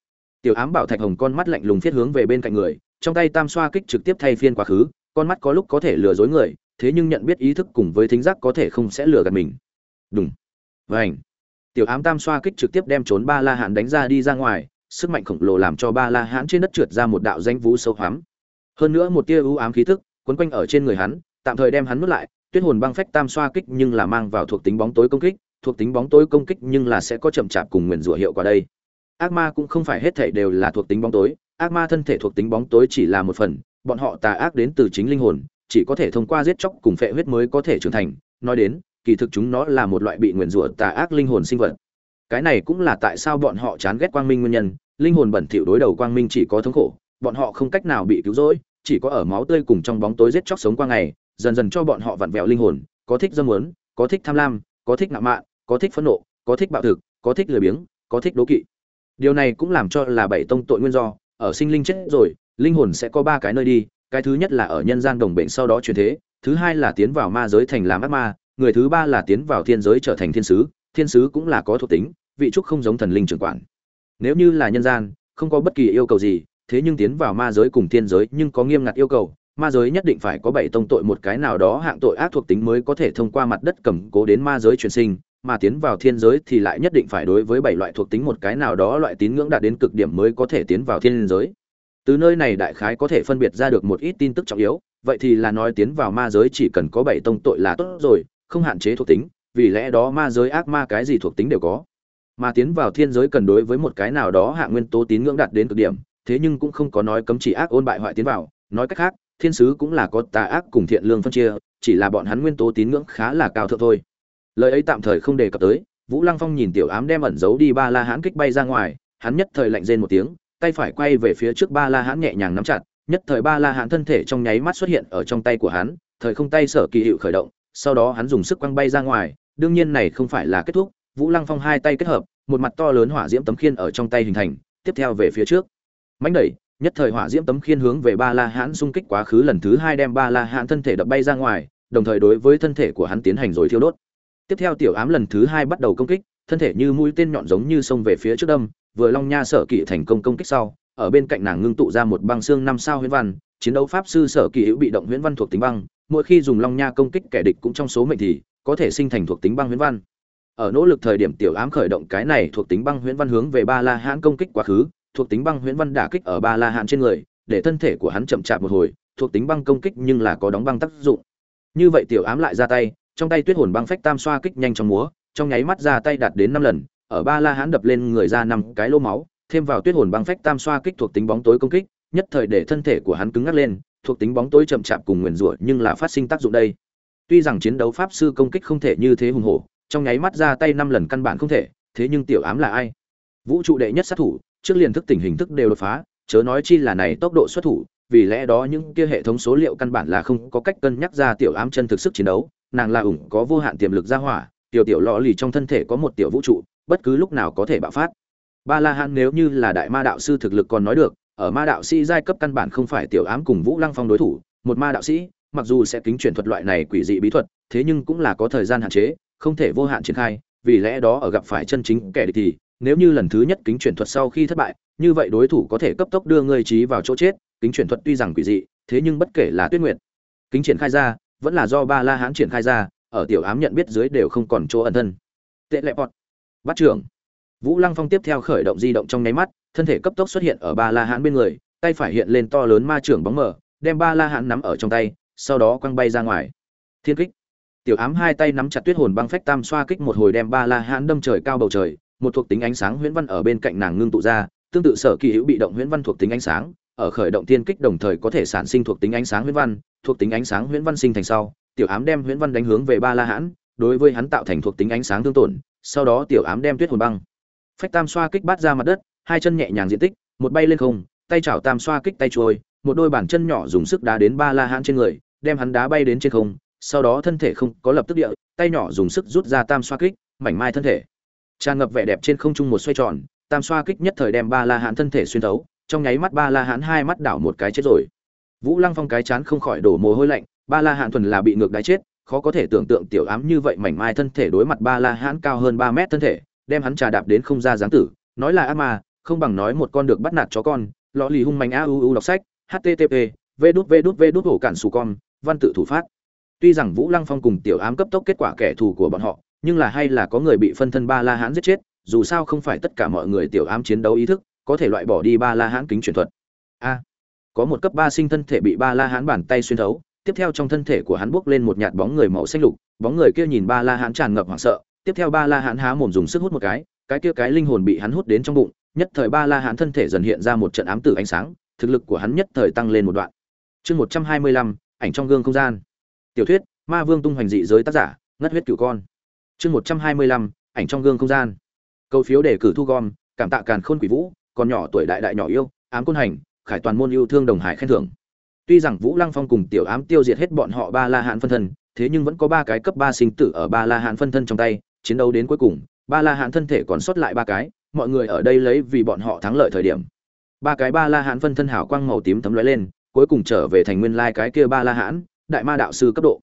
Tiểu ám bảo thạch hồng con mắt lạnh lùng thiết hướng về bên cạnh người trong tay tam xoa kích trực tiếp thay phiên quá khứ, con mắt có lúc có thể lừa dối người, thế nhưng nhận biết ý thức cùng với thính giác có thể không sẽ lừa gạt mình. Đúng vảnh tiểu ám tam xoa kích trực tiếp đem trốn ba la hãn đánh ra đi ra ngoài, sức mạnh khổng lồ làm cho ba la hãn trên đất trượt ra một đạo danh vũ sâu hoắm. Hơn nữa một tia ưu ám khí thức quấn quanh ở trên người hắn, tạm thời đem hắn nuốt lại, tuyết hồn băng phách tam xoa kích nhưng là mang vào thuộc tính bóng tối công kích, thuộc tính bóng tối công kích nhưng là sẽ có chậm chạp cùng nguyền rủa hiệu quả đây. Ác ma cũng không phải hết thể đều là thuộc tính bóng tối ác ma thân thể thuộc tính bóng tối chỉ là một phần, bọn họ tà ác đến từ chính linh hồn, chỉ có thể thông qua giết chóc cùng phệ huyết mới có thể trưởng thành. Nói đến, kỳ thực chúng nó là một loại bị nguyền rủa tà ác linh hồn sinh vật. Cái này cũng là tại sao bọn họ chán ghét quang minh nguyên nhân. Linh hồn bẩn thỉu đối đầu quang minh chỉ có thống khổ, bọn họ không cách nào bị cứu rỗi, chỉ có ở máu tươi cùng trong bóng tối giết chóc sống qua ngày, dần dần cho bọn họ vặn vẹo linh hồn, có thích dâm muốn có thích tham lam, có thích ngạo mạn, có thích phẫn nộ, có thích bạo thực, có thích lười biếng, có thích đố kỵ. Điều này cũng làm cho là bảy tông tội nguyên do ở sinh linh chết rồi, linh hồn sẽ có ba cái nơi đi, cái thứ nhất là ở nhân gian đồng bệnh sau đó chuyển thế, thứ hai là tiến vào ma giới thành làm ác ma, người thứ ba là tiến vào thiên giới trở thành thiên sứ thiên sứ cũng là có thuộc tính, vị trúc không giống thần linh trưởng quản. Nếu như là nhân gian, không có bất kỳ yêu cầu gì, thế nhưng tiến vào ma giới cùng thiên giới nhưng có nghiêm ngặt yêu cầu, ma giới nhất định phải có bảy tông tội, một cái nào đó hạng tội ác thuộc tính mới có thể thông qua mặt đất cầm cố đến ma giới truyền sinh mà tiến vào thiên giới thì lại nhất định phải đối với bảy loại thuộc tính một cái nào đó loại tín ngưỡng đạt đến cực điểm mới có thể tiến vào thiên giới. Từ nơi này đại khái có thể phân biệt ra được một ít tin tức trọng yếu, vậy thì là nói tiến vào ma giới chỉ cần có bảy tông tội là tốt rồi, không hạn chế thuộc tính, vì lẽ đó ma giới ác ma cái gì thuộc tính đều có. Mà tiến vào thiên giới cần đối với một cái nào đó hạ nguyên tố tín ngưỡng đạt đến cực điểm, thế nhưng cũng không có nói cấm chỉ ác ôn bại hoại tiến vào, nói cách khác, thiên sứ cũng là có tà ác cùng thiện lương phân chia, chỉ là bọn hắn nguyên tố tín ngưỡng khá là cao thượng thôi lời ấy tạm thời không đề cập tới, vũ lăng phong nhìn tiểu ám đem ẩn giấu đi ba la hãn kích bay ra ngoài, hắn nhất thời lạnh rên một tiếng, tay phải quay về phía trước ba la hãn nhẹ nhàng nắm chặt, nhất thời ba la hãn thân thể trong nháy mắt xuất hiện ở trong tay của hắn, thời không tay sở kỳ hiệu khởi động, sau đó hắn dùng sức quăng bay ra ngoài, đương nhiên này không phải là kết thúc, vũ lăng phong hai tay kết hợp, một mặt to lớn hỏa diễm tấm khiên ở trong tay hình thành, tiếp theo về phía trước. Mánh đẩy, nhất thời hỏa diễm tấm khiên hướng về ba la hãn xung kích quá khứ lần thứ hai đem ba la hãn thân thể đập bay ra ngoài, đồng thời đối với thân thể của hắn tiến hành rồi thiêu đốt tiếp theo tiểu ám lần thứ hai bắt đầu công kích, thân thể như mũi tên nhọn giống như xông về phía trước đâm, vừa long nha sở kỵ thành công công kích sau, ở bên cạnh nàng ngưng tụ ra một băng xương năm sao huyễn văn, chiến đấu pháp sư sở kỳ hữu bị động huyễn văn thuộc tính băng, mỗi khi dùng long nha công kích kẻ địch cũng trong số mệnh thì có thể sinh thành thuộc tính băng huyễn văn. Ở nỗ lực thời điểm tiểu ám khởi động cái này thuộc tính băng huyễn văn hướng về ba la hãn công kích quá khứ, thuộc tính băng huyễn văn đả kích ở ba la hãn trên người, để thân thể của hắn chậm chạp một hồi, thuộc tính băng công kích nhưng là có đóng băng tác dụng. Như vậy tiểu ám lại ra tay trong tay tuyết hồn băng phách tam xoa kích nhanh trong múa, trong nháy mắt ra tay đạt đến năm lần, ở ba la hán đập lên người ra năm cái lô máu, thêm vào tuyết hồn băng phách tam xoa kích thuộc tính bóng tối công kích, nhất thời để thân thể của hắn cứng ngắc lên, thuộc tính bóng tối chậm chạp cùng nguyền rủa nhưng là phát sinh tác dụng đây. Tuy rằng chiến đấu pháp sư công kích không thể như thế hùng hổ, trong nháy mắt ra tay năm lần căn bản không thể, thế nhưng tiểu ám là ai? Vũ trụ đệ nhất sát thủ, trước liền thức tình hình thức đều đột phá, chớ nói chi là này tốc độ xuất thủ, vì lẽ đó những kia hệ thống số liệu căn bản là không có cách cân nhắc ra tiểu ám chân thực sức chiến đấu nàng là ủng có vô hạn tiềm lực ra hỏa, tiểu tiểu lọ lì trong thân thể có một tiểu vũ trụ, bất cứ lúc nào có thể bạo phát. Ba la hán nếu như là đại ma đạo sư thực lực còn nói được, ở ma đạo sĩ giai cấp căn bản không phải tiểu ám cùng vũ lăng phong đối thủ, một ma đạo sĩ, mặc dù sẽ kính chuyển thuật loại này quỷ dị bí thuật, thế nhưng cũng là có thời gian hạn chế, không thể vô hạn triển khai, vì lẽ đó ở gặp phải chân chính kẻ địch thì, nếu như lần thứ nhất kính chuyển thuật sau khi thất bại, như vậy đối thủ có thể cấp tốc đưa ngươi trí vào chỗ chết, kính chuyển thuật tuy rằng quỷ dị, thế nhưng bất kể là tuyết nguyệt, kính triển khai ra vẫn là do ba la hán triển khai ra, ở tiểu ám nhận biết dưới đều không còn chỗ ẩn thân. Tệ lệ bọt bắt trưởng. Vũ lăng phong tiếp theo khởi động di động trong nháy mắt, thân thể cấp tốc xuất hiện ở ba la hán bên người, tay phải hiện lên to lớn ma trưởng bóng mở đem ba la hán nắm ở trong tay, sau đó quăng bay ra ngoài. Thiên kích. Tiểu ám hai tay nắm chặt tuyết hồn băng phách tam xoa kích một hồi đem ba la hán đâm trời cao bầu trời, một thuộc tính ánh sáng huyễn văn ở bên cạnh nàng ngưng tụ ra, tương tự sở kỳ hữu bị động huyễn văn thuộc tính ánh sáng ở khởi động tiên kích đồng thời có thể sản sinh thuộc tính ánh sáng huyễn văn thuộc tính ánh sáng huyễn văn sinh thành sau tiểu ám đem huyễn văn đánh hướng về ba la hãn đối với hắn tạo thành thuộc tính ánh sáng tương tổn sau đó tiểu ám đem tuyết hồn băng. Phách tam xoa kích bát ra mặt đất hai chân nhẹ nhàng diện tích một bay lên không tay chảo tam xoa kích tay chuôi, một đôi bàn chân nhỏ dùng sức đá đến ba la hãn trên người đem hắn đá bay đến trên không sau đó thân thể không có lập tức địa tay nhỏ dùng sức rút ra tam xoa kích mảnh mai thân thể. Tràn ngập vẻ đẹp trên không trung một xoay tròn tam xoa kích nhất thời đem ba la hãn thân thể xuyên thấu trong nháy mắt ba la hán hai mắt đảo một cái chết rồi. Vũ lăng phong cái chán không khỏi đổ mồ hôi lạnh, ba la hán thuần là bị ngược đáy chết, khó có thể tưởng tượng tiểu ám như vậy mảnh mai thân thể đối mặt ba la hán cao hơn ba mét thân thể, đem hắn trà đạp đến không ra dáng tử, nói là ác ma, không bằng nói một con được bắt nạt chó con, lọ lì hung mạnh a u u đọc sách http v đút v đút v đút hổ cản xù con, văn tự thủ phát. Tuy rằng vũ lăng phong cùng tiểu ám cấp tốc kết quả kẻ thù của bọn họ, nhưng là hay là có người bị phân thân ba la hán giết chết, dù sao không phải tất cả mọi người tiểu ám chiến đấu ý thức có thể loại bỏ đi ba la hãn kính truyền thuật. A, có một cấp ba sinh thân thể bị ba la hãn bàn tay xuyên thấu, tiếp theo trong thân thể của hắn buốc lên một nhạt bóng người màu xanh lục, bóng người kia nhìn ba la hãn tràn ngập hoảng sợ, tiếp theo ba la hãn há mồm dùng sức hút một cái cái kia cái linh hồn bị hắn hút đến trong bụng, nhất thời ba la hãn thân thể dần hiện ra một trận ám tử ánh sáng, thực lực của hắn nhất thời tăng lên một đoạn. Chương một trăm hai mươi lăm, ảnh trong gương không gian. Tiểu thuyết, ma vương tung hoành dị giới tác giả, ngất huyết cửu con. Chương một trăm hai mươi lăm, ảnh trong gương không gian. Câu phiếu đề cử thu gom, cảm tạ càn khôn quỷ vũ còn nhỏ tuổi đại đại nhỏ yêu, ám côn hành, khải toàn môn yêu thương đồng hải khen thưởng. Tuy rằng vũ lăng phong cùng tiểu ám tiêu diệt hết bọn họ ba la hán phân thân, thế nhưng vẫn có ba cái cấp ba sinh tử ở ba la hán phân thân trong tay, chiến đấu đến cuối cùng, ba la hán thân thể còn sót lại ba cái, mọi người ở đây lấy vì bọn họ thắng lợi thời điểm. Ba cái ba la hãn phân thân hảo quang màu tím thấm lóe lên, cuối cùng trở về thành nguyên lai cái kia ba la hãn đại ma đạo sư cấp độ.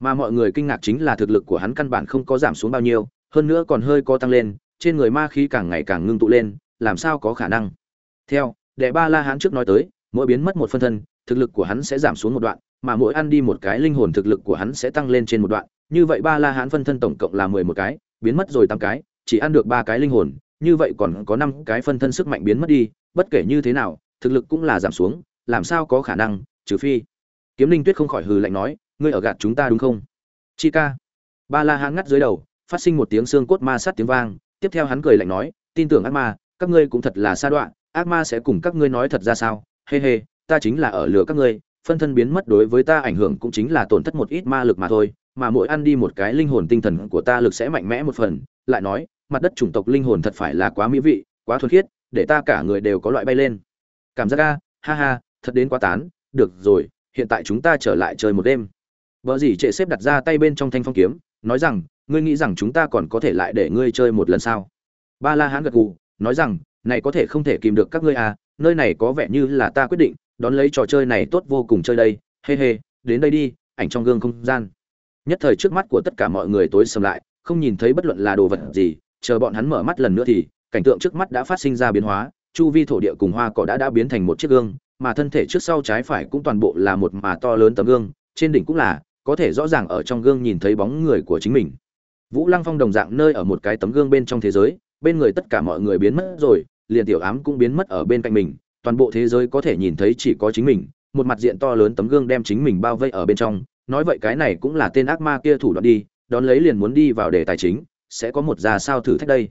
Mà mọi người kinh ngạc chính là thực lực của hắn căn bản không có giảm xuống bao nhiêu, hơn nữa còn hơi có tăng lên, trên người ma khí càng ngày càng ngưng tụ lên làm sao có khả năng? Theo, đệ ba la hán trước nói tới, mỗi biến mất một phân thân, thực lực của hắn sẽ giảm xuống một đoạn, mà mỗi ăn đi một cái linh hồn thực lực của hắn sẽ tăng lên trên một đoạn. Như vậy ba la hán phân thân tổng cộng là mười một cái, biến mất rồi tám cái, chỉ ăn được ba cái linh hồn, như vậy còn có năm cái phân thân sức mạnh biến mất đi, bất kể như thế nào, thực lực cũng là giảm xuống, làm sao có khả năng, trừ phi. Kiếm linh tuyết không khỏi hừ lạnh nói, ngươi ở gạt chúng ta đúng không? Chi ca. Ba la hán ngắt dưới đầu, phát sinh một tiếng xương cốt ma sát tiếng vang, tiếp theo hắn cười lạnh nói, tin tưởng ác ma các ngươi cũng thật là xa đoạn ác ma sẽ cùng các ngươi nói thật ra sao? Hê hê, ta chính là ở lừa các ngươi, phân thân biến mất đối với ta ảnh hưởng cũng chính là tổn thất một ít ma lực mà thôi, mà mỗi ăn đi một cái linh hồn tinh thần của ta lực sẽ mạnh mẽ một phần. Lại nói, mặt đất chủng tộc linh hồn thật phải là quá mỹ vị, quá thuần khiết, để ta cả người đều có loại bay lên. Cảm giác ga ha ha, thật đến quá tán. Được rồi, hiện tại chúng ta trở lại chơi một đêm. Vợ gì trệ xếp đặt ra tay bên trong thanh phong kiếm, nói rằng, ngươi nghĩ rằng chúng ta còn có thể lại để ngươi chơi một lần sao? Ba la hán gật gù nói rằng, này có thể không thể kìm được các ngươi à nơi này có vẻ như là ta quyết định, đón lấy trò chơi này tốt vô cùng chơi đây hê hê đến đây đi, ảnh trong gương không gian. Nhất thời trước mắt của tất cả mọi người tối sầm lại, không nhìn thấy bất luận là đồ vật gì, chờ bọn hắn mở mắt lần nữa thì, cảnh tượng trước mắt đã phát sinh ra biến hóa, chu vi thổ địa cùng hoa cỏ đã đã biến thành một chiếc gương, mà thân thể trước sau trái phải cũng toàn bộ là một mà to lớn tấm gương, trên đỉnh cũng là, có thể rõ ràng ở trong gương nhìn thấy bóng người của chính mình. Vũ lăng phong đồng dạng nơi ở một cái tấm gương bên trong thế giới bên người tất cả mọi người biến mất rồi, liền tiểu ám cũng biến mất ở bên cạnh mình, toàn bộ thế giới có thể nhìn thấy chỉ có chính mình, một mặt diện to lớn tấm gương đem chính mình bao vây ở bên trong, nói vậy cái này cũng là tên ác ma kia thủ đoạn đi, đón lấy liền muốn đi vào đề tài chính, sẽ có một ra sao thử thách đây.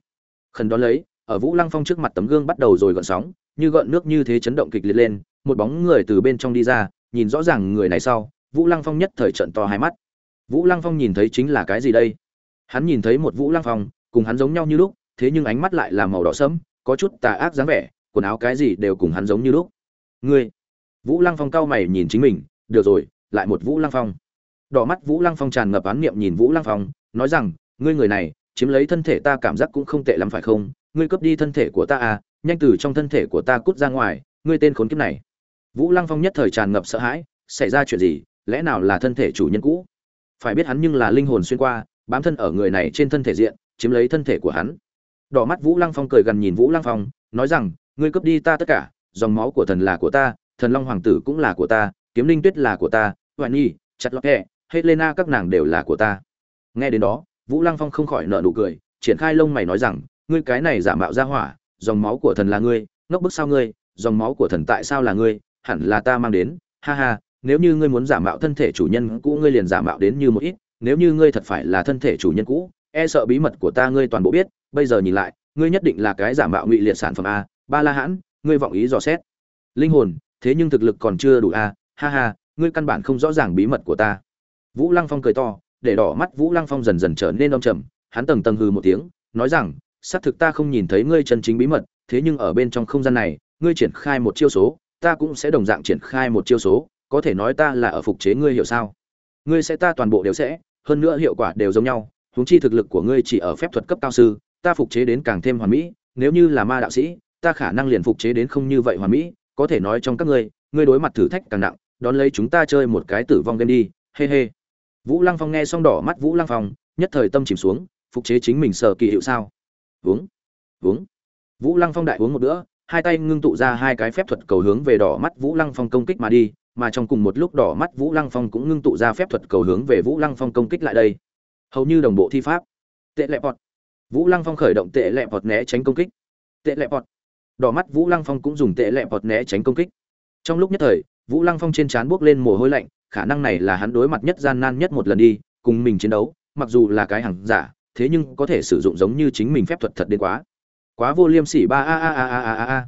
Khẩn đón lấy, ở vũ lăng phong trước mặt tấm gương bắt đầu rồi gợn sóng, như gợn nước như thế chấn động kịch liệt lên, một bóng người từ bên trong đi ra, nhìn rõ ràng người này sau, vũ lăng phong nhất thời trận to hai mắt. Vũ lăng phong nhìn thấy chính là cái gì đây? Hắn nhìn thấy một vũ lăng phong, cùng hắn giống nhau như lúc thế nhưng ánh mắt lại là màu đỏ sẫm, có chút tà ác dáng vẻ, quần áo cái gì đều cùng hắn giống như lúc. Ngươi. Vũ lăng phong cao mày nhìn chính mình, được rồi, lại một vũ lăng phong. Đỏ mắt vũ lăng phong tràn ngập án niệm nhìn vũ lăng phong, nói rằng, ngươi người này, chiếm lấy thân thể ta cảm giác cũng không tệ lắm phải không? Ngươi cướp đi thân thể của ta à nhanh từ trong thân thể của ta cút ra ngoài, ngươi tên khốn kiếp này. Vũ lăng phong nhất thời tràn ngập sợ hãi, xảy ra chuyện gì? Lẽ nào là thân thể chủ nhân cũ? Phải biết hắn nhưng là linh hồn xuyên qua, bám thân ở người này trên thân thể diện, chiếm lấy thân thể của hắn đỏ mắt vũ lăng phong cười gần nhìn vũ lăng phong, nói rằng, ngươi cướp đi ta tất cả, dòng máu của thần là của ta, thần long hoàng tử cũng là của ta, kiếm linh tuyết là của ta, hoài nhi, chặt lọt hẹ, helena các nàng đều là của ta. Nghe đến đó, vũ lăng phong không khỏi nợ nụ cười, triển khai lông mày nói rằng, ngươi cái này giả mạo ra hỏa, dòng máu của thần là ngươi, ngốc bức sao ngươi, dòng máu của thần tại sao là ngươi, hẳn là ta mang đến, ha ha, nếu như ngươi muốn giả mạo thân thể chủ nhân cũ, ngươi liền giả mạo đến như một ít, nếu như ngươi thật phải là thân thể chủ nhân cũ e sợ bí mật của ta ngươi toàn bộ biết, bây giờ nhìn lại, ngươi nhất định là cái giả mạo ngụy liệt sản phẩm a, ba la hãn, ngươi vọng ý dò xét. Linh hồn, thế nhưng thực lực còn chưa đủ a, ha ha, ngươi căn bản không rõ ràng bí mật của ta. Vũ lăng phong cười to, để đỏ mắt vũ lăng phong dần dần trở nên đông trầm, hắn tầng tầng hừ một tiếng, nói rằng, xác thực ta không nhìn thấy ngươi chân chính bí mật, thế nhưng ở bên trong không gian này, ngươi triển khai một chiêu số, ta cũng sẽ đồng dạng triển khai một chiêu số, có thể nói ta là ở phục chế ngươi hiểu sao? Ngươi sẽ, ta toàn bộ đều sẽ, hơn nữa hiệu quả đều giống nhau huống chi thực lực của ngươi chỉ ở phép thuật cấp cao sư, ta phục chế đến càng thêm hoàn mỹ, nếu như là ma đạo sĩ, ta khả năng liền phục chế đến không như vậy hoàn mỹ, có thể nói trong các ngươi ngươi đối mặt thử thách càng nặng, đón lấy chúng ta chơi một cái tử vong game đi hê hê vũ lăng phong nghe xong đỏ mắt vũ lăng phong, nhất thời tâm chìm xuống, phục chế chính mình sở kỳ hiệu sao? Uống uống vũ lăng phong đại uống một bữa, hai tay ngưng tụ ra hai cái phép thuật cầu hướng về đỏ mắt vũ lăng phong công kích mà đi, mà trong cùng một lúc đỏ mắt vũ lăng phong cũng ngưng tụ ra phép thuật cầu hướng về vũ lăng phong công kích lại đây hầu như đồng bộ thi pháp. Tệ lệ bọt vũ lăng phong khởi động tệ lệ bọt né tránh công kích. Tệ lệ bọt đỏ mắt vũ lăng phong cũng dùng tệ lệ bọt né tránh công kích. Trong lúc nhất thời, vũ lăng phong trên trán buốc lên mồ hôi lạnh, khả năng này là hắn đối mặt nhất gian nan nhất một lần đi, cùng mình chiến đấu, mặc dù là cái hàng giả, thế nhưng có thể sử dụng giống như chính mình phép thuật thật đến quá. Quá vô liêm sỉ ba a a a a a a.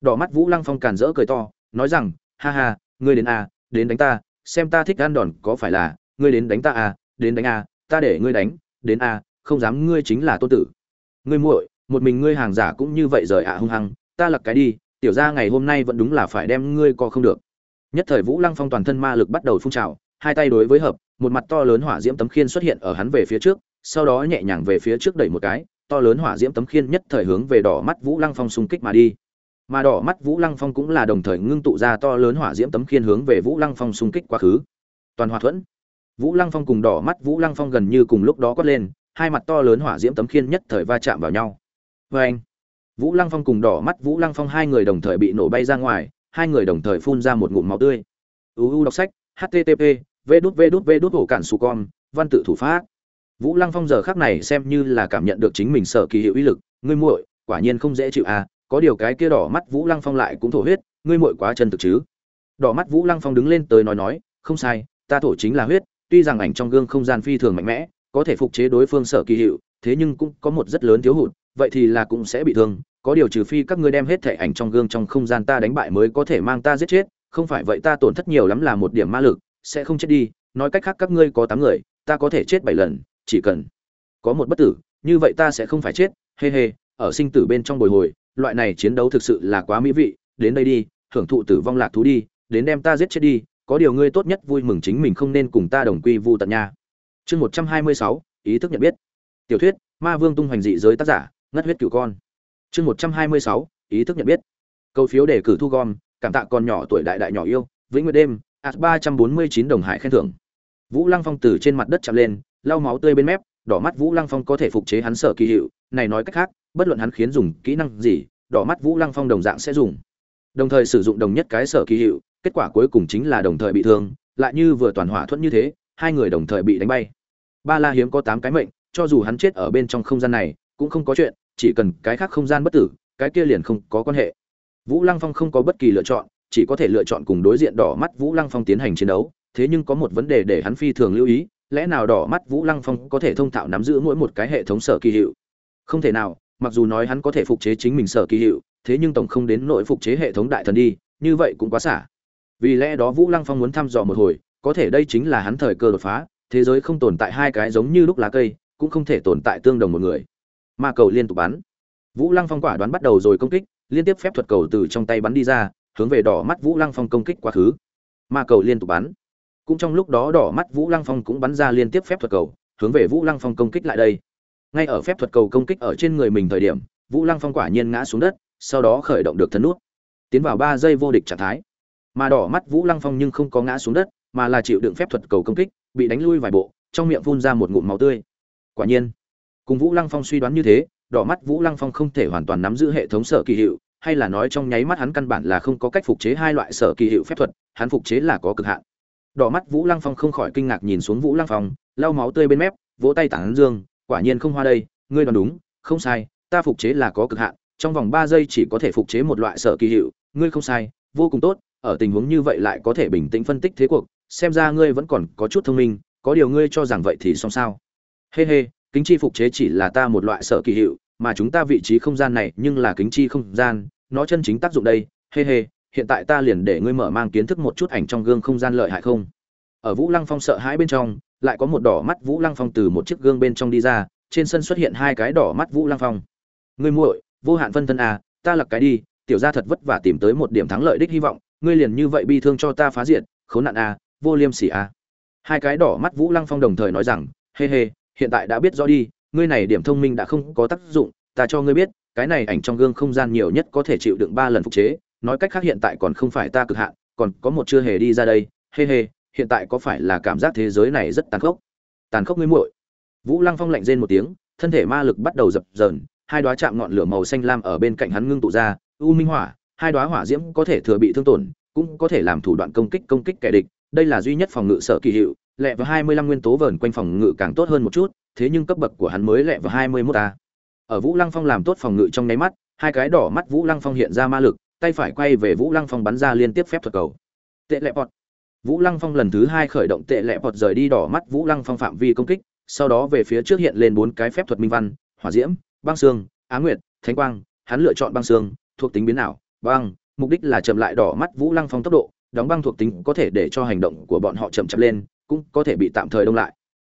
Đỏ mắt vũ lăng phong càn rỡ cười to, nói rằng, ha ha, ngươi đến a, đến đánh ta, xem ta thích ăn đòn có phải là, ngươi đến đánh ta a, đến đánh a ta để ngươi đánh, đến a, không dám, ngươi chính là tôn tử. Ngươi muội, một mình ngươi hàng giả cũng như vậy rời ạ hung hăng, ta lặc cái đi, tiểu ra ngày hôm nay vẫn đúng là phải đem ngươi co không được. Nhất thời vũ lăng phong toàn thân ma lực bắt đầu phun trào, hai tay đối với hợp, một mặt to lớn hỏa diễm tấm khiên xuất hiện ở hắn về phía trước, sau đó nhẹ nhàng về phía trước đẩy một cái, to lớn hỏa diễm tấm khiên nhất thời hướng về đỏ mắt vũ lăng phong xung kích mà đi. Mà đỏ mắt vũ lăng phong cũng là đồng thời ngưng tụ ra to lớn hỏa diễm tấm khiên hướng về vũ lăng phong xung kích quá khứ. Toàn hòa thuẫn vũ lăng phong cùng đỏ mắt vũ lăng phong gần như cùng lúc đó quát lên, hai mặt to lớn hỏa diễm tấm khiên nhất thời va chạm vào nhau. Và anh, vũ lăng phong cùng đỏ mắt vũ lăng phong hai người đồng thời bị nổ bay ra ngoài, hai người đồng thời phun ra một ngụm máu tươi. Uu đọc sách http v đút cản văn tự thủ pháp. Vũ lăng phong giờ khắc này xem như là cảm nhận được chính mình sở kỳ hiệu uy lực, ngươi muội, quả nhiên không dễ chịu à có điều cái kia đỏ mắt vũ lăng phong lại cũng thổ huyết, ngươi muội quá chân thực chứ. Đỏ mắt vũ lăng phong đứng lên tới nói nói, không sai, ta thổ chính là huyết tuy rằng ảnh trong gương không gian phi thường mạnh mẽ, có thể phục chế đối phương sở kỳ hiệu, thế nhưng cũng có một rất lớn thiếu hụt, vậy thì là cũng sẽ bị thương. Có điều trừ phi các ngươi đem hết thể ảnh trong gương trong không gian ta đánh bại mới có thể mang ta giết chết, không phải vậy ta tổn thất nhiều lắm là một điểm ma lực, sẽ không chết đi. Nói cách khác các ngươi có tám người, ta có thể chết bảy lần, chỉ cần có một bất tử, như vậy ta sẽ không phải chết. Hê hê, ở sinh tử bên trong bồi hồi, loại này chiến đấu thực sự là quá mỹ vị. Đến đây đi, hưởng thụ tử vong lạc thú đi, đến đem ta giết chết đi có điều ngươi tốt nhất vui mừng chính mình không nên cùng ta đồng quy vu tận nha. Chương một trăm hai mươi sáu, ý thức nhận biết. Tiểu thuyết, ma vương tung hoành dị giới tác giả, ngất huyết cửu con. Chương một trăm hai mươi sáu, ý thức nhận biết. Câu phiếu đề cử thu gom, cảm tạ con nhỏ tuổi đại đại nhỏ yêu, vĩnh nguyệt đêm at ba trăm bốn mươi chín đồng hải khen thưởng. Vũ lăng phong từ trên mặt đất chạm lên, lau máu tươi bên mép, đỏ mắt vũ lăng phong có thể phục chế hắn sở kỳ hiệu, này nói cách khác, bất luận hắn khiến dùng kỹ năng gì, đỏ mắt vũ lăng phong đồng dạng sẽ dùng. Đồng thời sử dụng đồng nhất cái sở kỳ hiệu kết quả cuối cùng chính là đồng thời bị thương, lại như vừa toàn hỏa thuẫn như thế, hai người đồng thời bị đánh bay. Ba la hiếm có tám cái mệnh, cho dù hắn chết ở bên trong không gian này, cũng không có chuyện, chỉ cần cái khác không gian bất tử, cái kia liền không có quan hệ. Vũ lăng phong không có bất kỳ lựa chọn, chỉ có thể lựa chọn cùng đối diện đỏ mắt vũ lăng phong tiến hành chiến đấu, thế nhưng có một vấn đề để hắn phi thường lưu ý, lẽ nào đỏ mắt vũ lăng phong có thể thông thạo nắm giữ mỗi một cái hệ thống sở kỳ hiệu? Không thể nào, mặc dù nói hắn có thể phục chế chính mình sở kỳ hiệu, thế nhưng tổng không đến nội phục chế hệ thống đại thần đi, như vậy cũng quá xả vì lẽ đó vũ lăng phong muốn thăm dò một hồi, có thể đây chính là hắn thời cơ đột phá, thế giới không tồn tại hai cái giống như lúc lá cây, cũng không thể tồn tại tương đồng một người. Ma cầu liên tục bắn. Vũ lăng phong quả đoán bắt đầu rồi công kích, liên tiếp phép thuật cầu từ trong tay bắn đi ra, hướng về đỏ mắt vũ lăng phong công kích quá khứ. Ma cầu liên tục bắn. Cũng trong lúc đó đỏ mắt vũ lăng phong cũng bắn ra liên tiếp phép thuật cầu, hướng về vũ lăng phong công kích lại đây. Ngay ở phép thuật cầu công kích ở trên người mình thời điểm, vũ lăng phong quả nhiên ngã xuống đất, sau đó khởi động được thân nút. Tiến vào ba giây vô địch trạng thái mà đỏ mắt vũ lăng phong nhưng không có ngã xuống đất, mà là chịu đựng phép thuật cầu công kích, bị đánh lui vài bộ, trong miệng phun ra một ngụm máu tươi. Quả nhiên, cùng vũ lăng phong suy đoán như thế, đỏ mắt vũ lăng phong không thể hoàn toàn nắm giữ hệ thống sở kỳ hiệu, hay là nói trong nháy mắt hắn căn bản là không có cách phục chế hai loại sở kỳ hiệu phép thuật, hắn phục chế là có cực hạn. Đỏ mắt vũ lăng phong không khỏi kinh ngạc nhìn xuống vũ lăng phong, lau máu tươi bên mép, vỗ tay tản dương, quả nhiên không hoa đây, ngươi đoán đúng, không sai, ta phục chế là có cực hạn, trong vòng ba giây chỉ có thể phục chế một loại sở kỳ hiệu, ngươi không sai, vô cùng tốt ở tình huống như vậy lại có thể bình tĩnh phân tích thế cuộc xem ra ngươi vẫn còn có chút thông minh có điều ngươi cho rằng vậy thì xong sao? Hê、hey、hê、hey, kính chi phục chế chỉ là ta một loại sở kỳ hiệu mà chúng ta vị trí không gian này nhưng là kính chi không gian nó chân chính tác dụng đây. Hê、hey、hê、hey, hiện tại ta liền để ngươi mở mang kiến thức một chút ảnh trong gương không gian lợi hại không? Ở vũ lăng phong sợ hãi bên trong lại có một đỏ mắt vũ lăng phong từ một chiếc gương bên trong đi ra trên sân xuất hiện hai cái đỏ mắt vũ lăng phong. Ngươi muội vô hạn phân thân à ta lặc cái đi tiểu gia thật vất vả tìm tới một điểm thắng lợi đích hy vọng ngươi liền như vậy bi thương cho ta phá diện khốn nạn à vô liêm sỉ à. Hai cái đỏ mắt vũ lăng phong đồng thời nói rằng, hê hê, hiện tại đã biết rõ đi, ngươi này điểm thông minh đã không có tác dụng, ta cho ngươi biết, cái này ảnh trong gương không gian nhiều nhất có thể chịu đựng ba lần phục chế, nói cách khác hiện tại còn không phải ta cực hạn, còn có một chưa hề đi ra đây, hê hê, hiện tại có phải là cảm giác thế giới này rất tàn khốc? Tàn khốc ngươi muội. Vũ lăng phong lạnh rên một tiếng, thân thể ma lực bắt đầu dập dờn, hai đóa chạm ngọn lửa màu xanh lam ở bên cạnh hắn ngưng tụ ra, u minh hỏa hai đóa hỏa diễm có thể thừa bị thương tổn, cũng có thể làm thủ đoạn công kích công kích kẻ địch. Đây là duy nhất phòng ngự sở kỳ hiệu, lẹ vào hai mươi lăm nguyên tố vờn quanh phòng ngự càng tốt hơn một chút, thế nhưng cấp bậc của hắn mới lẹ vào hai mươi mốt ta ở vũ lăng phong làm tốt phòng ngự trong nháy mắt, hai cái đỏ mắt vũ lăng phong hiện ra ma lực, tay phải quay về vũ lăng phong bắn ra liên tiếp phép thuật cầu. Tệ lẹ bọt. Vũ lăng phong lần thứ hai khởi động tệ lẹ bọt rời đi đỏ mắt vũ lăng phong phạm vi công kích, sau đó về phía trước hiện lên bốn cái phép thuật minh văn, hỏa diễm, băng xương, á nguyệt, thánh quang, hắn lựa chọn băng xương, thuộc tính biến ảo băng, mục đích là chậm lại đỏ mắt vũ lăng phong tốc độ, đóng băng thuộc tính có thể để cho hành động của bọn họ chậm chậm lên, cũng có thể bị tạm thời đông lại.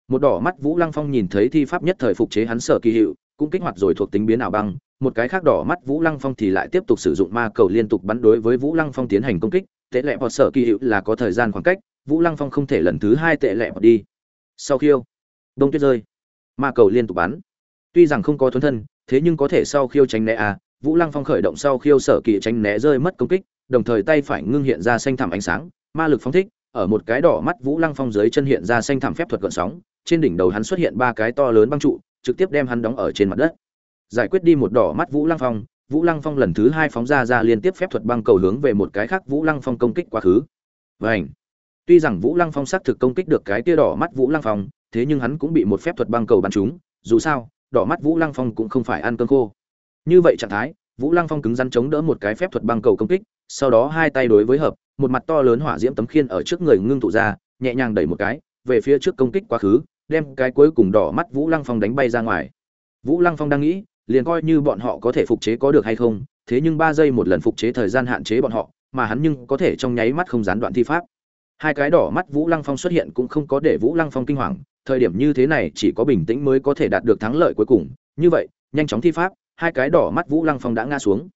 Một đỏ mắt vũ lăng phong nhìn thấy thi pháp nhất thời phục chế hắn sở kỳ hiệu, cũng kích hoạt rồi thuộc tính biến ảo băng, một cái khác đỏ mắt vũ lăng phong thì lại tiếp tục sử dụng ma cầu liên tục bắn đối với vũ lăng phong tiến hành công kích, tệ lệ hoặc sở kỳ hiệu là có thời gian khoảng cách, vũ lăng phong không thể lần thứ hai tệ lệ hoặc đi. Sau khiêu, đông tuyết rơi, ma cầu liên tục bắn. Tuy rằng không có thuấn thân, thế nhưng có thể sau khiêu tránh né à vũ lăng phong khởi động sau khiêu sở kỳ tránh né rơi mất công kích, đồng thời tay phải ngưng hiện ra xanh thảm ánh sáng, ma lực phong thích, ở một cái đỏ mắt vũ lăng phong dưới chân hiện ra xanh thảm phép thuật gợn sóng, trên đỉnh đầu hắn xuất hiện ba cái to lớn băng trụ, trực tiếp đem hắn đóng ở trên mặt đất. Giải quyết đi một đỏ mắt vũ lăng phong, vũ lăng phong lần thứ hai phóng ra ra liên tiếp phép thuật băng cầu hướng về một cái khác vũ lăng phong công kích quá khứ. Vảnh tuy rằng vũ lăng phong xác thực công kích được cái tia đỏ mắt vũ lăng phong, thế nhưng hắn cũng bị một phép thuật băng cầu bắn trúng, dù sao, đỏ mắt vũ lăng phong cũng không phải ăn cơm khô như vậy trạng thái, vũ lăng phong cứng rắn chống đỡ một cái phép thuật băng cầu công kích, sau đó hai tay đối với hợp, một mặt to lớn hỏa diễm tấm khiên ở trước người ngưng tụ ra, nhẹ nhàng đẩy một cái, về phía trước công kích quá khứ, đem cái cuối cùng đỏ mắt vũ lăng phong đánh bay ra ngoài. Vũ lăng phong đang nghĩ, liền coi như bọn họ có thể phục chế có được hay không, thế nhưng ba giây một lần phục chế thời gian hạn chế bọn họ, mà hắn nhưng có thể trong nháy mắt không gián đoạn thi pháp. Hai cái đỏ mắt vũ lăng phong xuất hiện cũng không có để vũ lăng phong kinh hoàng, thời điểm như thế này chỉ có bình tĩnh mới có thể đạt được thắng lợi cuối cùng. Như vậy, nhanh chóng thi pháp hai cái đỏ mắt vũ lăng phong đã ngã xuống.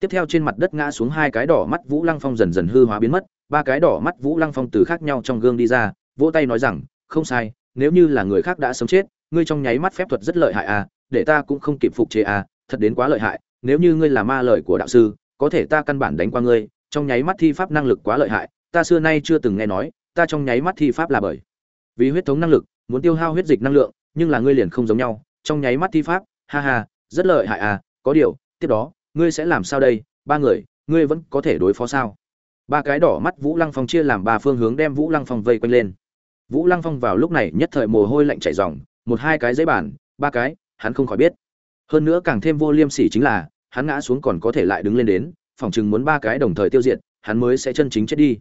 Tiếp theo trên mặt đất ngã xuống hai cái đỏ mắt vũ lăng phong dần dần hư hóa biến mất, ba cái đỏ mắt vũ lăng phong từ khác nhau trong gương đi ra, vỗ tay nói rằng, không sai, nếu như là người khác đã sớm chết, ngươi trong nháy mắt phép thuật rất lợi hại à để ta cũng không kịp phục chế à thật đến quá lợi hại, nếu như ngươi là ma lợi của đạo sư, có thể ta căn bản đánh qua ngươi, trong nháy mắt thi pháp năng lực quá lợi hại, ta xưa nay chưa từng nghe nói, ta trong nháy mắt thi pháp là bởi vì huyết thống năng lực, muốn tiêu hao huyết dịch năng lượng, nhưng là ngươi liền không giống nhau, trong nháy mắt thi pháp, ha ha rất lợi hại à có điều, tiếp đó, ngươi sẽ làm sao đây? Ba người, ngươi vẫn có thể đối phó sao? Ba cái đỏ mắt vũ lăng phong chia làm ba phương hướng đem vũ lăng phong vây quanh lên. Vũ lăng phong vào lúc này nhất thời mồ hôi lạnh chảy ròng, một hai cái giấy bản ba cái, hắn không khỏi biết. Hơn nữa càng thêm vô liêm sỉ chính là, hắn ngã xuống còn có thể lại đứng lên đến phỏng chừng muốn ba cái đồng thời tiêu diệt, hắn mới sẽ chân chính chết đi.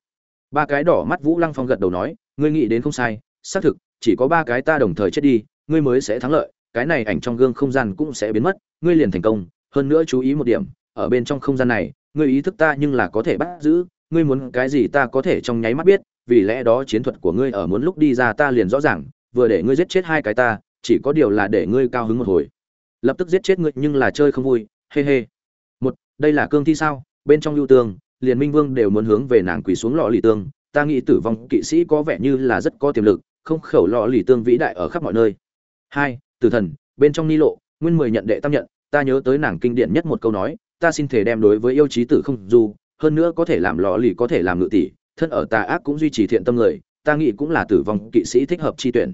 Ba cái đỏ mắt vũ lăng phong gật đầu nói, ngươi nghĩ đến không sai, xác thực, chỉ có ba cái ta đồng thời chết đi, ngươi mới sẽ thắng lợi cái này ảnh trong gương không gian cũng sẽ biến mất, ngươi liền thành công, hơn nữa chú ý một điểm, ở bên trong không gian này, ngươi ý thức ta nhưng là có thể bắt giữ, ngươi muốn cái gì ta có thể trong nháy mắt biết, vì lẽ đó chiến thuật của ngươi ở muốn lúc đi ra ta liền rõ ràng, vừa để ngươi giết chết hai cái ta, chỉ có điều là để ngươi cao hứng một hồi. Lập tức giết chết ngươi nhưng là chơi không vui hê hê một, đây là cương thi sao? Bên trong lưu tương liền minh vương đều muốn hướng về nàng quỳ xuống lọ lì tương ta nghĩ tử vong kỵ sĩ có vẻ như là rất có tiềm lực, không khẩu lọ lì tương vĩ đại ở khắp mọi nơi. Hai tử thần, bên trong ni lộ, nguyên mười nhận đệ tam nhận, ta nhớ tới nàng kinh điển nhất một câu nói, ta xin thể đem đối với yêu trí tử không dù, hơn nữa có thể làm lò lì có thể làm ngự tỷ, thân ở tà ác cũng duy trì thiện tâm người, ta nghĩ cũng là tử vong kỵ sĩ thích hợp chi tuyển.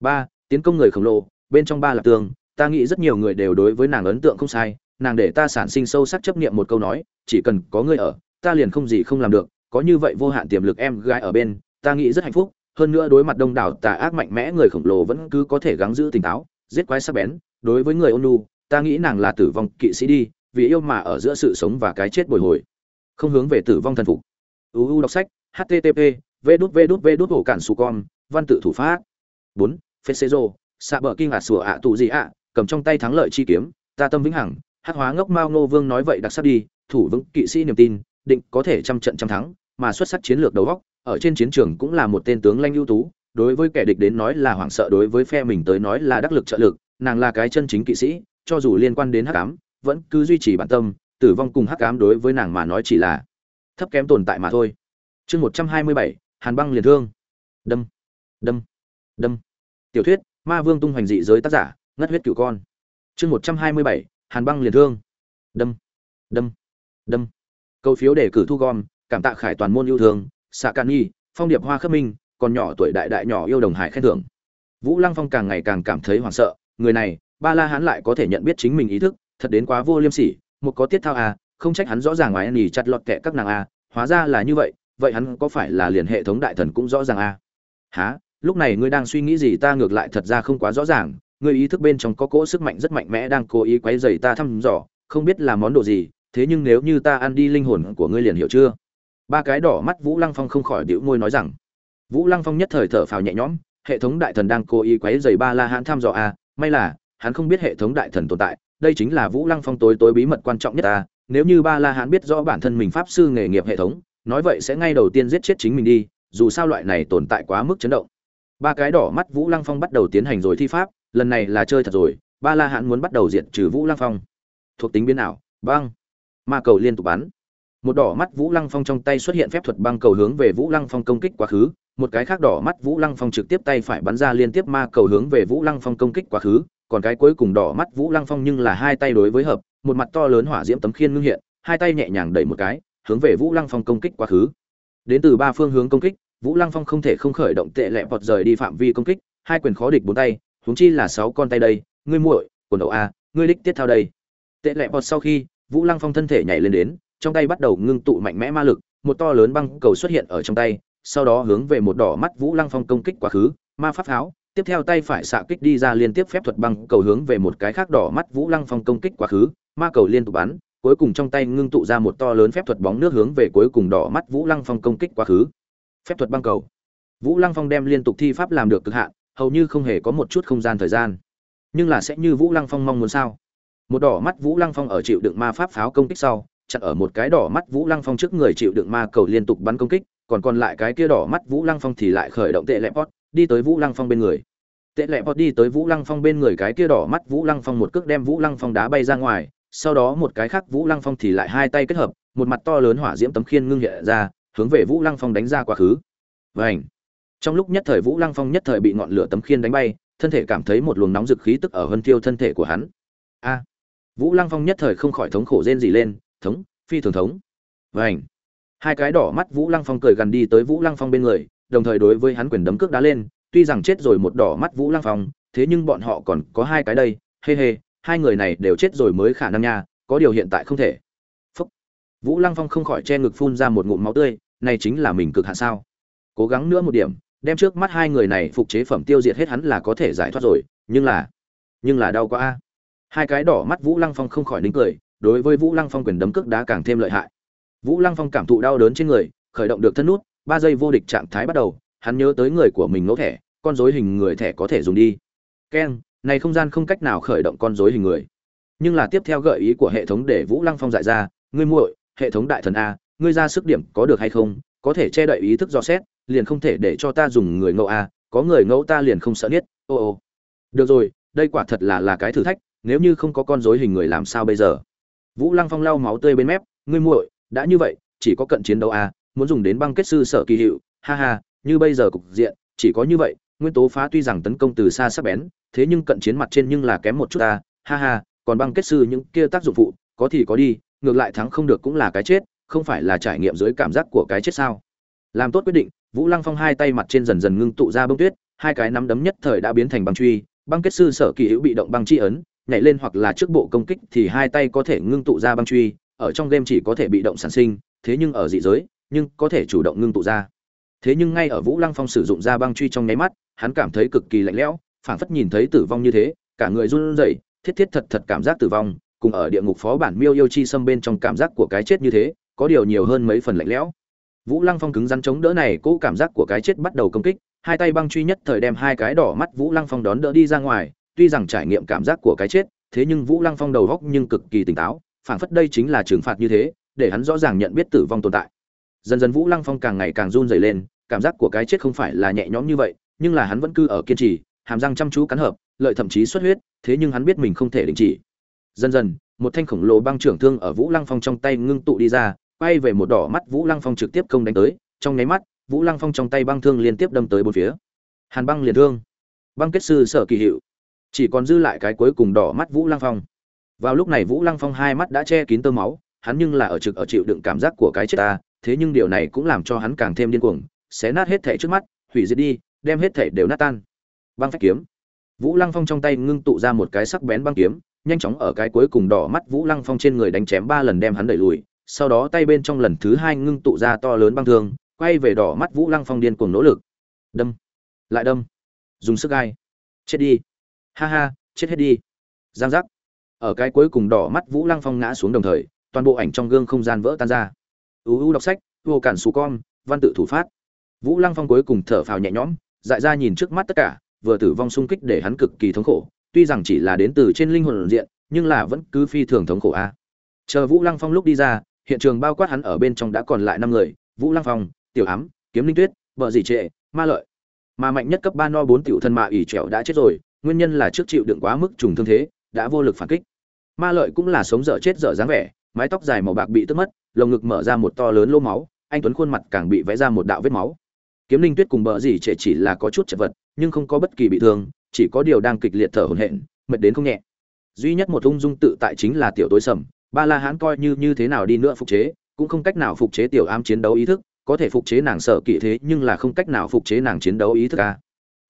Ba, tiến công người khổng lồ, bên trong ba là tường, ta nghĩ rất nhiều người đều đối với nàng ấn tượng không sai, nàng để ta sản sinh sâu sắc chấp niệm một câu nói, chỉ cần có người ở, ta liền không gì không làm được, có như vậy vô hạn tiềm lực em gái ở bên, ta nghĩ rất hạnh phúc, hơn nữa đối mặt đông đảo tà ác mạnh mẽ người khổng lồ vẫn cứ có thể gắng giữ tỉnh táo giết quái sắc bén đối với người ôn nhu ta nghĩ nàng là tử vong kỵ sĩ đi vì yêu mà ở giữa sự sống và cái chết bồi hồi. Không hướng về tử vong thần phục. Uu đọc sách http v đút v đút v đút hổ cản su con văn tự thủ pháp. Bốn Fesero, xạ bờ kinh ngạc sủa ạ tụ gì ạ, cầm trong tay thắng lợi chi kiếm, ta tâm vĩnh hằng, Hát hóa ngốc Mao Ngô Vương nói vậy đặc sắc đi, thủ vững kỵ sĩ niềm tin, định có thể trăm trận trăm thắng, mà xuất sắc chiến lược đầu góc, ở trên chiến trường cũng là một tên tướng lanh ưu tú, đối với kẻ địch đến nói là hoảng sợ đối với phe mình tới nói là đắc lực trợ lực, nàng là cái chân chính kỵ sĩ, cho dù liên quan đến hắc ám, vẫn cứ duy trì bản tâm, tử vong cùng hắc ám đối với nàng mà nói chỉ là thấp kém tồn tại mà thôi. Chương 127, Hàn Băng liền thương. Đâm, đâm, đâm tiểu thuyết ma vương tung hoành dị giới tác giả ngất huyết cửu con chương một trăm hai mươi bảy hàn băng liền thương đâm đâm đâm câu phiếu đề cử thu gom cảm tạ khải toàn môn yêu thương xạ can nhi phong điệp hoa khắc minh còn nhỏ tuổi đại đại nhỏ yêu đồng hải khen thưởng vũ lăng phong càng ngày càng cảm thấy hoảng sợ, người này, ba la hắn lại có thể nhận biết chính mình ý thức, thật đến quá vô liêm sỉ, một có tiết thao à không trách hắn rõ ràng ngoài nhì chặt lọt kẹ các nàng à hóa ra là như vậy vậy hắn có phải là liền hệ thống đại thần cũng rõ ràng à? há lúc này ngươi đang suy nghĩ gì ta ngược lại thật ra không quá rõ ràng, ngươi ý thức bên trong có cỗ sức mạnh rất mạnh mẽ đang cố ý quấy rầy ta thăm dò, không biết là món đồ gì, thế nhưng nếu như ta ăn đi linh hồn của ngươi liền hiểu chưa ba cái đỏ mắt vũ lăng phong không khỏi đĩu môi nói rằng vũ lăng phong nhất thời thở phào nhẹ nhõm, hệ thống đại thần đang cố ý quấy rầy ba la Hán tham dò a may là, hắn không biết hệ thống đại thần tồn tại, đây chính là vũ lăng phong tối tối bí mật quan trọng nhất ta nếu như ba la Hán biết rõ bản thân mình pháp sư nghề nghiệp hệ thống, nói vậy sẽ ngay đầu tiên giết chết chính mình đi, dù sao loại này tồn tại quá mức chấn động. Ba cái đỏ mắt vũ lăng phong bắt đầu tiến hành rồi thi pháp, lần này là chơi thật rồi, ba la Hán muốn bắt đầu diệt trừ vũ lăng phong. Thuộc tính biến ảo, băng. Ma cầu liên tục bắn. Một đỏ mắt vũ lăng phong trong tay xuất hiện phép thuật băng cầu hướng về vũ lăng phong công kích quá khứ một cái khác đỏ mắt vũ lăng phong trực tiếp tay phải bắn ra liên tiếp ma cầu hướng về vũ lăng phong công kích quá khứ, còn cái cuối cùng đỏ mắt vũ lăng phong nhưng là hai tay đối với hợp, một mặt to lớn hỏa diễm tấm khiên ngưng hiện, hai tay nhẹ nhàng đẩy một cái, hướng về vũ lăng phong công kích quá khứ. Đến từ ba phương hướng công kích, vũ lăng phong không thể không khởi động tệ lẹ vọt rời đi phạm vi công kích, hai quyền khó địch bốn tay, huống chi là sáu con tay đây, ngươi muội, quần đầu a, ngươi đích tiết thao đây. Tệ lẹ vọt sau khi, vũ lăng phong thân thể nhảy lên đến, trong tay bắt đầu ngưng tụ mạnh mẽ ma lực, một to lớn băng cầu xuất hiện ở trong tay sau đó hướng về một đỏ mắt vũ lăng phong công kích quá khứ, ma pháp pháo, tiếp theo tay phải xạ kích đi ra liên tiếp phép thuật băng cầu hướng về một cái khác đỏ mắt vũ lăng phong công kích quá khứ, ma cầu liên tục bắn, cuối cùng trong tay ngưng tụ ra một to lớn phép thuật bóng nước hướng về cuối cùng đỏ mắt vũ lăng phong công kích quá khứ. Phép thuật băng cầu. Vũ lăng phong đem liên tục thi pháp làm được cực hạn, hầu như không hề có một chút không gian thời gian. Nhưng là sẽ như vũ lăng phong mong muốn sao? Một đỏ mắt vũ lăng phong ở chịu đựng ma pháp pháo công kích sau, chặn ở một cái đỏ mắt vũ lăng phong trước người chịu đựng ma cầu liên tục bắn công kích còn còn lại cái kia đỏ mắt vũ lăng phong thì lại khởi động tệ Lệ pot, đi tới vũ lăng phong bên người. Tệ Lệ pot đi tới vũ lăng phong bên người, cái kia đỏ mắt vũ lăng phong một cước đem vũ lăng phong đá bay ra ngoài, sau đó một cái khác vũ lăng phong thì lại hai tay kết hợp, một mặt to lớn hỏa diễm tấm khiên ngưng hiện ra, hướng về vũ lăng phong đánh ra quá khứ. Vảnh trong lúc nhất thời vũ lăng phong nhất thời bị ngọn lửa tấm khiên đánh bay, thân thể cảm thấy một luồng nóng dực khí tức ở hơn thiêu thân thể của hắn. A! Vũ lăng phong nhất thời không khỏi thống khổ rên gì lên, thống, phi thường thống. Vảnh hai cái đỏ mắt vũ lăng phong cười gần đi tới vũ lăng phong bên người, đồng thời đối với hắn quyền đấm cước đá lên, tuy rằng chết rồi một đỏ mắt vũ lăng phong, thế nhưng bọn họ còn có hai cái đây hê hê hai người này đều chết rồi mới khả năng nha, có điều hiện tại không thể. Phúc. vũ lăng phong không khỏi che ngực phun ra một ngụm máu tươi, này chính là mình cực hạn sao? Cố gắng nữa một điểm, đem trước mắt hai người này phục chế phẩm tiêu diệt hết hắn là có thể giải thoát rồi, nhưng là nhưng là đau quá. A hai cái đỏ mắt vũ lăng phong không khỏi nín cười, đối với vũ lăng phong quyền đấm cước đá càng thêm lợi hại vũ lăng phong cảm thụ đau đớn trên người, khởi động được thân nút, ba giây vô địch trạng thái bắt đầu, hắn nhớ tới người của mình ngẫu thẻ, con rối hình người thẻ có thể dùng đi. Keng này không gian không cách nào khởi động con rối hình người. Nhưng là tiếp theo gợi ý của hệ thống để vũ lăng phong dại ra, ngươi muội, hệ thống đại thần a, ngươi ra sức điểm có được hay không? Có thể che đậy ý thức do xét, liền không thể để cho ta dùng người ngẫu a, có người ngẫu ta liền không sợ biết ô ô. Được rồi, đây quả thật là là cái thử thách, nếu như không có con rối hình người làm sao bây giờ? Vũ lăng phong lau máu tươi bên mép, ngươi muội đã như vậy, chỉ có cận chiến đấu a muốn dùng đến băng kết sư sở kỳ hiệu, ha ha, như bây giờ cục diện, chỉ có như vậy, nguyên tố phá tuy rằng tấn công từ xa sắc bén, thế nhưng cận chiến mặt trên nhưng là kém một chút ta ha ha, còn băng kết sư những kia tác dụng phụ, có thì có đi, ngược lại thắng không được cũng là cái chết, không phải là trải nghiệm dưới cảm giác của cái chết sao? Làm tốt quyết định, vũ lăng phong hai tay mặt trên dần dần ngưng tụ ra bông tuyết, hai cái nắm đấm nhất thời đã biến thành băng truy, băng kết sư sở kỳ hữu bị động băng chi ấn, nhảy lên hoặc là trước bộ công kích thì hai tay có thể ngưng tụ ra băng truy ở trong game chỉ có thể bị động sản sinh, thế nhưng ở dị giới, nhưng có thể chủ động ngưng tụ ra. Thế nhưng ngay ở vũ lăng phong sử dụng ra băng truy trong nháy mắt, hắn cảm thấy cực kỳ lạnh lẽo, phảng phất nhìn thấy tử vong như thế, cả người run rẩy, thiết thiết thật thật cảm giác tử vong, cùng ở địa ngục phó bản miêu yêu chi xâm bên trong cảm giác của cái chết như thế, có điều nhiều hơn mấy phần lạnh lẽo. Vũ lăng phong cứng rắn chống đỡ này, cố cảm giác của cái chết bắt đầu công kích, hai tay băng truy nhất thời đem hai cái đỏ mắt vũ lăng phong đón đỡ đi ra ngoài, tuy rằng trải nghiệm cảm giác của cái chết, thế nhưng vũ lăng phong đầu góc nhưng cực kỳ tỉnh táo phảng phất đây chính là trừng phạt như thế, để hắn rõ ràng nhận biết tử vong tồn tại. Dần dần vũ lăng phong càng ngày càng run rẩy lên, cảm giác của cái chết không phải là nhẹ nhõm như vậy, nhưng là hắn vẫn cứ ở kiên trì, hàm răng chăm chú cắn hợp, lợi thậm chí xuất huyết, thế nhưng hắn biết mình không thể đình chỉ. Dần dần, một thanh khổng lồ băng trưởng thương ở vũ lăng phong trong tay ngưng tụ đi ra, quay về một đỏ mắt vũ lăng phong trực tiếp công đánh tới, trong nháy mắt, vũ lăng phong trong tay băng thương liên tiếp đâm tới bốn phía. Hàn băng liền thương. Băng kết sư sở kỳ hiệu. Chỉ còn dư lại cái cuối cùng đỏ mắt vũ lăng phong vào lúc này vũ lăng phong hai mắt đã che kín tơ máu, hắn nhưng là ở trực ở chịu đựng cảm giác của cái chết ta, thế nhưng điều này cũng làm cho hắn càng thêm điên cuồng, xé nát hết thể trước mắt, hủy diệt đi, đem hết thể đều nát tan. Băng phách kiếm. Vũ lăng phong trong tay ngưng tụ ra một cái sắc bén băng kiếm, nhanh chóng ở cái cuối cùng đỏ mắt vũ lăng phong trên người đánh chém ba lần đem hắn đẩy lùi, sau đó tay bên trong lần thứ hai ngưng tụ ra to lớn băng thương, quay về đỏ mắt vũ lăng phong điên cuồng nỗ lực. Đâm. Lại đâm. Dùng sức gai. Chết đi. Ha ha, chết hết đi. Giang giác ở cái cuối cùng đỏ mắt vũ lăng phong ngã xuống đồng thời, toàn bộ ảnh trong gương không gian vỡ tan ra. Uu đọc sách, vô cản xù con, văn tự thủ phát. Vũ lăng phong cuối cùng thở phào nhẹ nhõm, dại ra nhìn trước mắt tất cả, vừa tử vong sung kích để hắn cực kỳ thống khổ, tuy rằng chỉ là đến từ trên linh hồn diện, nhưng là vẫn cứ phi thường thống khổ a. Chờ vũ lăng phong lúc đi ra, hiện trường bao quát hắn ở bên trong đã còn lại năm người, vũ lăng phong, tiểu ám, kiếm linh tuyết, vợ dì trệ, ma lợi. Mà mạnh nhất cấp ba no bốn tiểu thân mạ ỉ trẻo đã chết rồi, nguyên nhân là trước chịu đựng quá mức trùng thương thế đã vô lực phản kích. Ma lợi cũng là sống dở chết dở dáng vẻ, mái tóc dài màu bạc bị tước mất, lồng ngực mở ra một to lớn lô máu, anh tuấn khuôn mặt càng bị vẽ ra một đạo vết máu. Kiếm linh tuyết cùng bờ gì trẻ chỉ là có chút chật vật, nhưng không có bất kỳ bị thương, chỉ có điều đang kịch liệt thở hổn hển, mệt đến không nhẹ. Duy nhất một ung dung tự tại chính là tiểu tối sầm, ba la hán coi như như thế nào đi nữa phục chế, cũng không cách nào phục chế tiểu ám chiến đấu ý thức, có thể phục chế nàng sợ kỵ thế, nhưng là không cách nào phục chế nàng chiến đấu ý thức a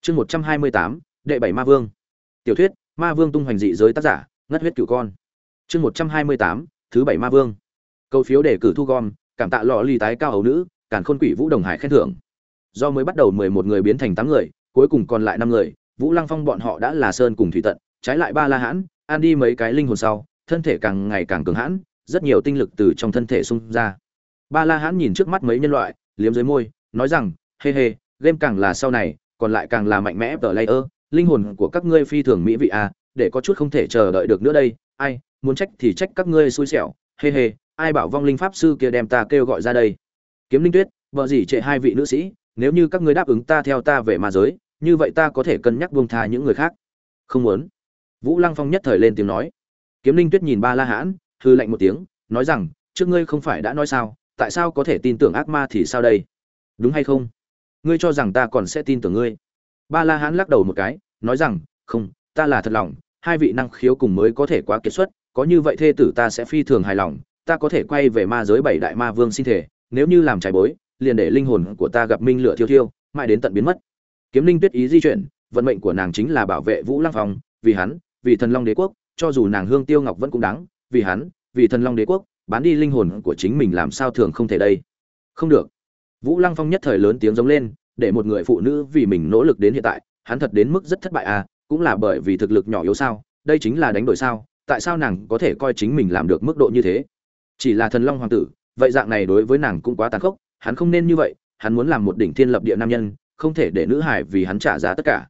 chương một trăm hai mươi tám, đệ bảy ma vương. Tiểu thuyết ma vương tung hoành dị giới tác giả ngất huyết cửu con. Chương một trăm hai mươi tám thứ bảy ma vương. Câu phiếu đề cử thu gom cảm tạ lọ ly tái cao ấu nữ càn khôn quỷ vũ đồng hải khen thưởng. Do mới bắt đầu mười một người biến thành tám người cuối cùng còn lại năm người vũ lăng phong bọn họ đã là sơn cùng thủy tận trái lại ba la hãn an đi mấy cái linh hồn sau thân thể càng ngày càng cường hãn rất nhiều tinh lực từ trong thân thể xung ra. Ba la hãn nhìn trước mắt mấy nhân loại liếm dưới môi nói rằng hê、hey、hê、hey, game càng là sau này còn lại càng là mạnh mẽ tờ layer linh hồn của các ngươi phi thường mỹ vị à để có chút không thể chờ đợi được nữa đây. Ai, muốn trách thì trách các ngươi xui xẻo. Hê hê, ai bảo vong linh pháp sư kia đem ta kêu gọi ra đây? Kiếm linh tuyết, vợ gì trệ hai vị nữ sĩ, nếu như các ngươi đáp ứng ta theo ta về ma giới, như vậy ta có thể cân nhắc buông tha những người khác. Không muốn. Vũ lăng phong nhất thời lên tiếng nói. Kiếm linh tuyết nhìn ba la hãn, hư lạnh một tiếng, nói rằng, trước ngươi không phải đã nói sao, tại sao có thể tin tưởng ác ma thì sao đây? Đúng hay không? Ngươi cho rằng ta còn sẽ tin tưởng ngươi? Ba la hãn lắc đầu một cái nói rằng, không, ta là thật lòng, hai vị năng khiếu cùng mới có thể quá kiệt xuất, có như vậy thê tử ta sẽ phi thường hài lòng, ta có thể quay về ma giới bảy đại ma vương sinh thể nếu như làm trái bối, liền để linh hồn của ta gặp minh lửa thiêu thiêu, mãi đến tận biến mất. Kiếm linh tuyết ý di chuyển, vận mệnh của nàng chính là bảo vệ vũ lăng phong, vì hắn, vì thần long đế quốc, cho dù nàng hương tiêu ngọc vẫn cũng đáng, vì hắn, vì thần long đế quốc, bán đi linh hồn của chính mình làm sao thường không thể đây. Không được. Vũ lăng phong nhất thời lớn tiếng giống lên, để một người phụ nữ vì mình nỗ lực đến hiện tại hắn thật đến mức rất thất bại à cũng là bởi vì thực lực nhỏ yếu sao, đây chính là đánh đổi sao, tại sao nàng có thể coi chính mình làm được mức độ như thế? Chỉ là thần long hoàng tử, vậy dạng này đối với nàng cũng quá tàn khốc, hắn không nên như vậy, hắn muốn làm một đỉnh thiên lập địa nam nhân, không thể để nữ hải vì hắn trả giá tất cả.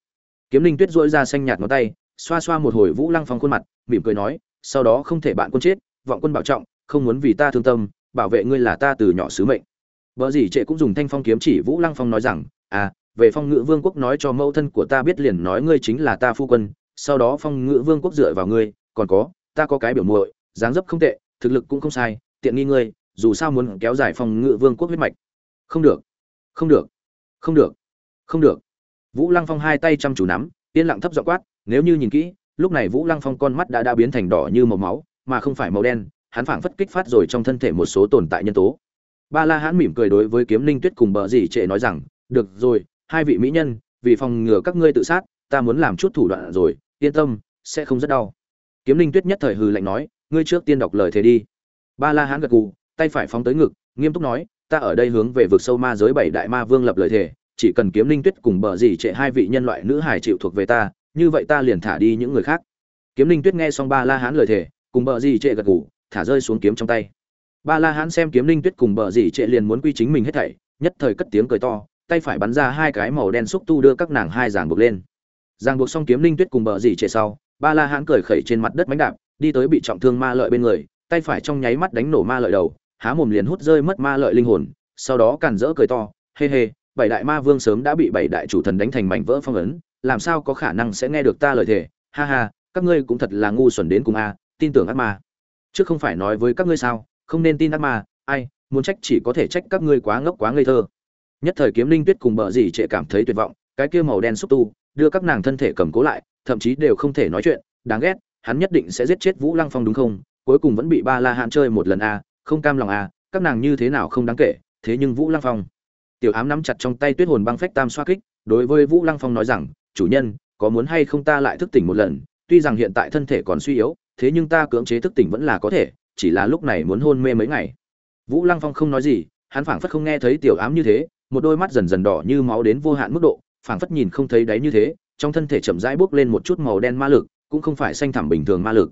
Kiếm linh tuyết dỗi ra xanh nhạt ngón tay, xoa xoa một hồi vũ lăng phong khuôn mặt, mỉm cười nói, sau đó không thể bạn quân chết, vọng quân bảo trọng, không muốn vì ta thương tâm, bảo vệ ngươi là ta từ nhỏ sứ mệnh. Vợ gì trệ cũng dùng thanh phong kiếm chỉ vũ lăng phong nói rằng à về phong ngữ vương quốc nói cho mẫu thân của ta biết liền nói ngươi chính là ta phu quân, sau đó phong ngữ vương quốc dựa vào ngươi, còn có, ta có cái biểu muội, dáng dấp không tệ, thực lực cũng không sai, tiện nghi ngươi, dù sao muốn kéo dài phong ngữ vương quốc huyết mạch. Không được không được không được không được. Vũ lăng phong hai tay chăm chú nắm, yên lặng thấp dọ quát, nếu như nhìn kỹ, lúc này vũ lăng phong con mắt đã đã biến thành đỏ như màu máu, mà không phải màu đen, hắn phảng phất kích phát rồi trong thân thể một số tồn tại nhân tố. Ba la hãn mỉm cười đối với kiếm linh tuyết cùng bờ dì trệ nói rằng, được rồi hai vị mỹ nhân, vì phòng ngừa các ngươi tự sát, ta muốn làm chút thủ đoạn rồi, yên tâm, sẽ không rất đau. Kiếm linh tuyết nhất thời hừ lạnh nói, ngươi trước tiên đọc lời thế đi. Ba la Hán gật gù, tay phải phóng tới ngực, nghiêm túc nói, ta ở đây hướng về vực sâu ma giới bảy đại ma vương lập lời thề, chỉ cần kiếm linh tuyết cùng bờ dì trệ hai vị nhân loại nữ hải chịu thuộc về ta, như vậy ta liền thả đi những người khác. Kiếm linh tuyết nghe xong ba la hán lời thề, cùng bờ dì trệ gật gù, thả rơi xuống kiếm trong tay. Ba la hán xem kiếm linh tuyết cùng bờ dì trệ liền muốn quy chính mình hết thảy, nhất thời cất tiếng cười to tay phải bắn ra hai cái màu đen xúc tu đưa các nàng hai giảng buộc lên. Giảng buộc xong kiếm linh tuyết cùng bờ dì trệ sau, ba la hãn cười khẩy trên mặt đất bánh đạp, đi tới bị trọng thương ma lợi bên người, tay phải trong nháy mắt đánh nổ ma lợi đầu, há mồm liền hút rơi mất ma lợi linh hồn, sau đó càn rỡ cười to, hê hê, bảy đại ma vương sớm đã bị bảy đại chủ thần đánh thành mảnh vỡ phong ấn, làm sao có khả năng sẽ nghe được ta lời thề? Ha ha, các ngươi cũng thật là ngu xuẩn đến cùng a à, tin tưởng ác ma. Chứ không phải nói với các ngươi sao, không nên tin ác ma, ai, muốn trách chỉ có thể trách các ngươi quá ngốc quá ngây thơ nhất thời kiếm linh tuyết cùng bờ gì trệ cảm thấy tuyệt vọng, cái kia màu đen xúc tu, đưa các nàng thân thể cầm cố lại, thậm chí đều không thể nói chuyện, đáng ghét, hắn nhất định sẽ giết chết vũ lăng phong đúng không? Cuối cùng vẫn bị ba la hạn chơi một lần a không cam lòng a các nàng như thế nào không đáng kể, thế nhưng vũ lăng phong. Tiểu ám nắm chặt trong tay tuyết hồn băng phách tam xoa kích, đối với vũ lăng phong nói rằng, chủ nhân, có muốn hay không ta lại thức tỉnh một lần? Tuy rằng hiện tại thân thể còn suy yếu, thế nhưng ta cưỡng chế thức tỉnh vẫn là có thể, chỉ là lúc này muốn hôn mê mấy ngày. Vũ lăng phong không nói gì, hắn phảng phất không nghe thấy tiểu ám như thế một đôi mắt dần dần đỏ như máu đến vô hạn mức độ, phảng phất nhìn không thấy đáy như thế, trong thân thể chậm rãi bước lên một chút màu đen ma lực, cũng không phải xanh thẳm bình thường ma lực.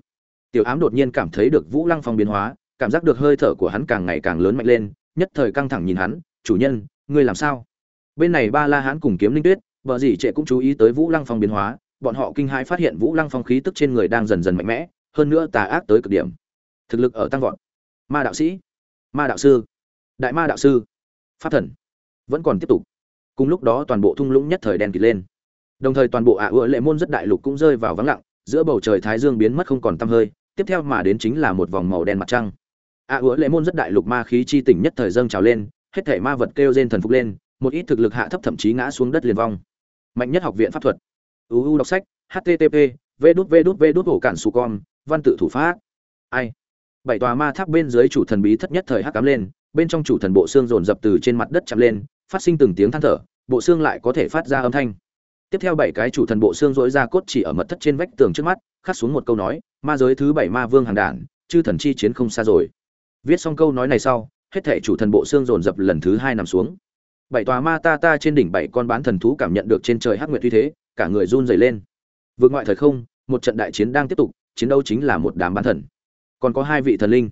Tiểu ám đột nhiên cảm thấy được vũ lăng phong biến hóa, cảm giác được hơi thở của hắn càng ngày càng lớn mạnh lên, nhất thời căng thẳng nhìn hắn, chủ nhân, ngươi làm sao? Bên này ba la hán cùng kiếm linh tuyết, vợ dì trệ cũng chú ý tới vũ lăng phong biến hóa, bọn họ kinh hãi phát hiện vũ lăng phong khí tức trên người đang dần dần mạnh mẽ, hơn nữa tà ác tới cực điểm. Thực lực ở tăng vọt. Ma đạo sĩ. Ma đạo sư. Đại ma đạo sư. Pháp thần vẫn còn tiếp tục. Cùng lúc đó toàn bộ thung lũng nhất thời đen kịt lên. Đồng thời toàn bộ ả ựa lệ môn rất đại lục cũng rơi vào vắng lặng, giữa bầu trời thái dương biến mất không còn tăm hơi, tiếp theo mà đến chính là một vòng màu đen mặt trăng. Ả ựa lệ môn rất đại lục ma khí chi tỉnh nhất thời dâng trào lên, hết thể ma vật kêu rên thần phục lên, một ít thực lực hạ thấp thậm chí ngã xuống đất liền vong. Mạnh nhất học viện pháp thuật. Uu đọc sách http v đút v đút v đút hổ cản su con, văn tự thủ pháp. Ai? Bảy tòa ma tháp bên dưới chủ thần bí thất nhất thời hắc cắm lên, bên trong chủ thần bộ xương dồn dập từ trên mặt đất chạm lên phát sinh từng tiếng than thở, bộ xương lại có thể phát ra âm thanh. Tiếp theo bảy cái chủ thần bộ xương dỗi ra cốt chỉ ở mật thất trên vách tường trước mắt, khắc xuống một câu nói, ma giới thứ bảy ma vương hàng đản, chư thần chi chiến không xa rồi. Viết xong câu nói này sau, hết thể chủ thần bộ xương dồn dập lần thứ hai nằm xuống. Bảy tòa ma ta ta trên đỉnh bảy con bán thần thú cảm nhận được trên trời hắc nguyệt uy thế, cả người run rẩy lên. Vượt ngoại thời không, một trận đại chiến đang tiếp tục, chiến đấu chính là một đám bán thần. Còn có hai vị thần linh.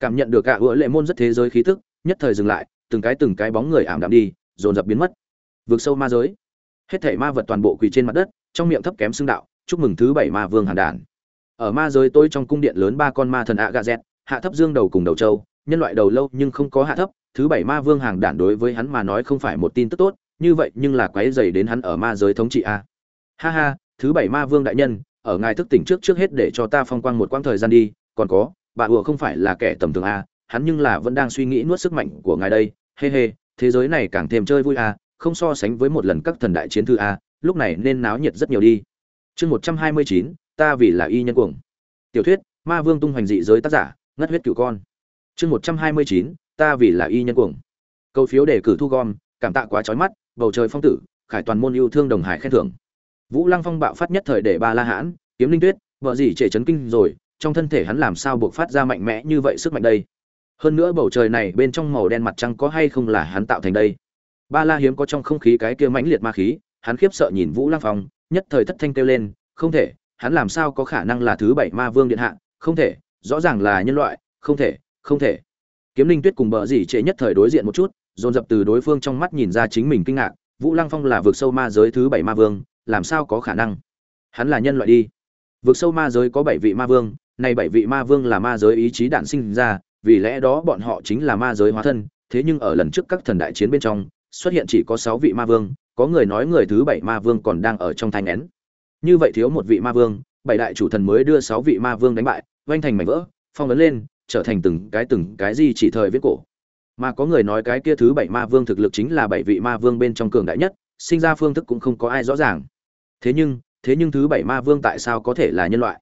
Cảm nhận được cả ứa lệ môn rất thế giới khí tức, nhất thời dừng lại từng cái từng cái bóng người ảm đạm đi, dồn dập biến mất. Vượt sâu ma giới. Hết thảy ma vật toàn bộ quỳ trên mặt đất, trong miệng thấp kém xương đạo, chúc mừng thứ bảy ma vương hàn đản. Ở ma giới tôi trong cung điện lớn ba con ma thần ạ gà dẹt hạ thấp dương đầu cùng đầu châu nhân loại đầu lâu nhưng không có hạ thấp, thứ bảy ma vương hàng đản đối với hắn mà nói không phải một tin tức tốt, như vậy nhưng là quấy dày đến hắn ở ma giới thống trị a. Ha ha, thứ bảy ma vương đại nhân, ở ngài thức tỉnh trước trước hết để cho ta phong quang một quãng thời gian đi, còn có, bà ùa không phải là kẻ tầm thường a hắn nhưng là vẫn đang suy nghĩ nuốt sức mạnh của ngài đây. Hê hê, thế giới này càng thêm chơi vui à không so sánh với một lần các thần đại chiến thư à lúc này nên náo nhiệt rất nhiều đi. Chương một trăm hai mươi chín, ta vì là y nhân cuồng. Tiểu thuyết, ma vương tung hoành dị giới tác giả, ngất huyết cửu con. Chương một trăm hai mươi chín, ta vì là y nhân cuồng. Câu phiếu đề cử thu gom, cảm tạ quá trói mắt, bầu trời phong tử, khải toàn môn yêu thương đồng hải khen thưởng. Vũ lăng phong bạo phát nhất thời để ba la hãn, kiếm linh tuyết, vợ gì trệ chấn kinh rồi, trong thân thể hắn làm sao buộc phát ra mạnh mẽ như vậy sức mạnh đây? Hơn nữa bầu trời này bên trong màu đen mặt trăng có hay không là hắn tạo thành đây? Ba la hiếm có trong không khí cái kia mãnh liệt ma khí, hắn khiếp sợ nhìn vũ lăng phong, nhất thời thất thanh kêu lên, không thể, hắn làm sao có khả năng là thứ bảy ma vương điện hạ? Không thể, rõ ràng là nhân loại, không thể không thể. Kiếm linh tuyết cùng bờ dì trệ nhất thời đối diện một chút, dồn dập từ đối phương trong mắt nhìn ra chính mình kinh ngạc, vũ lăng phong là vực sâu ma giới thứ bảy ma vương, làm sao có khả năng? Hắn là nhân loại đi. Vực sâu ma giới có bảy vị ma vương, này bảy vị ma vương là ma giới ý chí đản sinh ra vì lẽ đó bọn họ chính là ma giới hóa thân, thế nhưng ở lần trước các thần đại chiến bên trong, xuất hiện chỉ có sáu vị ma vương, có người nói người thứ bảy ma vương còn đang ở trong thai nén như vậy thiếu một vị ma vương, bảy đại chủ thần mới đưa sáu vị ma vương đánh bại oanh thành mảnh vỡ, phong ấn lên, trở thành từng cái từng cái gì chỉ thời viết cổ. Mà có người nói cái kia thứ bảy ma vương thực lực chính là bảy vị ma vương bên trong cường đại nhất, sinh ra phương thức cũng không có ai rõ ràng. Thế nhưng thế nhưng thứ bảy ma vương tại sao có thể là nhân loại?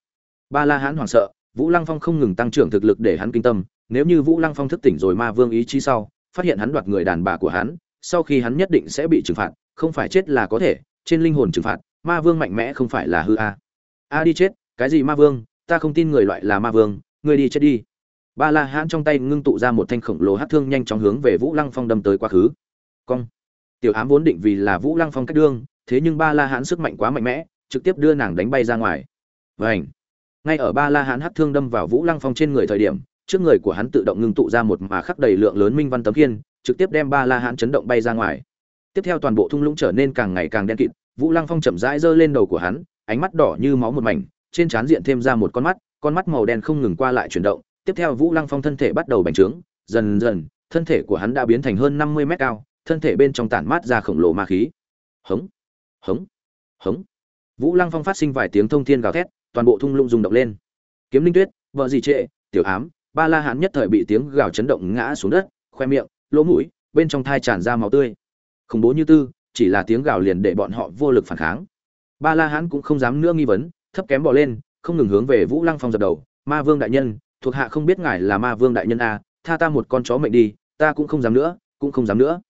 Ba la hán hoảng sợ, vũ lăng phong không ngừng tăng trưởng thực lực để hắn kinh tâm nếu như vũ lăng phong thức tỉnh rồi ma vương ý chí sau, phát hiện hắn đoạt người đàn bà của hắn, sau khi hắn nhất định sẽ bị trừng phạt, không phải chết là có thể, trên linh hồn trừng phạt, ma vương mạnh mẽ không phải là hư a. A đi chết, cái gì ma vương, ta không tin người loại là ma vương ngươi đi chết đi. Ba la hãn trong tay ngưng tụ ra một thanh khổng lồ hắc thương nhanh chóng hướng về vũ lăng phong đâm tới quá khứ. Cong. Tiểu ám vốn định vì là vũ lăng phong cách đương, thế nhưng ba la hãn sức mạnh quá mạnh mẽ, trực tiếp đưa nàng đánh bay ra ngoài. Vành. ngay ở ba la hãn hắc thương đâm vào vũ lăng phong trên người thời điểm trước người của hắn tự động ngưng tụ ra một mà khắc đầy lượng lớn minh văn tấm khiên, trực tiếp đem ba la Hán chấn động bay ra ngoài. Tiếp theo toàn bộ thung lũng trở nên càng ngày càng đen kịt vũ lăng phong chậm rãi giơ lên đầu của hắn ánh mắt đỏ như máu một mảnh trên trán diện thêm ra một con mắt con mắt màu đen không ngừng qua lại chuyển động tiếp theo vũ lăng phong thân thể bắt đầu bành trướng dần dần thân thể của hắn đã biến thành hơn năm mươi mét cao thân thể bên trong tản mát ra khổng lồ ma khí. Hống hống hống. Vũ lăng phong phát sinh vài tiếng thông thiên gào thét toàn bộ thung lũng rung động lên. Kiếm linh tuyết vợ gì trệ tiểu ám ba la hán nhất thời bị tiếng gào chấn động ngã xuống đất, khoe miệng, lỗ mũi, bên trong thai tràn ra máu tươi. Khủng bố như tư, chỉ là tiếng gào liền để bọn họ vô lực phản kháng. Ba la hán cũng không dám nữa nghi vấn, thấp kém bỏ lên, không ngừng hướng về vũ lăng phong dập đầu. Ma vương đại nhân, thuộc hạ không biết ngài là ma vương đại nhân a tha ta một con chó mệnh đi, ta cũng không dám nữa, cũng không dám nữa.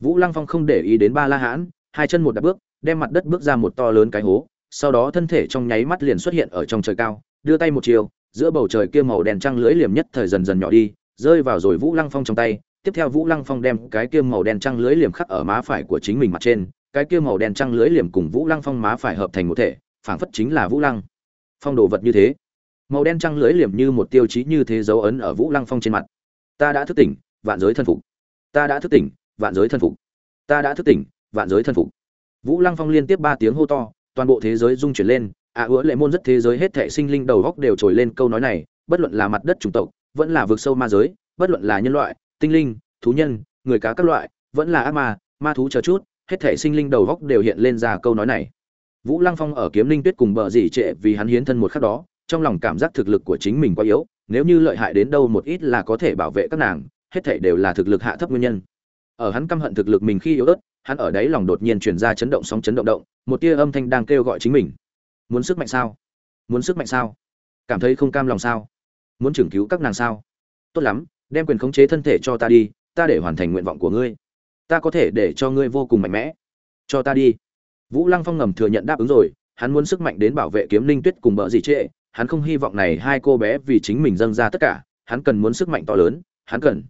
Vũ lăng phong không để ý đến ba la hán, hai chân một đạp bước, đem mặt đất bước ra một to lớn cái hố, sau đó thân thể trong nháy mắt liền xuất hiện ở trong trời cao, đưa tay một chiều giữa bầu trời kia màu đen trăng lưỡi liềm nhất thời dần dần nhỏ đi, rơi vào rồi vũ lăng phong trong tay. Tiếp theo vũ lăng phong đem cái kia màu đen trăng lưới liềm khắc ở má phải của chính mình mặt trên, cái kia màu đen trăng lưới liềm cùng vũ lăng phong má phải hợp thành một thể, phảng phất chính là vũ lăng phong đồ vật như thế. Màu đen trăng lưới liềm như một tiêu chí như thế dấu ấn ở vũ lăng phong trên mặt. Ta đã thức tỉnh, vạn giới thân phục. Ta đã thức tỉnh, vạn giới thân phục. Ta đã thức tỉnh, vạn giới thân phục. Vũ lăng phong liên tiếp ba tiếng hô to, toàn bộ thế giới rung chuyển lên ạ à, ứa lệ môn rất thế giới hết thệ sinh linh đầu góc đều trồi lên câu nói này bất luận là mặt đất chủng tộc vẫn là vực sâu ma giới bất luận là nhân loại tinh linh thú nhân người cá các loại vẫn là ác ma ma thú chờ chút hết thệ sinh linh đầu góc đều hiện lên ra câu nói này. Vũ lăng phong ở kiếm linh tuyết cùng bờ dỉ trệ vì hắn hiến thân một khắc đó trong lòng cảm giác thực lực của chính mình quá yếu nếu như lợi hại đến đâu một ít là có thể bảo vệ các nàng hết thảy đều là thực lực hạ thấp nguyên nhân. Ở hắn căm hận thực lực mình khi yếu ớt hắn ở đấy lòng đột nhiên truyền ra chấn động sóng chấn động động một tia âm thanh đang kêu gọi chính mình muốn sức mạnh sao? Muốn sức mạnh sao? Cảm thấy không cam lòng sao? Muốn trưởng cứu các nàng sao? Tốt lắm, đem quyền khống chế thân thể cho ta đi, ta để hoàn thành nguyện vọng của ngươi. Ta có thể để cho ngươi vô cùng mạnh mẽ. Cho ta đi. Vũ lăng phong ngầm thừa nhận đáp ứng rồi, hắn muốn sức mạnh đến bảo vệ kiếm linh tuyết cùng bờ gì trệ. Hắn không hy vọng này hai cô bé vì chính mình dâng ra tất cả, hắn cần muốn sức mạnh to lớn, hắn cần.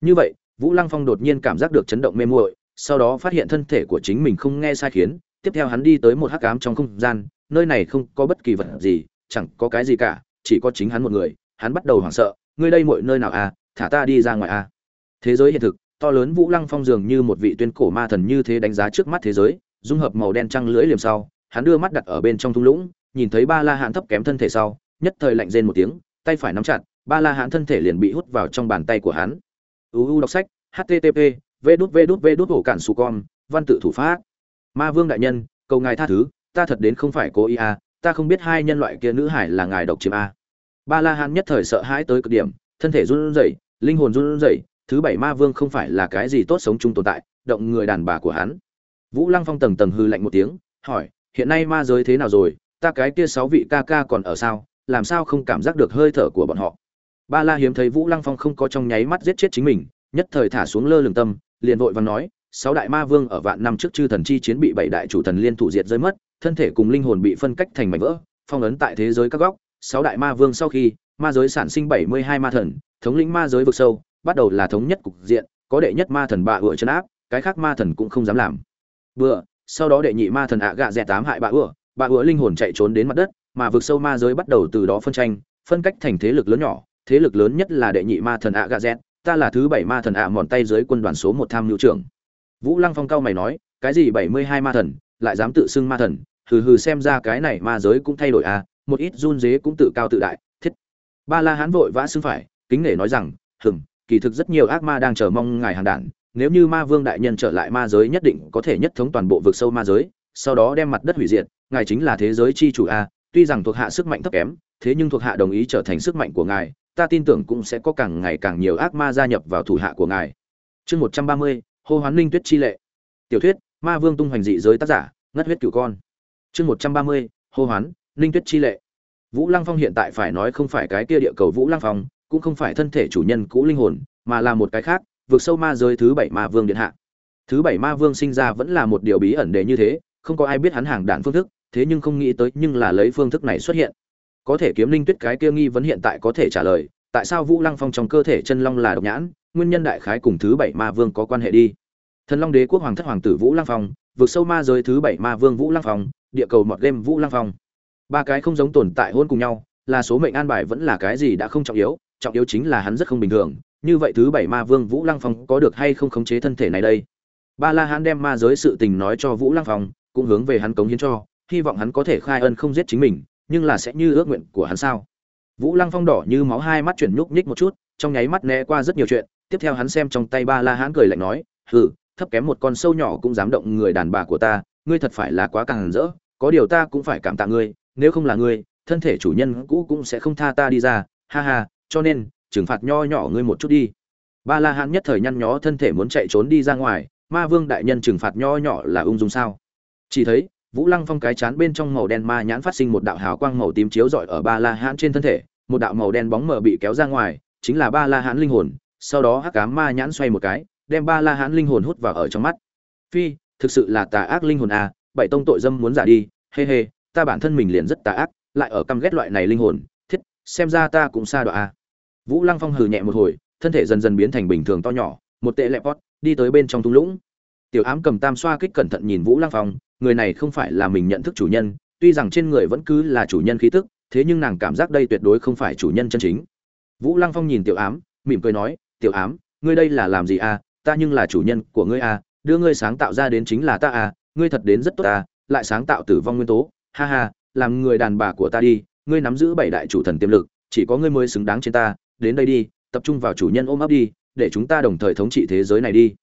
Như vậy, vũ lăng phong đột nhiên cảm giác được chấn động mê muội, sau đó phát hiện thân thể của chính mình không nghe sai khiến. Tiếp theo hắn đi tới một hắc ám trong không gian nơi này không có bất kỳ vật gì, chẳng có cái gì cả, chỉ có chính hắn một người. Hắn bắt đầu hoảng sợ, ngươi đây mọi nơi nào à? Thả ta đi ra ngoài à? Thế giới hiện thực, to lớn vũ lăng phong dường như một vị tuyên cổ ma thần như thế đánh giá trước mắt thế giới, dung hợp màu đen trăng lưỡi liềm sau, hắn đưa mắt đặt ở bên trong thung lũng, nhìn thấy ba la hãn thấp kém thân thể sau, nhất thời lạnh rên một tiếng, tay phải nắm chặt, ba la hãn thân thể liền bị hút vào trong bàn tay của hắn. Uu đọc sách http v đút v đút v đút hổ cản su con, văn tự thủ pháp. Ma vương đại nhân, cầu ngài tha thứ ta thật đến không phải cố ý à ta không biết hai nhân loại kia nữ hải là ngài độc chiếm a. Ba la hán nhất thời sợ hãi tới cực điểm, thân thể run rẩy, linh hồn run rẩy, thứ bảy ma vương không phải là cái gì tốt sống chung tồn tại, động người đàn bà của hắn. Vũ lăng phong tầng tầng hư lạnh một tiếng, hỏi, hiện nay ma giới thế nào rồi, ta cái kia sáu vị ca ca còn ở sao, làm sao không cảm giác được hơi thở của bọn họ? Ba la hiếm thấy vũ lăng phong không có trong nháy mắt giết chết chính mình, nhất thời thả xuống lơ lửng tâm, liền vội vàng nói, sáu đại ma vương ở vạn năm trước chư thần chi chiến bị bảy đại chủ thần liên thủ diệt rơi mất thân thể cùng linh hồn bị phân cách thành mảnh vỡ phong ấn tại thế giới các góc sáu đại ma vương sau khi ma giới sản sinh bảy mươi hai ma thần thống lĩnh ma giới vực sâu bắt đầu là thống nhất cục diện có đệ nhất ma thần bạ ựa chân áp cái khác ma thần cũng không dám làm. Vừa sau đó đệ nhị ma thần ạ gạ dẹ tám hại bạ ựa bạ ựa linh hồn chạy trốn đến mặt đất mà vực sâu ma giới bắt đầu từ đó phân tranh phân cách thành thế lực lớn nhỏ thế lực lớn nhất là đệ nhị ma thần ạ gạ dẹt, ta là thứ bảy ma thần ạ mòn tay dưới quân đoàn số một tham mưu trưởng. Vũ lăng phong cao mày nói cái gì bảy mươi hai ma thần lại dám tự xưng ma thần hừ hừ xem ra cái này ma giới cũng thay đổi à một ít run dế cũng tự cao tự đại, thiết. Ba la hán vội vã xưng phải, kính nể nói rằng, hừm, kỳ thực rất nhiều ác ma đang chờ mong ngài hàng đản nếu như ma vương đại nhân trở lại ma giới nhất định có thể nhất thống toàn bộ vực sâu ma giới, sau đó đem mặt đất hủy diệt, ngài chính là thế giới chi chủ a tuy rằng thuộc hạ sức mạnh thấp kém, thế nhưng thuộc hạ đồng ý trở thành sức mạnh của ngài, ta tin tưởng cũng sẽ có càng ngày càng nhiều ác ma gia nhập vào thủ hạ của ngài. Chương một trăm ba mươi, hô hoán linh tuyết chi lệ. Tiểu thuyết, ma vương tung hoành dị giới tác giả, ngất huyết cửu con chương một trăm ba mươi, hô hoán linh tuyết chi lệ. Vũ lăng phong hiện tại phải nói không phải cái kia địa cầu vũ lăng phong, cũng không phải thân thể chủ nhân cũ linh hồn, mà là một cái khác, vượt sâu ma giới thứ bảy ma vương điện hạ. Thứ bảy ma vương sinh ra vẫn là một điều bí ẩn đề như thế, không có ai biết hắn hàng đạn phương thức, thế nhưng không nghĩ tới nhưng là lấy phương thức này xuất hiện. Có thể kiếm linh tuyết cái kia nghi vấn hiện tại có thể trả lời, tại sao vũ lăng phong trong cơ thể chân long là độc nhãn, nguyên nhân đại khái cùng thứ bảy ma vương có quan hệ đi. Thần long đế quốc hoàng thất hoàng tử vũ lăng phong, vượt sâu ma giới thứ bảy ma vương vũ lăng phong địa cầu mọt game vũ lăng phong. Ba cái không giống tồn tại hôn cùng nhau, là số mệnh an bài vẫn là cái gì đã không trọng yếu trọng yếu chính là hắn rất không bình thường. Như vậy thứ bảy ma vương vũ lăng phong có được hay không khống chế thân thể này đây? Ba la hắn đem ma giới sự tình nói cho vũ lăng phong, cũng hướng về hắn cống hiến cho, hy vọng hắn có thể khai ân không giết chính mình, nhưng là sẽ như ước nguyện của hắn sao? Vũ lăng phong đỏ như máu hai mắt chuyển nhúc nhích một chút, trong nháy mắt né qua rất nhiều chuyện, tiếp theo hắn xem trong tay ba la hãn cười lạnh nói, hừ, thấp kém một con sâu nhỏ cũng dám động người đàn bà của ta ngươi thật phải là quá càng rỡ, có điều ta cũng phải cảm tạ ngươi, nếu không là ngươi, thân thể chủ nhân cũ cũng sẽ không tha ta đi ra, ha ha, cho nên, trừng phạt nho nhỏ ngươi một chút đi. Ba la Hán nhất thời nhăn nhó thân thể muốn chạy trốn đi ra ngoài, ma vương đại nhân trừng phạt nho nhỏ là ung dung sao? Chỉ thấy, vũ lăng phong cái chán bên trong màu đen ma nhãn phát sinh một đạo hào quang màu tím chiếu rọi ở ba la Hán trên thân thể, một đạo màu đen bóng mờ bị kéo ra ngoài, chính là ba la Hán linh hồn, sau đó hắc cám ma nhãn xoay một cái, đem ba la Hán linh hồn hút vào ở trong mắt. Phi thực sự là tà ác linh hồn à bảy tông tội dâm muốn giả đi, hê hê, ta bản thân mình liền rất tà ác, lại ở căm ghét loại này linh hồn, thiết, xem ra ta cũng xa đoạn à. Vũ lăng phong hừ nhẹ một hồi, thân thể dần dần biến thành bình thường to nhỏ, một tệ lẹp pot đi tới bên trong thung lũng. Tiểu ám cầm tam xoa kích cẩn thận nhìn vũ lăng phong, người này không phải là mình nhận thức chủ nhân, tuy rằng trên người vẫn cứ là chủ nhân khí tức, thế nhưng nàng cảm giác đây tuyệt đối không phải chủ nhân chân chính. Vũ lăng phong nhìn tiểu ám, mỉm cười nói, tiểu ám, ngươi đây là làm gì à? Ta nhưng là chủ nhân của ngươi à đưa ngươi sáng tạo ra đến chính là ta à ngươi thật đến rất tốt à lại sáng tạo tử vong nguyên tố. Ha ha, làm người đàn bà của ta đi, ngươi nắm giữ bảy đại chủ thần tiềm lực, chỉ có ngươi mới xứng đáng trên ta. Đến đây đi, tập trung vào chủ nhân ôm ấp đi, để chúng ta đồng thời thống trị thế giới này đi.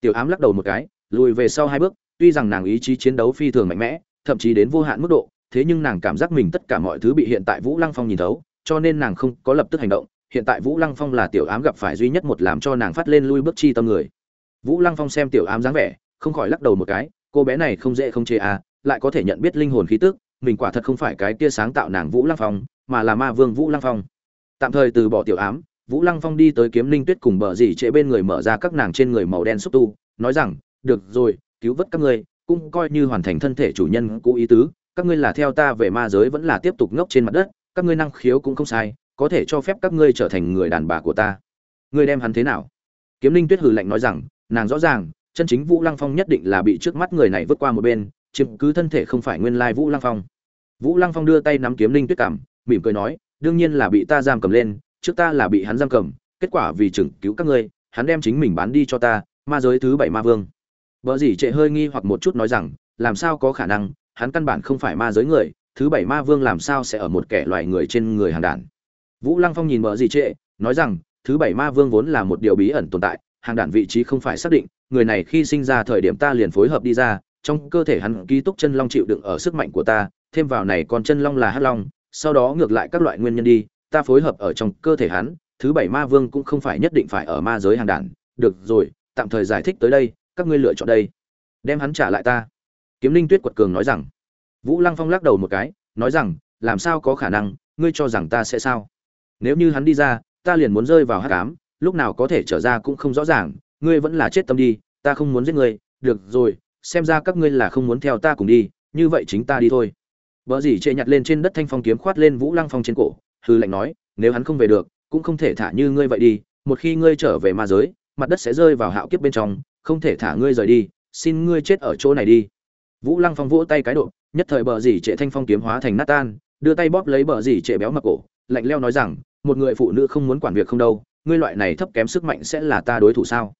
Tiểu ám lắc đầu một cái, lùi về sau hai bước, tuy rằng nàng ý chí chiến đấu phi thường mạnh mẽ, thậm chí đến vô hạn mức độ, thế nhưng nàng cảm giác mình tất cả mọi thứ bị hiện tại vũ lăng phong nhìn thấu, cho nên nàng không có lập tức hành động. Hiện tại vũ lăng phong là tiểu ám gặp phải duy nhất một làm cho nàng phát lên lui bước chi tâm người vũ lăng phong xem tiểu ám dáng vẻ, không khỏi lắc đầu một cái, cô bé này không dễ không chê à lại có thể nhận biết linh hồn khí tức, mình quả thật không phải cái kia sáng tạo nàng vũ lăng phong, mà là ma vương vũ lăng phong. Tạm thời từ bỏ tiểu ám, vũ lăng phong đi tới kiếm linh tuyết cùng bờ dì trễ bên người mở ra các nàng trên người màu đen xúc tu, nói rằng, được rồi, cứu vớt các ngươi, cũng coi như hoàn thành thân thể chủ nhân cũ ý tứ, các ngươi là theo ta về ma giới vẫn là tiếp tục ngốc trên mặt đất, các ngươi năng khiếu cũng không sai, có thể cho phép các ngươi trở thành người đàn bà của ta. Ngươi đem hắn thế nào? Kiếm linh tuyết hừ lạnh nói rằng nàng rõ ràng, chân chính vũ lăng phong nhất định là bị trước mắt người này vứt qua một bên, chiếm cứ thân thể không phải nguyên lai vũ lăng phong. Vũ lăng phong đưa tay nắm kiếm linh tuyết cảm mỉm cười nói, đương nhiên là bị ta giam cầm lên, trước ta là bị hắn giam cầm, kết quả vì chừng cứu các ngươi, hắn đem chính mình bán đi cho ta, ma giới thứ bảy ma vương. Vợ gì trệ hơi nghi hoặc một chút nói rằng, làm sao có khả năng, hắn căn bản không phải ma giới người, thứ bảy ma vương làm sao sẽ ở một kẻ loài người trên người hàng đàn? Vũ lăng phong nhìn vợ gì trệ, nói rằng, thứ bảy ma vương vốn là một điều bí ẩn tồn tại hàng đàn vị trí không phải xác định người này khi sinh ra thời điểm ta liền phối hợp đi ra trong cơ thể hắn ký túc chân long chịu đựng ở sức mạnh của ta thêm vào này còn chân long là hắc long sau đó ngược lại các loại nguyên nhân đi ta phối hợp ở trong cơ thể hắn thứ bảy ma vương cũng không phải nhất định phải ở ma giới hàng đàn. Được rồi tạm thời giải thích tới đây các ngươi lựa chọn đây. Đem hắn trả lại ta. Kiếm linh tuyết quật cường nói rằng. Vũ lăng phong lắc đầu một cái nói rằng làm sao có khả năng ngươi cho rằng ta sẽ sao? Nếu như hắn đi ra ta liền muốn rơi vào hắc ám, lúc nào có thể trở ra cũng không rõ ràng, ngươi vẫn là chết tâm đi, ta không muốn giết ngươi, được rồi, xem ra các ngươi là không muốn theo ta cùng đi, như vậy chính ta đi thôi. Vợ dì chệ nhặt lên trên đất thanh phong kiếm khoát lên vũ lăng phong trên cổ hư lệnh nói, nếu hắn không về được, cũng không thể thả như ngươi vậy đi, một khi ngươi trở về ma giới, mặt đất sẽ rơi vào hạo kiếp bên trong, không thể thả ngươi rời đi, xin ngươi chết ở chỗ này đi. Vũ lăng phong vỗ tay cái độ, nhất thời bờ dì trệ thanh phong kiếm hóa thành nát tan, đưa tay bóp lấy bờ dì trệ béo mặc cổ, lạnh leo nói rằng, một người phụ nữ không muốn quản việc không đâu ngươi loại này thấp kém sức mạnh sẽ là ta đối thủ sao?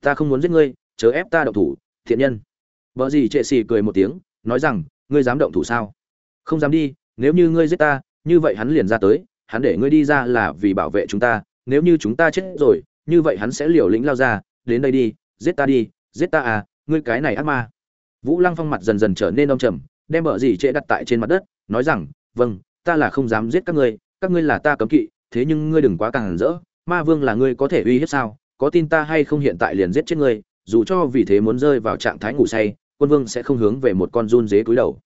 Ta không muốn giết ngươi, chớ ép ta động thủ, thiện nhân. Vợ gì trệ xì cười một tiếng, nói rằng, ngươi dám động thủ sao? Không dám đi, nếu như ngươi giết ta, như vậy hắn liền ra tới, hắn để ngươi đi ra là vì bảo vệ chúng ta, nếu như chúng ta chết rồi, như vậy hắn sẽ liều lĩnh lao ra, đến đây đi, giết ta đi, giết ta à ngươi cái này ác ma. Vũ lăng phong mặt dần dần trở nên đông trầm, đem bờ dì trệ đặt tại trên mặt đất, nói rằng vâng ta là không dám giết các ngươi các ngươi là ta cấm kỵ, thế nhưng ngươi đừng quá càng rỡ ma vương là ngươi có thể uy hiếp sao? Có tin ta hay không hiện tại liền giết chết ngươi, dù cho vì thế muốn rơi vào trạng thái ngủ say, quân vương sẽ không hướng về một con run dế cúi đầu.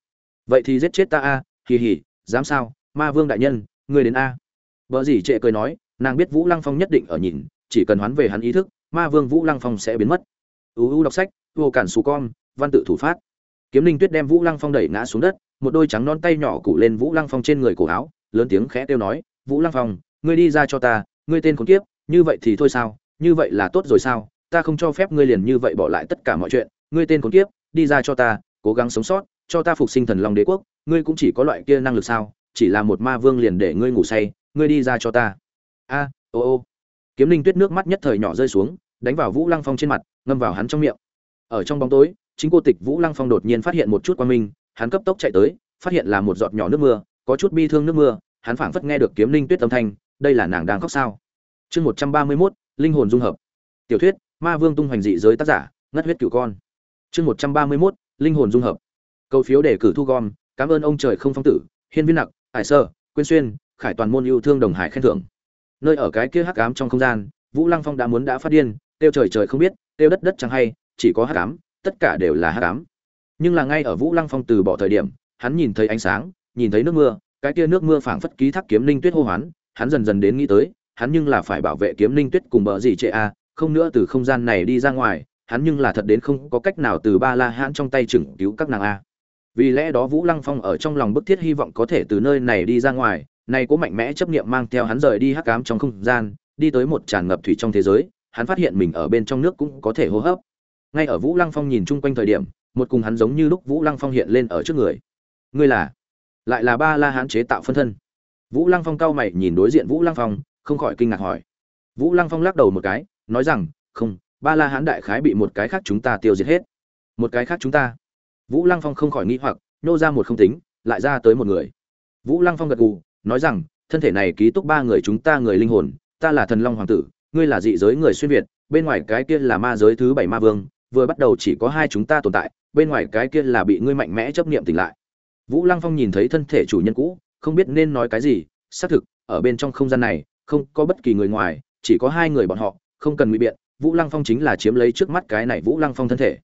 Vậy thì giết chết ta a, hì hì, dám sao? Ma vương đại nhân, ngươi đến a. Vợ dì trệ cười nói, nàng biết vũ lăng phong nhất định ở nhìn, chỉ cần hoán về hắn ý thức, ma vương vũ lăng phong sẽ biến mất. Uu đọc sách, vô cản xù con, văn tự thủ phát. Kiếm linh tuyết đem vũ lăng phong đẩy ngã xuống đất, một đôi trắng non tay nhỏ cụ lên vũ lăng phong trên người cổ áo, lớn tiếng khẽ kêu nói, vũ lăng phong, ngươi đi ra cho ta ngươi tên khốn kiếp, như vậy thì thôi sao, như vậy là tốt rồi sao, ta không cho phép ngươi liền như vậy bỏ lại tất cả mọi chuyện, ngươi tên khốn kiếp, đi ra cho ta, cố gắng sống sót, cho ta phục sinh thần long đế quốc, ngươi cũng chỉ có loại kia năng lực sao, chỉ là một ma vương liền để ngươi ngủ say, ngươi đi ra cho ta. A, ô ô. Kiếm linh tuyết nước mắt nhất thời nhỏ rơi xuống, đánh vào vũ lăng phong trên mặt, ngâm vào hắn trong miệng. Ở trong bóng tối, chính cô tịch vũ lăng phong đột nhiên phát hiện một chút quan minh, hắn cấp tốc chạy tới, phát hiện là một giọt nhỏ nước mưa, có chút bi thương nước mưa, hắn phảng phất nghe được kiếm linh tuyết âm thanh đây là nàng đang khóc sao? Chương một trăm ba mươi mốt, linh hồn dung hợp. Tiểu thuyết, ma vương tung hoành dị giới tác giả, ngất huyết cửu con. Chương một trăm ba mươi mốt, linh hồn dung hợp. Cầu phiếu đề cử thu gom, cảm ơn ông trời không phong tử, hiên viên nặc, hải sơ, quyên xuyên, khải toàn môn yêu thương đồng hải khen thưởng. Nơi ở cái kia hắc ám trong không gian, vũ lăng phong đã muốn đã phát điên tiêu trời trời không biết tiêu đất đất chẳng hay, chỉ có hắc ám, tất cả đều là hắc ám. Nhưng là ngay ở vũ lăng phong từ bỏ thời điểm, hắn nhìn thấy ánh sáng, nhìn thấy nước mưa, cái kia nước mưa phảng phất ký thác kiếm linh tuyết hô hoán hắn dần dần đến nghĩ tới, hắn nhưng là phải bảo vệ kiếm linh tuyết cùng bờ gì trệ a, không nữa từ không gian này đi ra ngoài, hắn nhưng là thật đến không có cách nào từ ba la hãn trong tay chừng cứu các nàng a. Vì lẽ đó vũ lăng phong ở trong lòng bức thiết hy vọng có thể từ nơi này đi ra ngoài này cố mạnh mẽ chấp niệm mang theo hắn rời đi hắc ám trong không gian, đi tới một tràn ngập thủy trong thế giới, hắn phát hiện mình ở bên trong nước cũng có thể hô hấp. Ngay ở vũ lăng phong nhìn chung quanh thời điểm, một cùng hắn giống như lúc vũ lăng phong hiện lên ở trước người. Ngươi là? Lại là ba la hán chế tạo phân thân vũ lăng phong cao mày nhìn đối diện vũ lăng phong, không khỏi kinh ngạc hỏi. Vũ lăng phong lắc đầu một cái, nói rằng, không, ba la hán đại khái bị một cái khác chúng ta tiêu diệt hết. Một cái khác chúng ta? Vũ lăng phong không khỏi nghĩ hoặc, nô ra một không tính, lại ra tới một người. Vũ lăng phong gật gù, nói rằng, thân thể này ký túc ba người chúng ta người linh hồn, ta là thần long hoàng tử, ngươi là dị giới người xuyên việt, bên ngoài cái kia là ma giới thứ bảy ma vương, vừa bắt đầu chỉ có hai chúng ta tồn tại, bên ngoài cái kia là bị ngươi mạnh mẽ chấp niệm tỉnh lại. Vũ lăng phong nhìn thấy thân thể chủ nhân cũ không biết nên nói cái gì, xác thực, ở bên trong không gian này, không có bất kỳ người ngoài, chỉ có hai người bọn họ, không cần ngụy biện, vũ lăng phong chính là chiếm lấy trước mắt cái này vũ lăng phong thân thể.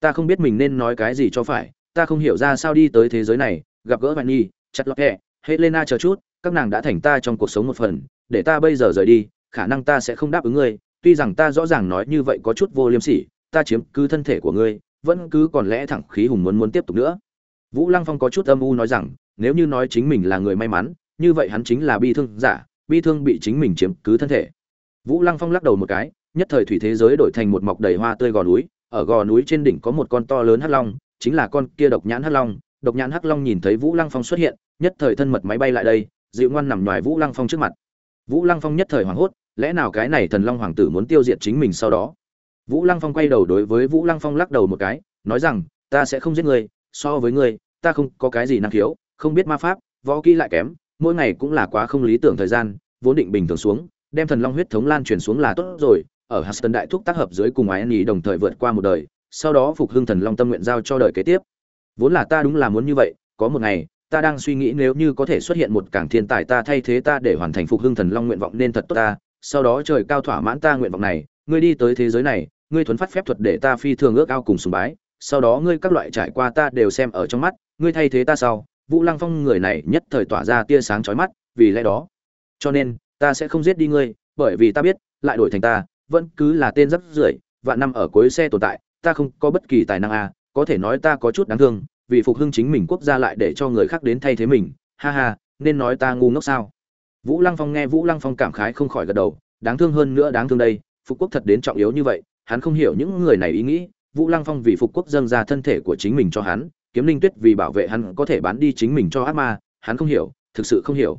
Ta không biết mình nên nói cái gì cho phải, ta không hiểu ra sao đi tới thế giới này, gặp gỡ bạn nhi, chặt lọt hẹ helena chờ chút, các nàng đã thành ta trong cuộc sống một phần, để ta bây giờ rời đi, khả năng ta sẽ không đáp ứng ngươi, tuy rằng ta rõ ràng nói như vậy có chút vô liêm sỉ, ta chiếm cứ thân thể của ngươi, vẫn cứ còn lẽ thẳng khí hùng muốn muốn tiếp tục nữa. Vũ lăng phong có chút âm u nói rằng nếu như nói chính mình là người may mắn, như vậy hắn chính là bi thương giả, bi thương bị chính mình chiếm cứ thân thể. Vũ lăng phong lắc đầu một cái, nhất thời thủy thế giới đổi thành một mọc đầy hoa tươi gò núi, ở gò núi trên đỉnh có một con to lớn hắc long, chính là con kia độc nhãn hắc long. Độc nhãn hắc long nhìn thấy vũ lăng phong xuất hiện, nhất thời thân mật máy bay lại đây, dịu ngoan nằm ngoài vũ lăng phong trước mặt. Vũ lăng phong nhất thời hoảng hốt, lẽ nào cái này thần long hoàng tử muốn tiêu diệt chính mình sau đó? Vũ lăng phong quay đầu đối với vũ lăng phong lắc đầu một cái, nói rằng, ta sẽ không giết ngươi, so với ngươi, ta không có cái gì năng khiếu không biết ma pháp, võ kỹ lại kém, mỗi ngày cũng là quá không lý tưởng thời gian, vốn định bình thường xuống, đem thần long huyết thống lan truyền xuống là tốt rồi, ở Huston đại thúc tác hợp dưới cùng ái nhì đồng thời vượt qua một đời, sau đó phục hưng thần long tâm nguyện giao cho đời kế tiếp. Vốn là ta đúng là muốn như vậy, có một ngày, ta đang suy nghĩ nếu như có thể xuất hiện một cảng thiên tài ta thay thế ta để hoàn thành phục hưng thần long nguyện vọng nên thật tốt ta, sau đó trời cao thỏa mãn ta nguyện vọng này, ngươi đi tới thế giới này, ngươi thuấn phát phép thuật để ta phi thường ước ao cùng sùng bái, sau đó ngươi các loại trải qua ta đều xem ở trong mắt, ngươi thay thế ta sau vũ lăng phong người này nhất thời tỏa ra tia sáng chói mắt, vì lẽ đó. Cho nên, ta sẽ không giết đi ngươi, bởi vì ta biết, lại đổi thành ta, vẫn cứ là tên rất rưởi, vạn năm ở cuối xe tồn tại, ta không có bất kỳ tài năng à có thể nói ta có chút đáng thương, vì phục hưng chính mình quốc gia lại để cho người khác đến thay thế mình, ha ha, nên nói ta ngu ngốc sao? Vũ lăng phong nghe vũ lăng phong cảm khái không khỏi gật đầu, đáng thương hơn nữa đáng thương đây, phục quốc thật đến trọng yếu như vậy, hắn không hiểu những người này ý nghĩ, vũ lăng phong vì phục quốc dâng ra thân thể của chính mình cho hắn kiếm linh tuyết vì bảo vệ hắn có thể bán đi chính mình cho ác ma, hắn không hiểu, thực sự không hiểu.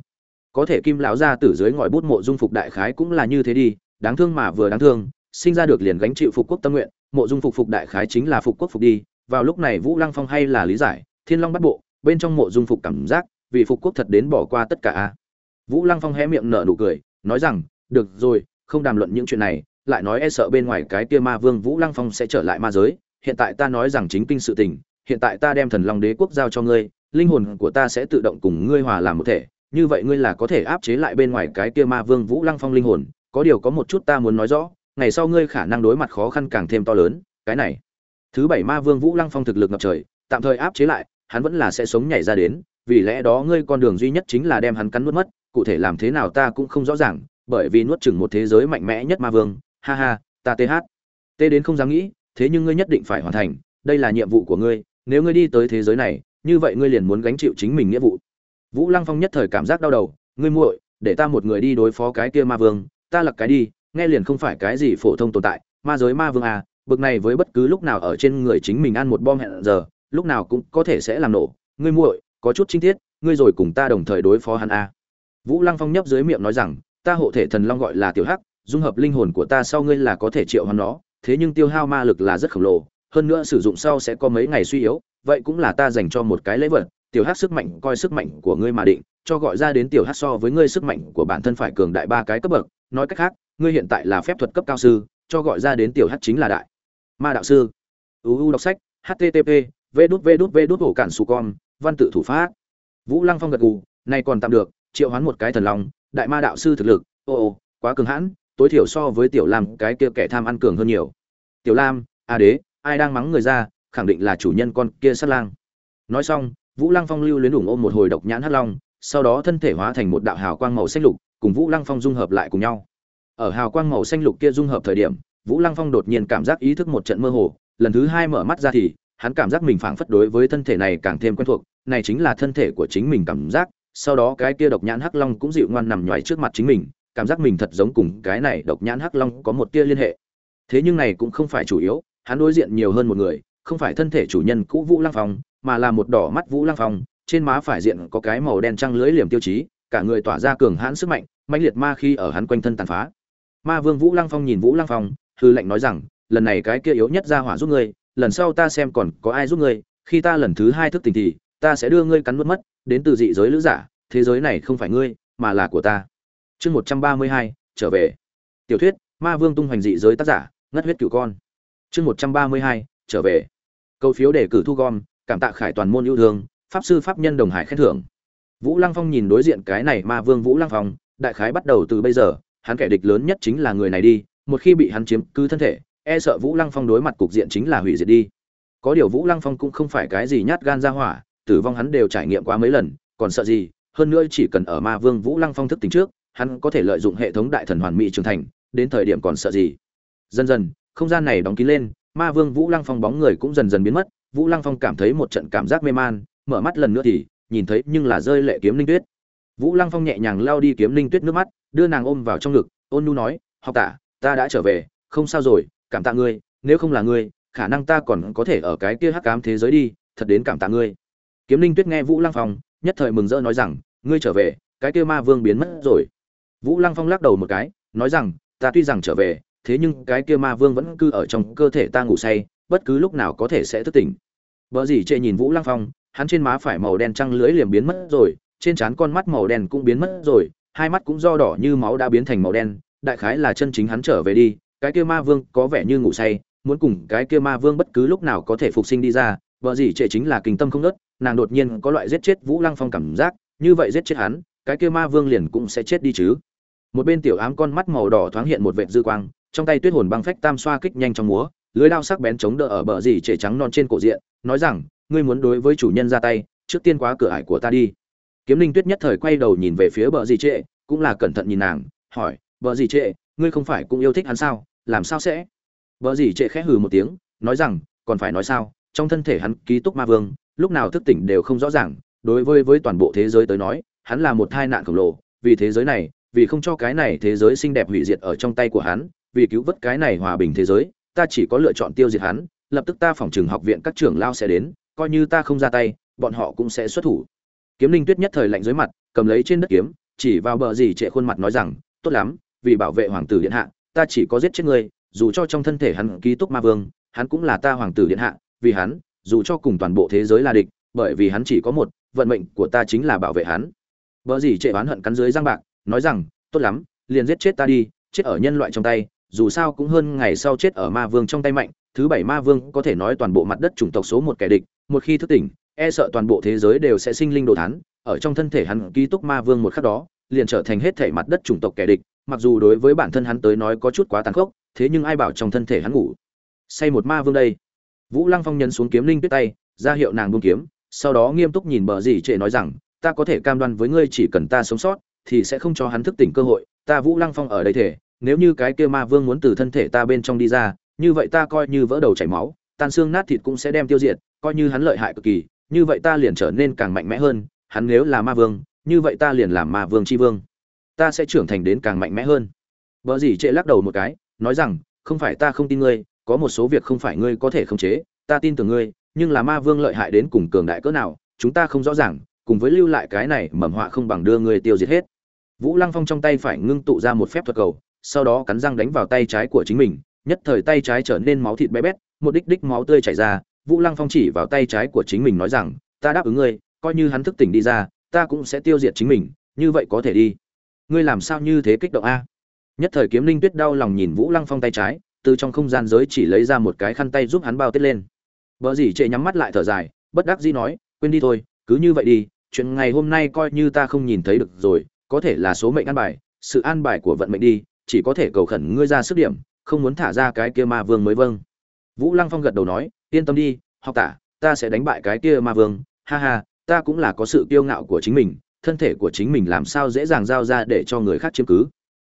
Có thể kim lão ra từ dưới ngòi bút mộ dung phục đại khái cũng là như thế đi, đáng thương mà vừa đáng thương, sinh ra được liền gánh chịu phục quốc tâm nguyện, mộ dung phục phục đại khái chính là phục quốc phục đi, vào lúc này vũ lăng phong hay là lý giải, thiên long bắt bộ, bên trong mộ dung phục cảm giác, vì phục quốc thật đến bỏ qua tất cả vũ lăng phong hé miệng nở nụ cười, nói rằng, được rồi, không đàm luận những chuyện này, lại nói e sợ bên ngoài cái kia ma vương vũ lăng phong sẽ trở lại ma giới, hiện tại ta nói rằng chính kinh sự tình hiện tại ta đem thần long đế quốc giao cho ngươi, linh hồn của ta sẽ tự động cùng ngươi hòa làm một thể. Như vậy ngươi là có thể áp chế lại bên ngoài cái kia ma vương vũ lăng phong linh hồn. Có điều có một chút ta muốn nói rõ, ngày sau ngươi khả năng đối mặt khó khăn càng thêm to lớn. Cái này, thứ bảy ma vương vũ lăng phong thực lực ngập trời, tạm thời áp chế lại, hắn vẫn là sẽ sống nhảy ra đến. Vì lẽ đó ngươi con đường duy nhất chính là đem hắn cắn nuốt mất. Cụ thể làm thế nào ta cũng không rõ ràng, bởi vì nuốt chừng một thế giới mạnh mẽ nhất ma vương. Ha ha, ta th t đến không dám nghĩ, thế nhưng ngươi nhất định phải hoàn thành. Đây là nhiệm vụ của ngươi nếu ngươi đi tới thế giới này, như vậy ngươi liền muốn gánh chịu chính mình nghĩa vụ vũ lăng phong nhất thời cảm giác đau đầu, ngươi muội, để ta một người đi đối phó cái kia ma vương, ta lặc cái đi, nghe liền không phải cái gì phổ thông tồn tại, ma giới ma vương à bực này với bất cứ lúc nào ở trên người chính mình ăn một bom hẹn giờ, lúc nào cũng có thể sẽ làm nổ ngươi muội, có chút chi tiết, ngươi rồi cùng ta đồng thời đối phó hắn à. vũ lăng phong nhấp dưới miệng nói rằng, ta hộ thể thần long gọi là tiểu hắc, dung hợp linh hồn của ta sau ngươi là có thể triệu hoán nó, thế nhưng tiêu hao ma lực là rất khổng lồ hơn nữa sử dụng sau sẽ có mấy ngày suy yếu, vậy cũng là ta dành cho một cái lễ vật, tiểu hát sức mạnh coi sức mạnh của ngươi mà định, cho gọi ra đến tiểu hát so với ngươi sức mạnh của bản thân phải cường đại ba cái cấp bậc, nói cách khác, ngươi hiện tại là phép thuật cấp cao sư, cho gọi ra đến tiểu hát chính là đại. Ma đạo sư. Uu đọc sách http v đút v đút v đút hổ cản su con, văn tự thủ pháp. Vũ lăng phong gật gù, nay còn tạm được, triệu hoán một cái thần long, đại ma đạo sư thực lực, ô ô, quá cường hãn, tối thiểu so với tiểu lam cái kia kẻ tham ăn cường hơn nhiều. Tiểu lam, a đế ai đang mắng người ra, khẳng định là chủ nhân con kia sát lang. Nói xong, vũ lăng phong lưu luyến ủng ôm một hồi độc nhãn hắc long, sau đó thân thể hóa thành một đạo hào quang màu xanh lục, cùng vũ lăng phong dung hợp lại cùng nhau. Ở hào quang màu xanh lục kia dung hợp thời điểm, vũ lăng phong đột nhiên cảm giác ý thức một trận mơ hồ, lần thứ hai mở mắt ra thì, hắn cảm giác mình phảng phất đối với thân thể này càng thêm quen thuộc, này chính là thân thể của chính mình cảm giác, sau đó cái kia độc nhãn hắc long cũng dịu ngoan nằm nhoài trước mặt chính mình, cảm giác mình thật giống cùng cái này độc nhãn hắc long có một tia liên hệ. Thế nhưng này cũng không phải chủ yếu hắn đối diện nhiều hơn một người, không phải thân thể chủ nhân cũ vũ lăng phong, mà là một đỏ mắt vũ lăng phong, trên má phải diện có cái màu đen trăng lưới liềm tiêu chí, cả người tỏa ra cường hãn sức mạnh, mãnh liệt ma khi ở hắn quanh thân tàn phá. Ma vương vũ lăng phong nhìn vũ lăng phong, hư lệnh nói rằng, lần này cái kia yếu nhất ra hỏa giúp ngươi, lần sau ta xem còn có ai giúp ngươi, khi ta lần thứ hai thức tỉnh thì, ta sẽ đưa ngươi cắn mất mất, đến từ dị giới lữ giả, thế giới này không phải ngươi, mà là của ta. Chương một trăm ba mươi hai, trở về. Tiểu thuyết, ma vương tung hoành dị giới tác giả, ngất huyết cửu con chương một trăm ba mươi hai, trở về. Câu phiếu đề cử thu gom, cảm tạ khải toàn môn yêu thương, pháp sư pháp nhân đồng hải khen thưởng. Vũ lăng phong nhìn đối diện cái này ma vương vũ lăng phong, đại khái bắt đầu từ bây giờ, hắn kẻ địch lớn nhất chính là người này đi, một khi bị hắn chiếm cứ thân thể e sợ vũ lăng phong đối mặt cục diện chính là hủy diệt đi. Có điều vũ lăng phong cũng không phải cái gì nhát gan ra hỏa, tử vong hắn đều trải nghiệm quá mấy lần, còn sợ gì, hơn nữa chỉ cần ở ma vương vũ lăng phong thức tính trước, hắn có thể lợi dụng hệ thống đại thần hoàn mỹ trưởng thành, đến thời điểm còn sợ gì. Dần dần không gian này đóng kín lên, ma vương vũ lăng phong bóng người cũng dần dần biến mất, vũ lăng phong cảm thấy một trận cảm giác mê man, mở mắt lần nữa thì nhìn thấy nhưng là rơi lệ kiếm linh tuyết. Vũ lăng phong nhẹ nhàng lao đi kiếm linh tuyết nước mắt, đưa nàng ôm vào trong ngực, ôn nu nói, học tả, ta đã trở về, không sao rồi, cảm tạ ngươi, nếu không là ngươi, khả năng ta còn có thể ở cái kia hắc cám thế giới đi, thật đến cảm tạ ngươi. Kiếm linh tuyết nghe vũ lăng phong, nhất thời mừng rỡ nói rằng, ngươi trở về, cái kia ma vương biến mất rồi. Vũ lăng phong lắc đầu một cái, nói rằng, ta tuy rằng trở về thế nhưng cái kia ma vương vẫn cứ ở trong cơ thể ta ngủ say, bất cứ lúc nào có thể sẽ thức tỉnh. Vợ dì trệ nhìn vũ lăng phong, hắn trên má phải màu đen trăng lưới liềm biến mất rồi, trên trán con mắt màu đen cũng biến mất rồi, hai mắt cũng do đỏ như máu đã biến thành màu đen, đại khái là chân chính hắn trở về đi, cái kia ma vương có vẻ như ngủ say, muốn cùng cái kia ma vương bất cứ lúc nào có thể phục sinh đi ra vợ gì trệ chính là kinh tâm không ngớt nàng đột nhiên có loại giết chết vũ lăng phong cảm giác, như vậy giết chết hắn, cái kia ma vương liền cũng sẽ chết đi chứ. Một bên tiểu ám con mắt màu đỏ thoáng hiện một vệt dư quang trong tay tuyết hồn băng phách tam xoa kích nhanh trong múa, lưới lao sắc bén chống đỡ ở bờ dì trệ trắng non trên cổ diện, nói rằng, ngươi muốn đối với chủ nhân ra tay, trước tiên quá cửa ải của ta đi. Kiếm linh tuyết nhất thời quay đầu nhìn về phía bờ dì trệ, cũng là cẩn thận nhìn nàng, hỏi, bờ dì trệ, ngươi không phải cũng yêu thích hắn sao? Làm sao sẽ? Bờ dì trệ khẽ hừ một tiếng, nói rằng, còn phải nói sao? Trong thân thể hắn, ký túc ma vương, lúc nào thức tỉnh đều không rõ ràng, đối với với toàn bộ thế giới tới nói, hắn là một tai nạn khổng lồ, vì thế giới này, vì không cho cái này thế giới xinh đẹp hủy diệt ở trong tay của hắn vì cứu vớt cái này hòa bình thế giới, ta chỉ có lựa chọn tiêu diệt hắn, lập tức ta phòng trường học viện các trưởng lao sẽ đến, coi như ta không ra tay, bọn họ cũng sẽ xuất thủ. Kiếm linh tuyết nhất thời lạnh dưới mặt, cầm lấy trên đất kiếm, chỉ vào bờ gì trệ khuôn mặt nói rằng, tốt lắm, vì bảo vệ hoàng tử điện hạ, ta chỉ có giết chết ngươi, dù cho trong thân thể hắn ký túc ma vương, hắn cũng là ta hoàng tử điện hạ, vì hắn, dù cho cùng toàn bộ thế giới là địch, bởi vì hắn chỉ có một, vận mệnh của ta chính là bảo vệ hắn. Bờ gì trệ oán hận cắn dưới răng bạc, nói rằng, tốt lắm, liền giết chết ta đi, chết ở nhân loại trong tay dù sao cũng hơn ngày sau chết ở ma vương trong tay mạnh, thứ bảy ma vương có thể nói toàn bộ mặt đất chủng tộc số một kẻ địch, một khi thức tỉnh e sợ toàn bộ thế giới đều sẽ sinh linh đồ thán, ở trong thân thể hắn ký túc ma vương một khắc đó, liền trở thành hết thể mặt đất chủng tộc kẻ địch, mặc dù đối với bản thân hắn tới nói có chút quá tàn khốc, thế nhưng ai bảo trong thân thể hắn ngủ. Say một ma vương đây. Vũ lăng phong nhấn xuống kiếm linh tuyết tay, ra hiệu nàng buông kiếm, sau đó nghiêm túc nhìn bờ dì trệ nói rằng, ta có thể cam đoan với ngươi chỉ cần ta sống sót, thì sẽ không cho hắn thức tỉnh cơ hội, ta vũ lăng phong ở đây thể nếu như cái kia ma vương muốn từ thân thể ta bên trong đi ra, như vậy ta coi như vỡ đầu chảy máu, tan xương nát thịt cũng sẽ đem tiêu diệt, coi như hắn lợi hại cực kỳ, như vậy ta liền trở nên càng mạnh mẽ hơn, hắn nếu là ma vương, như vậy ta liền làm ma vương c h i vương. Ta sẽ trưởng thành đến càng mạnh mẽ hơn. Vợ dì trệ lắc đầu một cái, nói rằng, không phải ta không tin ngươi, có một số việc không phải ngươi có thể khống chế, ta tin tưởng ngươi, nhưng là ma vương lợi hại đến cùng cường đại cỡ nào, chúng ta không rõ ràng, cùng với lưu lại cái này mầm họa không bằng đưa ngươi tiêu diệt hết. Vũ lăng phong trong tay phải ngưng tụ ra một phép thuật cầu sau đó cắn răng đánh vào tay trái của chính mình, nhất thời tay trái trở nên máu thịt bé bét, một đích đích máu tươi chảy ra, vũ lăng phong chỉ vào tay trái của chính mình nói rằng, ta đáp ứng ngươi, coi như hắn thức tỉnh đi ra, ta cũng sẽ tiêu diệt chính mình, như vậy có thể đi. Ngươi làm sao như thế kích động a? Nhất thời kiếm linh tuyết đau lòng nhìn vũ lăng phong tay trái, từ trong không gian giới chỉ lấy ra một cái khăn tay giúp hắn bao tết lên. Vợ dì trệ nhắm mắt lại thở dài, bất đắc dĩ nói, quên đi thôi, cứ như vậy đi, chuyện ngày hôm nay coi như ta không nhìn thấy được rồi, có thể là số mệnh an bài, sự an bài của vận mệnh đi chỉ có thể cầu khẩn ngươi ra sức điểm, không muốn thả ra cái kia ma vương mới vâng. Vũ lăng phong gật đầu nói, yên tâm đi, học tả, ta sẽ đánh bại cái kia ma vương. Ha ha, ta cũng là có sự kiêu ngạo của chính mình, thân thể của chính mình làm sao dễ dàng giao ra để cho người khác chiếm cứ.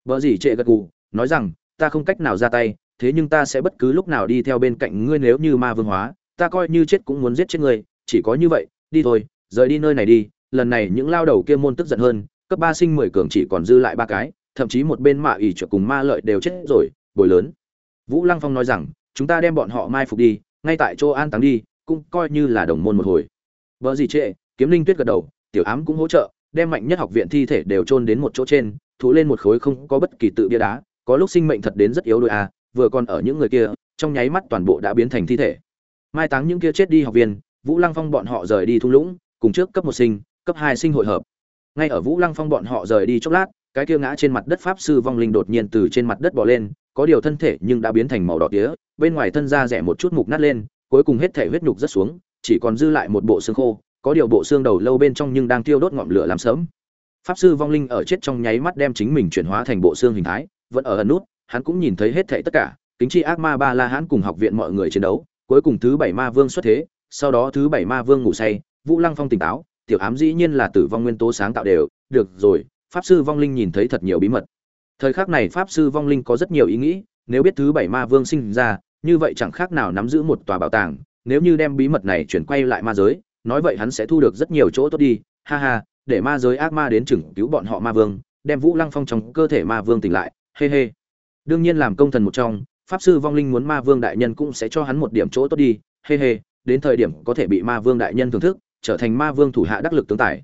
Vợ gì trệ gật gù, nói rằng, ta không cách nào ra tay, thế nhưng ta sẽ bất cứ lúc nào đi theo bên cạnh ngươi nếu như ma vương hóa, ta coi như chết cũng muốn giết chết ngươi, chỉ có như vậy, đi thôi, rời đi nơi này đi, lần này những lao đầu kia môn tức giận hơn, cấp ba sinh mười cường chỉ còn dư lại ba cái thậm chí một bên mạ ỷ trợ cùng ma lợi đều chết rồi, bồi lớn. Vũ lăng phong nói rằng, chúng ta đem bọn họ mai phục đi, ngay tại chỗ an táng đi, cũng coi như là đồng môn một hồi. Vợ gì trệ, kiếm linh tuyết gật đầu, tiểu ám cũng hỗ trợ, đem mạnh nhất học viện thi thể đều chôn đến một chỗ trên thú lên một khối không có bất kỳ tự bia đá, có lúc sinh mệnh thật đến rất yếu đôi à vừa còn ở những người kia, trong nháy mắt toàn bộ đã biến thành thi thể. Mai táng những kia chết đi học viên, vũ lăng phong bọn họ rời đi thung lũng, cùng trước cấp một sinh, cấp hai sinh hội hợp. Ngay ở vũ lăng phong bọn họ rời đi chốc lát cái kia ngã trên mặt đất pháp sư vong linh đột nhiên từ trên mặt đất bò lên, có điều thân thể nhưng đã biến thành màu đỏ tía, bên ngoài thân da rẻ một chút mục nát lên, cuối cùng hết thể huyết nhục rất xuống, chỉ còn dư lại một bộ xương khô, có điều bộ xương đầu lâu bên trong nhưng đang tiêu đốt ngọn lửa làm sớm. Pháp sư vong linh ở chết trong nháy mắt đem chính mình chuyển hóa thành bộ xương hình thái, vẫn ở ẩn nút, hắn cũng nhìn thấy hết thảy tất cả, kính chi ác ma ba la hắn cùng học viện mọi người chiến đấu, cuối cùng thứ bảy ma vương xuất thế, sau đó thứ bảy ma vương ngủ say, vũ lăng phong tỉnh táo, tiểu ám dĩ nhiên là tử vong nguyên tố sáng tạo đều, được rồi pháp sư vong linh nhìn thấy thật nhiều bí mật. Thời khắc này pháp sư vong linh có rất nhiều ý nghĩ, nếu biết thứ bảy ma vương sinh ra, như vậy chẳng khác nào nắm giữ một tòa bảo tàng, nếu như đem bí mật này chuyển quay lại ma giới, nói vậy hắn sẽ thu được rất nhiều chỗ tốt đi. Ha ha, để ma giới ác ma đến chừng cứu bọn họ ma vương, đem vũ lăng phong trong cơ thể ma vương tỉnh lại hê hey hê đương nhiên làm công thần một trong, pháp sư vong linh muốn ma vương đại nhân cũng sẽ cho hắn một điểm chỗ tốt đi hê hey hê đến thời điểm có thể bị ma vương đại nhân thưởng thức, trở thành ma vương thủ hạ đắc lực tướng tài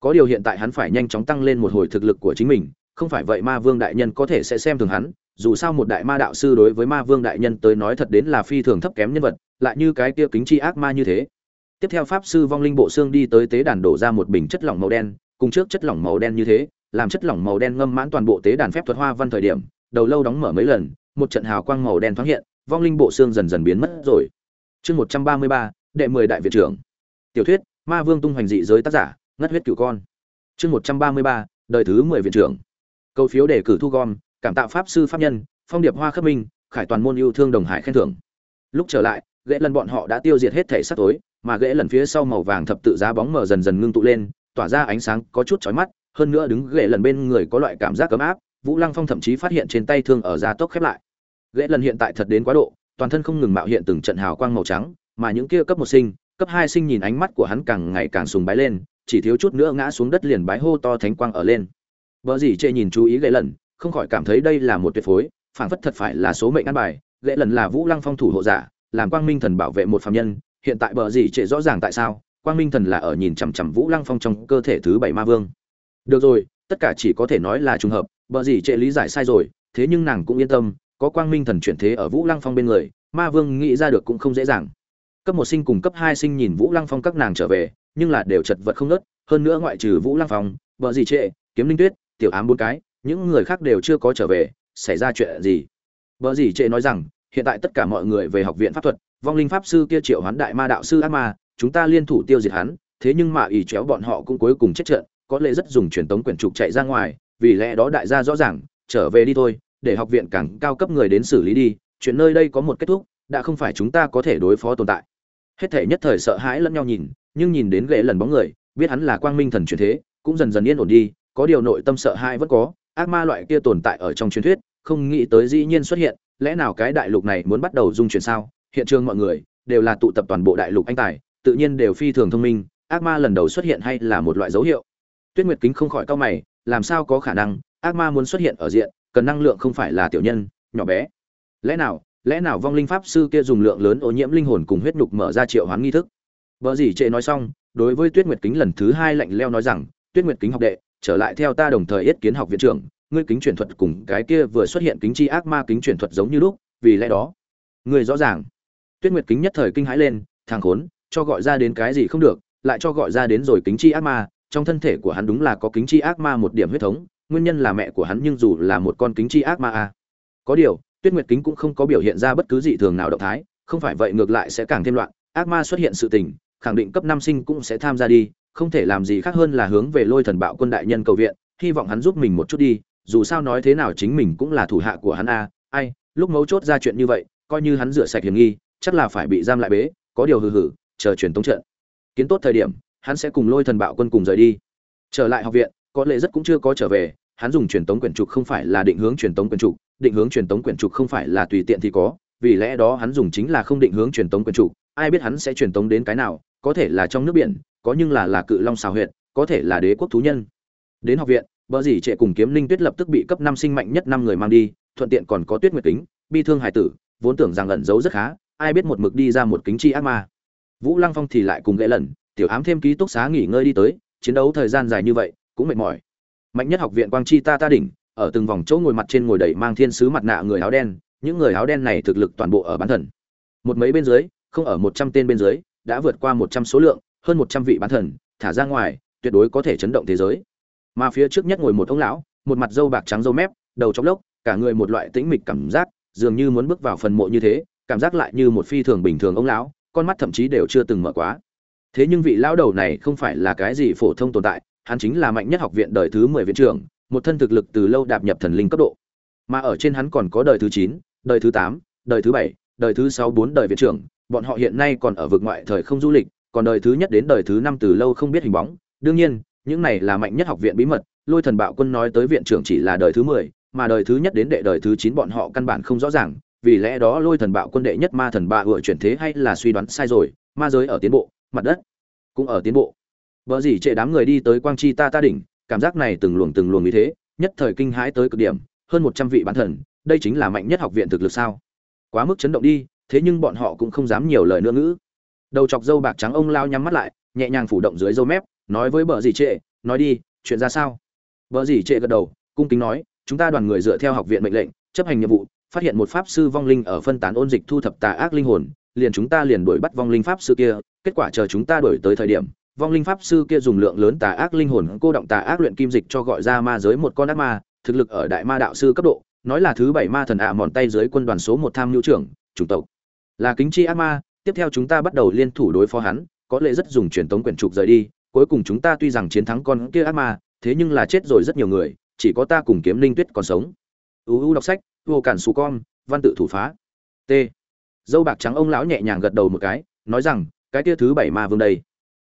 có điều hiện tại hắn phải nhanh chóng tăng lên một hồi thực lực của chính mình, không phải vậy ma vương đại nhân có thể sẽ xem thường hắn, dù sao một đại ma đạo sư đối với ma vương đại nhân tới nói thật đến là phi thường thấp kém nhân vật, lại như cái kia kính chi ác ma như thế. Tiếp theo pháp sư vong linh bộ xương đi tới tế đàn đổ ra một bình chất lỏng màu đen, cùng trước chất lỏng màu đen như thế, làm chất lỏng màu đen ngâm mãn toàn bộ tế đàn phép thuật hoa văn thời điểm, đầu lâu đóng mở mấy lần, một trận hào quang màu đen thoáng hiện, vong linh bộ xương dần dần biến mất rồi. Chương một trăm ba mươi ba, đệ mười đại viện trưởng. Tiểu thuyết, ma vương tung hoành dị giới tác giả ngất huyết cửu con. Chương một trăm ba mươi ba, đời thứ mười viện trưởng. Câu phiếu đề cử thu gom, cảm tạo pháp sư pháp nhân, phong điệp hoa khắc minh, khải toàn môn yêu thương đồng hải khen thưởng. Lúc trở lại ghệ lần bọn họ đã tiêu diệt hết thể sắc tối, mà ghệ lần phía sau màu vàng thập tự giá bóng mờ dần dần ngưng tụ lên, tỏa ra ánh sáng có chút chói mắt, hơn nữa đứng ghệ lần bên người có loại cảm giác ấm áp, vũ lăng phong thậm chí phát hiện trên tay thương ở da tốc khép lại. Ghệ lần hiện tại thật đến quá độ, toàn thân không ngừng mạo hiện từng trận hào quang màu trắng, mà những kia cấp một sinh, cấp hai sinh nhìn ánh mắt của hắn càng ngày càng sùng bái lên chỉ thiếu chút nữa ngã xuống đất liền bái hô to thánh quang ở lên. Vợ gì chê nhìn chú ý ghệ lần không khỏi cảm thấy đây là một tuyệt phối, phảng phất thật phải là số mệnh ăn bài ghệ lần là vũ lăng phong thủ hộ giả, làm quang minh thần bảo vệ một phạm nhân, hiện tại bờ gì trệ rõ ràng tại sao, quang minh thần là ở nhìn chằm chằm vũ lăng phong trong cơ thể thứ bảy ma vương. Được rồi, tất cả chỉ có thể nói là trùng hợp, bờ gì trệ lý giải sai rồi, thế nhưng nàng cũng yên tâm, có quang minh thần chuyển thế ở vũ lăng phong bên người, ma vương nghĩ ra được cũng không dễ dàng. Cấp một sinh cùng cấp hai sinh nhìn vũ lăng phong các nàng trở về nhưng là đều chật vật không nớt, hơn nữa ngoại trừ vũ lăng phong bờ gì trệ, kiếm linh tuyết, tiểu ám bốn cái, những người khác đều chưa có trở về, xảy ra chuyện gì? Bờ gì trệ nói rằng, hiện tại tất cả mọi người về học viện pháp thuật, vong linh pháp sư kia triệu hoán đại ma đạo sư ác ma, chúng ta liên thủ tiêu diệt hắn, thế nhưng mà ỷ chéo bọn họ cũng cuối cùng chết trận, có lẽ rất dùng truyền tống quyển trục chạy ra ngoài, vì lẽ đó đại gia rõ ràng, trở về đi thôi, để học viện càng cao cấp người đến xử lý đi, chuyện nơi đây có một kết thúc, đã không phải chúng ta có thể đối phó tồn tại. Hết thể nhất thời sợ hãi lẫn nhau nhìn nhưng nhìn đến ghệ lần bóng người, biết hắn là quang minh thần truyền thế, cũng dần dần yên ổn đi, có điều nội tâm sợ hãi vẫn có, ác ma loại kia tồn tại ở trong truyền thuyết, không nghĩ tới dĩ nhiên xuất hiện, lẽ nào cái đại lục này muốn bắt đầu dung chuyển sao? Hiện trường mọi người đều là tụ tập toàn bộ đại lục anh tài, tự nhiên đều phi thường thông minh, ác ma lần đầu xuất hiện hay là một loại dấu hiệu? Tuyết nguyệt kính không khỏi cau mày, làm sao có khả năng ác ma muốn xuất hiện ở diện, cần năng lượng không phải là tiểu nhân, nhỏ bé. Lẽ nào lẽ nào vong linh pháp sư kia dùng lượng lớn ô nhiễm linh hồn cùng huyết nhục mở ra triệu hoán nghi thức? Bở dĩ trệ nói xong, đối với tuyết nguyệt kính lần thứ hai lạnh leo nói rằng, tuyết nguyệt kính học đệ, trở lại theo ta đồng thời yết kiến học viện trưởng, ngươi kính chuyển thuật cùng cái kia vừa xuất hiện kính chi ác ma kính chuyển thuật giống như lúc, vì lẽ đó, ngươi rõ ràng. Tuyết nguyệt kính nhất thời kinh hãi lên, thằng khốn, cho gọi ra đến cái gì không được, lại cho gọi ra đến rồi kính chi ác ma, trong thân thể của hắn đúng là có kính chi ác ma một điểm huyết thống, nguyên nhân là mẹ của hắn nhưng dù là một con kính chi ác ma a có điều, tuyết nguyệt kính cũng không có biểu hiện ra bất cứ dị thường nào động thái, không phải vậy ngược lại sẽ càng thêm loạn, ác ma xuất hiện sự tình khẳng định cấp năm sinh cũng sẽ tham gia đi, không thể làm gì khác hơn là hướng về lôi thần bạo quân đại nhân cầu viện, hy vọng hắn giúp mình một chút đi, dù sao nói thế nào chính mình cũng là thủ hạ của hắn a, ai, lúc mấu chốt ra chuyện như vậy, coi như hắn rửa sạch hiểm nghi, chắc là phải bị giam lại bế, có điều hừ hừ, chờ truyền tống trận. Kiến tốt thời điểm, hắn sẽ cùng lôi thần bạo quân cùng rời đi. Trở lại học viện, có lẽ rất cũng chưa có trở về, hắn dùng truyền tống quyển trục không phải là định hướng truyền tống quyển trục, định hướng truyền tống quyển trục không phải là tùy tiện thì có, vì lẽ đó hắn dùng chính là không định hướng truyền tống quyển trục, ai biết hắn sẽ truyền tống đến cái nào có thể là trong nước biển, có nhưng là là cự long xào huyện có thể là đế quốc thú nhân. Đến học viện, bờ gì trệ cùng kiếm linh tuyết lập tức bị cấp năm sinh mạnh nhất năm người mang đi, thuận tiện còn có tuyết nguyệt kính, bi thương hải tử, vốn tưởng rằng ẩn giấu rất khá, ai biết một mực đi ra một kính chi ác ma. Vũ lăng phong thì lại cùng gãy lần tiểu ám thêm ký túc xá nghỉ ngơi đi tới, chiến đấu thời gian dài như vậy, cũng mệt mỏi. Mạnh nhất học viện quang chi ta ta đỉnh, ở từng vòng chỗ ngồi mặt trên ngồi đẩy mang thiên sứ mặt nạ người áo đen, những người áo đen này thực lực toàn bộ ở bán thần. Một mấy bên dưới, không ở một trăm tên bên dưới đã vượt qua một trăm số lượng, hơn một trăm vị bán thần, thả ra ngoài, tuyệt đối có thể chấn động thế giới. Mà phía trước nhất ngồi một ông lão, một mặt râu bạc trắng râu mép, đầu chóc lốc, cả người một loại tĩnh mịch cảm giác, dường như muốn bước vào phần mộ như thế, cảm giác lại như một phi thường bình thường ông lão, con mắt thậm chí đều chưa từng mở quá. Thế nhưng vị lão đầu này không phải là cái gì phổ thông tồn tại, hắn chính là mạnh nhất học viện đời thứ mười viện trưởng, một thân thực lực từ lâu đạp nhập thần linh cấp độ. Mà ở trên hắn còn có đời thứ chín, đời thứ tám, đời thứ bảy, đời thứ sáu bốn đời viện trưởng bọn họ hiện nay còn ở vực ngoại thời không du lịch, còn đời thứ nhất đến đời thứ năm từ lâu không biết hình bóng. Đương nhiên, những này là mạnh nhất học viện bí mật, lôi thần bạo quân nói tới viện trưởng chỉ là đời thứ mười, mà đời thứ nhất đến đệ đời thứ chín bọn họ căn bản không rõ ràng, vì lẽ đó lôi thần bạo quân đệ nhất ma thần bạ ựa chuyển thế hay là suy đoán sai rồi, ma giới ở tiến bộ, mặt đất cũng ở tiến bộ. Vợ gì trệ đám người đi tới quang chi ta ta đỉnh, cảm giác này từng luồng từng luồng như thế, nhất thời kinh hãi tới cực điểm, hơn một trăm vị bán thần, đây chính là mạnh nhất học viện thực lực sao? Quá mức chấn động đi thế nhưng bọn họ cũng không dám nhiều lời nữa ngữ. Đầu chọc dâu bạc trắng ông lao nhắm mắt lại, nhẹ nhàng phủ động dưới dâu mép, nói với bờ dì trệ, nói đi, chuyện ra sao? Bờ dì trệ gật đầu, cung kính nói, chúng ta đoàn người dựa theo học viện mệnh lệnh, chấp hành nhiệm vụ, phát hiện một pháp sư vong linh ở phân tán ôn dịch thu thập tà ác linh hồn, liền chúng ta liền đuổi bắt vong linh pháp sư kia, kết quả chờ chúng ta đuổi tới thời điểm, vong linh pháp sư kia dùng lượng lớn tà ác linh hồn cô động tà ác luyện kim dịch cho gọi ra ma giới một con ác ma, thực lực ở đại ma đạo sư cấp độ, nói là thứ bảy ma thần ạ mòn tay dưới quân đoàn số một tham nhu trưởng, chủng tộc là kính chi ác ma, tiếp theo chúng ta bắt đầu liên thủ đối phó hắn, có lẽ rất dùng truyền tống quyển trục rời đi, cuối cùng chúng ta tuy rằng chiến thắng con kia ác ma, thế nhưng là chết rồi rất nhiều người, chỉ có ta cùng kiếm linh tuyết còn sống. Uu đọc sách, vô cản xù con, văn tự thủ phá. T. Dâu bạc trắng ông lão nhẹ nhàng gật đầu một cái, nói rằng, cái kia thứ bảy ma vương đây.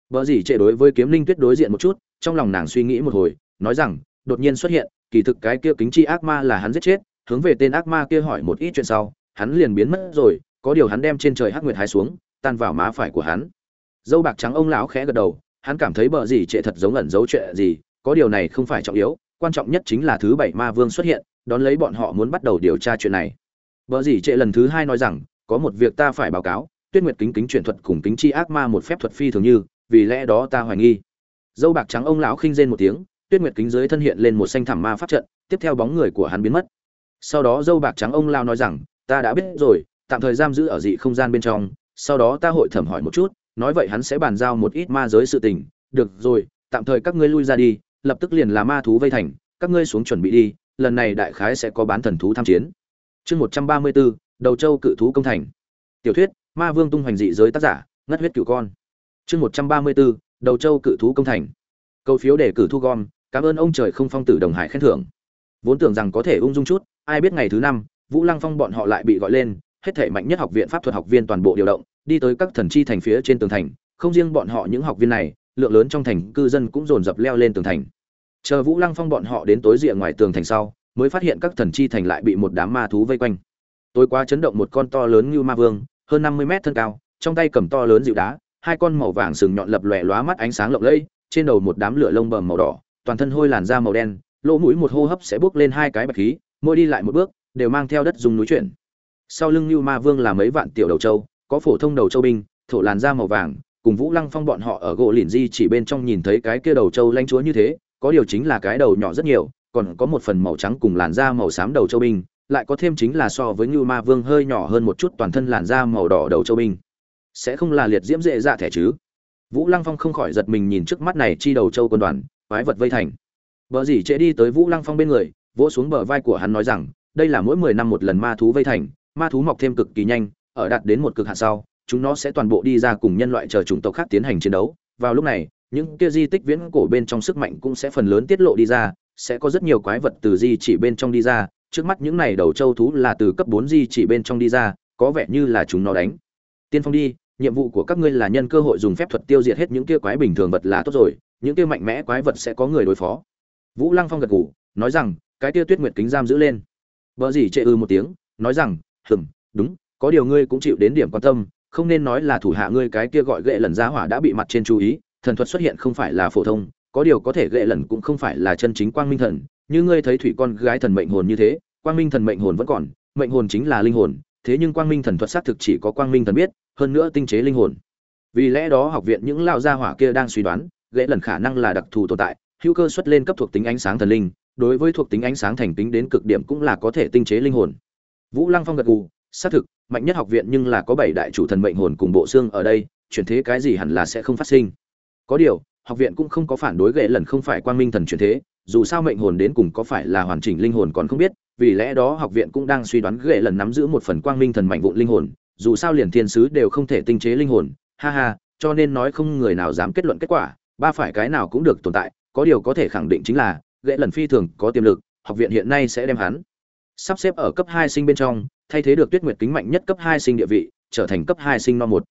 Vợ gì trệ đối với kiếm linh tuyết đối diện một chút, trong lòng nàng suy nghĩ một hồi, nói rằng, đột nhiên xuất hiện, kỳ thực cái kia kính chi ác ma là hắn giết chết, hướng về tên ác ma kia hỏi một ít chuyện sau, hắn liền biến mất rồi có điều hắn đem trên trời hắc nguyệt hái xuống, tan vào má phải của hắn. Dâu bạc trắng ông lão khẽ gật đầu, hắn cảm thấy bờ gì trệ thật giống ẩn giấu chuyện gì, có điều này không phải trọng yếu, quan trọng nhất chính là thứ bảy ma vương xuất hiện, đón lấy bọn họ muốn bắt đầu điều tra chuyện này. Bờ gì trệ lần thứ hai nói rằng, có một việc ta phải báo cáo, tuyết nguyệt kính kính truyền thuật cùng kính chi ác ma một phép thuật phi thường như, vì lẽ đó ta hoài nghi. Dâu bạc trắng ông lão khinh rên một tiếng, tuyết nguyệt kính dưới thân hiện lên một xanh thảm ma pháp trận, tiếp theo bóng người của hắn biến mất. Sau đó dâu bạc trắng ông lao nói rằng, ta đã biết rồi tạm thời giam giữ ở dị không gian bên trong, sau đó ta hội thẩm hỏi một chút, nói vậy hắn sẽ bàn giao một ít ma giới sự tình. Được rồi, tạm thời các ngươi lui ra đi, lập tức liền là ma thú vây thành, các ngươi xuống chuẩn bị đi, lần này đại khái sẽ có bán thần thú tham chiến. Chương một trăm ba mươi bốn, đầu châu cự thú công thành. Tiểu thuyết, ma vương tung hoành dị giới tác giả, ngất huyết cửu con. Chương một trăm ba mươi bốn, đầu châu cự thú công thành. Câu phiếu để cử thu gom, cảm ơn ông trời không phong tử đồng hải khen thưởng. Vốn tưởng rằng có thể ung dung chút, ai biết ngày thứ năm, vũ lăng phong bọn họ lại bị gọi lên hết thể mạnh nhất học viện pháp thuật học viên toàn bộ điều động, đi tới các thần chi thành phía trên tường thành. Không riêng bọn họ những học viên này, lượng lớn trong thành cư dân cũng dồn dập leo lên tường thành. Chờ vũ lăng phong bọn họ đến tối rìa ngoài tường thành sau, mới phát hiện các thần chi thành lại bị một đám ma thú vây quanh. Tối qua chấn động một con to lớn như ma vương, hơn năm mươi mét thân cao, trong tay cầm to lớn dịu đá, hai con màu vàng sừng nhọn lập lòe lóa mắt ánh sáng lộng lẫy, trên đầu một đám lửa lông bầm màu đỏ, toàn thân hôi làn da màu đen, lỗ mũi một hô hấp sẽ bước lên hai cái bạch khí, mỗi đi lại một bước, đều mang theo đất dùng núi chuyển sau lưng Nưu ma vương là mấy vạn tiểu đầu châu có phổ thông đầu châu binh, thổ làn da màu vàng, cùng vũ lăng phong bọn họ ở gỗ lìn di chỉ bên trong nhìn thấy cái kia đầu châu lanh chúa như thế, có điều chính là cái đầu nhỏ rất nhiều, còn có một phần màu trắng cùng làn da màu xám đầu châu binh, lại có thêm chính là so với Nưu ma vương hơi nhỏ hơn một chút toàn thân làn da màu đỏ đầu châu binh. Sẽ không là liệt diễm dễ dạ thẻ chứ? Vũ lăng phong không khỏi giật mình nhìn trước mắt này chi đầu châu quân đoàn, quái vật vây thành. Vợ gì trễ đi tới vũ lăng phong bên người, vỗ xuống bờ vai của hắn nói rằng, đây là mỗi mười năm một lần ma thú vây thành ma thú mọc thêm cực kỳ nhanh, ở đạt đến một cực hạn sau, chúng nó sẽ toàn bộ đi ra cùng nhân loại chờ chủng tộc khác tiến hành chiến đấu. Vào lúc này, những kia di tích viễn cổ bên trong sức mạnh cũng sẽ phần lớn tiết lộ đi ra, sẽ có rất nhiều quái vật từ di chỉ bên trong đi ra. Trước mắt những này đầu châu thú là từ cấp bốn di chỉ bên trong đi ra, có vẻ như là chúng nó đánh. Tiên phong đi, nhiệm vụ của các ngươi là nhân cơ hội dùng phép thuật tiêu diệt hết những kia quái bình thường vật là tốt rồi, những kia mạnh mẽ quái vật sẽ có người đối phó. Vũ lăng phong gật gù, nói rằng, cái kia tuyết nguyệt kính giam giữ lên. Vợ gì chệ ư một tiếng, nói rằng hừm đúng, có điều ngươi cũng chịu đến điểm quan tâm, không nên nói là thủ hạ ngươi cái kia gọi gệ lần giá hỏa đã bị mặt trên chú ý, thần thuật xuất hiện không phải là phổ thông, có điều có thể gệ lần cũng không phải là chân chính quang minh thần, như ngươi thấy thủy con gái thần mệnh hồn như thế, quang minh thần mệnh hồn vẫn còn, mệnh hồn chính là linh hồn, thế nhưng quang minh thần thuật xác thực chỉ có quang minh thần biết, hơn nữa tinh chế linh hồn. Vì lẽ đó học viện những lao gia hỏa kia đang suy đoán gệ lần khả năng là đặc thù tồn tại, hữu cơ xuất lên cấp thuộc tính ánh sáng thần linh, đối với thuộc tính ánh sáng thành tính đến cực điểm cũng là có thể tinh chế linh hồn vũ lăng phong gật gù, xác thực, mạnh nhất học viện nhưng là có bảy đại chủ thần mệnh hồn cùng bộ xương ở đây, chuyển thế cái gì hẳn là sẽ không phát sinh. Có điều, học viện cũng không có phản đối gệ lần không phải quang minh thần chuyển thế, dù sao mệnh hồn đến cùng có phải là hoàn chỉnh linh hồn còn không biết, vì lẽ đó học viện cũng đang suy đoán gệ lần nắm giữ một phần quang minh thần mạnh vụn linh hồn, dù sao liền thiên sứ đều không thể tinh chế linh hồn, ha ha, cho nên nói không người nào dám kết luận kết quả, ba phải cái nào cũng được tồn tại, có điều có thể khẳng định chính là gệ lần phi thường có tiềm lực, học viện hiện nay sẽ đem hắn sắp xếp ở cấp hai sinh bên trong, thay thế được tuyết nguyệt kính mạnh nhất cấp hai sinh địa vị, trở thành cấp hai sinh no một.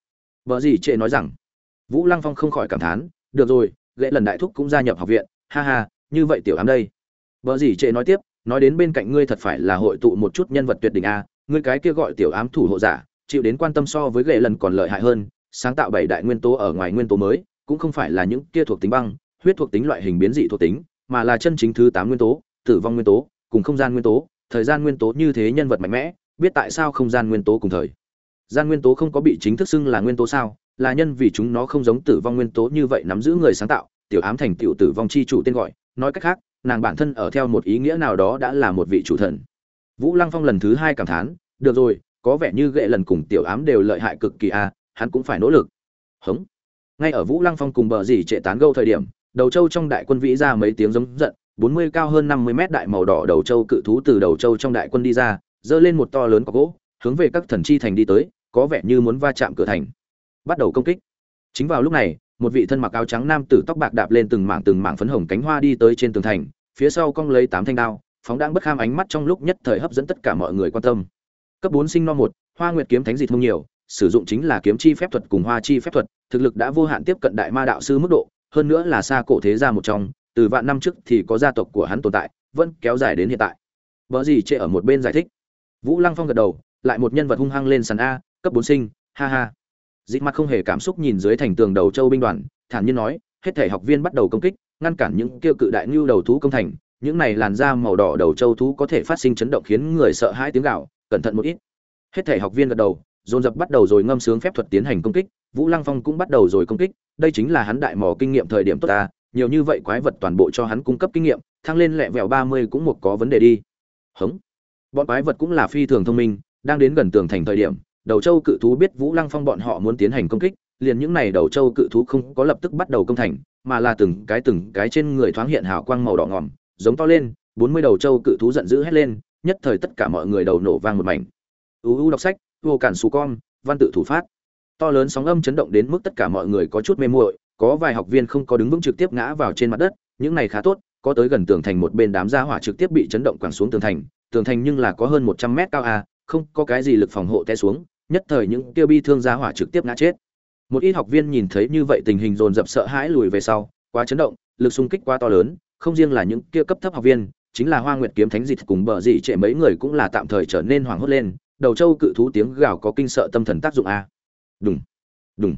Vợ gì trệ nói rằng, vũ lăng phong không khỏi cảm thán, được rồi gệ lần đại thúc cũng gia nhập học viện, ha ha, như vậy tiểu ám đây. Vợ gì trệ nói tiếp, nói đến bên cạnh ngươi thật phải là hội tụ một chút nhân vật tuyệt đỉnh a, ngươi cái kia gọi tiểu ám thủ hộ giả, chịu đến quan tâm so với gệ lần còn lợi hại hơn, sáng tạo bảy đại nguyên tố ở ngoài nguyên tố mới, cũng không phải là những kia thuộc tính băng, huyết thuộc tính loại hình biến dị thuộc tính, mà là chân chính thứ tám nguyên tố, tử vong nguyên tố, cùng không gian nguyên tố thời gian nguyên tố như thế nhân vật mạnh mẽ, biết tại sao không gian nguyên tố cùng thời. Gian nguyên tố không có bị chính thức xưng là nguyên tố sao, là nhân vì chúng nó không giống tử vong nguyên tố như vậy nắm giữ người sáng tạo, tiểu ám thành tiểu tử vong chi chủ tên gọi. Nói cách khác, nàng bản thân ở theo một ý nghĩa nào đó đã là một vị chủ thần. Vũ lăng phong lần thứ hai cảm thán, được rồi, có vẻ như gệ lần cùng tiểu ám đều lợi hại cực kỳ a hắn cũng phải nỗ lực. Hống. Ngay ở vũ lăng phong cùng bờ dì trệ tán gâu thời điểm, đầu châu trong đại quân vĩ ra mấy tiếng giống giận bốn mươi cao hơn năm mươi mét đại màu đỏ đầu châu cự thú từ đầu châu trong đại quân đi ra dơ lên một to lớn có gỗ, hướng về các thần chi thành đi tới, có vẻ như muốn va chạm cửa thành. Bắt đầu công kích. Chính vào lúc này, một vị thân mặc áo trắng nam tử tóc bạc đạp lên từng mảng từng mảng phấn hồng cánh hoa đi tới trên tường thành, phía sau cong lấy tám thanh đao, phóng đang bất kham ánh mắt trong lúc nhất thời hấp dẫn tất cả mọi người quan tâm. Cấp bốn sinh no một, hoa nguyệt kiếm thánh dị thông nhiều, sử dụng chính là kiếm chi phép thuật cùng hoa chi phép thuật, thực lực đã vô hạn tiếp cận đại ma đạo sư mức độ, hơn nữa là xa cổ thế gia một trong từ vạn năm trước thì có gia tộc của hắn tồn tại, vẫn kéo dài đến hiện tại. Vợ gì chệ ở một bên giải thích. Vũ lăng phong gật đầu, lại một nhân vật hung hăng lên sàn a, cấp bốn sinh, ha ha. Dịp mặt không hề cảm xúc nhìn dưới thành tường đầu châu binh đoàn, thản nhiên nói, hết thể học viên bắt đầu công kích, ngăn cản những kêu cự đại ngưu đầu thú công thành, những này làn da màu đỏ đầu châu thú có thể phát sinh chấn động khiến người sợ hãi tiếng gạo cẩn thận một ít. Hết thể học viên gật đầu, dồn dập bắt đầu rồi ngâm sướng phép thuật tiến hành công kích, vũ lăng phong cũng bắt đầu rồi công kích, đây chính là hắn đại mò kinh nghiệm thời điểm tốt ta nhiều như vậy quái vật toàn bộ cho hắn cung cấp kinh nghiệm, thăng lên lẹ vẹo ba mươi cũng một có vấn đề đi. Hống. Bọn quái vật cũng là phi thường thông minh, đang đến gần tường thành thời điểm, đầu châu cự thú biết vũ lăng phong bọn họ muốn tiến hành công kích, liền những này đầu châu cự thú không có lập tức bắt đầu công thành, mà là từng cái từng cái trên người thoáng hiện hào quang màu đỏ ngòm, giống to lên, bốn mươi đầu châu cự thú giận dữ hét lên, nhất thời tất cả mọi người đầu nổ vang một mảnh. Uu đọc sách, vô cản xù con, văn tự thủ phát. To lớn sóng âm chấn động đến mức tất cả mọi người có chút mê muội có vài học viên không có đứng vững trực tiếp ngã vào trên mặt đất, những này khá tốt, có tới gần tường thành một bên đám gia hỏa trực tiếp bị chấn động quẳng xuống tường thành tường thành nhưng là có hơn một trăm mét cao a, không có cái gì lực phòng hộ té xuống, nhất thời những tiêu bi thương gia hỏa trực tiếp ngã chết. Một ít học viên nhìn thấy như vậy tình hình dồn dập sợ hãi lùi về sau, quá chấn động, lực xung kích quá to lớn, không riêng là những kia cấp thấp học viên, chính là hoa nguyệt kiếm thánh dịch cùng bờ dị trệ mấy người cũng là tạm thời trở nên hoảng hốt lên, đầu châu cự thú tiếng gào có kinh sợ tâm thần tác dụng a. Đùng đùng,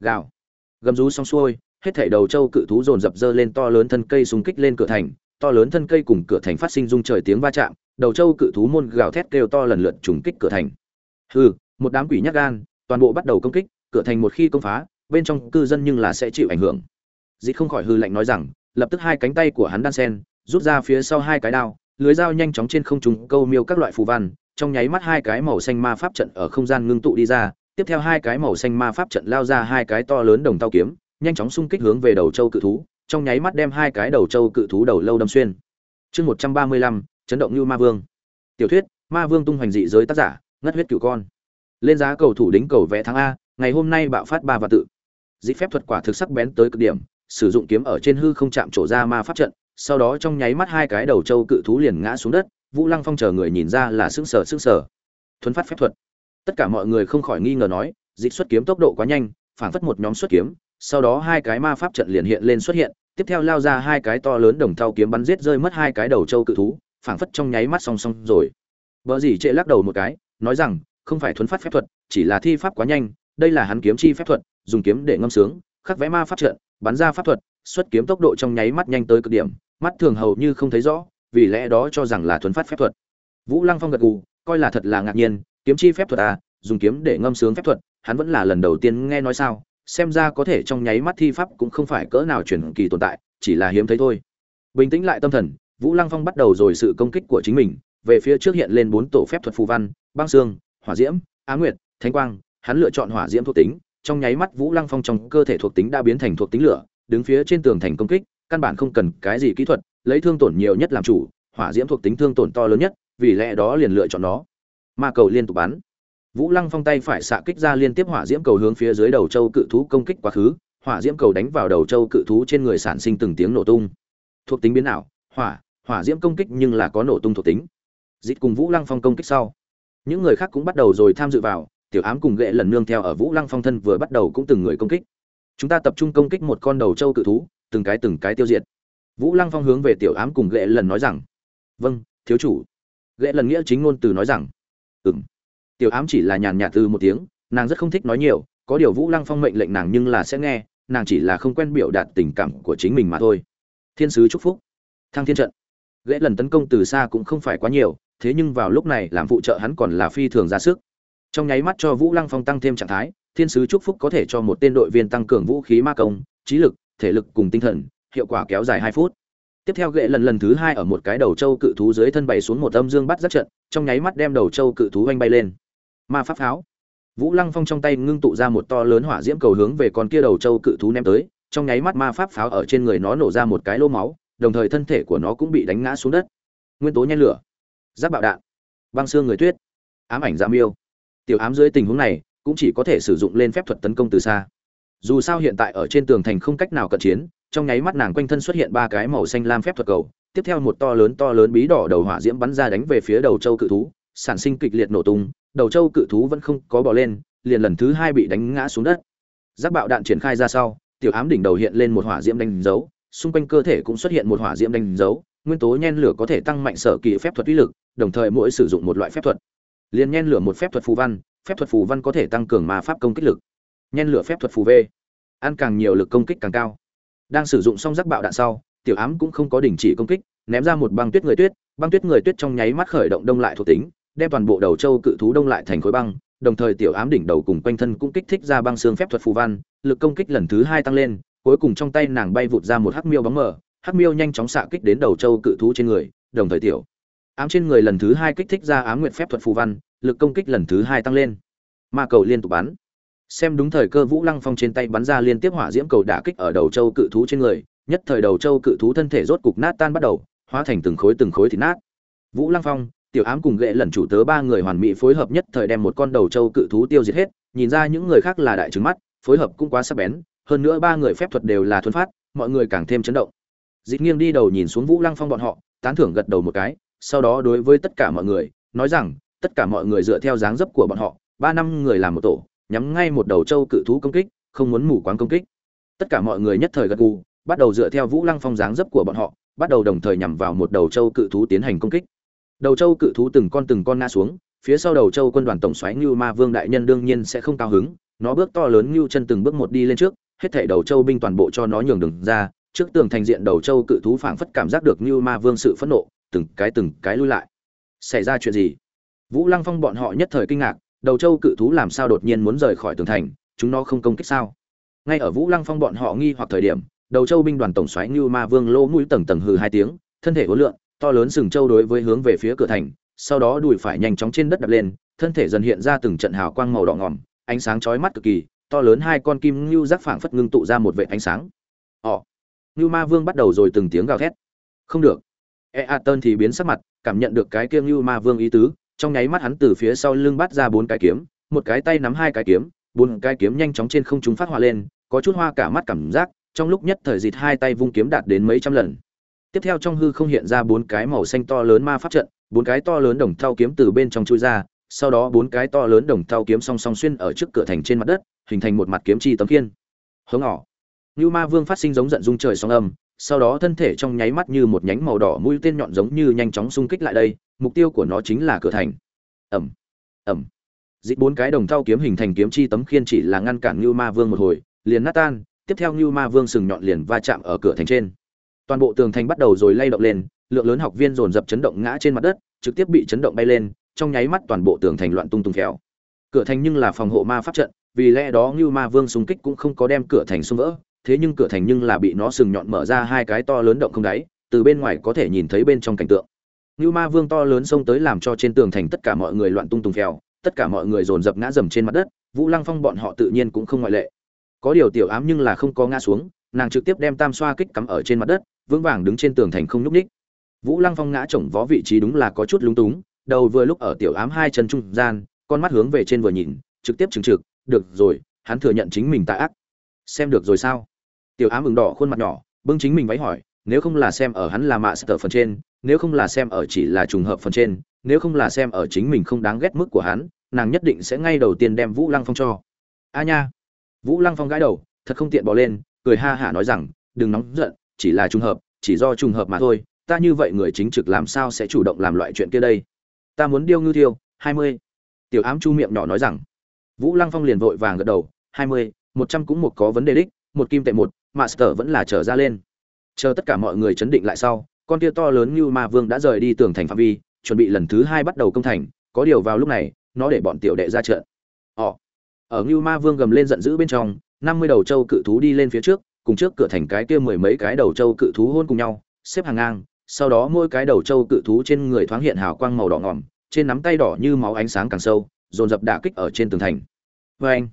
gào gầm rú xong xuôi, hết thảy đầu châu cự thú dồn dập dơ lên to lớn thân cây xung kích lên cửa thành, to lớn thân cây cùng cửa thành phát sinh rung trời tiếng va chạm, đầu châu cự thú môn gào thét kêu to lần lượt trùng kích cửa thành. Hừ, một đám quỷ nhát gan, toàn bộ bắt đầu công kích, cửa thành một khi công phá, bên trong cư dân nhưng là sẽ chịu ảnh hưởng. Dị không khỏi hư lạnh nói rằng, lập tức hai cánh tay của hắn đan sen, rút ra phía sau hai cái đao, lưới dao nhanh chóng trên không trung câu miêu các loại phù văn, trong nháy mắt hai cái màu xanh ma pháp trận ở không gian ngưng tụ đi ra tiếp theo hai cái màu xanh ma pháp trận lao ra hai cái to lớn đồng tao kiếm, nhanh chóng xung kích hướng về đầu châu cự thú, trong nháy mắt đem hai cái đầu châu cự thú đầu lâu đâm xuyên. Chương một trăm ba mươi lăm, chấn động như ma vương. Tiểu thuyết, ma vương tung hoành dị giới tác giả, ngất huyết cửu con. Lên giá cầu thủ đính cầu vẽ tháng a, ngày hôm nay bạo phát ba và tự. Dị phép thuật quả thực sắc bén tới cực điểm, sử dụng kiếm ở trên hư không chạm trổ ra ma pháp trận, sau đó trong nháy mắt hai cái đầu châu cự thú liền ngã xuống đất, vũ lăng phong chờ người nhìn ra là sững sờ sững sờ. Thuấn phát phép thuật tất cả mọi người không khỏi nghi ngờ nói, dịch xuất kiếm tốc độ quá nhanh, phảng phất một nhóm xuất kiếm, sau đó hai cái ma pháp trận liền hiện lên xuất hiện, tiếp theo lao ra hai cái to lớn đồng thau kiếm bắn giết rơi mất hai cái đầu châu cự thú, phảng phất trong nháy mắt song song rồi. Vợ gì trệ lắc đầu một cái, nói rằng, không phải thuấn phát phép thuật, chỉ là thi pháp quá nhanh, đây là hắn kiếm chi phép thuật, dùng kiếm để ngâm sướng, khắc vẽ ma pháp trận, bắn ra pháp thuật, xuất kiếm tốc độ trong nháy mắt nhanh tới cực điểm, mắt thường hầu như không thấy rõ, vì lẽ đó cho rằng là thuấn phát phép thuật. Vũ lăng phong gật gù, coi là thật là ngạc nhiên kiếm chi phép thuật à dùng kiếm để ngâm sướng phép thuật, hắn vẫn là lần đầu tiên nghe nói sao, xem ra có thể trong nháy mắt thi pháp cũng không phải cỡ nào chuyển kỳ tồn tại, chỉ là hiếm thấy thôi. Bình tĩnh lại tâm thần, vũ lăng phong bắt đầu rồi sự công kích của chính mình, về phía trước hiện lên bốn tổ phép thuật phù văn, băng xương, hỏa diễm, á nguyệt, thánh quang, hắn lựa chọn hỏa diễm thuộc tính, trong nháy mắt vũ lăng phong trong cơ thể thuộc tính đã biến thành thuộc tính lửa, đứng phía trên tường thành công kích, căn bản không cần cái gì kỹ thuật, lấy thương tổn nhiều nhất làm chủ, hỏa diễm thuộc tính thương tổn to lớn nhất, vì lẽ đó liền lựa chọn nó ma cầu liên tục bắn. Vũ lăng phong tay phải xạ kích ra liên tiếp hỏa diễm cầu hướng phía dưới đầu châu cự thú công kích quá khứ, hỏa diễm cầu đánh vào đầu châu cự thú trên người sản sinh từng tiếng nổ tung. Thuộc tính biến ảo, hỏa hỏa diễm công kích nhưng là có nổ tung thuộc tính. Dịp cùng vũ lăng phong công kích sau. Những người khác cũng bắt đầu rồi tham dự vào, tiểu ám cùng ghệ lần nương theo ở vũ lăng phong thân vừa bắt đầu cũng từng người công kích. Chúng ta tập trung công kích một con đầu châu cự thú, từng cái từng cái tiêu diệt. Vũ lăng phong hướng về tiểu ám cùng ghệ lần nói rằng vâng thiếu chủ. Ghệ lần nghĩa chính ngôn từ nói rằng ừng tiểu ám chỉ là nhàn nhạt từ một tiếng, nàng rất không thích nói nhiều, có điều vũ lăng phong mệnh lệnh nàng nhưng là sẽ nghe, nàng chỉ là không quen biểu đạt tình cảm của chính mình mà thôi. Thiên sứ chúc phúc. Thăng thiên trận. Ghệ lần tấn công từ xa cũng không phải quá nhiều, thế nhưng vào lúc này làm phụ trợ hắn còn là phi thường ra sức. Trong nháy mắt cho vũ lăng phong tăng thêm trạng thái, thiên sứ chúc phúc có thể cho một tên đội viên tăng cường vũ khí ma công, trí lực, thể lực cùng tinh thần, hiệu quả kéo dài hai phút tiếp theo ghệ lần lần thứ hai ở một cái đầu châu cự thú dưới thân bày xuống một âm dương bắt rất trận, trong nháy mắt đem đầu châu cự thú oanh bay lên. Ma pháp pháo. Vũ lăng phong trong tay ngưng tụ ra một to lớn hỏa diễm cầu hướng về con kia đầu châu cự thú ném tới, trong nháy mắt ma pháp pháo ở trên người nó nổ ra một cái lô máu, đồng thời thân thể của nó cũng bị đánh ngã xuống đất. Nguyên tố nhen lửa. Giáp bạo đạn. Băng xương người tuyết. Ám ảnh dạ giảm yêu tiểu ám dưới tình huống này, cũng chỉ có thể sử dụng lên phép thuật tấn công từ xa. Dù sao hiện tại ở trên tường thành không cách nào cận chiến trong nháy mắt nàng quanh thân xuất hiện ba cái màu xanh lam phép thuật cầu, tiếp theo một to lớn to lớn bí đỏ đầu hỏa diễm bắn ra đánh về phía đầu châu cự thú, sản sinh kịch liệt nổ tung, đầu châu cự thú vẫn không có bỏ lên, liền lần thứ hai bị đánh ngã xuống đất. Giáp bạo đạn triển khai ra sau, tiểu ám đỉnh đầu hiện lên một hỏa diễm đánh dấu, xung quanh cơ thể cũng xuất hiện một hỏa diễm đánh dấu, nguyên tố nhen lửa có thể tăng mạnh sở kỳ phép thuật uy lực, đồng thời mỗi sử dụng một loại phép thuật. Liền nhen lửa một phép thuật phù văn, phép thuật phù văn có thể tăng cường ma pháp công kích lực. Nhen lửa phép thuật phù v, ăn càng nhiều lực công kích càng cao đang sử dụng xong rắc bạo đạn sau, tiểu ám cũng không có đình chỉ công kích, ném ra một băng tuyết người tuyết, băng tuyết người tuyết trong nháy mắt khởi động đông lại thuộc tính, đem toàn bộ đầu châu cự thú đông lại thành khối băng, đồng thời tiểu ám đỉnh đầu cùng quanh thân cũng kích thích ra băng xương phép thuật phù văn, lực công kích lần thứ hai tăng lên, cuối cùng trong tay nàng bay vụt ra một hắc miêu bóng mờ, hắc miêu nhanh chóng xạ kích đến đầu châu cự thú trên người, đồng thời tiểu ám trên người lần thứ hai kích thích ra ám nguyện phép thuật phù văn, lực công kích lần thứ hai tăng lên, ma cầu liên tục bắn xem đúng thời cơ vũ lăng phong trên tay bắn ra liên tiếp hỏa diễm cầu đả kích ở đầu châu cự thú trên người, nhất thời đầu châu cự thú thân thể rốt cục nát tan bắt đầu, hóa thành từng khối từng khối thịt nát. Vũ lăng phong, tiểu ám cùng ghệ lần chủ tớ ba người hoàn mỹ phối hợp nhất thời đem một con đầu châu cự thú tiêu diệt hết, nhìn ra những người khác là đại trứng mắt, phối hợp cũng quá sắc bén, hơn nữa ba người phép thuật đều là thuần phát, mọi người càng thêm chấn động. Dịch nghiêng đi đầu nhìn xuống vũ lăng phong bọn họ, tán thưởng gật đầu một cái, sau đó đối với tất cả mọi người, nói rằng, tất cả mọi người dựa theo dáng dấp của bọn họ, ba năm người làm một tổ nhắm ngay một đầu châu cự thú công kích, không muốn mù quáng công kích. Tất cả mọi người nhất thời gật gù, bắt đầu dựa theo vũ lăng phong dáng dấp của bọn họ, bắt đầu đồng thời nhằm vào một đầu châu cự thú tiến hành công kích. Đầu châu cự thú từng con từng con ngã xuống, phía sau đầu châu quân đoàn tổng xoáy Nưu ma vương đại nhân đương nhiên sẽ không cao hứng, nó bước to lớn như chân từng bước một đi lên trước, hết thảy đầu châu binh toàn bộ cho nó nhường đường ra, trước tường thành diện đầu châu cự thú phảng phất cảm giác được Nưu ma vương sự phẫn nộ, từng cái từng cái lui lại. Xảy ra chuyện gì? Vũ lăng phong bọn họ nhất thời kinh ngạc đầu châu cự thú làm sao đột nhiên muốn rời khỏi tường thành chúng nó không công kích sao? Ngay ở vũ lăng phong bọn họ nghi hoặc thời điểm đầu châu binh đoàn tổng xoáy như ma vương lô mũi tầng tầng hừ hai tiếng thân thể hối lượn, to lớn sừng châu đối với hướng về phía cửa thành sau đó đùi phải nhanh chóng trên đất đập lên thân thể dần hiện ra từng trận hào quang màu đỏ ngỏm ánh sáng chói mắt cực kỳ to lớn hai con kim ngưu giác phảng phất ngưng tụ ra một vệ ánh sáng. Họ ngưu ma vương bắt đầu rồi từng tiếng gào thét. Không được. E a thì biến sắc mặt cảm nhận được cái kia ngưu ma vương ý tứ trong nháy mắt hắn từ phía sau lưng bắt ra bốn cái kiếm một cái tay nắm hai cái kiếm bốn cái kiếm nhanh chóng trên không trung phát hỏa lên có chút hoa cả mắt cảm giác trong lúc nhất thời dịt hai tay vung kiếm đạt đến mấy trăm lần. Tiếp theo trong hư không hiện ra bốn cái màu xanh to lớn ma pháp trận bốn cái to lớn đồng thau kiếm từ bên trong chui ra sau đó bốn cái to lớn đồng thau kiếm song song xuyên ở trước cửa thành trên mặt đất hình thành một mặt kiếm chi tấm khiên. Hướng ngỏ, như ma vương phát sinh giống giận dung trời sóng âm sau đó thân thể trong nháy mắt như một nhánh màu đỏ mũi tên nhọn giống như nhanh chóng xung kích lại đây mục tiêu của nó chính là cửa thành ẩm ẩm Dịch bốn cái đồng thau kiếm hình thành kiếm chi tấm khiên chỉ là ngăn cản Nưu ma vương một hồi liền nát tan tiếp theo Nưu Ma Vương sừng nhọn liền va chạm ở cửa thành trên. Toàn bộ tường thành bắt đầu rồi lay động lên, lượng lớn học viên dồn dập chấn động ngã trên mặt đất, trực tiếp bị chấn động bay lên, trong nháy mắt toàn bộ tường thành loạn tung tung khéo. Cửa thành nhưng là phòng hộ ma pháp trận, vì lẽ đó Nưu Ma Vương xung kích cũng không có đem cửa thành xung vỡ, thế nhưng cửa thành nhưng là bị nó sừng nhọn mở ra hai cái to lớn động không đáy, từ bên ngoài có thể nhìn thấy bên trong cảnh tượng. Nưu Ma Vương to lớn xông tới làm cho trên tường thành tất cả mọi người loạn tung tung phèo, tất cả mọi người dồn dập ngã dầm trên mặt đất, Vũ Lăng Phong bọn họ tự nhiên cũng không ngoại lệ. Có điều tiểu ám nhưng là không có ngã xuống, nàng trực tiếp đem tam xoa kích cắm ở trên mặt đất, vững vàng đứng trên tường thành không nhúc nhích. Vũ Lăng Phong ngã chồng vó vị trí đúng là có chút lúng túng, đầu vừa lúc ở tiểu ám hai chân trung gian, con mắt hướng về trên vừa nhìn, trực tiếp chứng trực, được rồi, hắn thừa nhận chính mình tà ác. Xem được rồi sao? Tiểu ám ửng đỏ khuôn mặt nhỏ, bưng chính mình váy hỏi, nếu không là xem ở hắn là mạ sở phần trên, nếu không là xem ở chỉ là trùng hợp phần trên, nếu không là xem ở chính mình không đáng ghét mức của hắn, nàng nhất định sẽ ngay đầu tiên đem Vũ Lăng Phong cho. A nha. Vũ Lăng Phong gãi đầu, thật không tiện bỏ lên, cười ha hả nói rằng, đừng nóng giận, chỉ là trùng hợp, chỉ do trùng hợp mà thôi, ta như vậy người chính trực làm sao sẽ chủ động làm loại chuyện kia đây? Ta muốn điêu ngư thiêu, hai mươi. Tiểu ám chu miệng nhỏ nói rằng. Vũ Lăng Phong liền vội vàng gật đầu, hai mươi, một trăm cũng một có vấn đề đích, một kim tệ một, Master vẫn là trở ra lên. Chờ tất cả mọi người chấn định lại sau, con kia to lớn như ma vương đã rời đi tường thành phạm vi, chuẩn bị lần thứ hai bắt đầu công thành, có điều vào lúc này, nó để bọn tiểu đệ ra trận. Họ ở như Ma Vương gầm lên giận dữ bên trong, năm mươi đầu châu cự thú đi lên phía trước, cùng trước cửa thành cái kia mười mấy cái đầu châu cự thú hôn cùng nhau, xếp hàng ngang, sau đó mỗi cái đầu châu cự thú trên người thoáng hiện hào quang màu đỏ ngòm, trên nắm tay đỏ như máu ánh sáng càng sâu, dồn dập đả kích ở trên tường thành. Và anh,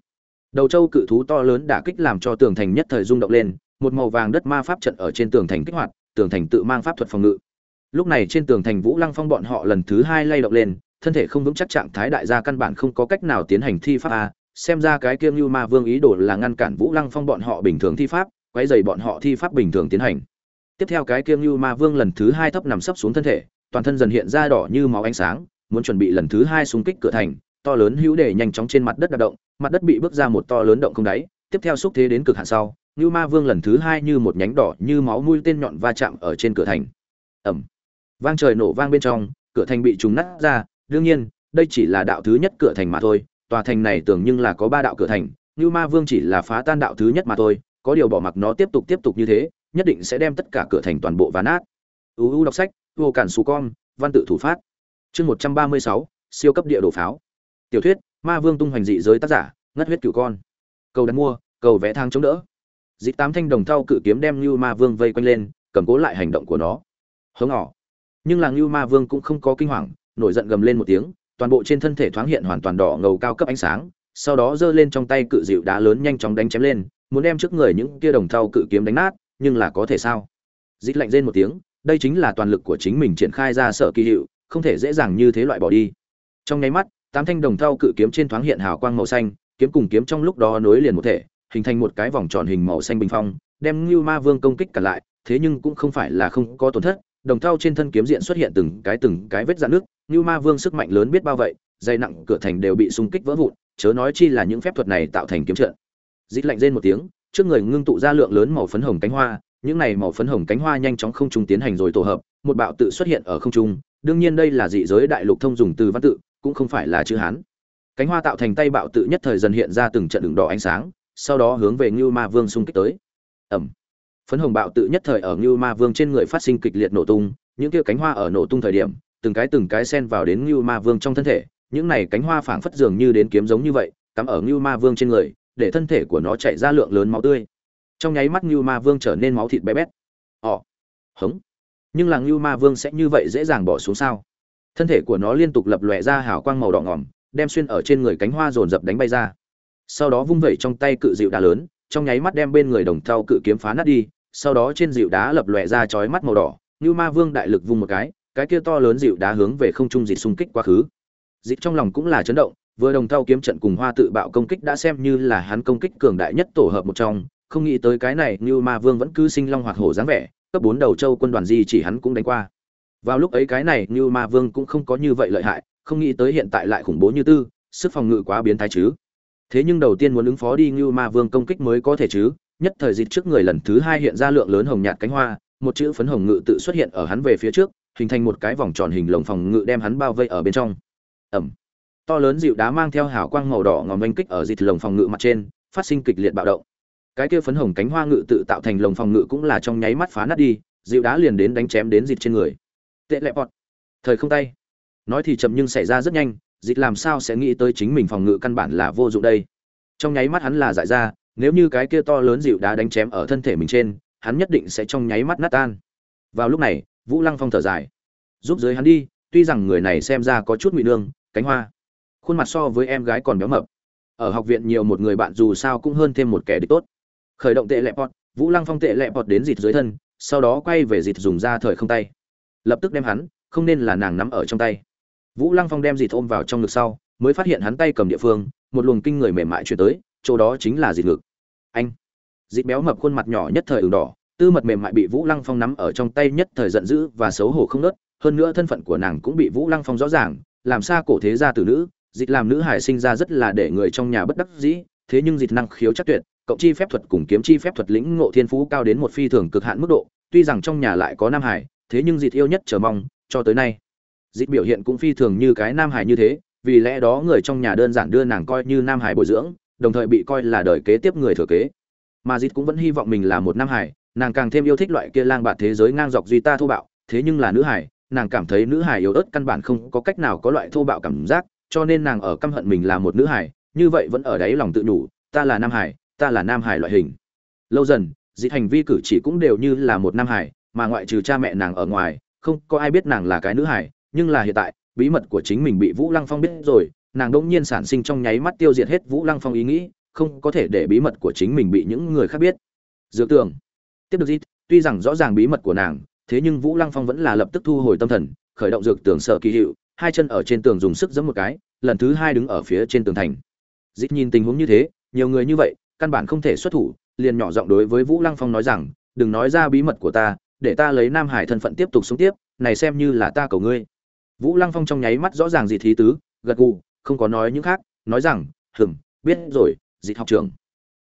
đầu châu cự thú to lớn đả kích làm cho tường thành nhất thời rung động lên, một màu vàng đất ma pháp trận ở trên tường thành kích hoạt, tường thành tự mang pháp thuật phòng ngự. Lúc này trên tường thành Vũ Lăng Phong bọn họ lần thứ hai lay động lên, thân thể không vững chắc trạng thái đại gia căn bản không có cách nào tiến hành thi pháp a, xem ra cái kiêm Như Ma Vương ý đồ là ngăn cản Vũ Lăng Phong bọn họ bình thường thi pháp, quấy rầy bọn họ thi pháp bình thường tiến hành. Tiếp theo cái kiêm Như Ma Vương lần thứ hai thấp nằm sấp xuống thân thể, toàn thân dần hiện ra đỏ như máu ánh sáng, muốn chuẩn bị lần thứ hai xung kích cửa thành, to lớn hữu để nhanh chóng trên mặt đất đạp động, mặt đất bị bước ra một to lớn động không đáy, tiếp theo xúc thế đến cực hạn sau, Ngưu Ma Vương lần thứ hai như một nhánh đỏ như máu mũi tên nhọn va chạm ở trên cửa thành. Ầm. Vang trời nổ vang bên trong, cửa thành bị trùng nát ra, đương nhiên, đây chỉ là đạo thứ nhất cửa thành mà thôi, tòa thành này tưởng nhưng là có ba đạo cửa thành, Ngưu Ma Vương chỉ là phá tan đạo thứ nhất mà thôi, có điều bỏ mặc nó tiếp tục tiếp tục như thế, nhất định sẽ đem tất cả cửa thành toàn bộ ván nát. UU đọc sách, vô cản xù con, văn tự thủ phát. Chương 136, siêu cấp địa đồ pháo. Tiểu thuyết, Ma Vương tung hoành dị giới tác giả, ngất huyết cửu con. Cầu đặt mua, cầu vẽ thang chống đỡ. dị tám thanh đồng thau cự kiếm đem lưu Ma Vương vây quanh lên, cầm cố lại hành động của nó. hớ ngỏ Nhưng là lưu Ma Vương cũng không có kinh hoàng, nổi giận gầm lên một tiếng, toàn bộ trên thân thể thoáng hiện hoàn toàn đỏ ngầu cao cấp ánh sáng, sau đó giơ lên trong tay cự dịu đá lớn nhanh chóng đánh chém lên, muốn đem trước người những kia đồng thau cự kiếm đánh nát, nhưng là có thể sao? dít lạnh rên một tiếng, đây chính là toàn lực của chính mình triển khai ra sở kỳ hiệu, không thể dễ dàng như thế loại bỏ đi. Trong nháy mắt, tám thanh đồng thau cự kiếm trên thoáng hiện hào quang màu xanh, kiếm cùng kiếm trong lúc đó nối liền một thể, hình thành một cái vòng tròn hình màu xanh bình phong, đem Ngưu Ma Vương công kích cả lại, thế nhưng cũng không phải là không có tổn thất, đồng thau trên thân kiếm diện xuất hiện từng cái từng cái vết rạn nước, Ngưu Ma Vương sức mạnh lớn biết bao vậy, dây nặng cửa thành đều bị xung kích vỡ vụn, chớ nói chi là những phép thuật này tạo thành kiếm trận. Dít lạnh rên một tiếng, trước người ngưng tụ ra lượng lớn màu phấn hồng cánh hoa, những này màu phấn hồng cánh hoa nhanh chóng không trung tiến hành rồi tổ hợp, một bạo tự xuất hiện ở không trung, đương nhiên đây là dị giới đại lục thông dùng từ văn tự, cũng không phải là chữ Hán. Cánh hoa tạo thành tay bạo tự nhất thời dần hiện ra từng trận đường đỏ ánh sáng, sau đó hướng về Ngưu Ma Vương xung kích tới. Ầm. Phấn hồng bạo tự nhất thời ở Ngưu Ma Vương trên người phát sinh kịch liệt nổ tung, những kia cánh hoa ở nổ tung thời điểm, từng cái từng cái xen vào đến Ngưu Ma Vương trong thân thể, những này cánh hoa phảng phất dường như đến kiếm giống như vậy, cắm ở Ngưu Ma Vương trên người, để thân thể của nó chảy ra lượng lớn máu tươi. Trong nháy mắt Ngưu Ma Vương trở nên máu thịt bé bét. Ồ, hống. Nhưng là Ngưu Ma Vương sẽ như vậy dễ dàng bỏ xuống sao? Thân thể của nó liên tục lập lòe ra hào quang màu đỏ ngòm, đem xuyên ở trên người cánh hoa dồn dập đánh bay ra. Sau đó vung vẩy trong tay cự dịu đá lớn, trong nháy mắt đem bên người đồng thau cự kiếm phá nát đi, sau đó trên dịu đá lập lòe ra chói mắt màu đỏ, Như Ma Vương đại lực vung một cái, cái kia to lớn dịu đá hướng về không trung dịch xung kích quá khứ. Dịch trong lòng cũng là chấn động, vừa đồng thau kiếm trận cùng hoa tự bạo công kích đã xem như là hắn công kích cường đại nhất tổ hợp một trong, không nghĩ tới cái này Như Ma Vương vẫn cứ sinh long hoạt hổ dáng vẻ, cấp bốn đầu châu quân đoàn gì chỉ hắn cũng đánh qua. Vào lúc ấy cái này như Ma Vương cũng không có như vậy lợi hại, không nghĩ tới hiện tại lại khủng bố như tư, sức phòng ngự quá biến thái chứ. Thế nhưng đầu tiên muốn ứng phó đi như Ma Vương công kích mới có thể chứ, nhất thời dịch trước người lần thứ hai hiện ra lượng lớn hồng nhạt cánh hoa, một chữ phấn hồng ngự tự xuất hiện ở hắn về phía trước, hình thành một cái vòng tròn hình lồng phòng ngự đem hắn bao vây ở bên trong. Ẩm. To lớn dịu đá mang theo hào quang màu đỏ ngòm oanh kích ở dịch lồng phòng ngự mặt trên, phát sinh kịch liệt bạo động. cái kia phấn hồng cánh hoa ngự tự tạo thành lồng phòng ngự cũng là trong nháy mắt phá nát đi dịu đá liền đến đánh chém đến dịch trên người tệ lẹp bọt. Thời không tay. Nói thì chậm nhưng xảy ra rất nhanh, dịch làm sao sẽ nghĩ tới chính mình phòng ngự căn bản là vô dụng đây. Trong nháy mắt hắn là dại ra, nếu như cái kia to lớn dịu đá đánh chém ở thân thể mình trên, hắn nhất định sẽ trong nháy mắt nát tan. Vào lúc này, vũ lăng phong thở dài. Giúp dưới hắn đi, tuy rằng người này xem ra có chút ngụy nương, cánh hoa. Khuôn mặt so với em gái còn béo mập. Ở học viện nhiều một người bạn dù sao cũng hơn thêm một kẻ địch tốt. Khởi động tệ lẹp bọt, vũ lăng phong tệ lẹp bọt đến dịt dưới thân, sau đó quay về dịt dùng ra thời không tay lập tức đem hắn, không nên là nàng nắm ở trong tay. Vũ lăng phong đem dịt ôm vào trong ngực sau, mới phát hiện hắn tay cầm địa phương, một luồng kinh người mềm mại chuyển tới, chỗ đó chính là dịt ngực. Anh! Dịt béo mập khuôn mặt nhỏ nhất thời ửng đỏ, tư mật mềm mại bị vũ lăng phong nắm ở trong tay nhất thời giận dữ và xấu hổ không nớt hơn nữa thân phận của nàng cũng bị vũ lăng phong rõ ràng, làm xa cổ thế gia tử nữ dịch làm nữ hải sinh ra rất là để người trong nhà bất đắc dĩ, thế nhưng dịch năng khiếu chắc tuyệt, cộng chi phép thuật cùng kiếm chi phép thuật lĩnh ngộ thiên phú cao đến một phi thường cực hạn mức độ, tuy rằng trong nhà lại có nam hải thế nhưng dịt yêu nhất chờ mong, cho tới nay. Dịt biểu hiện cũng phi thường như cái nam hải như thế, vì lẽ đó người trong nhà đơn giản đưa nàng coi như nam hải bồi dưỡng, đồng thời bị coi là đời kế tiếp người thừa kế. Mà dịt cũng vẫn hy vọng mình là một nam hải, nàng càng thêm yêu thích loại kia lang bạt thế giới ngang dọc duy ta thô bạo, thế nhưng là nữ hải, nàng cảm thấy nữ hải yếu ớt căn bản không có cách nào có loại thô bạo cảm giác, cho nên nàng ở căm hận mình là một nữ hải, như vậy vẫn ở đáy lòng tự nhủ, ta là nam hải, ta là nam hải loại hình. Lâu dần, dịt hành vi cử chỉ cũng đều như là một nam hải mà ngoại trừ cha mẹ nàng ở ngoài, không có ai biết nàng là cái nữ hải nhưng là hiện tại, bí mật của chính mình bị vũ lăng phong biết rồi, nàng đỗng nhiên sản sinh trong nháy mắt tiêu diệt hết vũ lăng phong ý nghĩ, không có thể để bí mật của chính mình bị những người khác biết. Dược tường tiếp được gì tuy rằng rõ ràng bí mật của nàng, thế nhưng vũ lăng phong vẫn là lập tức thu hồi tâm thần, khởi động dược tường sở kỳ hiệu, hai chân ở trên tường dùng sức giẫm một cái, lần thứ hai đứng ở phía trên tường thành. Dít nhìn tình huống như thế, nhiều người như vậy, căn bản không thể xuất thủ, liền nhỏ giọng đối với vũ lăng phong nói rằng, đừng nói ra bí mật của ta để ta lấy nam hải thân phận tiếp tục sống tiếp, này xem như là ta cầu ngươi. Vũ lăng phong trong nháy mắt rõ ràng gì thí tứ, gật gù, không có nói những khác, nói rằng, hừm, biết rồi dịt học trưởng.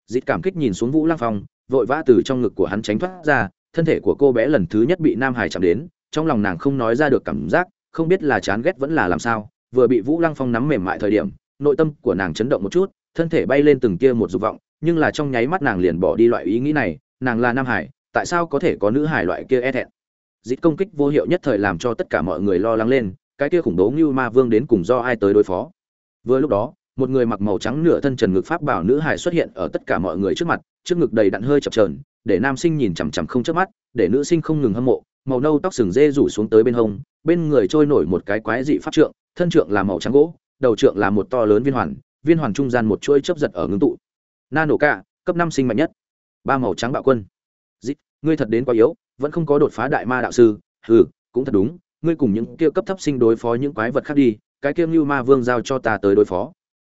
Dịt cảm kích nhìn xuống vũ lăng phong, vội vã từ trong ngực của hắn tránh thoát ra, thân thể của cô bé lần thứ nhất bị nam hải chạm đến, trong lòng nàng không nói ra được cảm giác, không biết là chán ghét vẫn là làm sao, vừa bị vũ lăng phong nắm mềm mại thời điểm, nội tâm của nàng chấn động một chút, thân thể bay lên từng kia một dục vọng, nhưng là trong nháy mắt nàng liền bỏ đi loại ý nghĩ này, nàng là nam hải tại sao có thể có nữ hải loại kia e thẹn? Dít công kích vô hiệu nhất thời làm cho tất cả mọi người lo lắng lên, cái kia khủng bố như ma vương đến cùng do ai tới đối phó? Vừa lúc đó, một người mặc màu trắng nửa thân trần ngực pháp bảo nữ hải xuất hiện ở tất cả mọi người trước mặt, trước ngực đầy đặn hơi chập trờn để nam sinh nhìn chằm chằm không chớp mắt, để nữ sinh không ngừng hâm mộ, màu nâu tóc sừng dê rủ xuống tới bên hông, bên người trôi nổi một cái quái dị pháp trượng, thân trượng là màu trắng gỗ, đầu trượng là một to lớn viên hoàn viên hoàn trung gian một chuỗi chớp giật ở ngưng tụ. Nano ca cấp năm sinh mạnh nhất. Ba màu trắng bạo quân dít, ngươi thật đến quá yếu, vẫn không có đột phá đại ma đạo sư. Hừ, cũng thật đúng, ngươi cùng những kia cấp thấp sinh đối phó những quái vật khác đi, cái kia như ma vương giao cho ta tới đối phó.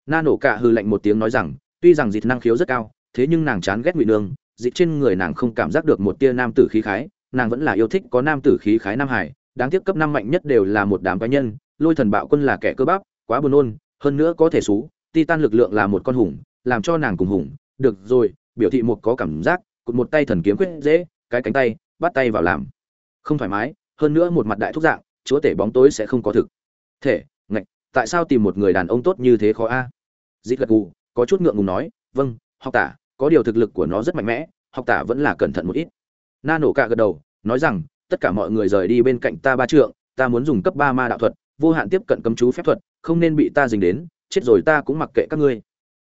Nano Cả hừ lạnh một tiếng nói rằng, tuy rằng dịt năng khiếu rất cao, thế nhưng nàng chán ghét ngụy nương dịt trên người nàng không cảm giác được một tia nam tử khí khái, nàng vẫn là yêu thích có nam tử khí khái nam hải, đáng tiếc cấp năm mạnh nhất đều là một đám cá nhân, lôi thần bạo quân là kẻ cơ bắp, quá buồn nôn, hơn nữa có thể xú, titan lực lượng là một con hùng, làm cho nàng cùng hùng. Được rồi, biểu thị một có cảm giác cụt một tay thần kiếm quyết dễ, cái cánh tay, bắt tay vào làm. Không thoải mái, hơn nữa một mặt đại thúc dạng, chúa tể bóng tối sẽ không có thực. Thể, ngạch, tại sao tìm một người đàn ông tốt như thế khó a? Dít gật gù, có chút ngượng ngùng nói vâng học tả, có điều thực lực của nó rất mạnh mẽ, học tả vẫn là cẩn thận một ít. Na nổ cả gật đầu, nói rằng, tất cả mọi người rời đi bên cạnh ta ba trượng, ta muốn dùng cấp ba ma đạo thuật, vô hạn tiếp cận cấm chú phép thuật, không nên bị ta dính đến, chết rồi ta cũng mặc kệ các ngươi.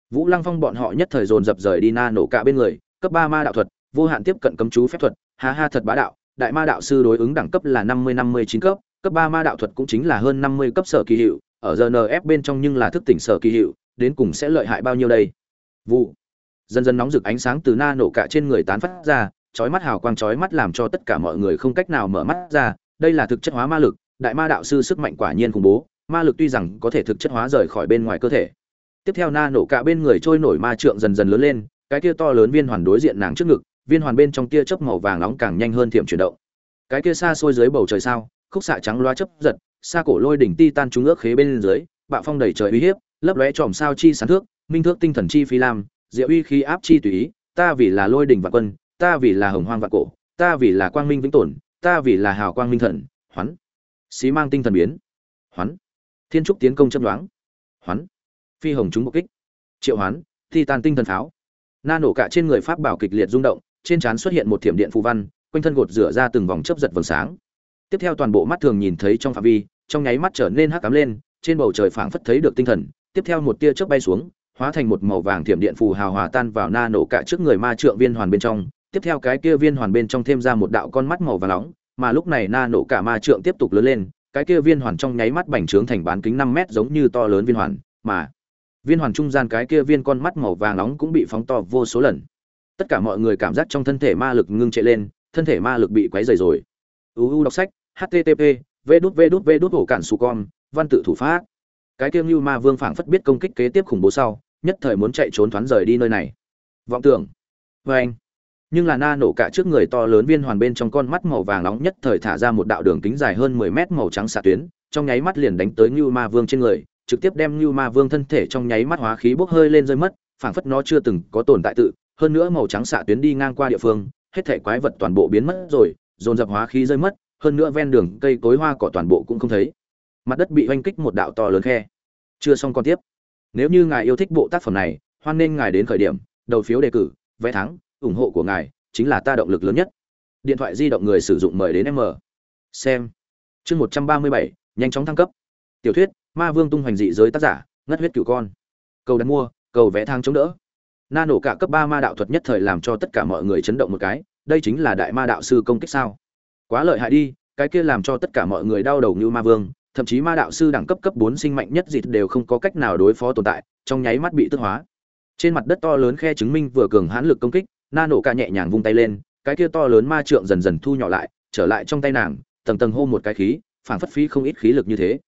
Vũ lăng phong bọn họ nhất thời dồn dập rời đi na nổ cả bên người cấp ba ma đạo thuật, vô hạn tiếp cận cấm chú phép thuật, ha ha thật bá đạo, đại ma đạo sư đối ứng đẳng cấp là năm mươi năm mươi chín cấp cấp ba ma đạo thuật cũng chính là hơn năm mươi cấp sở kỳ hiệu, ở rnf bên trong nhưng là thức tỉnh sở kỳ hiệu, đến cùng sẽ lợi hại bao nhiêu đây? Vụ. Dần dần nóng rực ánh sáng từ na nổ cả trên người tán phát ra, chói mắt hào quang chói mắt làm cho tất cả mọi người không cách nào mở mắt ra, đây là thực chất hóa ma lực, đại ma đạo sư sức mạnh quả nhiên khủng bố, ma lực tuy rằng có thể thực chất hóa rời khỏi bên ngoài cơ thể. Tiếp theo na nổ cả bên người trôi nổi ma trượng dần dần lớn lên cái kia to lớn viên hoàn đối diện nàng trước ngực, viên hoàn bên trong tia chớp màu vàng nóng càng nhanh hơn thiểm chuyển động. Cái kia xa xôi dưới bầu trời sao, khúc xạ trắng loa chớp giật, xa cổ lôi đỉnh ti tan trúng ước khế bên dưới, bạo phong đầy trời uy hiếp, lấp lóe chòm sao chi sán thước, minh thước tinh thần chi phi lam, diệu uy khí áp chi tùy ý, ta vì là lôi đỉnh và quân, ta vì là hồng hoang vạn cổ, ta vì là quang minh vĩnh tồn, ta vì là hào quang minh thần, hoán. Xí mang tinh thần biến, hoán. Thiên trúc tiến công châm đoán hoán. Phi hồng chúng mục kích, triệu hoán thi tàn tinh thần pháo na nổ cả trên người pháp bảo kịch liệt rung động, trên trán xuất hiện một thiểm điện phù văn, quanh thân gột rửa ra từng vòng chớp giật vầng sáng. Tiếp theo toàn bộ mắt thường nhìn thấy trong phạm vi, trong nháy mắt trở nên hắc cám lên, trên bầu trời phảng phất thấy được tinh thần, tiếp theo một tia chớp bay xuống, hóa thành một màu vàng thiểm điện phù hào hòa tan vào na nổ cả trước người ma trượng viên hoàn bên trong. Tiếp theo cái kia viên hoàn bên trong thêm ra một đạo con mắt màu vàng nóng, mà lúc này na nổ cả ma trượng tiếp tục lớn lên, cái kia viên hoàn trong nháy mắt bành trướng thành bán kính năm mét giống như to lớn viên hoàn, mà viên hoàn trung gian cái kia viên con mắt màu vàng nóng cũng bị phóng to vô số lần. Tất cả mọi người cảm giác trong thân thể ma lực ngưng chạy lên, thân thể ma lực bị quấy dày rồi. Uu đọc sách http v đút v đút v đút hổ cản su con văn tự thủ pháp. Cái kia ngưu ma vương phảng phất biết công kích kế tiếp khủng bố sau, nhất thời muốn chạy trốn thoáng rời đi nơi này. Vọng tưởng. Vê anh. Nhưng là na nổ cả trước người to lớn viên hoàn bên trong con mắt màu vàng nóng nhất thời thả ra một đạo đường kính dài hơn 10 mét màu trắng xạ tuyến, trong nháy mắt liền đánh tới ngưu ma vương trên người trực tiếp đem Nưu ma vương thân thể trong nháy mắt hóa khí bốc hơi lên rơi mất, phảng phất nó chưa từng có tồn tại tự, hơn nữa màu trắng xạ tuyến đi ngang qua địa phương, hết thảy quái vật toàn bộ biến mất rồi, dồn dập hóa khí rơi mất, hơn nữa ven đường cây cối hoa cỏ toàn bộ cũng không thấy. Mặt đất bị oanh kích một đạo to lớn khe. Chưa xong còn tiếp. Nếu như ngài yêu thích bộ tác phẩm này, hoan nên ngài đến khởi điểm, đầu phiếu đề cử, vé thắng, ủng hộ của ngài chính là ta động lực lớn nhất. Điện thoại di động người sử dụng mời đến m xem. Chương một trăm ba mươi bảy, nhanh chóng thăng cấp. Tiểu thuyết ma vương tung hoành dị giới tác giả, ngất huyết cửu con. Cầu đặt mua, cầu vẽ thang chống đỡ. Na nổ cả cấp ba ma đạo thuật nhất thời làm cho tất cả mọi người chấn động một cái, đây chính là đại ma đạo sư công kích sao? Quá lợi hại đi, cái kia làm cho tất cả mọi người đau đầu như ma vương, thậm chí ma đạo sư đẳng cấp cấp bốn sinh mạnh nhất dịt đều không có cách nào đối phó tồn tại, trong nháy mắt bị tức hóa. Trên mặt đất to lớn khe chứng minh vừa cường hãn lực công kích, na nổ cả nhẹ nhàng vung tay lên, cái kia to lớn ma trượng dần dần thu nhỏ lại, trở lại trong tay nàng, tầng tầng hô một cái khí, phảng phất phí không ít khí lực như thế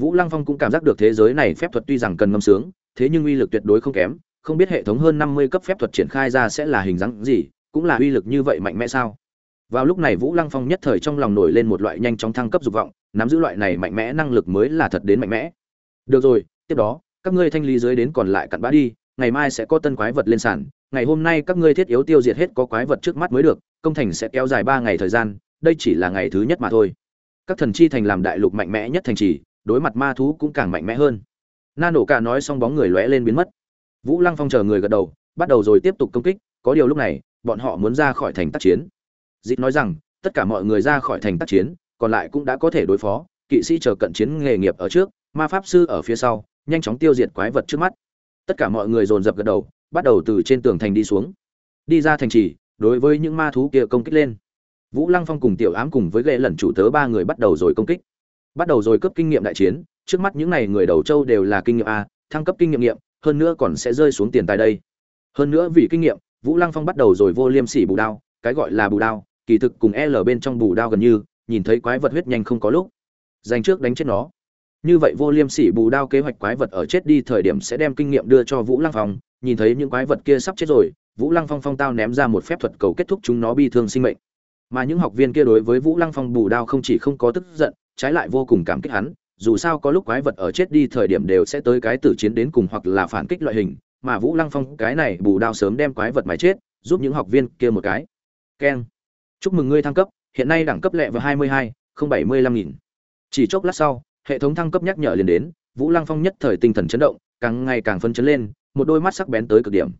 vũ lăng phong cũng cảm giác được thế giới này phép thuật tuy rằng cần ngâm sướng, thế nhưng uy lực tuyệt đối không kém, không biết hệ thống hơn năm mươi cấp phép thuật triển khai ra sẽ là hình dáng gì, cũng là uy lực như vậy mạnh mẽ sao? Vào lúc này vũ lăng phong nhất thời trong lòng nổi lên một loại nhanh chóng thăng cấp dục vọng, nắm giữ loại này mạnh mẽ năng lực mới là thật đến mạnh mẽ. Được rồi, tiếp đó, các ngươi thanh lý dưới đến còn lại cặn bã đi, ngày mai sẽ có tân quái vật lên sàn, ngày hôm nay các ngươi thiết yếu tiêu diệt hết có quái vật trước mắt mới được, công thành sẽ kéo dài ba ngày thời gian, đây chỉ là ngày thứ nhất mà thôi. Các thần chi thành làm đại lục mạnh mẽ nhất thành trì đối mặt ma thú cũng càng mạnh mẽ hơn. Na nổ cả nói xong bóng người lóe lên biến mất. Vũ lăng phong chờ người gật đầu, bắt đầu rồi tiếp tục công kích, có điều lúc này, bọn họ muốn ra khỏi thành tác chiến. Dịp nói rằng, tất cả mọi người ra khỏi thành tác chiến, còn lại cũng đã có thể đối phó, kỵ sĩ chờ cận chiến nghề nghiệp ở trước, ma pháp sư ở phía sau, nhanh chóng tiêu diệt quái vật trước mắt. Tất cả mọi người dồn dập gật đầu, bắt đầu từ trên tường thành đi xuống. Đi ra thành trì, đối với những ma thú kia công kích lên. Vũ lăng phong cùng tiểu ám cùng với ghệ lần chủ tớ ba người bắt đầu rồi công kích bắt đầu rồi cấp kinh nghiệm đại chiến, trước mắt những n à y người đầu châu đều là kinh nghiệm a, thăng cấp kinh nghiệm nghiệm, hơn nữa còn sẽ rơi xuống tiền tài đây. Hơn nữa vì kinh nghiệm, vũ lăng phong bắt đầu rồi vô liêm sỉ bù đao, cái gọi là bù đao, kỳ thực cùng l bên trong bù đao gần như, nhìn thấy quái vật huyết nhanh không có lúc. Dành trước đánh chết nó. Như vậy vô liêm sỉ bù đao kế hoạch quái vật ở chết đi thời điểm sẽ đem kinh nghiệm đưa cho vũ lăng phong, nhìn thấy những quái vật kia sắp chết rồi, vũ lăng phong phong tao ném ra một phép thuật cầu kết thúc chúng nó bi thương sinh mệnh. Mà những học viên kia đối với vũ lăng phong bù đao không chỉ không có tức giận trái lại vô cùng cảm kích hắn, dù sao có lúc quái vật ở chết đi thời điểm đều sẽ tới cái tử chiến đến cùng hoặc là phản kích loại hình, mà vũ lăng phong cái này bù đao sớm đem quái vật mà chết, giúp những học viên kia một cái. Keng. Chúc mừng ngươi thăng cấp, hiện nay đẳng cấp lẹ vào hai mươi hai, không bảy mươi lăm nghìn. Chỉ chốc lát sau, hệ thống thăng cấp nhắc nhở liền đến, vũ lăng phong nhất thời tinh thần chấn động, càng ngày càng phân chấn lên, một đôi mắt sắc bén tới cực điểm.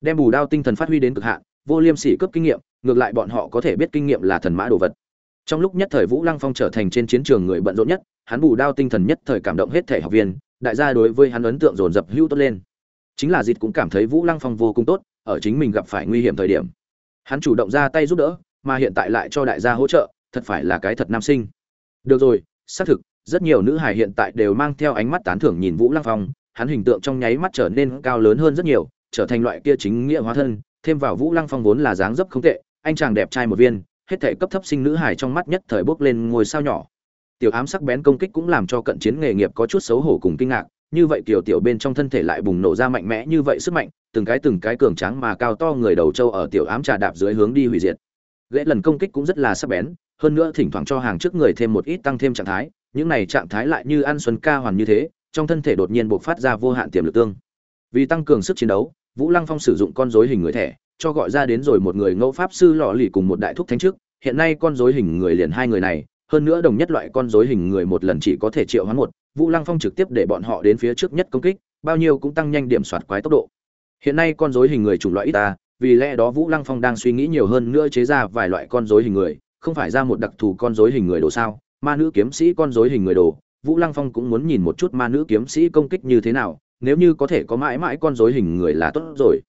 Đem bù đao tinh thần phát huy đến cực hạn, vô liêm sỉ cấp kinh nghiệm, ngược lại bọn họ có thể biết kinh nghiệm là thần mã đồ vật trong lúc nhất thời vũ lăng phong trở thành trên chiến trường người bận rộn nhất, hắn bù đao tinh thần nhất thời cảm động hết thể học viên, đại gia đối với hắn ấn tượng dồn dập hữu tốt lên. Chính là dịt cũng cảm thấy vũ lăng phong vô cùng tốt, ở chính mình gặp phải nguy hiểm thời điểm. Hắn chủ động ra tay giúp đỡ, mà hiện tại lại cho đại gia hỗ trợ, thật phải là cái thật nam sinh. Được rồi, xác thực, rất nhiều nữ hài hiện tại đều mang theo ánh mắt tán thưởng nhìn vũ lăng phong, hắn hình tượng trong nháy mắt trở nên cao lớn hơn rất nhiều, trở thành loại kia chính nghĩa hóa thân, thêm vào vũ lăng phong vốn là dáng dấp không tệ, anh chàng đẹp trai một viên hết thể cấp thấp sinh nữ hài trong mắt nhất thời bốc lên ngôi sao nhỏ. Tiểu ám sắc bén công kích cũng làm cho cận chiến nghề nghiệp có chút xấu hổ cùng kinh ngạc, như vậy tiểu tiểu bên trong thân thể lại bùng nổ ra mạnh mẽ như vậy sức mạnh, từng cái từng cái cường tráng mà cao to người đầu trâu ở tiểu ám trà đạp dưới hướng đi hủy diệt. Gãy lần công kích cũng rất là sắc bén, hơn nữa thỉnh thoảng cho hàng trước người thêm một ít tăng thêm trạng thái, những này trạng thái lại như ăn xuân ca hoàn như thế, trong thân thể đột nhiên bộc phát ra vô hạn tiềm lực tương. Vì tăng cường sức chiến đấu, vũ lăng phong sử dụng con rối hình người thẻ cho gọi ra đến rồi một người ngẫu pháp sư lọ lì cùng một đại thúc thánh trước. Hiện nay con rối hình người liền hai người này, hơn nữa đồng nhất loại con rối hình người một lần chỉ có thể triệu hoán một. Vũ lăng phong trực tiếp để bọn họ đến phía trước nhất công kích, bao nhiêu cũng tăng nhanh điểm soạt quái tốc độ. Hiện nay con rối hình người chủng loại ít ta, vì lẽ đó vũ lăng phong đang suy nghĩ nhiều hơn nữa chế ra vài loại con rối hình người, không phải ra một đặc thù con rối hình người đồ sao? Ma nữ kiếm sĩ con rối hình người đồ, vũ lăng phong cũng muốn nhìn một chút ma nữ kiếm sĩ công kích như thế nào, nếu như có thể có mãi mãi con rối hình người là tốt rồi.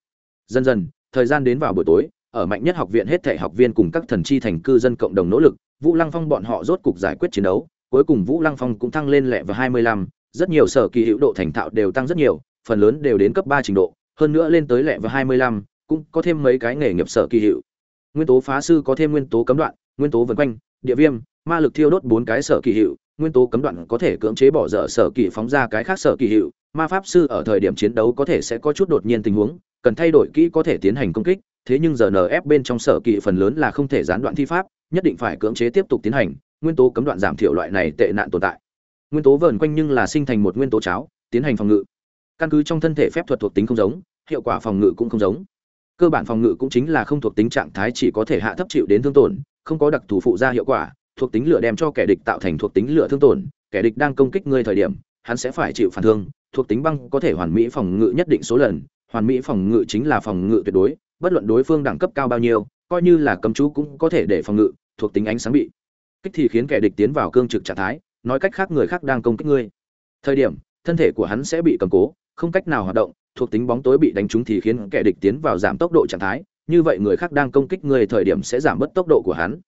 Dần dần thời gian đến vào buổi tối ở mạnh nhất học viện hết thảy học viên cùng các thần chi thành cư dân cộng đồng nỗ lực vũ lăng phong bọn họ rốt cục giải quyết chiến đấu cuối cùng vũ lăng phong cũng thăng lên lẹ vào 25, rất nhiều sở kỳ hữu độ thành thạo đều tăng rất nhiều phần lớn đều đến cấp 3 trình độ hơn nữa lên tới lẹ vào 25, cũng có thêm mấy cái nghề nghiệp sở kỳ hữu. Nguyên tố phá sư có thêm nguyên tố cấm đoạn nguyên tố vần quanh địa viêm ma lực thiêu đốt bốn cái sở kỳ hiệu nguyên tố cấm đoạn có thể cưỡng chế bỏ dở sở kỳ phóng ra cái khác sở kỳ hiệu ma pháp sư ở thời điểm chiến đấu có thể sẽ có chút đột nhiên tình huống cần thay đổi kỹ có thể tiến hành công kích, thế nhưng giờ nf bên trong sở kỵ phần lớn là không thể gián đoạn thi pháp, nhất định phải cưỡng chế tiếp tục tiến hành, nguyên tố cấm đoạn giảm thiểu loại này tệ nạn tồn tại. Nguyên tố vờn quanh nhưng là sinh thành một nguyên tố cháo, tiến hành phòng ngự. Căn cứ trong thân thể phép thuật thuộc tính không giống, hiệu quả phòng ngự cũng không giống. Cơ bản phòng ngự cũng chính là không thuộc tính trạng thái chỉ có thể hạ thấp chịu đến thương tổn, không có đặc thù phụ ra hiệu quả, thuộc tính lửa đem cho kẻ địch tạo thành thuộc tính lửa thương tổn, kẻ địch đang công kích ngươi thời điểm, hắn sẽ phải chịu phản thương, thuộc tính băng có thể hoàn mỹ phòng ngự nhất định số lần hoàn mỹ phòng ngự chính là phòng ngự tuyệt đối, bất luận đối phương đẳng cấp cao bao nhiêu, coi như là cấm chú cũng có thể để phòng ngự, thuộc tính ánh sáng bị kích thì khiến kẻ địch tiến vào cương trực trạng thái, nói cách khác người khác đang công kích ngươi. Thời điểm, thân thể của hắn sẽ bị cầm cố, không cách nào hoạt động, thuộc tính bóng tối bị đánh trúng thì khiến kẻ địch tiến vào giảm tốc độ trạng thái, như vậy người khác đang công kích người thời điểm sẽ giảm bớt tốc độ của hắn.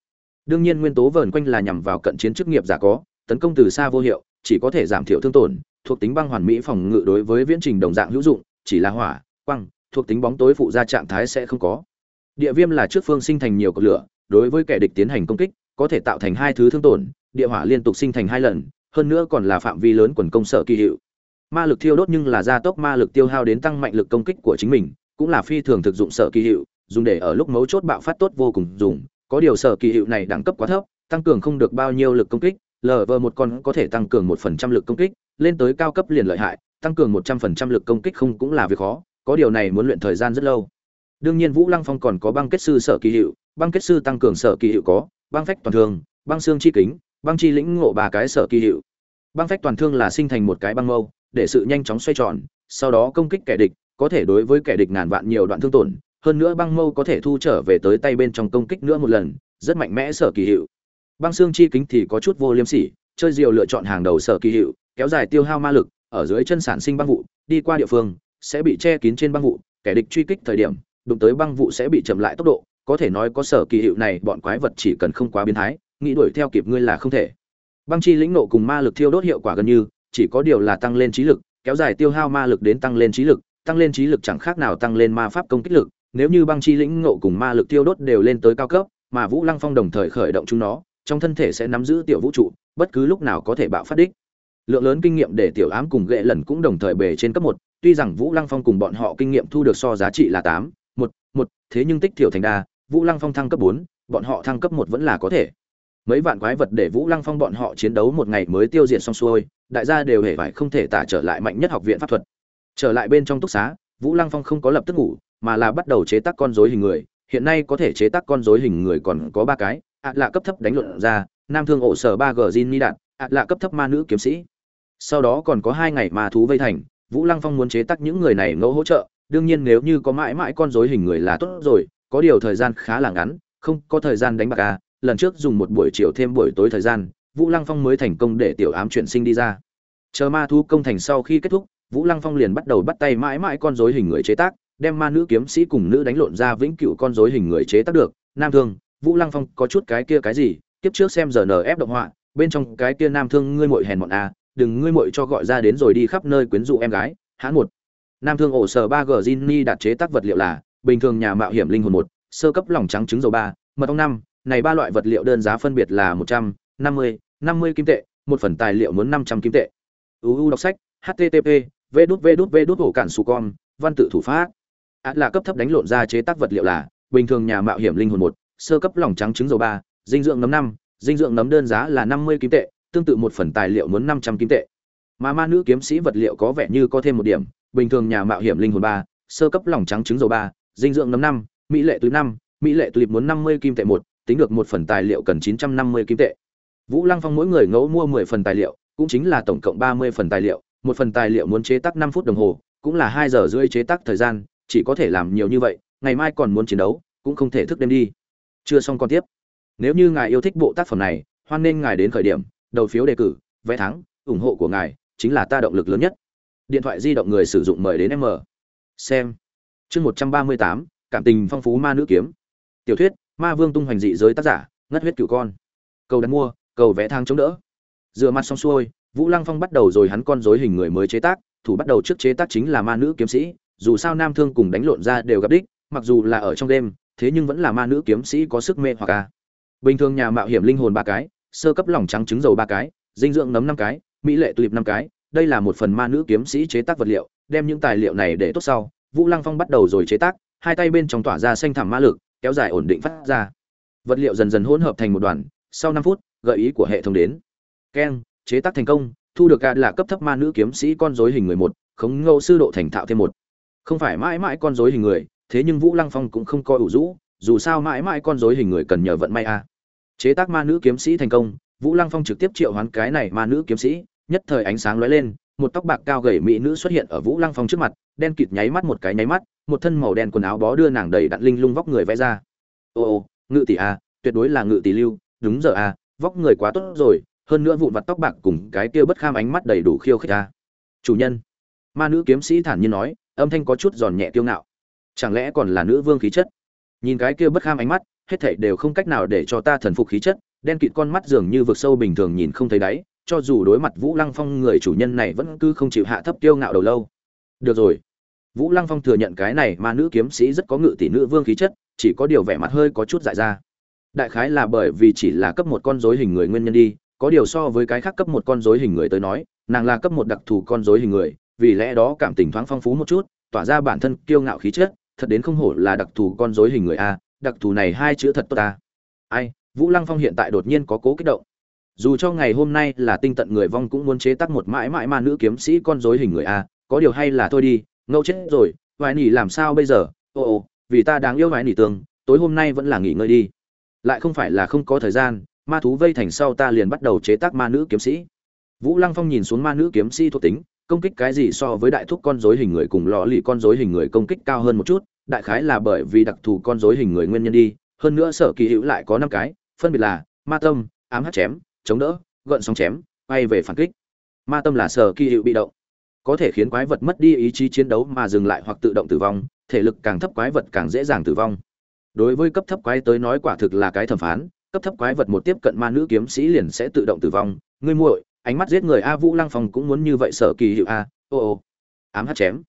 Đương nhiên nguyên tố vờn quanh là nhằm vào cận chiến chức nghiệp giả có, tấn công từ xa vô hiệu, chỉ có thể giảm thiểu thương tổn, thuộc tính băng hoàn mỹ phòng ngự đối với viễn trình đồng dạng hữu dụng, chỉ là hỏa quăng, thuộc tính bóng tối phụ ra trạng thái sẽ không có. Địa viêm là trước phương sinh thành nhiều cột lửa, đối với kẻ địch tiến hành công kích, có thể tạo thành hai thứ thương tổn, địa hỏa liên tục sinh thành hai lần, hơn nữa còn là phạm vi lớn quần công sở kỳ hiệu. Ma lực thiêu đốt nhưng là gia tốc ma lực tiêu hao đến tăng mạnh lực công kích của chính mình, cũng là phi thường thực dụng sở kỳ hiệu, dùng để ở lúc mấu chốt bạo phát tốt vô cùng dùng. Có điều sở kỳ hiệu này đẳng cấp quá thấp, tăng cường không được bao nhiêu lực công kích lờ vờ một con có thể tăng cường một phần trăm lực công kích, lên tới cao cấp liền lợi hại, tăng cường một trăm phần trăm lực công kích không cũng là việc khó có điều này muốn luyện thời gian rất lâu. Đương nhiên vũ lăng phong còn có băng kết sư sở kỳ hiệu, băng kết sư tăng cường sở kỳ hiệu có, băng phách toàn thương, băng xương chi kính, băng chi lĩnh ngộ ba cái sở kỳ hiệu. Băng phách toàn thương là sinh thành một cái băng mâu, để sự nhanh chóng xoay tròn, sau đó công kích kẻ địch, có thể đối với kẻ địch ngàn vạn nhiều đoạn thương tổn, hơn nữa băng mâu có thể thu trở về tới tay bên trong công kích nữa một lần, rất mạnh mẽ sở kỳ hiệu. Băng xương chi kính thì có chút vô liêm sỉ, chơi diều lựa chọn hàng đầu sở kỳ hiệu, kéo dài tiêu hao ma lực, ở dưới chân sản sinh băng vụ, đi qua địa phương sẽ bị che kín trên băng vụ, kẻ địch truy kích thời điểm, đụng tới băng vụ sẽ bị chậm lại tốc độ, có thể nói có sở kỳ hiệu này, bọn quái vật chỉ cần không quá biến thái, nghĩ đuổi theo kịp ngươi là không thể. Băng chi lĩnh nộ cùng ma lực thiêu đốt hiệu quả gần như, chỉ có điều là tăng lên trí lực, kéo dài tiêu hao ma lực đến tăng lên trí lực, tăng lên trí lực chẳng khác nào tăng lên ma pháp công kích lực, nếu như băng chi lĩnh ngộ cùng ma lực tiêu đốt đều lên tới cao cấp, mà vũ lăng phong đồng thời khởi động chúng nó, trong thân thể sẽ nắm giữ tiểu vũ trụ, bất cứ lúc nào có thể bạo phát đích. Lượng lớn kinh nghiệm để tiểu ám cùng ghệ lần cũng đồng thời bề trên cấp một tuy rằng vũ lăng phong cùng bọn họ kinh nghiệm thu được so giá trị là tám, một một, thế nhưng tích thiểu thành đa, vũ lăng phong thăng cấp bốn, bọn họ thăng cấp một vẫn là có thể. Mấy vạn quái vật để vũ lăng phong bọn họ chiến đấu một ngày mới tiêu diệt xong xuôi, đại gia đều hề phải không thể tả trở lại mạnh nhất học viện pháp thuật. Trở lại bên trong túc xá, vũ lăng phong không có lập tức ngủ, mà là bắt đầu chế tác con rối hình người. Hiện nay có thể chế tác con rối hình người còn có ba cái, ạ lạ cấp thấp đánh luận ra, nam thương ổ sở ba g Jin ni đạn ạ lạ cấp thấp ma nữ kiếm sĩ. Sau đó còn có hai ngày ma thú vây thành vũ lăng phong muốn chế tác những người này ngẫu hỗ trợ đương nhiên nếu như có mãi mãi con rối hình người là tốt rồi có điều thời gian khá là ngắn không có thời gian đánh bạc à lần trước dùng một buổi chiều thêm buổi tối thời gian vũ lăng phong mới thành công để tiểu ám chuyển sinh đi ra. Chờ ma thú công thành sau khi kết thúc vũ lăng phong liền bắt đầu bắt tay mãi mãi con rối hình người chế tác đem ma nữ kiếm sĩ cùng nữ đánh lộn ra vĩnh cửu con rối hình người chế tác được. Nam thương vũ lăng phong có chút cái kia cái gì? Kiếp trước xem giờ ép động họa bên trong cái kia nam thương ngươi muội hèn bọn a à, đừng ngươi muội cho gọi ra đến rồi đi khắp nơi quyến rũ em gái, hãn một. Nam thương ổ sở ba g Jinni đạt chế tác vật liệu là, bình thường nhà mạo hiểm linh hồn một, sơ cấp lỏng trắng trứng dầu ba, mật ong năm. Này ba loại vật liệu đơn giá phân biệt là một trăm, năm mươi năm mươi kim tệ, một phần tài liệu muốn năm trăm kim tệ. Uu đọc sách http v đút v đút v đút ổ cản su con, văn tự thủ pháp. Át là cấp thấp đánh lộn ra chế tác vật liệu là, bình thường nhà mạo hiểm linh hồn một, sơ cấp lỏng trắng trứng dầu ba, dinh dưỡng nấm năm, dinh dưỡng nấm đơn giá là năm mươi kim tệ tương tự một phần tài liệu muốn năm trăm kim tệ. Mà ma nữ kiếm sĩ vật liệu có vẻ như có thêm một điểm, bình thường nhà mạo hiểm linh hồn ba, sơ cấp lỏng trắng trứng dầu ba, dinh dưỡng nấm năm, mỹ lệ túi năm, mỹ lệ tulip muốn năm mươi kim tệ một, tính được một phần tài liệu cần chín trăm năm mươi kim tệ. Vũ lăng phong mỗi người ngẫu mua mười phần tài liệu, cũng chính là tổng cộng ba mươi phần tài liệu, một phần tài liệu muốn chế tác năm phút đồng hồ, cũng là hai giờ rưỡi chế tác thời gian, chỉ có thể làm nhiều như vậy, ngày mai còn muốn chiến đấu, cũng không thể thức đêm đi. Chưa xong còn tiếp. Nếu như ngài yêu thích bộ tác phẩm này, hoan nên ngài đến khởi điểm đầu phiếu đề cử, vé thắng, ủng hộ của ngài chính là ta động lực lớn nhất. Điện thoại di động người sử dụng mời đến m xem. Chương một trăm ba mươi tám, cảm tình phong phú ma nữ kiếm. Tiểu thuyết, ma vương tung hoành dị giới tác giả, ngất huyết cửu con. Cầu đặt mua, cầu vẽ thang chống đỡ. Dựa mặt xong xuôi, vũ lăng phong bắt đầu rồi hắn con dối hình người mới chế tác, thủ bắt đầu trước chế tác chính là ma nữ kiếm sĩ, dù sao nam thương cùng đánh lộn ra đều gặp đích, mặc dù là ở trong đêm, thế nhưng vẫn là ma nữ kiếm sĩ có sức mê hoặc a bình thường nhà mạo hiểm linh hồn ba cái sơ cấp lỏng trắng trứng dầu ba cái, dinh dưỡng nấm năm cái, mỹ lệ tulip năm cái, đây là một phần ma nữ kiếm sĩ chế tác vật liệu, đem những tài liệu này để tốt sau, vũ lăng phong bắt đầu rồi chế tác, hai tay bên trong tỏa ra xanh thảm ma lực, kéo dài ổn định phát ra. Vật liệu dần dần hỗn hợp thành một đoàn, sau năm phút, gợi ý của hệ thống đến. Keng, chế tác thành công, thu được gạt là cấp thấp ma nữ kiếm sĩ con dối hình người một, khống ngẫu sư độ thành thạo thêm một. Không phải mãi mãi con dối hình người, thế nhưng vũ lăng phong cũng không coi ủ rũ, dù sao mãi mãi con dối hình người cần nhờ vận may a chế tác ma nữ kiếm sĩ thành công, vũ lăng phong trực tiếp triệu hoán cái này ma nữ kiếm sĩ, nhất thời ánh sáng lóe lên, một tóc bạc cao gầy mỹ nữ xuất hiện ở vũ lăng phong trước mặt, đen kịt nháy mắt một cái nháy mắt, một thân màu đen quần áo bó đưa nàng đầy đặn linh lung vóc người vẽ ra. Ô ô, ngự tỷ a tuyệt đối là ngự tỷ lưu, đúng giờ a vóc người quá tốt rồi, hơn nữa vụn vặt tóc bạc cùng cái kia bất kham ánh mắt đầy đủ khiêu khích a chủ nhân, ma nữ kiếm sĩ thản nhiên nói, âm thanh có chút giòn nhẹ kiêu ngạo. Chẳng lẽ còn là nữ vương khí chất? Nhìn cái kia bất kham ánh mắt hết thảy đều không cách nào để cho ta thần phục khí chất, đen kịt con mắt dường như vực sâu bình thường nhìn không thấy đáy, cho dù đối mặt vũ lăng phong người chủ nhân này vẫn cứ không chịu hạ thấp kiêu ngạo đầu lâu. Được rồi. Vũ lăng phong thừa nhận cái này mà nữ kiếm sĩ rất có ngự tỷ nữ vương khí chất, chỉ có điều vẻ mặt hơi có chút dại ra. Đại khái là bởi vì chỉ là cấp một con rối hình người nguyên nhân đi, có điều so với cái khác cấp một con rối hình người tới nói, nàng là cấp một đặc thù con rối hình người, vì lẽ đó cảm tình thoáng phong phú một chút, tỏa ra bản thân kiêu ngạo khí chất, thật đến không hổ là đặc thù con rối hình người a đặc thù này hai chữ thật tốt ta. Ai vũ lăng phong hiện tại đột nhiên có cố kích động. Dù cho ngày hôm nay là tinh tận người vong cũng muốn chế tác một mãi mãi ma nữ kiếm sĩ con rối hình người a có điều hay là thôi đi ngâu chết rồi vài nỉ làm sao bây giờ? Ồ ô, vì ta đáng yêu vài nỉ tường tối hôm nay vẫn là nghỉ ngơi đi. Lại không phải là không có thời gian ma thú vây thành sau ta liền bắt đầu chế tác ma nữ kiếm sĩ. Vũ lăng phong nhìn xuống ma nữ kiếm sĩ thuộc tính công kích cái gì so với đại thúc con rối hình người cùng lọ lì con rối hình người công kích cao hơn một chút đại khái là bởi vì đặc thù con dối hình người nguyên nhân đi, hơn nữa sở kỳ hữu lại có năm cái, phân biệt là ma tâm, ám hát chém, chống đỡ, gợn sóng chém, bay về phản kích. Ma tâm là sở kỳ hữu bị động. Có thể khiến quái vật mất đi ý chí chiến đấu mà dừng lại hoặc tự động tử vong, thể lực càng thấp quái vật càng dễ dàng tử vong. Đối với cấp thấp quái tới nói quả thực là cái thẩm phán, cấp thấp quái vật một tiếp cận ma nữ kiếm sĩ liền sẽ tự động tử vong. Ngươi muội, ánh mắt giết người a vũ lăng phong cũng muốn như vậy sở kỳ hiệu a, ô ô, ám hát chém.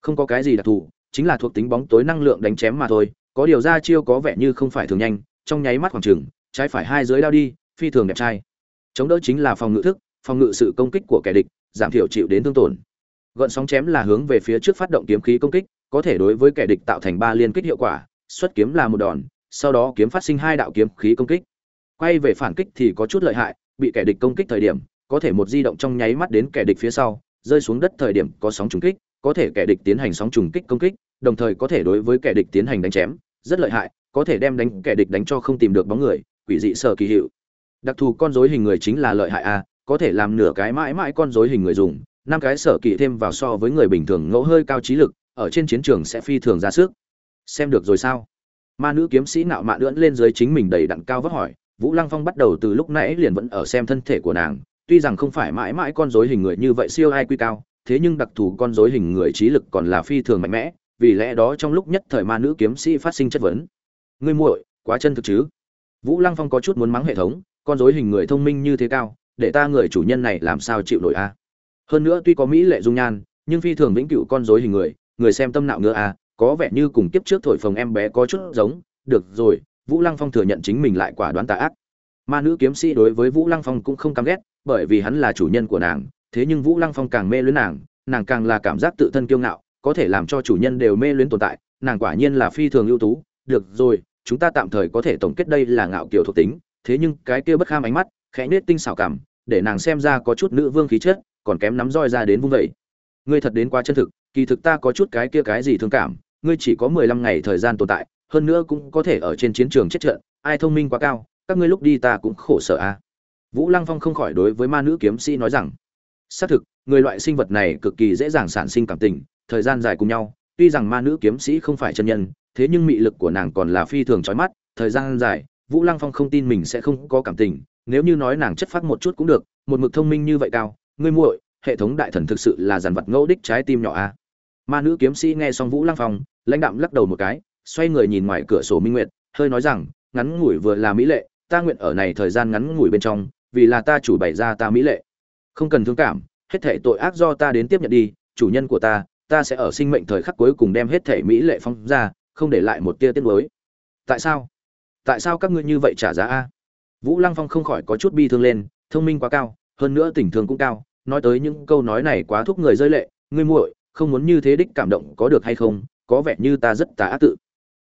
Không có cái gì đặc thù chính là thuộc tính bóng tối năng lượng đánh chém mà thôi, có điều ra chiêu có vẻ như không phải thường nhanh, trong nháy mắt khoảng trừng trái phải hai dưới đao đi, phi thường đẹp trai. Chống đỡ chính là phòng ngự thức, phòng ngự sự công kích của kẻ địch, giảm thiểu chịu đến thương tổn. Gợn sóng chém là hướng về phía trước phát động kiếm khí công kích, có thể đối với kẻ địch tạo thành ba liên kích hiệu quả, xuất kiếm là một đòn, sau đó kiếm phát sinh hai đạo kiếm khí công kích. Quay về phản kích thì có chút lợi hại, bị kẻ địch công kích thời điểm, có thể một di động trong nháy mắt đến kẻ địch phía sau, rơi xuống đất thời điểm có sóng trùng kích có thể kẻ địch tiến hành sóng trùng kích công kích, đồng thời có thể đối với kẻ địch tiến hành đánh chém, rất lợi hại, có thể đem đánh, kẻ địch đánh cho không tìm được bóng người, quỷ dị sở kỳ hiệu. Đặc thù con dối hình người chính là lợi hại a, có thể làm nửa cái mãi mãi con dối hình người dùng, năm cái sở kỳ thêm vào so với người bình thường ngẫu hơi cao trí lực, ở trên chiến trường sẽ phi thường ra sức. Xem được rồi sao? Ma nữ kiếm sĩ nạo mạn lưỡn lên dưới chính mình đầy đặn cao vấp hỏi, vũ lăng phong bắt đầu từ lúc nãy liền vẫn ở xem thân thể của nàng, tuy rằng không phải mãi mãi con dối hình người như vậy siêu ai quy cao thế nhưng đặc thù con rối hình người trí lực còn là phi thường mạnh mẽ, vì lẽ đó trong lúc nhất thời ma nữ kiếm sĩ phát sinh chất vấn. Ngươi muội, quá chân thực chứ? Vũ lăng phong có chút muốn mắng hệ thống, con rối hình người thông minh như thế cao, để ta người chủ nhân này làm sao chịu nổi a? Hơn nữa tuy có mỹ lệ dung nhan, nhưng phi thường vĩnh cửu con rối hình người người xem tâm nạo ngựa a, có vẻ như cùng tiếp trước thổi phồng em bé có chút giống. Được rồi, vũ lăng phong thừa nhận chính mình lại quả đoán tà ác. Ma nữ kiếm sĩ đối với vũ lăng phong cũng không căm ghét, bởi vì hắn là chủ nhân của nàng thế nhưng vũ lăng phong càng mê luyến nàng nàng càng là cảm giác tự thân kiêu ngạo, có thể làm cho chủ nhân đều mê luyến tồn tại, nàng quả nhiên là phi thường ưu tú được rồi, chúng ta tạm thời có thể tổng kết đây là ngạo kiểu thuộc tính, thế nhưng cái kia bất kham ánh mắt, khẽ nết tinh xảo cảm, để nàng xem ra có chút nữ vương khí chất, còn kém nắm roi ra đến vung vậy. ngươi thật đến quá chân thực, kỳ thực ta có chút cái kia cái gì thương cảm, ngươi chỉ có mười lăm ngày thời gian tồn tại, hơn nữa cũng có thể ở trên chiến trường chết trận, ai thông minh quá cao, các ngươi lúc đi ta cũng khổ sở a à. vũ lăng phong không khỏi đối với ma nữ kiếm sĩ nói rằng xác thực, người loại sinh vật này cực kỳ dễ dàng sản sinh cảm tình, thời gian dài cùng nhau, tuy rằng ma nữ kiếm sĩ không phải chân nhân, thế nhưng mị lực của nàng còn là phi thường trói mắt, thời gian dài, vũ lăng phong không tin mình sẽ không có cảm tình, nếu như nói nàng chất phát một chút cũng được, một mực thông minh như vậy cao, ngươi muội, hệ thống đại thần thực sự là dàn vật ngẫu đích trái tim nhỏ a. Ma nữ kiếm sĩ nghe xong vũ lăng phong, lãnh đạm lắc đầu một cái, xoay người nhìn ngoài cửa sổ minh nguyệt, hơi nói rằng, ngắn ngủi vừa là mỹ lệ, ta nguyện ở này thời gian ngắn ngủi bên trong, vì là ta chủ bày ra ta mỹ lệ không cần thương cảm, hết thảy tội ác do ta đến tiếp nhận đi, chủ nhân của ta ta sẽ ở sinh mệnh thời khắc cuối cùng đem hết thảy mỹ lệ phong ra, không để lại một tia tiếc nuối. Tại sao? Tại sao các ngươi như vậy trả giá a? Vũ lăng phong không khỏi có chút bi thương lên, thông minh quá cao, hơn nữa tình thương cũng cao, nói tới những câu nói này quá thúc người rơi lệ, ngươi muội, không muốn như thế đích cảm động có được hay không? Có vẻ như ta rất tà ác tự.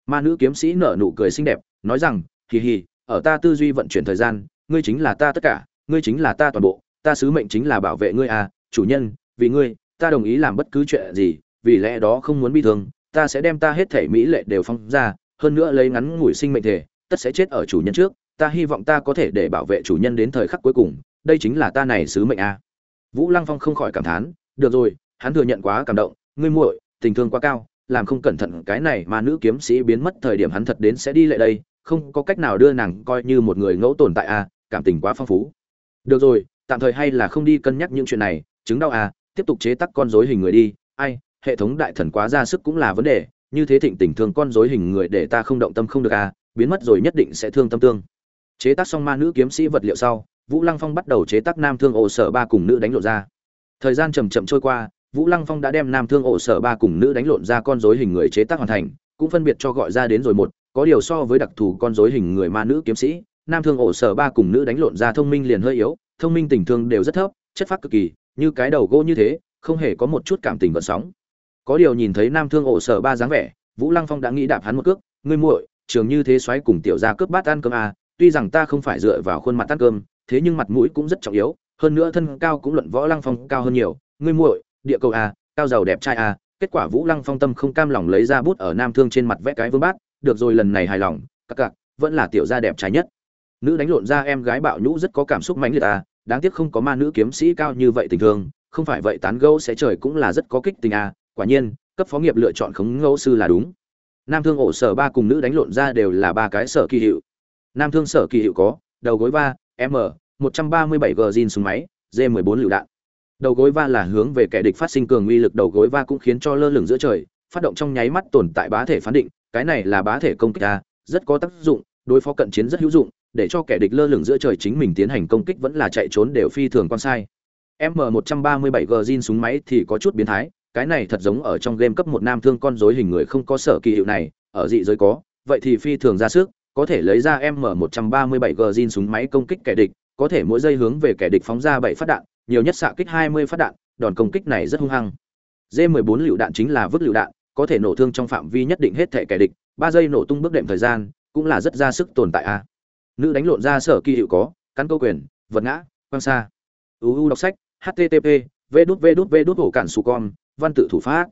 Ma nữ kiếm sĩ nở nụ cười xinh đẹp, nói rằng, hì hì, ở ta tư duy vận chuyển thời gian, ngươi chính là ta tất cả, ngươi chính là ta toàn bộ ta sứ mệnh chính là bảo vệ ngươi à chủ nhân vì ngươi ta đồng ý làm bất cứ chuyện gì vì lẽ đó không muốn bị thương ta sẽ đem ta hết thể mỹ lệ đều phong ra hơn nữa lấy ngắn ngủi sinh mệnh thể tất sẽ chết ở chủ nhân trước ta hy vọng ta có thể để bảo vệ chủ nhân đến thời khắc cuối cùng đây chính là ta này sứ mệnh a à. vũ lăng phong không khỏi cảm thán được rồi hắn thừa nhận quá cảm động ngươi muội tình thương quá cao làm không cẩn thận cái này mà nữ kiếm sĩ biến mất thời điểm hắn thật đến sẽ đi lại đây không có cách nào đưa nàng coi như một người ngẫu tồn tại a à, cảm tình quá phong phú được rồi tạm thời hay là không đi cân nhắc những chuyện này, chứng đau à tiếp tục chế tác con rối hình người đi, ai, hệ thống đại thần quá ra sức cũng là vấn đề, như thế thịnh tình thương con rối hình người để ta không động tâm không được à biến mất rồi nhất định sẽ thương tâm tương. Chế tác xong ma nữ kiếm sĩ vật liệu sau, vũ lăng phong bắt đầu chế tác nam thương ổ sở ba cùng nữ đánh lộn ra. Thời gian chầm chậm trôi qua, vũ lăng phong đã đem nam thương ổ sở ba cùng nữ đánh lộn ra con rối hình người chế tác hoàn thành, cũng phân biệt cho gọi ra đến rồi một, có điều so với đặc thù con rối hình người ma nữ kiếm sĩ, nam thương ổ sở ba cùng nữ đánh lộn ra thông minh liền hơi yếu thông minh tình thương đều rất thấp chất phát cực kỳ như cái đầu gỗ như thế không hề có một chút cảm tình vận sóng. Có điều nhìn thấy nam thương ổ sở ba dáng vẻ vũ lăng phong đã nghĩ đạp hắn một cước ngươi muội trường như thế xoáy cùng tiểu gia cướp bát ăn cơm à, tuy rằng ta không phải dựa vào khuôn mặt ăn cơm thế nhưng mặt mũi cũng rất trọng yếu hơn nữa thân cao cũng luận võ lăng phong cao hơn nhiều. Ngươi muội địa cầu à, cao giàu đẹp trai à, kết quả vũ lăng phong tâm không cam lòng lấy ra bút ở nam thương trên mặt vẽ cái vương bát được rồi lần này hài lòng các cặc vẫn là tiểu gia đẹp trai nhất nữ đánh lộn ra em gái bạo nhũ rất có cảm xúc mãnh liệt à đáng tiếc không có ma nữ kiếm sĩ cao như vậy tình thương, không phải vậy tán gẫu sẽ trời cũng là rất có kích tình à quả nhiên, cấp phó nghiệp lựa chọn khống ngẫu sư là đúng. Nam thương ổ sở ba cùng nữ đánh lộn ra đều là ba cái sở kỳ hiệu. Nam thương sở kỳ hiệu có, đầu gối va, m 137 g zin súng máy, g 14 lựu đạn. Đầu gối va là hướng về kẻ địch phát sinh cường uy lực đầu gối va cũng khiến cho lơ lửng giữa trời, phát động trong nháy mắt tồn tại bá thể phán định, cái này là bá thể công kích ta rất có tác dụng, đối phó cận chiến rất hữu dụng để cho kẻ địch lơ lửng giữa trời chính mình tiến hành công kích vẫn là chạy trốn đều phi thường quan sai. M 137 g zin súng máy thì có chút biến thái, cái này thật giống ở trong game cấp một nam thương con rối hình người không có sở kỳ hiệu này, ở dị giới có, vậy thì phi thường ra sức, có thể lấy ra m 137 g zin súng máy công kích kẻ địch, có thể mỗi giây hướng về kẻ địch phóng ra bảy phát đạn, nhiều nhất xạ kích 20 phát đạn, đòn công kích này rất hung hăng. D 14 lựu đạn chính là vứt lựu đạn, có thể nổ thương trong phạm vi nhất định hết thể kẻ địch, ba giây nổ tung bước đệm thời gian, cũng là rất ra sức tồn tại a nữ đánh lộn ra sở kỳ hiệu có, cắn câu quyền, vật ngã quang xa. Uu đọc sách http v đút v đút v đút hổ cản su con, văn tự thủ pháp.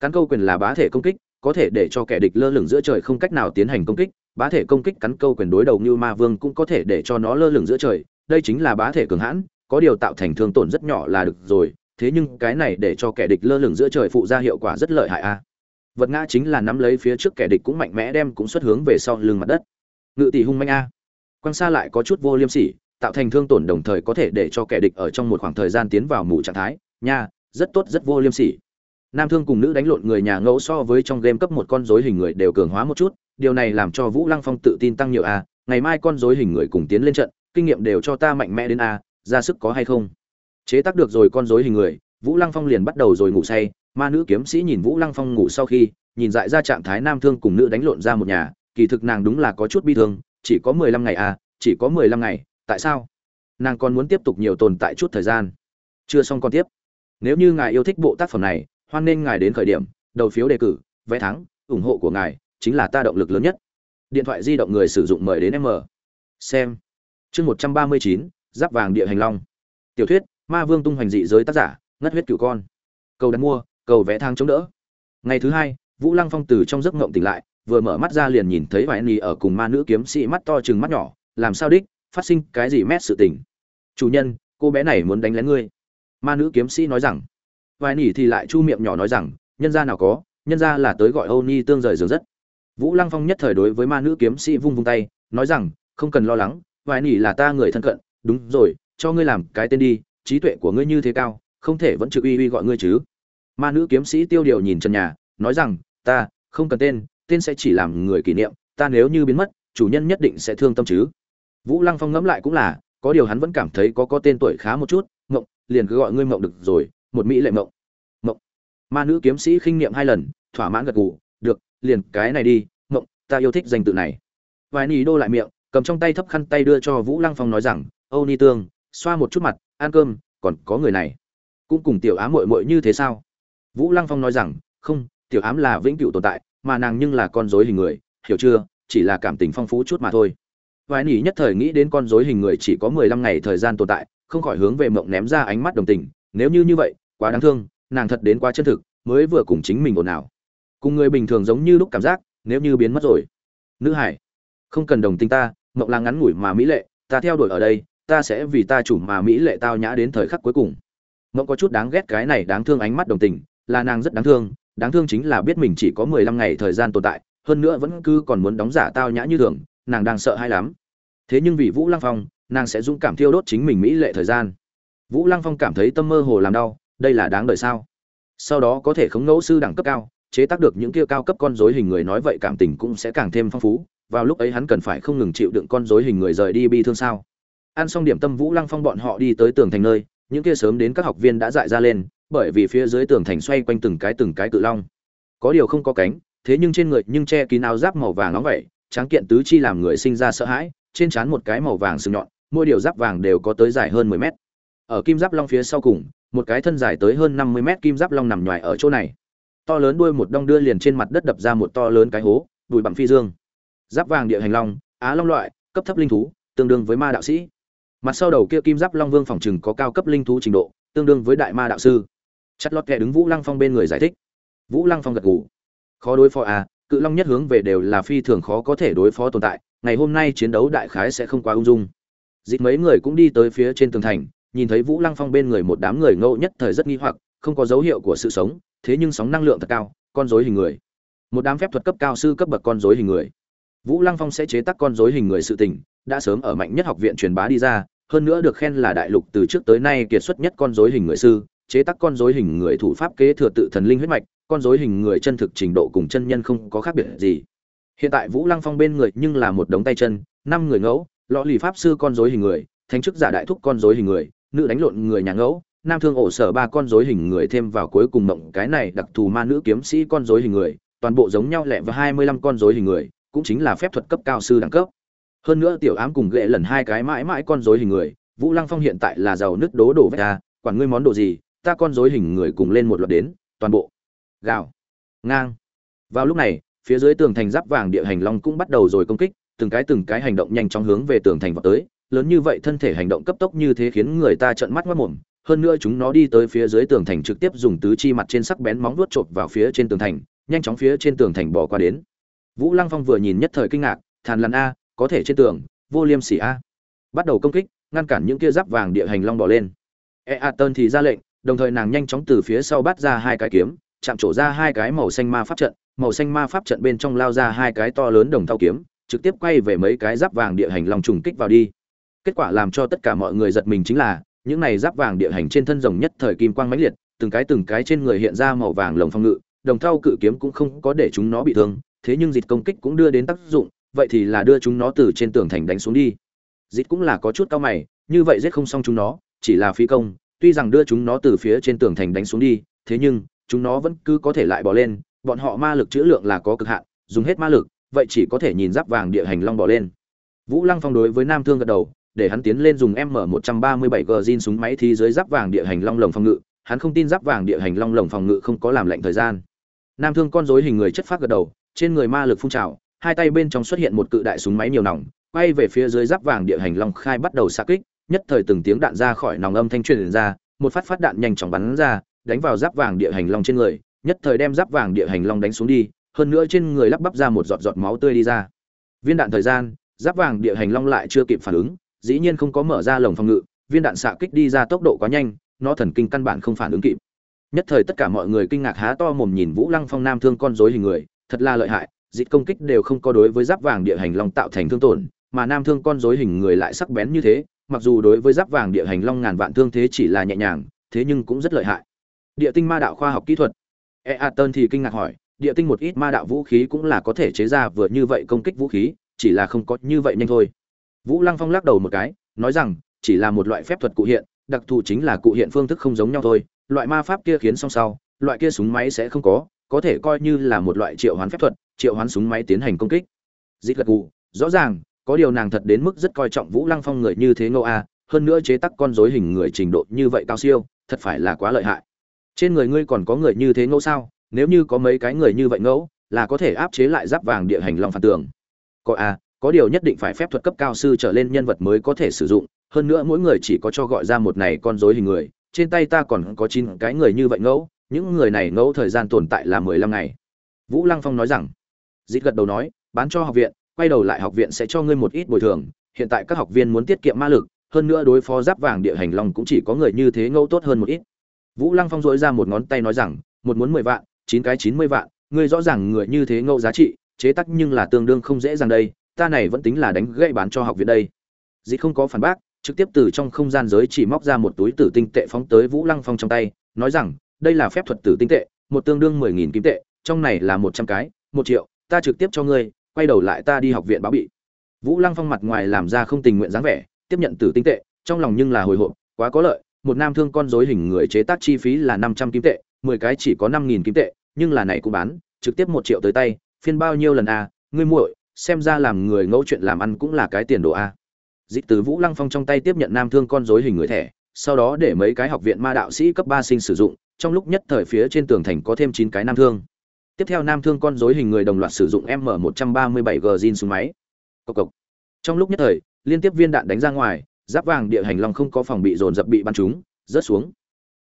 Cắn câu quyền là bá thể công kích, có thể để cho kẻ địch lơ lửng giữa trời không cách nào tiến hành công kích. Bá thể công kích cắn câu quyền đối đầu như ma vương cũng có thể để cho nó lơ lửng giữa trời. Đây chính là bá thể cường hãn, có điều tạo thành thương tổn rất nhỏ là được rồi. Thế nhưng cái này để cho kẻ địch lơ lửng giữa trời phụ ra hiệu quả rất lợi hại a. Vật ngã chính là nắm lấy phía trước kẻ địch cũng mạnh mẽ đem cũng xuất hướng về sau lưng mặt đất. Ngự tỷ hung manh a quan xa lại có chút vô liêm sỉ, tạo thành thương tổn đồng thời có thể để cho kẻ địch ở trong một khoảng thời gian tiến vào mù trạng thái. Nha, rất tốt, rất vô liêm sỉ. Nam thương cùng nữ đánh lộn người nhà ngẫu so với trong game cấp một con rối hình người đều cường hóa một chút, điều này làm cho vũ lăng phong tự tin tăng nhiều a, ngày mai con rối hình người cùng tiến lên trận, kinh nghiệm đều cho ta mạnh mẽ đến a, ra sức có hay không? Chế tác được rồi con rối hình người, vũ lăng phong liền bắt đầu rồi ngủ say, ma nữ kiếm sĩ nhìn vũ lăng phong ngủ sau khi, nhìn dại ra trạng thái nam thương cùng nữ đánh lộn ra một nhà, kỳ thực nàng đúng là có chút bi thương chỉ có mười lăm ngày à chỉ có mười lăm ngày, tại sao? Nàng còn muốn tiếp tục nhiều tồn tại chút thời gian. Chưa xong còn tiếp. Nếu như ngài yêu thích bộ tác phẩm này, hoan nên ngài đến khởi điểm, đầu phiếu đề cử, vé thắng, ủng hộ của ngài chính là ta động lực lớn nhất. Điện thoại di động người sử dụng mời đến m. Xem. Chương một trăm ba mươi chín, giáp vàng địa hành long. Tiểu thuyết, ma vương tung hoành dị giới tác giả, ngất huyết cửu con. Cầu đặt mua, cầu vẽ thang chống đỡ. Ngày thứ hai, vũ lăng phong từ trong giấc ngộng tỉnh lại vừa mở mắt ra liền nhìn thấy vài nỉ ở cùng ma nữ kiếm sĩ mắt to chừng mắt nhỏ, làm sao đích? Phát sinh cái gì mét sự tình? Chủ nhân, cô bé này muốn đánh lén ngươi. Ma nữ kiếm sĩ nói rằng. Vài nỉ thì lại chu miệng nhỏ nói rằng, nhân gia nào có, nhân ra là tới gọi âu ni tương rời giường rất. Vũ lăng phong nhất thời đối với ma nữ kiếm sĩ vung vung tay, nói rằng, không cần lo lắng vài nỉ là ta người thân cận, đúng rồi, cho ngươi làm cái tên đi, trí tuệ của ngươi như thế cao, không thể vẫn trực uy uy gọi ngươi chứ. Ma nữ kiếm sĩ tiêu điều nhìn trần nhà, nói rằng, ta, không cần tên tên sẽ chỉ làm người kỷ niệm, ta nếu như biến mất, chủ nhân nhất định sẽ thương tâm chứ. Vũ lăng phong ngẫm lại cũng là, có điều hắn vẫn cảm thấy có có tên tuổi khá một chút, mộng, liền cứ gọi ngươi mộng được rồi, một mỹ lệ mộng. Mộng. Ma nữ kiếm sĩ khinh niệm hai lần, thỏa mãn gật gù, được, liền cái này đi, mộng, ta yêu thích danh tự này. Vài nỉ đô lại miệng, cầm trong tay thấp khăn tay đưa cho vũ lăng phong nói rằng, âu ni tương, xoa một chút mặt, ăn cơm, còn có người này. Cũng cùng tiểu ám muội muội như thế sao? Vũ lăng phong nói rằng, không, tiểu ám là vĩnh cửu tồn tại mà nàng nhưng là con rối hình người, hiểu chưa? Chỉ là cảm tình phong phú chút mà thôi. Vài nỉ nhất thời nghĩ đến con rối hình người chỉ có mười lăm ngày thời gian tồn tại, không khỏi hướng về mộng ném ra ánh mắt đồng tình. Nếu như như vậy, quá đáng thương, nàng thật đến quá chân thực, mới vừa cùng chính mình ồn ào. Cùng người bình thường giống như lúc cảm giác, nếu như biến mất rồi. Nữ hải, không cần đồng tình ta, mộng là ngắn ngủi mà mỹ lệ, ta theo đuổi ở đây, ta sẽ vì ta chủ mà mỹ lệ tao nhã đến thời khắc cuối cùng. Mộng có chút đáng ghét cái này đáng thương ánh mắt đồng tình, là nàng rất đáng thương đáng thương chính là biết mình chỉ có mười lăm ngày thời gian tồn tại, hơn nữa vẫn cứ còn muốn đóng giả tao nhã như thường, nàng đang sợ hay lắm. Thế nhưng vì vũ lăng phong, nàng sẽ dũng cảm thiêu đốt chính mình mỹ lệ thời gian. Vũ lăng phong cảm thấy tâm mơ hồ làm đau, đây là đáng đời sao? Sau đó có thể khống ngẫu sư đẳng cấp cao, chế tác được những kia cao cấp con rối hình người nói vậy cảm tình cũng sẽ càng thêm phong phú, vào lúc ấy hắn cần phải không ngừng chịu đựng con rối hình người rời đi bi thương sao? Ăn xong điểm tâm vũ lăng phong bọn họ đi tới tường thành nơi, những kia sớm đến các học viên đã dại ra lên bởi vì phía dưới tường thành xoay quanh từng cái từng cái cự long. Có điều không có cánh, thế nhưng trên người nhưng che kín áo giáp màu vàng nóng vậy, tráng kiện tứ chi làm người sinh ra sợ hãi, trên trán một cái màu vàng sừng nhọn, mỗi điều giáp vàng đều có tới dài hơn 10 mét. Ở kim giáp long phía sau cùng, một cái thân dài tới hơn 50 mét kim giáp long nằm ngoài ở chỗ này. To lớn đuôi một đong đưa liền trên mặt đất đập ra một to lớn cái hố bụi bằng phi dương. Giáp vàng địa hành long, á long loại, cấp thấp linh thú, tương đương với ma đạo sĩ. Mặt sau đầu kia kim giáp long vương phòng trừng có cao cấp linh thú trình độ, tương đương với đại ma đạo sư chặt lọt kẻ đứng vũ lăng phong bên người giải thích. Vũ lăng phong gật gù. Khó đối phó à cự long nhất hướng về đều là phi thường khó có thể đối phó tồn tại, ngày hôm nay chiến đấu đại khái sẽ không quá ung dung. Dịp mấy người cũng đi tới phía trên tường thành, nhìn thấy vũ lăng phong bên người một đám người ngẫu nhất thời rất nghi hoặc, không có dấu hiệu của sự sống, thế nhưng sóng năng lượng thật cao, con dối hình người. Một đám phép thuật cấp cao sư cấp bậc con dối hình người. Vũ lăng phong sẽ chế tác con dối hình người sự tình, đã sớm ở mạnh nhất học viện truyền bá đi ra, hơn nữa được khen là đại lục từ trước tới nay kiệt xuất nhất con dối hình người sư chế tác con dối hình người thủ pháp kế thừa tự thần linh huyết mạch, con dối hình người chân thực trình độ cùng chân nhân không có khác biệt gì. Hiện tại vũ lăng phong bên người nhưng là một đống tay chân, năm người ngẫu, lọ lì pháp sư con dối hình người, thánh chức giả đại thúc con dối hình người, nữ đánh lộn người nhà ngẫu, nam thương ổ sở ba con dối hình người thêm vào cuối cùng mộng cái này đặc thù ma nữ kiếm sĩ con dối hình người, toàn bộ giống nhau lẹ và hai mươi lăm con dối hình người, cũng chính là phép thuật cấp cao sư đẳng cấp. Hơn nữa tiểu ám cùng ghệ lần hai cái mãi mãi con dối hình người, vũ lăng phong hiện tại là giàu nứt đố đổ vét ta quản ngươi món đồ gì ta con rối hình người cùng lên một loạt đến, toàn bộ. Gào. Ngang. Vào lúc này, phía dưới tường thành giáp vàng địa hành long cũng bắt đầu rồi công kích, từng cái từng cái hành động nhanh chóng hướng về tường thành vọt tới, lớn như vậy thân thể hành động cấp tốc như thế khiến người ta trợn mắt mất mồm, hơn nữa chúng nó đi tới phía dưới tường thành trực tiếp dùng tứ chi mặt trên sắc bén móng vuốt chộp vào phía trên tường thành, nhanh chóng phía trên tường thành bỏ qua đến. Vũ lăng phong vừa nhìn nhất thời kinh ngạc, thàn lằn a, có thể trên tường, vô liêm sỉ a. Bắt đầu công kích, ngăn cản những kia giáp vàng địa hành long bỏ lên. E a thì ra lệnh đồng thời nàng nhanh chóng từ phía sau bắt ra hai cái kiếm, chạm trổ ra hai cái màu xanh ma pháp trận, màu xanh ma pháp trận bên trong lao ra hai cái to lớn đồng thau kiếm, trực tiếp quay về mấy cái giáp vàng địa hành lòng trùng kích vào đi. Kết quả làm cho tất cả mọi người giật mình chính là, những này giáp vàng địa hành trên thân rồng nhất thời kim quang mãnh liệt, từng cái từng cái trên người hiện ra màu vàng lồng phong ngự, đồng thau cự kiếm cũng không có để chúng nó bị thương, thế nhưng dịch công kích cũng đưa đến tác dụng, vậy thì là đưa chúng nó từ trên tường thành đánh xuống đi. Dịch cũng là có chút cao mày, như vậy giết không xong chúng nó, chỉ là phí công tuy rằng đưa chúng nó từ phía trên tường thành đánh xuống đi, thế nhưng, chúng nó vẫn cứ có thể lại bỏ lên, bọn họ ma lực chữ lượng là có cực hạn, dùng hết ma lực, vậy chỉ có thể nhìn giáp vàng địa hành long bỏ lên. Vũ lăng phong đối với nam thương gật đầu, để hắn tiến lên dùng m 137 g zin súng máy thi dưới giáp vàng địa hành long lồng phòng ngự, hắn không tin giáp vàng địa hành long lồng phòng ngự không có làm lạnh thời gian. Nam thương con rối hình người chất phát gật đầu, trên người ma lực phun trào, hai tay bên trong xuất hiện một cự đại súng máy nhiều nòng, quay về phía dưới giáp vàng địa hành long khai bắt đầu xa kích nhất thời từng tiếng đạn ra khỏi nòng âm thanh truyền ra, một phát phát đạn nhanh chóng bắn ra, đánh vào giáp vàng địa hành long trên người, nhất thời đem giáp vàng địa hành long đánh xuống đi, hơn nữa trên người lắp bắp ra một giọt giọt máu tươi đi ra. Viên đạn thời gian, giáp vàng địa hành long lại chưa kịp phản ứng, dĩ nhiên không có mở ra lồng phòng ngự, viên đạn xạ kích đi ra tốc độ quá nhanh, nó thần kinh căn bản không phản ứng kịp. Nhất thời tất cả mọi người kinh ngạc há to mồm nhìn vũ lăng phong nam thương con rối hình người, thật là lợi hại, dịch công kích đều không có đối với giáp vàng địa hành long tạo thành thương tổn, mà nam thương con rối hình người lại sắc bén như thế mặc dù đối với giáp vàng địa hành long ngàn vạn thương thế chỉ là nhẹ nhàng, thế nhưng cũng rất lợi hại. Địa tinh ma đạo khoa học kỹ thuật. E a tân thì kinh ngạc hỏi, địa tinh một ít ma đạo vũ khí cũng là có thể chế ra vừa như vậy công kích vũ khí, chỉ là không có như vậy nhanh thôi. Vũ lăng phong lắc đầu một cái, nói rằng, chỉ là một loại phép thuật cụ hiện, đặc thù chính là cụ hiện phương thức không giống nhau thôi. Loại ma pháp kia khiến song sau, loại kia súng máy sẽ không có có thể coi như là một loại triệu hoán phép thuật, triệu hoán súng máy tiến hành công kích. Dịp gật gù, rõ ràng có điều nàng thật đến mức rất coi trọng vũ lăng phong người như thế ngô a, hơn nữa chế tác con dối hình người trình độ như vậy cao siêu, thật phải là quá lợi hại. Trên người ngươi còn có người như thế ngẫu sao? Nếu như có mấy cái người như vậy ngẫu là có thể áp chế lại giáp vàng địa hành long phản tường. Có a, có điều nhất định phải phép thuật cấp cao sư trở lên nhân vật mới có thể sử dụng, hơn nữa mỗi người chỉ có cho gọi ra một này con dối hình người, trên tay ta còn có chín cái người như vậy ngẫu những người này ngẫu thời gian tồn tại là mười lăm ngày. Vũ lăng phong nói rằng, dít gật đầu nói, bán cho học viện quay đầu lại học viện sẽ cho ngươi một ít bồi thường, hiện tại các học viên muốn tiết kiệm ma lực, hơn nữa đối phó giáp vàng địa hành long cũng chỉ có người như thế ngẫu tốt hơn một ít. Vũ lăng phong dỗi ra một ngón tay nói rằng, một muốn mười vạn, chín cái chín mươi vạn, ngươi rõ ràng người như thế ngẫu giá trị, chế tắc nhưng là tương đương không dễ dàng đây, ta này vẫn tính là đánh gãy bán cho học viện đây. Dĩ không có phản bác, trực tiếp từ trong không gian giới chỉ móc ra một túi tử tinh tệ phóng tới vũ lăng phong trong tay, nói rằng, đây là phép thuật tử tinh tệ, một tương đương mười nghìn kim tệ, trong này là một trăm cái, một triệu, ta trực tiếp cho ngươi quay đầu lại ta đi học viện báo bị vũ lăng phong mặt ngoài làm ra không tình nguyện dáng vẻ tiếp nhận tử tinh tệ trong lòng nhưng là hồi hộp quá có lợi một nam thương con dối hình người chế tác chi phí là năm trăm kim tệ mười cái chỉ có năm nghìn kim tệ nhưng là này cũng bán trực tiếp một triệu tới tay phiên bao nhiêu lần a à, ngươi muội xem ra làm người ngẫu chuyện làm ăn cũng là cái tiền đồ a à. dịch từ vũ lăng phong trong tay tiếp nhận nam thương con dối hình người thẻ sau đó để mấy cái học viện ma đạo sĩ cấp ba sinh sử dụng trong lúc nhất thời phía trên tường thành có thêm chín cái nam thương tiếp theo nam thương con dối hình người đồng loạt sử dụng m 137 g zin súng máy. Cộc cộc. Trong lúc nhất thời, liên tiếp viên đạn đánh ra ngoài, giáp vàng địa hành long không có phòng bị dồn dập bị bắn chúng rớt xuống.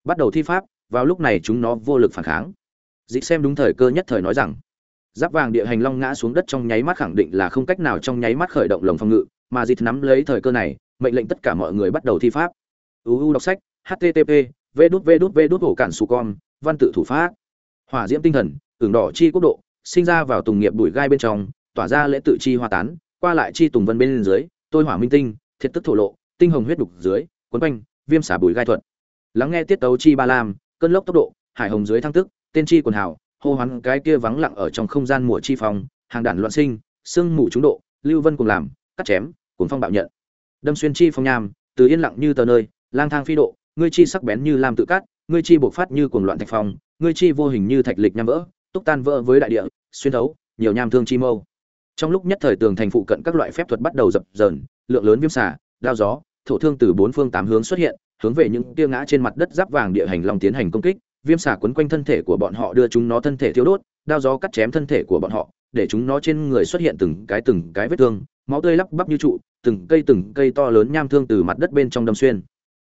Bắt đầu thi pháp, vào lúc này chúng nó vô lực phản kháng. Dịch xem đúng thời cơ nhất thời nói rằng, giáp vàng địa hành long ngã xuống đất trong nháy mắt khẳng định là không cách nào trong nháy mắt khởi động lồng phòng ngự, mà dịch nắm lấy thời cơ này, mệnh lệnh tất cả mọi người bắt đầu thi pháp. Uu đọc sách http v đút v đút v đút hổ cản su con, văn tự thủ pháp. Hỏa diễm tinh thần ửng đỏ chi quốc độ, sinh ra vào tùng nghiệp bụi gai bên trong, tỏa ra lễ tự chi hoa tán, qua lại chi tùng vân bên dưới, tôi hỏa minh tinh, thiệt tức thổ lộ, tinh hồng huyết đục dưới quấn quanh, viêm xả bụi gai thuận lắng nghe tiết tấu chi ba lam, cơn lốc tốc độ, hải hồng dưới thăng tức, tên chi quần hào, hô hoán cái kia vắng lặng ở trong không gian mùa chi phòng hàng đản loạn sinh, sương mù trúng độ, lưu vân cùng làm, cắt chém, cuốn phong bạo nhận. Đâm xuyên chi phong nham, từ yên lặng như tờ nơi, lang thang phi độ, ngươi chi sắc bén như lam tự cát, ngươi chi bộc phát như cuồng loạn thạch phong, ngươi chi vô hình như thạch lịch nham vỡ túc tan vỡ với đại địa, xuyên thấu, nhiều nham thương chi mâu. Trong lúc nhất thời tường thành phụ cận các loại phép thuật bắt đầu dập dờn, lượng lớn viêm xả đao gió, thổ thương từ bốn phương tám hướng xuất hiện, hướng về những tia ngã trên mặt đất giáp vàng địa hành long tiến hành công kích. Viêm xả quấn quanh thân thể của bọn họ đưa chúng nó thân thể thiếu đốt, đao gió cắt chém thân thể của bọn họ, để chúng nó trên người xuất hiện từng cái từng cái vết thương, máu tươi lắp bắp như trụ, từng cây từng cây to lớn nham thương từ mặt đất bên trong đâm xuyên.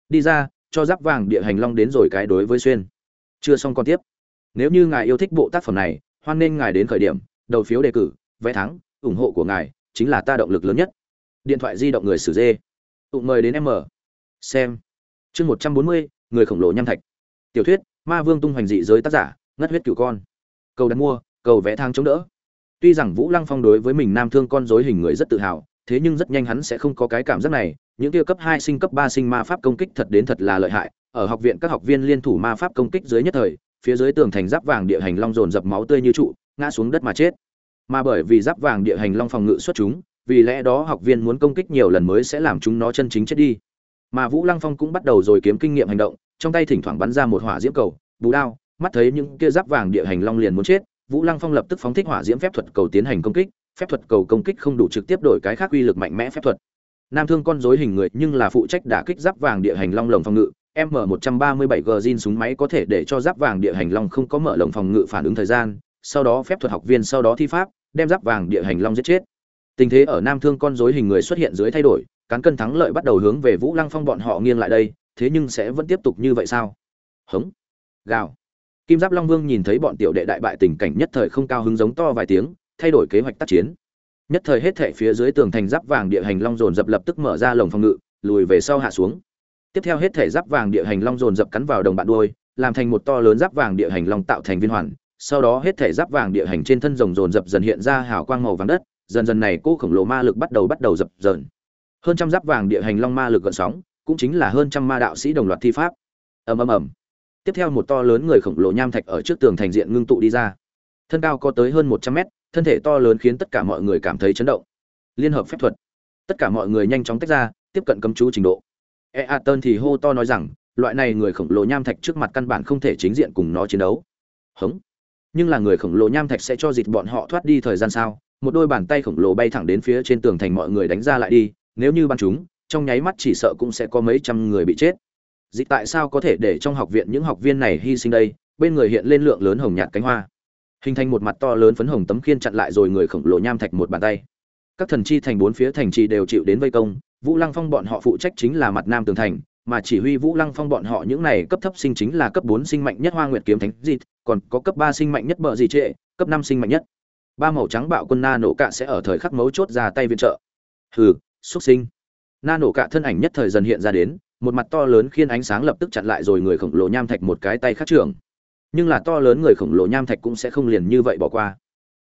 Đi ra, cho giáp vàng địa hành long đến rồi cái đối với xuyên. Chưa xong còn tiếp nếu như ngài yêu thích bộ tác phẩm này, hoan nên ngài đến khởi điểm, đầu phiếu đề cử, vé thắng, ủng hộ của ngài chính là ta động lực lớn nhất. Điện thoại di động người sử dê tụng mời đến m. Xem. Chương một trăm bốn mươi, người khổng lồ nham thạch. Tiểu thuyết, ma vương tung hoành dị giới tác giả, ngất huyết cửu con. Cầu đặt mua, cầu vẽ thang chống đỡ. Tuy rằng vũ lăng phong đối với mình nam thương con dối hình người rất tự hào, thế nhưng rất nhanh hắn sẽ không có cái cảm giác này. Những kia cấp hai sinh, cấp ba sinh ma pháp công kích thật đến thật là lợi hại. Ở học viện, các học viên liên thủ ma pháp công kích dưới nhất thời phía dưới tường thành giáp vàng địa hành long dồn dập máu tươi như trụ, ngã xuống đất mà chết. Mà bởi vì giáp vàng địa hành long phòng ngự xuất chúng, vì lẽ đó học viên muốn công kích nhiều lần mới sẽ làm chúng nó chân chính chết đi. Mà vũ lăng phong cũng bắt đầu rồi kiếm kinh nghiệm hành động, trong tay thỉnh thoảng bắn ra một hỏa diễm cầu, bù đao, mắt thấy những kia giáp vàng địa hành long liền muốn chết, vũ lăng phong lập tức phóng thích hỏa diễm phép thuật cầu tiến hành công kích, phép thuật cầu công kích không đủ trực tiếp đổi cái khác uy lực mạnh mẽ phép thuật. Nam thương con dối hình người nhưng là phụ trách đả kích giáp vàng địa hành long lồng phòng ngự m 137 g zin súng máy có thể để cho giáp vàng địa hành long không có mở lồng phòng ngự phản ứng thời gian, sau đó phép thuật học viên sau đó thi pháp, đem giáp vàng địa hành long giết chết. Tình thế ở nam thương con rối hình người xuất hiện dưới thay đổi, cán cân thắng lợi bắt đầu hướng về vũ lăng phong bọn họ nghiêng lại đây, thế nhưng sẽ vẫn tiếp tục như vậy sao? Hững. gào. Kim giáp long vương nhìn thấy bọn tiểu đệ đại bại tình cảnh nhất thời không cao hứng giống to vài tiếng, thay đổi kế hoạch tác chiến. Nhất thời hết thảy phía dưới tường thành giáp vàng địa hành long dồn dập lập tức mở ra lồng phòng ngự, lùi về sau hạ xuống tiếp theo hết thể giáp vàng địa hành long dồn dập cắn vào đồng bạn đuôi, làm thành một to lớn giáp vàng địa hành long tạo thành viên hoàn. Sau đó hết thể giáp vàng địa hành trên thân rồng rồn dập dần hiện ra hào quang màu vàng đất, dần dần này cô khổng lồ ma lực bắt đầu bắt đầu dập dần. Hơn trăm giáp vàng địa hành long ma lực gợn sóng, cũng chính là hơn trăm ma đạo sĩ đồng loạt thi pháp. Ầm ầm ầm. Tiếp theo một to lớn người khổng lồ nham thạch ở trước tường thành diện ngưng tụ đi ra. Thân cao có tới hơn một trăm mét, thân thể to lớn khiến tất cả mọi người cảm thấy chấn động. Liên hợp phép thuật. Tất cả mọi người nhanh chóng tách ra, tiếp cận cấm chú trình độ. Eaton thì hô to nói rằng, loại này người khổng lồ nham thạch trước mặt căn bản không thể chính diện cùng nó chiến đấu. Hững. nhưng là người khổng lồ nham thạch sẽ cho dịch bọn họ thoát đi thời gian sao? Một đôi bàn tay khổng lồ bay thẳng đến phía trên tường thành mọi người đánh ra lại đi. Nếu như bắn chúng, trong nháy mắt chỉ sợ cũng sẽ có mấy trăm người bị chết. Dịch tại sao có thể để trong học viện những học viên này hy sinh đây? Bên người hiện lên lượng lớn hồng nhạt cánh hoa. Hình thành một mặt to lớn phấn hồng tấm khiên chặn lại rồi người khổng lồ nham thạch một bàn tay các thần chi thành bốn phía thành trì đều chịu đến vây công, vũ lăng phong bọn họ phụ trách chính là mặt nam tường thành, mà chỉ huy vũ lăng phong bọn họ những này cấp thấp sinh chính là cấp bốn sinh mạnh nhất hoa nguyệt kiếm thánh dịt còn có cấp ba sinh mạnh nhất bờ gì trệ, cấp năm sinh mạnh nhất. Ba màu trắng bạo quân na nổ cạ sẽ ở thời khắc mấu chốt ra tay viện trợ. Hừ, xuất sinh. Na nổ cạ thân ảnh nhất thời dần hiện ra đến, một mặt to lớn khiên ánh sáng lập tức chặn lại rồi người khổng lồ nham thạch một cái tay khắc trưởng. Nhưng là to lớn người khổng lồ nham thạch cũng sẽ không liền như vậy bỏ qua.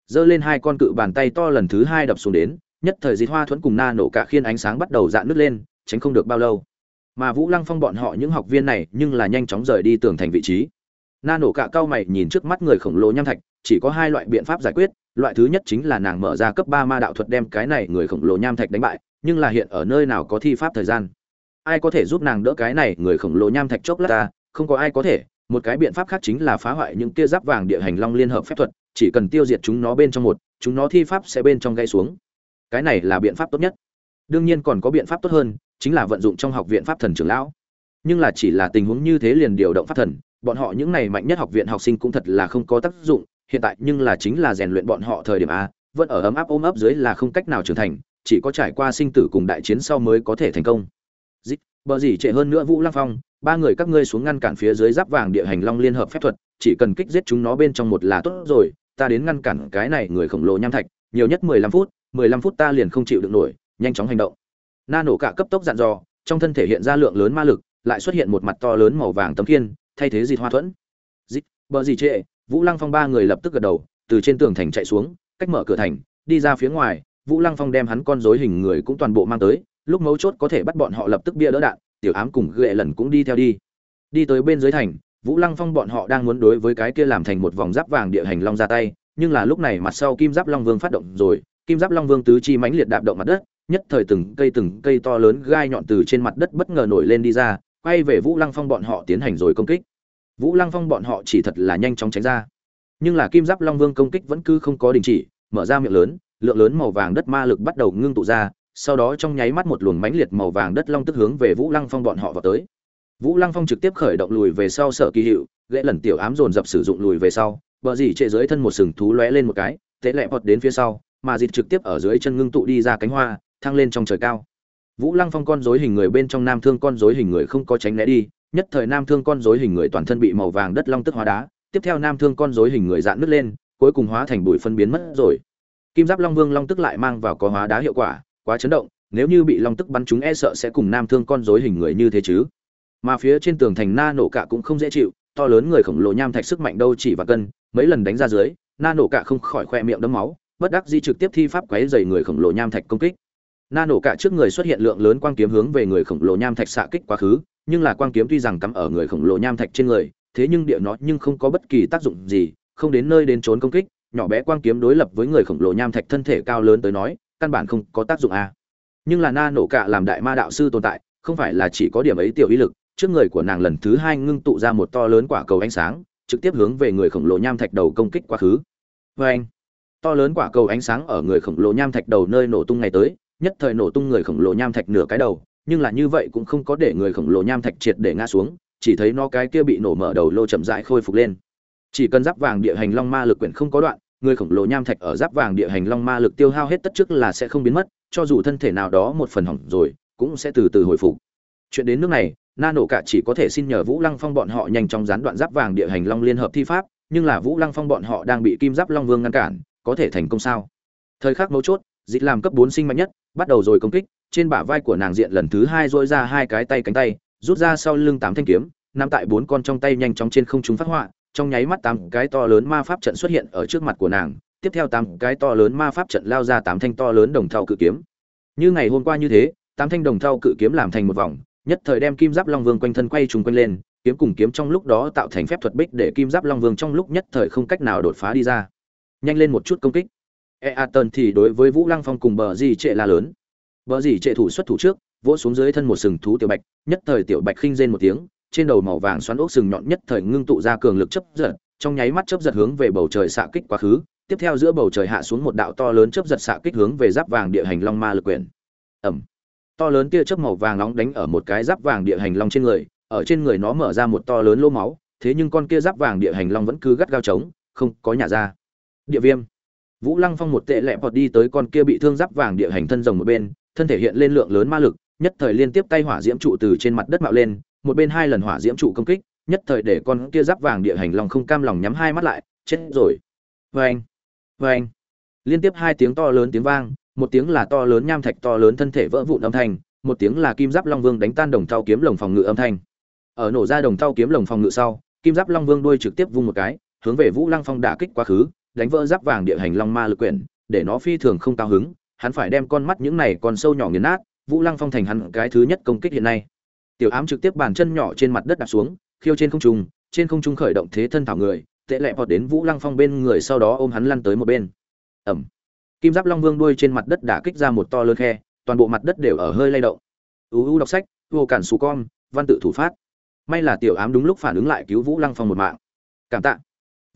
Giơ lên hai con cự bàn tay to lần thứ hai đập xuống đến nhất thời dịt hoa thuẫn cùng na nổ cả khiên ánh sáng bắt đầu dạn nứt lên, tránh không được bao lâu. Mà vũ lăng phong bọn họ những học viên này nhưng là nhanh chóng rời đi tường thành vị trí. Na nổ cả cao mày nhìn trước mắt người khổng lồ nham thạch, chỉ có hai loại biện pháp giải quyết, loại thứ nhất chính là nàng mở ra cấp ba ma đạo thuật đem cái này người khổng lồ nham thạch đánh bại, nhưng là hiện ở nơi nào có thi pháp thời gian. Ai có thể giúp nàng đỡ cái này người khổng lồ nham thạch chốc lát ta? Không có ai có thể. Một cái biện pháp khác chính là phá hoại những kia giáp vàng địa hành long liên hợp phép thuật, chỉ cần tiêu diệt chúng nó bên trong một, chúng nó thi pháp sẽ bên trong gây xuống cái này là biện pháp tốt nhất. Đương nhiên còn có biện pháp tốt hơn, chính là vận dụng trong học viện pháp thần trưởng lão. Nhưng là chỉ là tình huống như thế liền điều động pháp thần, bọn họ những này mạnh nhất học viện học sinh cũng thật là không có tác dụng, hiện tại nhưng là chính là rèn luyện bọn họ thời điểm a, vẫn ở ấm áp ôm ấp dưới là không cách nào trưởng thành, chỉ có trải qua sinh tử cùng đại chiến sau mới có thể thành công. Dích bờ gì trệ hơn nữa vũ lăng phong, ba người các ngươi xuống ngăn cản phía dưới giáp vàng địa hành long liên hợp phép thuật, chỉ cần kích giết chúng nó bên trong một là tốt rồi, ta đến ngăn cản cái này người khổng lồ nham thạch, nhiều nhất mười lăm phút mười lăm phút ta liền không chịu được nổi nhanh chóng hành động. Na nổ cả cấp tốc dặn dò trong thân thể hiện ra lượng lớn ma lực lại xuất hiện một mặt to lớn màu vàng tấm thiên, thay thế dịch hoa thuẫn. Dịch, bờ gì trệ vũ lăng phong ba người lập tức gật đầu từ trên tường thành chạy xuống cách mở cửa thành đi ra phía ngoài vũ lăng phong đem hắn con rối hình người cũng toàn bộ mang tới lúc mấu chốt có thể bắt bọn họ lập tức bia đỡ đạn tiểu ám cùng ghệ lần cũng đi theo đi. Đi tới bên dưới thành vũ lăng phong bọn họ đang muốn đối với cái kia làm thành một vòng giáp vàng địa hành long ra tay nhưng là lúc này mặt sau kim giáp long vương phát động rồi kim giáp long vương tứ chi mãnh liệt đạp động mặt đất nhất thời từng cây từng cây to lớn gai nhọn từ trên mặt đất bất ngờ nổi lên đi ra quay về vũ lăng phong bọn họ tiến hành rồi công kích vũ lăng phong bọn họ chỉ thật là nhanh chóng tránh ra nhưng là kim giáp long vương công kích vẫn cứ không có đình chỉ mở ra miệng lớn lượng lớn màu vàng đất ma lực bắt đầu ngưng tụ ra sau đó trong nháy mắt một luồng mãnh liệt màu vàng đất long tức hướng về Vũ Lăng Phong bọn họ vào tới. Vũ Lăng Phong trực tiếp khởi động lùi về sau sở kỳ hiệu, gãy lần tiểu ám dồn dập sử dụng lùi về sau, bờ dỉ trệ dưới thân một sừng thú lóe lên một cái, tế lẹ vọt đến phía sau, mà dịt trực tiếp ở dưới chân ngưng tụ đi ra cánh hoa, thăng lên trong trời cao. Vũ Lăng Phong con rối hình người bên trong nam thương con rối hình người không có tránh né đi, nhất thời nam thương con rối hình người toàn thân bị màu vàng đất long tức hóa đá, tiếp theo nam thương con rối hình người dạn nứt lên, cuối cùng hóa thành bụi phân biến mất rồi. Kim Giáp Long Vương long tức lại mang vào có hóa đá hiệu quả, quá chấn động, nếu như bị long tức bắn chúng e sợ sẽ cùng nam thương con rối hình người như thế chứ mà phía trên tường thành na nổ cả cũng không dễ chịu to lớn người khổng lồ nham thạch sức mạnh đâu chỉ và cân mấy lần đánh ra dưới na nổ cả không khỏi khoe miệng đấm máu bất đắc di trực tiếp thi pháp quấy dày người khổng lồ nham thạch công kích. Na nổ cả trước người xuất hiện lượng lớn quang kiếm hướng về người khổng lồ nham thạch xạ kích quá khứ, nhưng là quang kiếm tuy rằng cắm ở người khổng lồ nham thạch trên người, thế nhưng địa nó nhưng không có bất kỳ tác dụng gì, không đến nơi đến trốn công kích, nhỏ bé quang kiếm đối lập với người khổng lồ nham thạch thân thể cao lớn tới nói, căn bản không có tác dụng a à. Nhưng là na nổ cả làm đại ma đạo sư tồn tại, không phải là chỉ có điểm ấy tiểu ý lực, trước người của nàng lần thứ hai ngưng tụ ra một to lớn quả cầu ánh sáng, trực tiếp hướng về người khổng lồ nham thạch đầu công kích quá khứ. Vê anh to lớn quả cầu ánh sáng ở người khổng lồ nham thạch đầu nơi nổ tung ngày tới, nhất thời nổ tung người khổng lồ nham thạch nửa cái đầu, nhưng là như vậy cũng không có để người khổng lồ nham thạch triệt để ngã xuống, chỉ thấy nó cái kia bị nổ mở đầu lô chậm rãi khôi phục lên. Chỉ cần giáp vàng địa hành long ma lực quyển không có đoạn, người khổng lồ nham thạch ở giáp vàng địa hành long ma lực tiêu hao hết tất trước là sẽ không biến mất, cho dù thân thể nào đó một phần hỏng rồi, cũng sẽ từ từ hồi phục. Chuyện đến nước này, na nổ cả chỉ có thể xin nhờ vũ lăng phong bọn họ nhanh chóng gián đoạn giáp vàng địa hành long liên hợp thi pháp, nhưng là vũ lăng phong bọn họ đang bị kim giáp long vương ngăn cản có thể thành công sao? Thời khắc mấu chốt, dịch làm cấp bốn sinh mạnh nhất, bắt đầu rồi công kích, trên bả vai của nàng diện lần thứ hai dội ra hai cái tay cánh tay, rút ra sau lưng tám thanh kiếm, nắm tại bốn con trong tay nhanh chóng trên không trung phát họa, trong nháy mắt tám cái to lớn ma pháp trận xuất hiện ở trước mặt của nàng, tiếp theo tám cái to lớn ma pháp trận lao ra tám thanh to lớn đồng thau cự kiếm. Như ngày hôm qua như thế, tám thanh đồng thau cự kiếm làm thành một vòng, nhất thời đem kim giáp long vương quanh thân quay trùng quanh lên, kiếm cùng kiếm trong lúc đó tạo thành phép thuật bích để kim giáp long vương trong lúc nhất thời không cách nào đột phá đi ra nhanh lên một chút công kích. Eaton thì đối với vũ lăng phong cùng bờ gì trệ la lớn. Bờ gì trệ thủ xuất thủ trước, vỗ xuống dưới thân một sừng thú tiểu bạch, nhất thời tiểu bạch khinh rên một tiếng, trên đầu màu vàng xoắn ốc sừng nhọn nhất thời ngưng tụ ra cường lực chấp giật, trong nháy mắt chấp giật hướng về bầu trời xạ kích quá khứ, tiếp theo giữa bầu trời hạ xuống một đạo to lớn chấp giật xạ kích hướng về giáp vàng địa hành long ma lực quyển ẩm to lớn tia chớp màu vàng nóng đánh ở một cái giáp vàng địa hành long trên người, ở trên người nó mở ra một to lớn lỗ máu, thế nhưng con kia giáp vàng địa hành long vẫn cứ gắt gao trống không có nhả ra địa viêm. Vũ lăng phong một tệ lẹ bọt đi tới con kia bị thương giáp vàng địa hành thân rồng một bên, thân thể hiện lên lượng lớn ma lực, nhất thời liên tiếp tay hỏa diễm trụ từ trên mặt đất mạo lên, một bên hai lần hỏa diễm trụ công kích, nhất thời để con kia giáp vàng địa hành long không cam lòng nhắm hai mắt lại, chết rồi. Vê anh vê anh liên tiếp hai tiếng to lớn tiếng vang, một tiếng là to lớn nham thạch to lớn thân thể vỡ vụn âm thanh, một tiếng là kim giáp long vương đánh tan đồng thau kiếm lồng phòng ngự âm thanh. Ở nổ ra đồng thau kiếm lồng phòng ngự sau, kim giáp long vương đuôi trực tiếp vung một cái, hướng về vũ lăng phong đả kích quá khứ đánh vỡ giáp vàng địa hành long ma lực quyển, để nó phi thường không cao hứng, hắn phải đem con mắt những này còn sâu nhỏ nghiền nát, vũ lăng phong thành hắn cái thứ nhất công kích hiện nay. Tiểu ám trực tiếp bàn chân nhỏ trên mặt đất đặt xuống, khiêu trên không trung, trên không trung khởi động thế thân thảo người, tệ lẹ vọt đến vũ lăng phong bên người sau đó ôm hắn lăn tới một bên. Ẩm. Kim giáp long vương đuôi trên mặt đất đã kích ra một to lớn khe, toàn bộ mặt đất đều ở hơi lay động. Uu đọc sách, vô cản xù con, văn tự thủ phát. May là tiểu ám đúng lúc phản ứng lại cứu vũ lăng phong một mạng. Cảm tạ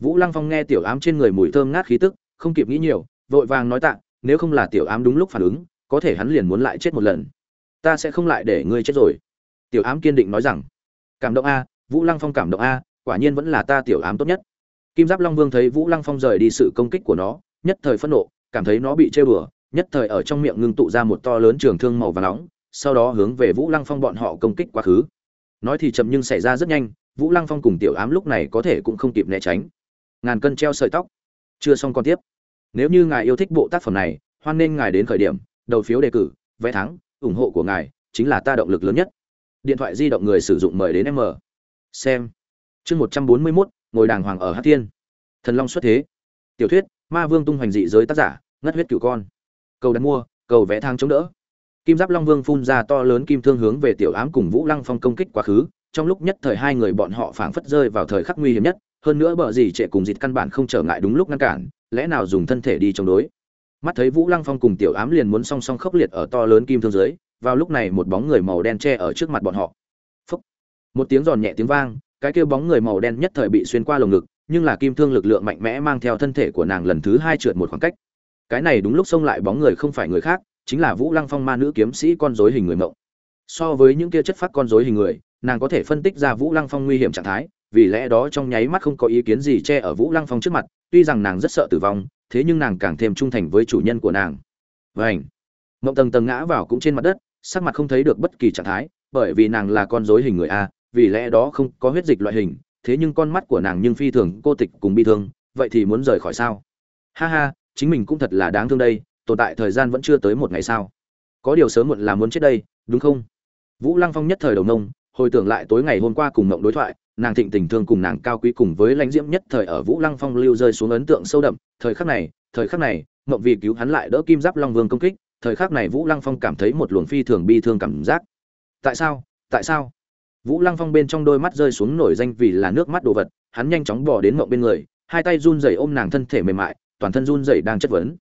vũ lăng phong nghe tiểu ám trên người mùi thơm ngát khí tức, không kịp nghĩ nhiều, vội vàng nói tạ, nếu không là tiểu ám đúng lúc phản ứng, có thể hắn liền muốn lại chết một lần. Ta sẽ không lại để ngươi chết rồi. Tiểu ám kiên định nói rằng, cảm động a, vũ lăng phong cảm động a, quả nhiên vẫn là ta tiểu ám tốt nhất. Kim giáp long vương thấy vũ lăng phong rời đi sự công kích của nó, nhất thời phẫn nộ, cảm thấy nó bị chơi bừa nhất thời ở trong miệng ngưng tụ ra một to lớn trường thương màu vàng nóng, sau đó hướng về vũ lăng phong bọn họ công kích quá khứ. Nói thì chậm nhưng xảy ra rất nhanh, vũ lăng phong cùng tiểu ám lúc này có thể cũng không kịp né tránh ngàn cân treo sợi tóc. Chưa xong còn tiếp. Nếu như ngài yêu thích bộ tác phẩm này, hoan nên ngài đến khởi điểm, đầu phiếu đề cử, vé thắng, ủng hộ của ngài chính là ta động lực lớn nhất. Điện thoại di động người sử dụng mời đến m xem. Chương một trăm bốn mươi mốt, ngồi đàng hoàng ở hát thiên. Thần long xuất thế. Tiểu thuyết, ma vương tung hoành dị giới tác giả, ngất huyết cửu con. Cầu đặt mua, cầu vẽ thang chống đỡ. Kim giáp long vương phun ra to lớn kim thương hướng về tiểu ám cùng vũ lăng phong công kích quá khứ, trong lúc nhất thời hai người bọn họ phảng phất rơi vào thời khắc nguy hiểm nhất hơn nữa bờ gì trệ cùng dịt căn bản không trở ngại đúng lúc ngăn cản, lẽ nào dùng thân thể đi chống đối? Mắt thấy vũ lăng phong cùng tiểu ám liền muốn song song khốc liệt ở to lớn kim thương dưới, vào lúc này một bóng người màu đen che ở trước mặt bọn họ. Phúc. một tiếng giòn nhẹ tiếng vang, cái kia bóng người màu đen nhất thời bị xuyên qua lồng ngực, nhưng là kim thương lực lượng mạnh mẽ mang theo thân thể của nàng lần thứ hai trượt một khoảng cách. Cái này đúng lúc xông lại bóng người không phải người khác, chính là vũ lăng phong ma nữ kiếm sĩ con dối hình người mộng. So với những kia chất phát con dối hình người, nàng có thể phân tích ra vũ lăng phong nguy hiểm trạng thái vì lẽ đó trong nháy mắt không có ý kiến gì che ở vũ lăng phong trước mặt, tuy rằng nàng rất sợ tử vong, thế nhưng nàng càng thêm trung thành với chủ nhân của nàng. Vảnh mộng tầng tầng ngã vào cũng trên mặt đất, sắc mặt không thấy được bất kỳ trạng thái, bởi vì nàng là con dối hình người a, vì lẽ đó không có huyết dịch loại hình, thế nhưng con mắt của nàng nhưng phi thường cô tịch cùng bi thương, vậy thì muốn rời khỏi sao? Ha ha, chính mình cũng thật là đáng thương đây, tồn tại thời gian vẫn chưa tới một ngày sao? Có điều sớm muộn là muốn chết đây, đúng không? Vũ lăng phong nhất thời đầu nông hồi tưởng lại tối ngày hôm qua cùng mộng đối thoại, nàng thịnh tình thương cùng nàng cao quý cùng với lãnh diễm nhất thời ở vũ lăng phong lưu rơi xuống ấn tượng sâu đậm. Thời khắc này, thời khắc này, mộng vì cứu hắn lại đỡ kim giáp long vương công kích, thời khắc này vũ lăng phong cảm thấy một luồng phi thường bi thương cảm giác. Tại sao? Tại sao? Vũ lăng phong bên trong đôi mắt rơi xuống nổi danh vì là nước mắt đồ vật, hắn nhanh chóng bỏ đến mộng bên người, hai tay run rẩy ôm nàng thân thể mềm mại, toàn thân run rẩy đang chất vấn.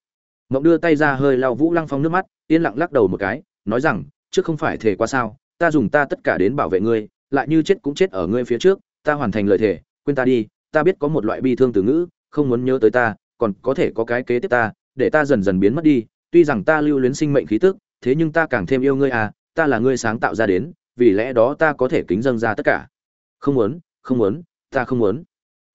Mộng đưa tay ra hơi lau vũ lăng phong nước mắt, yên lặng lắc đầu một cái, nói rằng, trước không phải thể qua sao ta dùng ta tất cả đến bảo vệ ngươi, lại như chết cũng chết ở ngươi phía trước, ta hoàn thành lời thề, quên ta đi, ta biết có một loại bi thương từ ngữ, không muốn nhớ tới ta, còn có thể có cái kế tiếp ta, để ta dần dần biến mất đi, tuy rằng ta lưu luyến sinh mệnh khí tức, thế nhưng ta càng thêm yêu ngươi à ta là ngươi sáng tạo ra đến, vì lẽ đó ta có thể kính dâng ra tất cả. Không muốn không muốn, ta không muốn.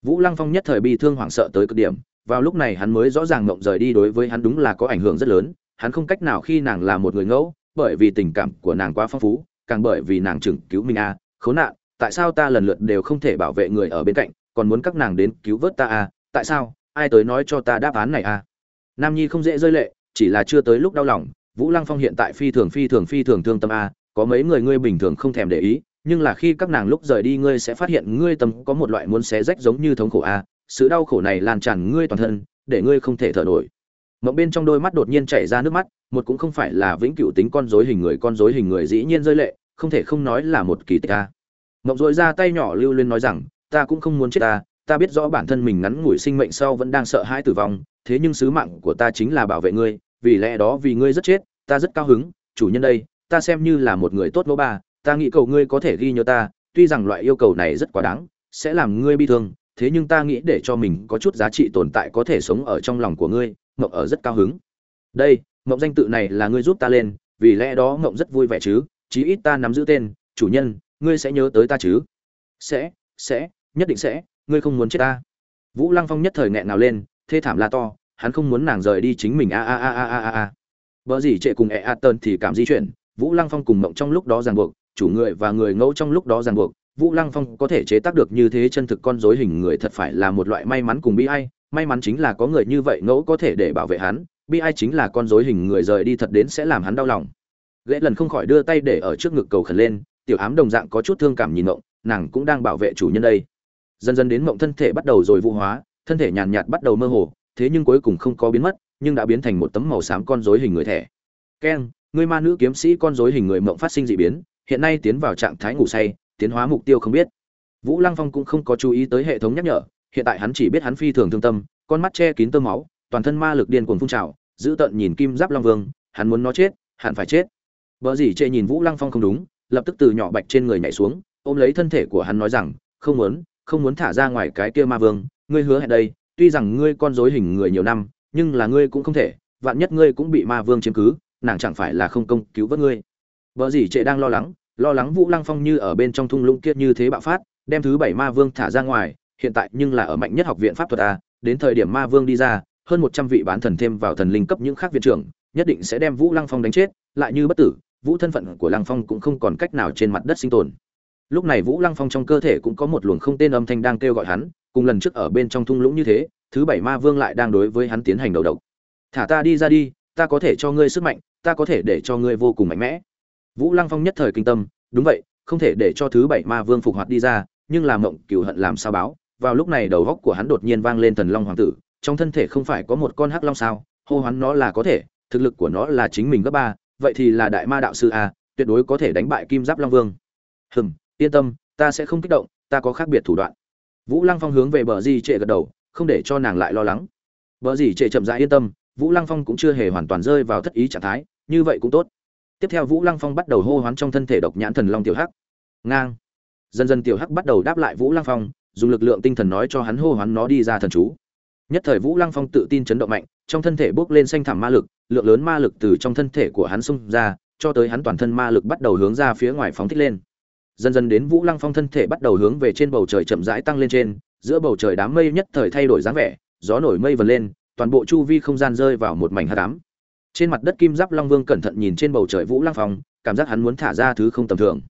Vũ lăng phong nhất thời bi thương hoảng sợ tới cực điểm, vào lúc này hắn mới rõ ràng mộng rời đi đối với hắn đúng là có ảnh hưởng rất lớn, hắn không cách nào khi nàng là một người ngẫu, bởi vì tình cảm của nàng quá phong phú càng bởi vì nàng chừng cứu mình a à, khốn nạn tại sao ta lần lượt đều không thể bảo vệ người ở bên cạnh còn muốn các nàng đến cứu vớt ta a à? tại sao ai tới nói cho ta đáp án này a à? nam nhi không dễ rơi lệ chỉ là chưa tới lúc đau lòng vũ lăng phong hiện tại phi thường phi thường phi thường thương tâm a có mấy người ngươi bình thường không thèm để ý nhưng là khi các nàng lúc rời đi ngươi sẽ phát hiện ngươi tâm có một loại muốn xé rách giống như thống khổ a sự đau khổ này lan tràn ngươi toàn thân để ngươi không thể thở nổi mộng bên trong đôi mắt đột nhiên chảy ra nước mắt, một cũng không phải là vĩnh cửu tính con rối hình người, con rối hình người dĩ nhiên rơi lệ, không thể không nói là một kỳ tích ta mộng dội ra tay nhỏ lưu lên nói rằng, ta cũng không muốn chết ta ta biết rõ bản thân mình ngắn ngủi sinh mệnh sau vẫn đang sợ hãi tử vong, thế nhưng sứ mạng của ta chính là bảo vệ ngươi, vì lẽ đó vì ngươi rất chết, ta rất cao hứng, chủ nhân đây, ta xem như là một người tốt mẫu ba, ta nghĩ cầu ngươi có thể ghi nhớ ta, tuy rằng loại yêu cầu này rất quá đáng, sẽ làm ngươi bi thương thế nhưng ta nghĩ để cho mình có chút giá trị tồn tại có thể sống ở trong lòng của ngươi mộng ở rất cao hứng. Đây mộng danh tự này là ngươi giúp ta lên, vì lẽ đó mộng rất vui vẻ chứ, chí ít ta nắm giữ tên, chủ nhân, ngươi sẽ nhớ tới ta chứ. Sẽ sẽ, nhất định sẽ, ngươi không muốn chết ta. Vũ lăng phong nhất thời nghẹn nào lên, thê thảm la to, hắn không muốn nàng rời đi chính mình, a a a a a a vợ gì trệ cùng e a tơn thì cảm di chuyển, vũ lăng phong cùng mộng trong lúc đó ràng buộc, chủ người và người ngẫu trong lúc đó ràng buộc vũ lăng phong có thể chế tác được như thế chân thực con dối hình người thật phải là một loại may mắn cùng bi ai. May mắn chính là có người như vậy ngẫu có thể để bảo vệ hắn, bi ai chính là con dối hình người rời đi thật đến sẽ làm hắn đau lòng. Ghệ lần không khỏi đưa tay để ở trước ngực cầu khẩn lên, tiểu ám đồng dạng có chút thương cảm nhìn mộng nàng cũng đang bảo vệ chủ nhân đây. Dần dần đến mộng thân thể bắt đầu rồi vũ hóa, thân thể nhàn nhạt bắt đầu mơ hồ, thế nhưng cuối cùng không có biến mất, nhưng đã biến thành một tấm màu xám con rối hình người thẻ. Keng người ma nữ kiếm sĩ con rối hình người mộng phát sinh dị biến, hiện nay tiến vào trạng thái ngủ say tiến hóa mục tiêu không biết. Vũ lăng phong cũng không có chú ý tới hệ thống nhắc nhở, hiện tại hắn chỉ biết hắn phi thường thương tâm, con mắt che kín tơ máu, toàn thân ma lực điên cuồng phun trào, giữ tận nhìn kim giáp long vương, hắn muốn nó chết, hẳn phải chết. Vợ dì chệ nhìn vũ lăng phong không đúng, lập tức từ nhỏ bạch trên người nhảy xuống, ôm lấy thân thể của hắn nói rằng, không muốn không muốn thả ra ngoài cái kia ma vương, ngươi hứa hẹn đây, tuy rằng ngươi con dối hình người nhiều năm, nhưng là ngươi cũng không thể, vạn nhất ngươi cũng bị ma vương chiếm cứ, nàng chẳng phải là không công cứu vớt ngươi. Vợ dì trệ đang lo lắng lo lắng vũ lăng phong như ở bên trong thung lũng kia như thế bạo phát, đem thứ bảy ma vương thả ra ngoài, hiện tại nhưng là ở mạnh nhất học viện pháp thuật a, đến thời điểm ma vương đi ra, hơn một trăm vị bán thần thêm vào thần linh cấp những khác viện trưởng, nhất định sẽ đem vũ lăng phong đánh chết, lại như bất tử, vũ thân phận của lăng phong cũng không còn cách nào trên mặt đất sinh tồn. Lúc này vũ lăng phong trong cơ thể cũng có một luồng không tên âm thanh đang kêu gọi hắn, cùng lần trước ở bên trong thung lũng như thế, thứ bảy ma vương lại đang đối với hắn tiến hành đầu độc. Thả ta đi ra đi, ta có thể cho ngươi sức mạnh, ta có thể để cho ngươi vô cùng mạnh mẽ vũ lăng phong nhất thời kinh tâm, đúng vậy, không thể để cho thứ bảy ma vương phục hoạt đi ra, nhưng làm mộng cửu hận làm sao báo, vào lúc này đầu góc của hắn đột nhiên vang lên thần long hoàng tử, trong thân thể không phải có một con hắc long sao, hô hoán nó là có thể, thực lực của nó là chính mình gấp ba, vậy thì là đại ma đạo sư a, tuyệt đối có thể đánh bại kim giáp long vương. Hừm, yên tâm, ta sẽ không kích động, ta có khác biệt thủ đoạn. Vũ lăng phong hướng về bờ di trệ gật đầu, không để cho nàng lại lo lắng. Bờ di trệ chậm rãi yên tâm, vũ lăng phong cũng chưa hề hoàn toàn rơi vào thất ý trạng thái, như vậy cũng tốt tiếp theo vũ lăng phong bắt đầu hô hoán trong thân thể độc nhãn thần long tiểu hắc. Ngang. Dần dần tiểu hắc bắt đầu đáp lại vũ lăng phong, dùng lực lượng tinh thần nói cho hắn hô hoán nó đi ra thần chú. Nhất thời vũ lăng phong tự tin chấn động mạnh, trong thân thể bốc lên xanh thảm ma lực, lượng lớn ma lực từ trong thân thể của hắn xung ra, cho tới hắn toàn thân ma lực bắt đầu hướng ra phía ngoài phóng thích lên. Dần dần đến vũ lăng phong thân thể bắt đầu hướng về trên bầu trời chậm rãi tăng lên trên, giữa bầu trời đám mây nhất thời thay đổi dáng vẻ, gió nổi mây vần lên, toàn bộ chu vi không gian rơi vào một mảnh hát đám trên mặt đất kim giáp long vương cẩn thận nhìn trên bầu trời vũ lăng phong, cảm giác hắn muốn thả ra thứ không tầm thường.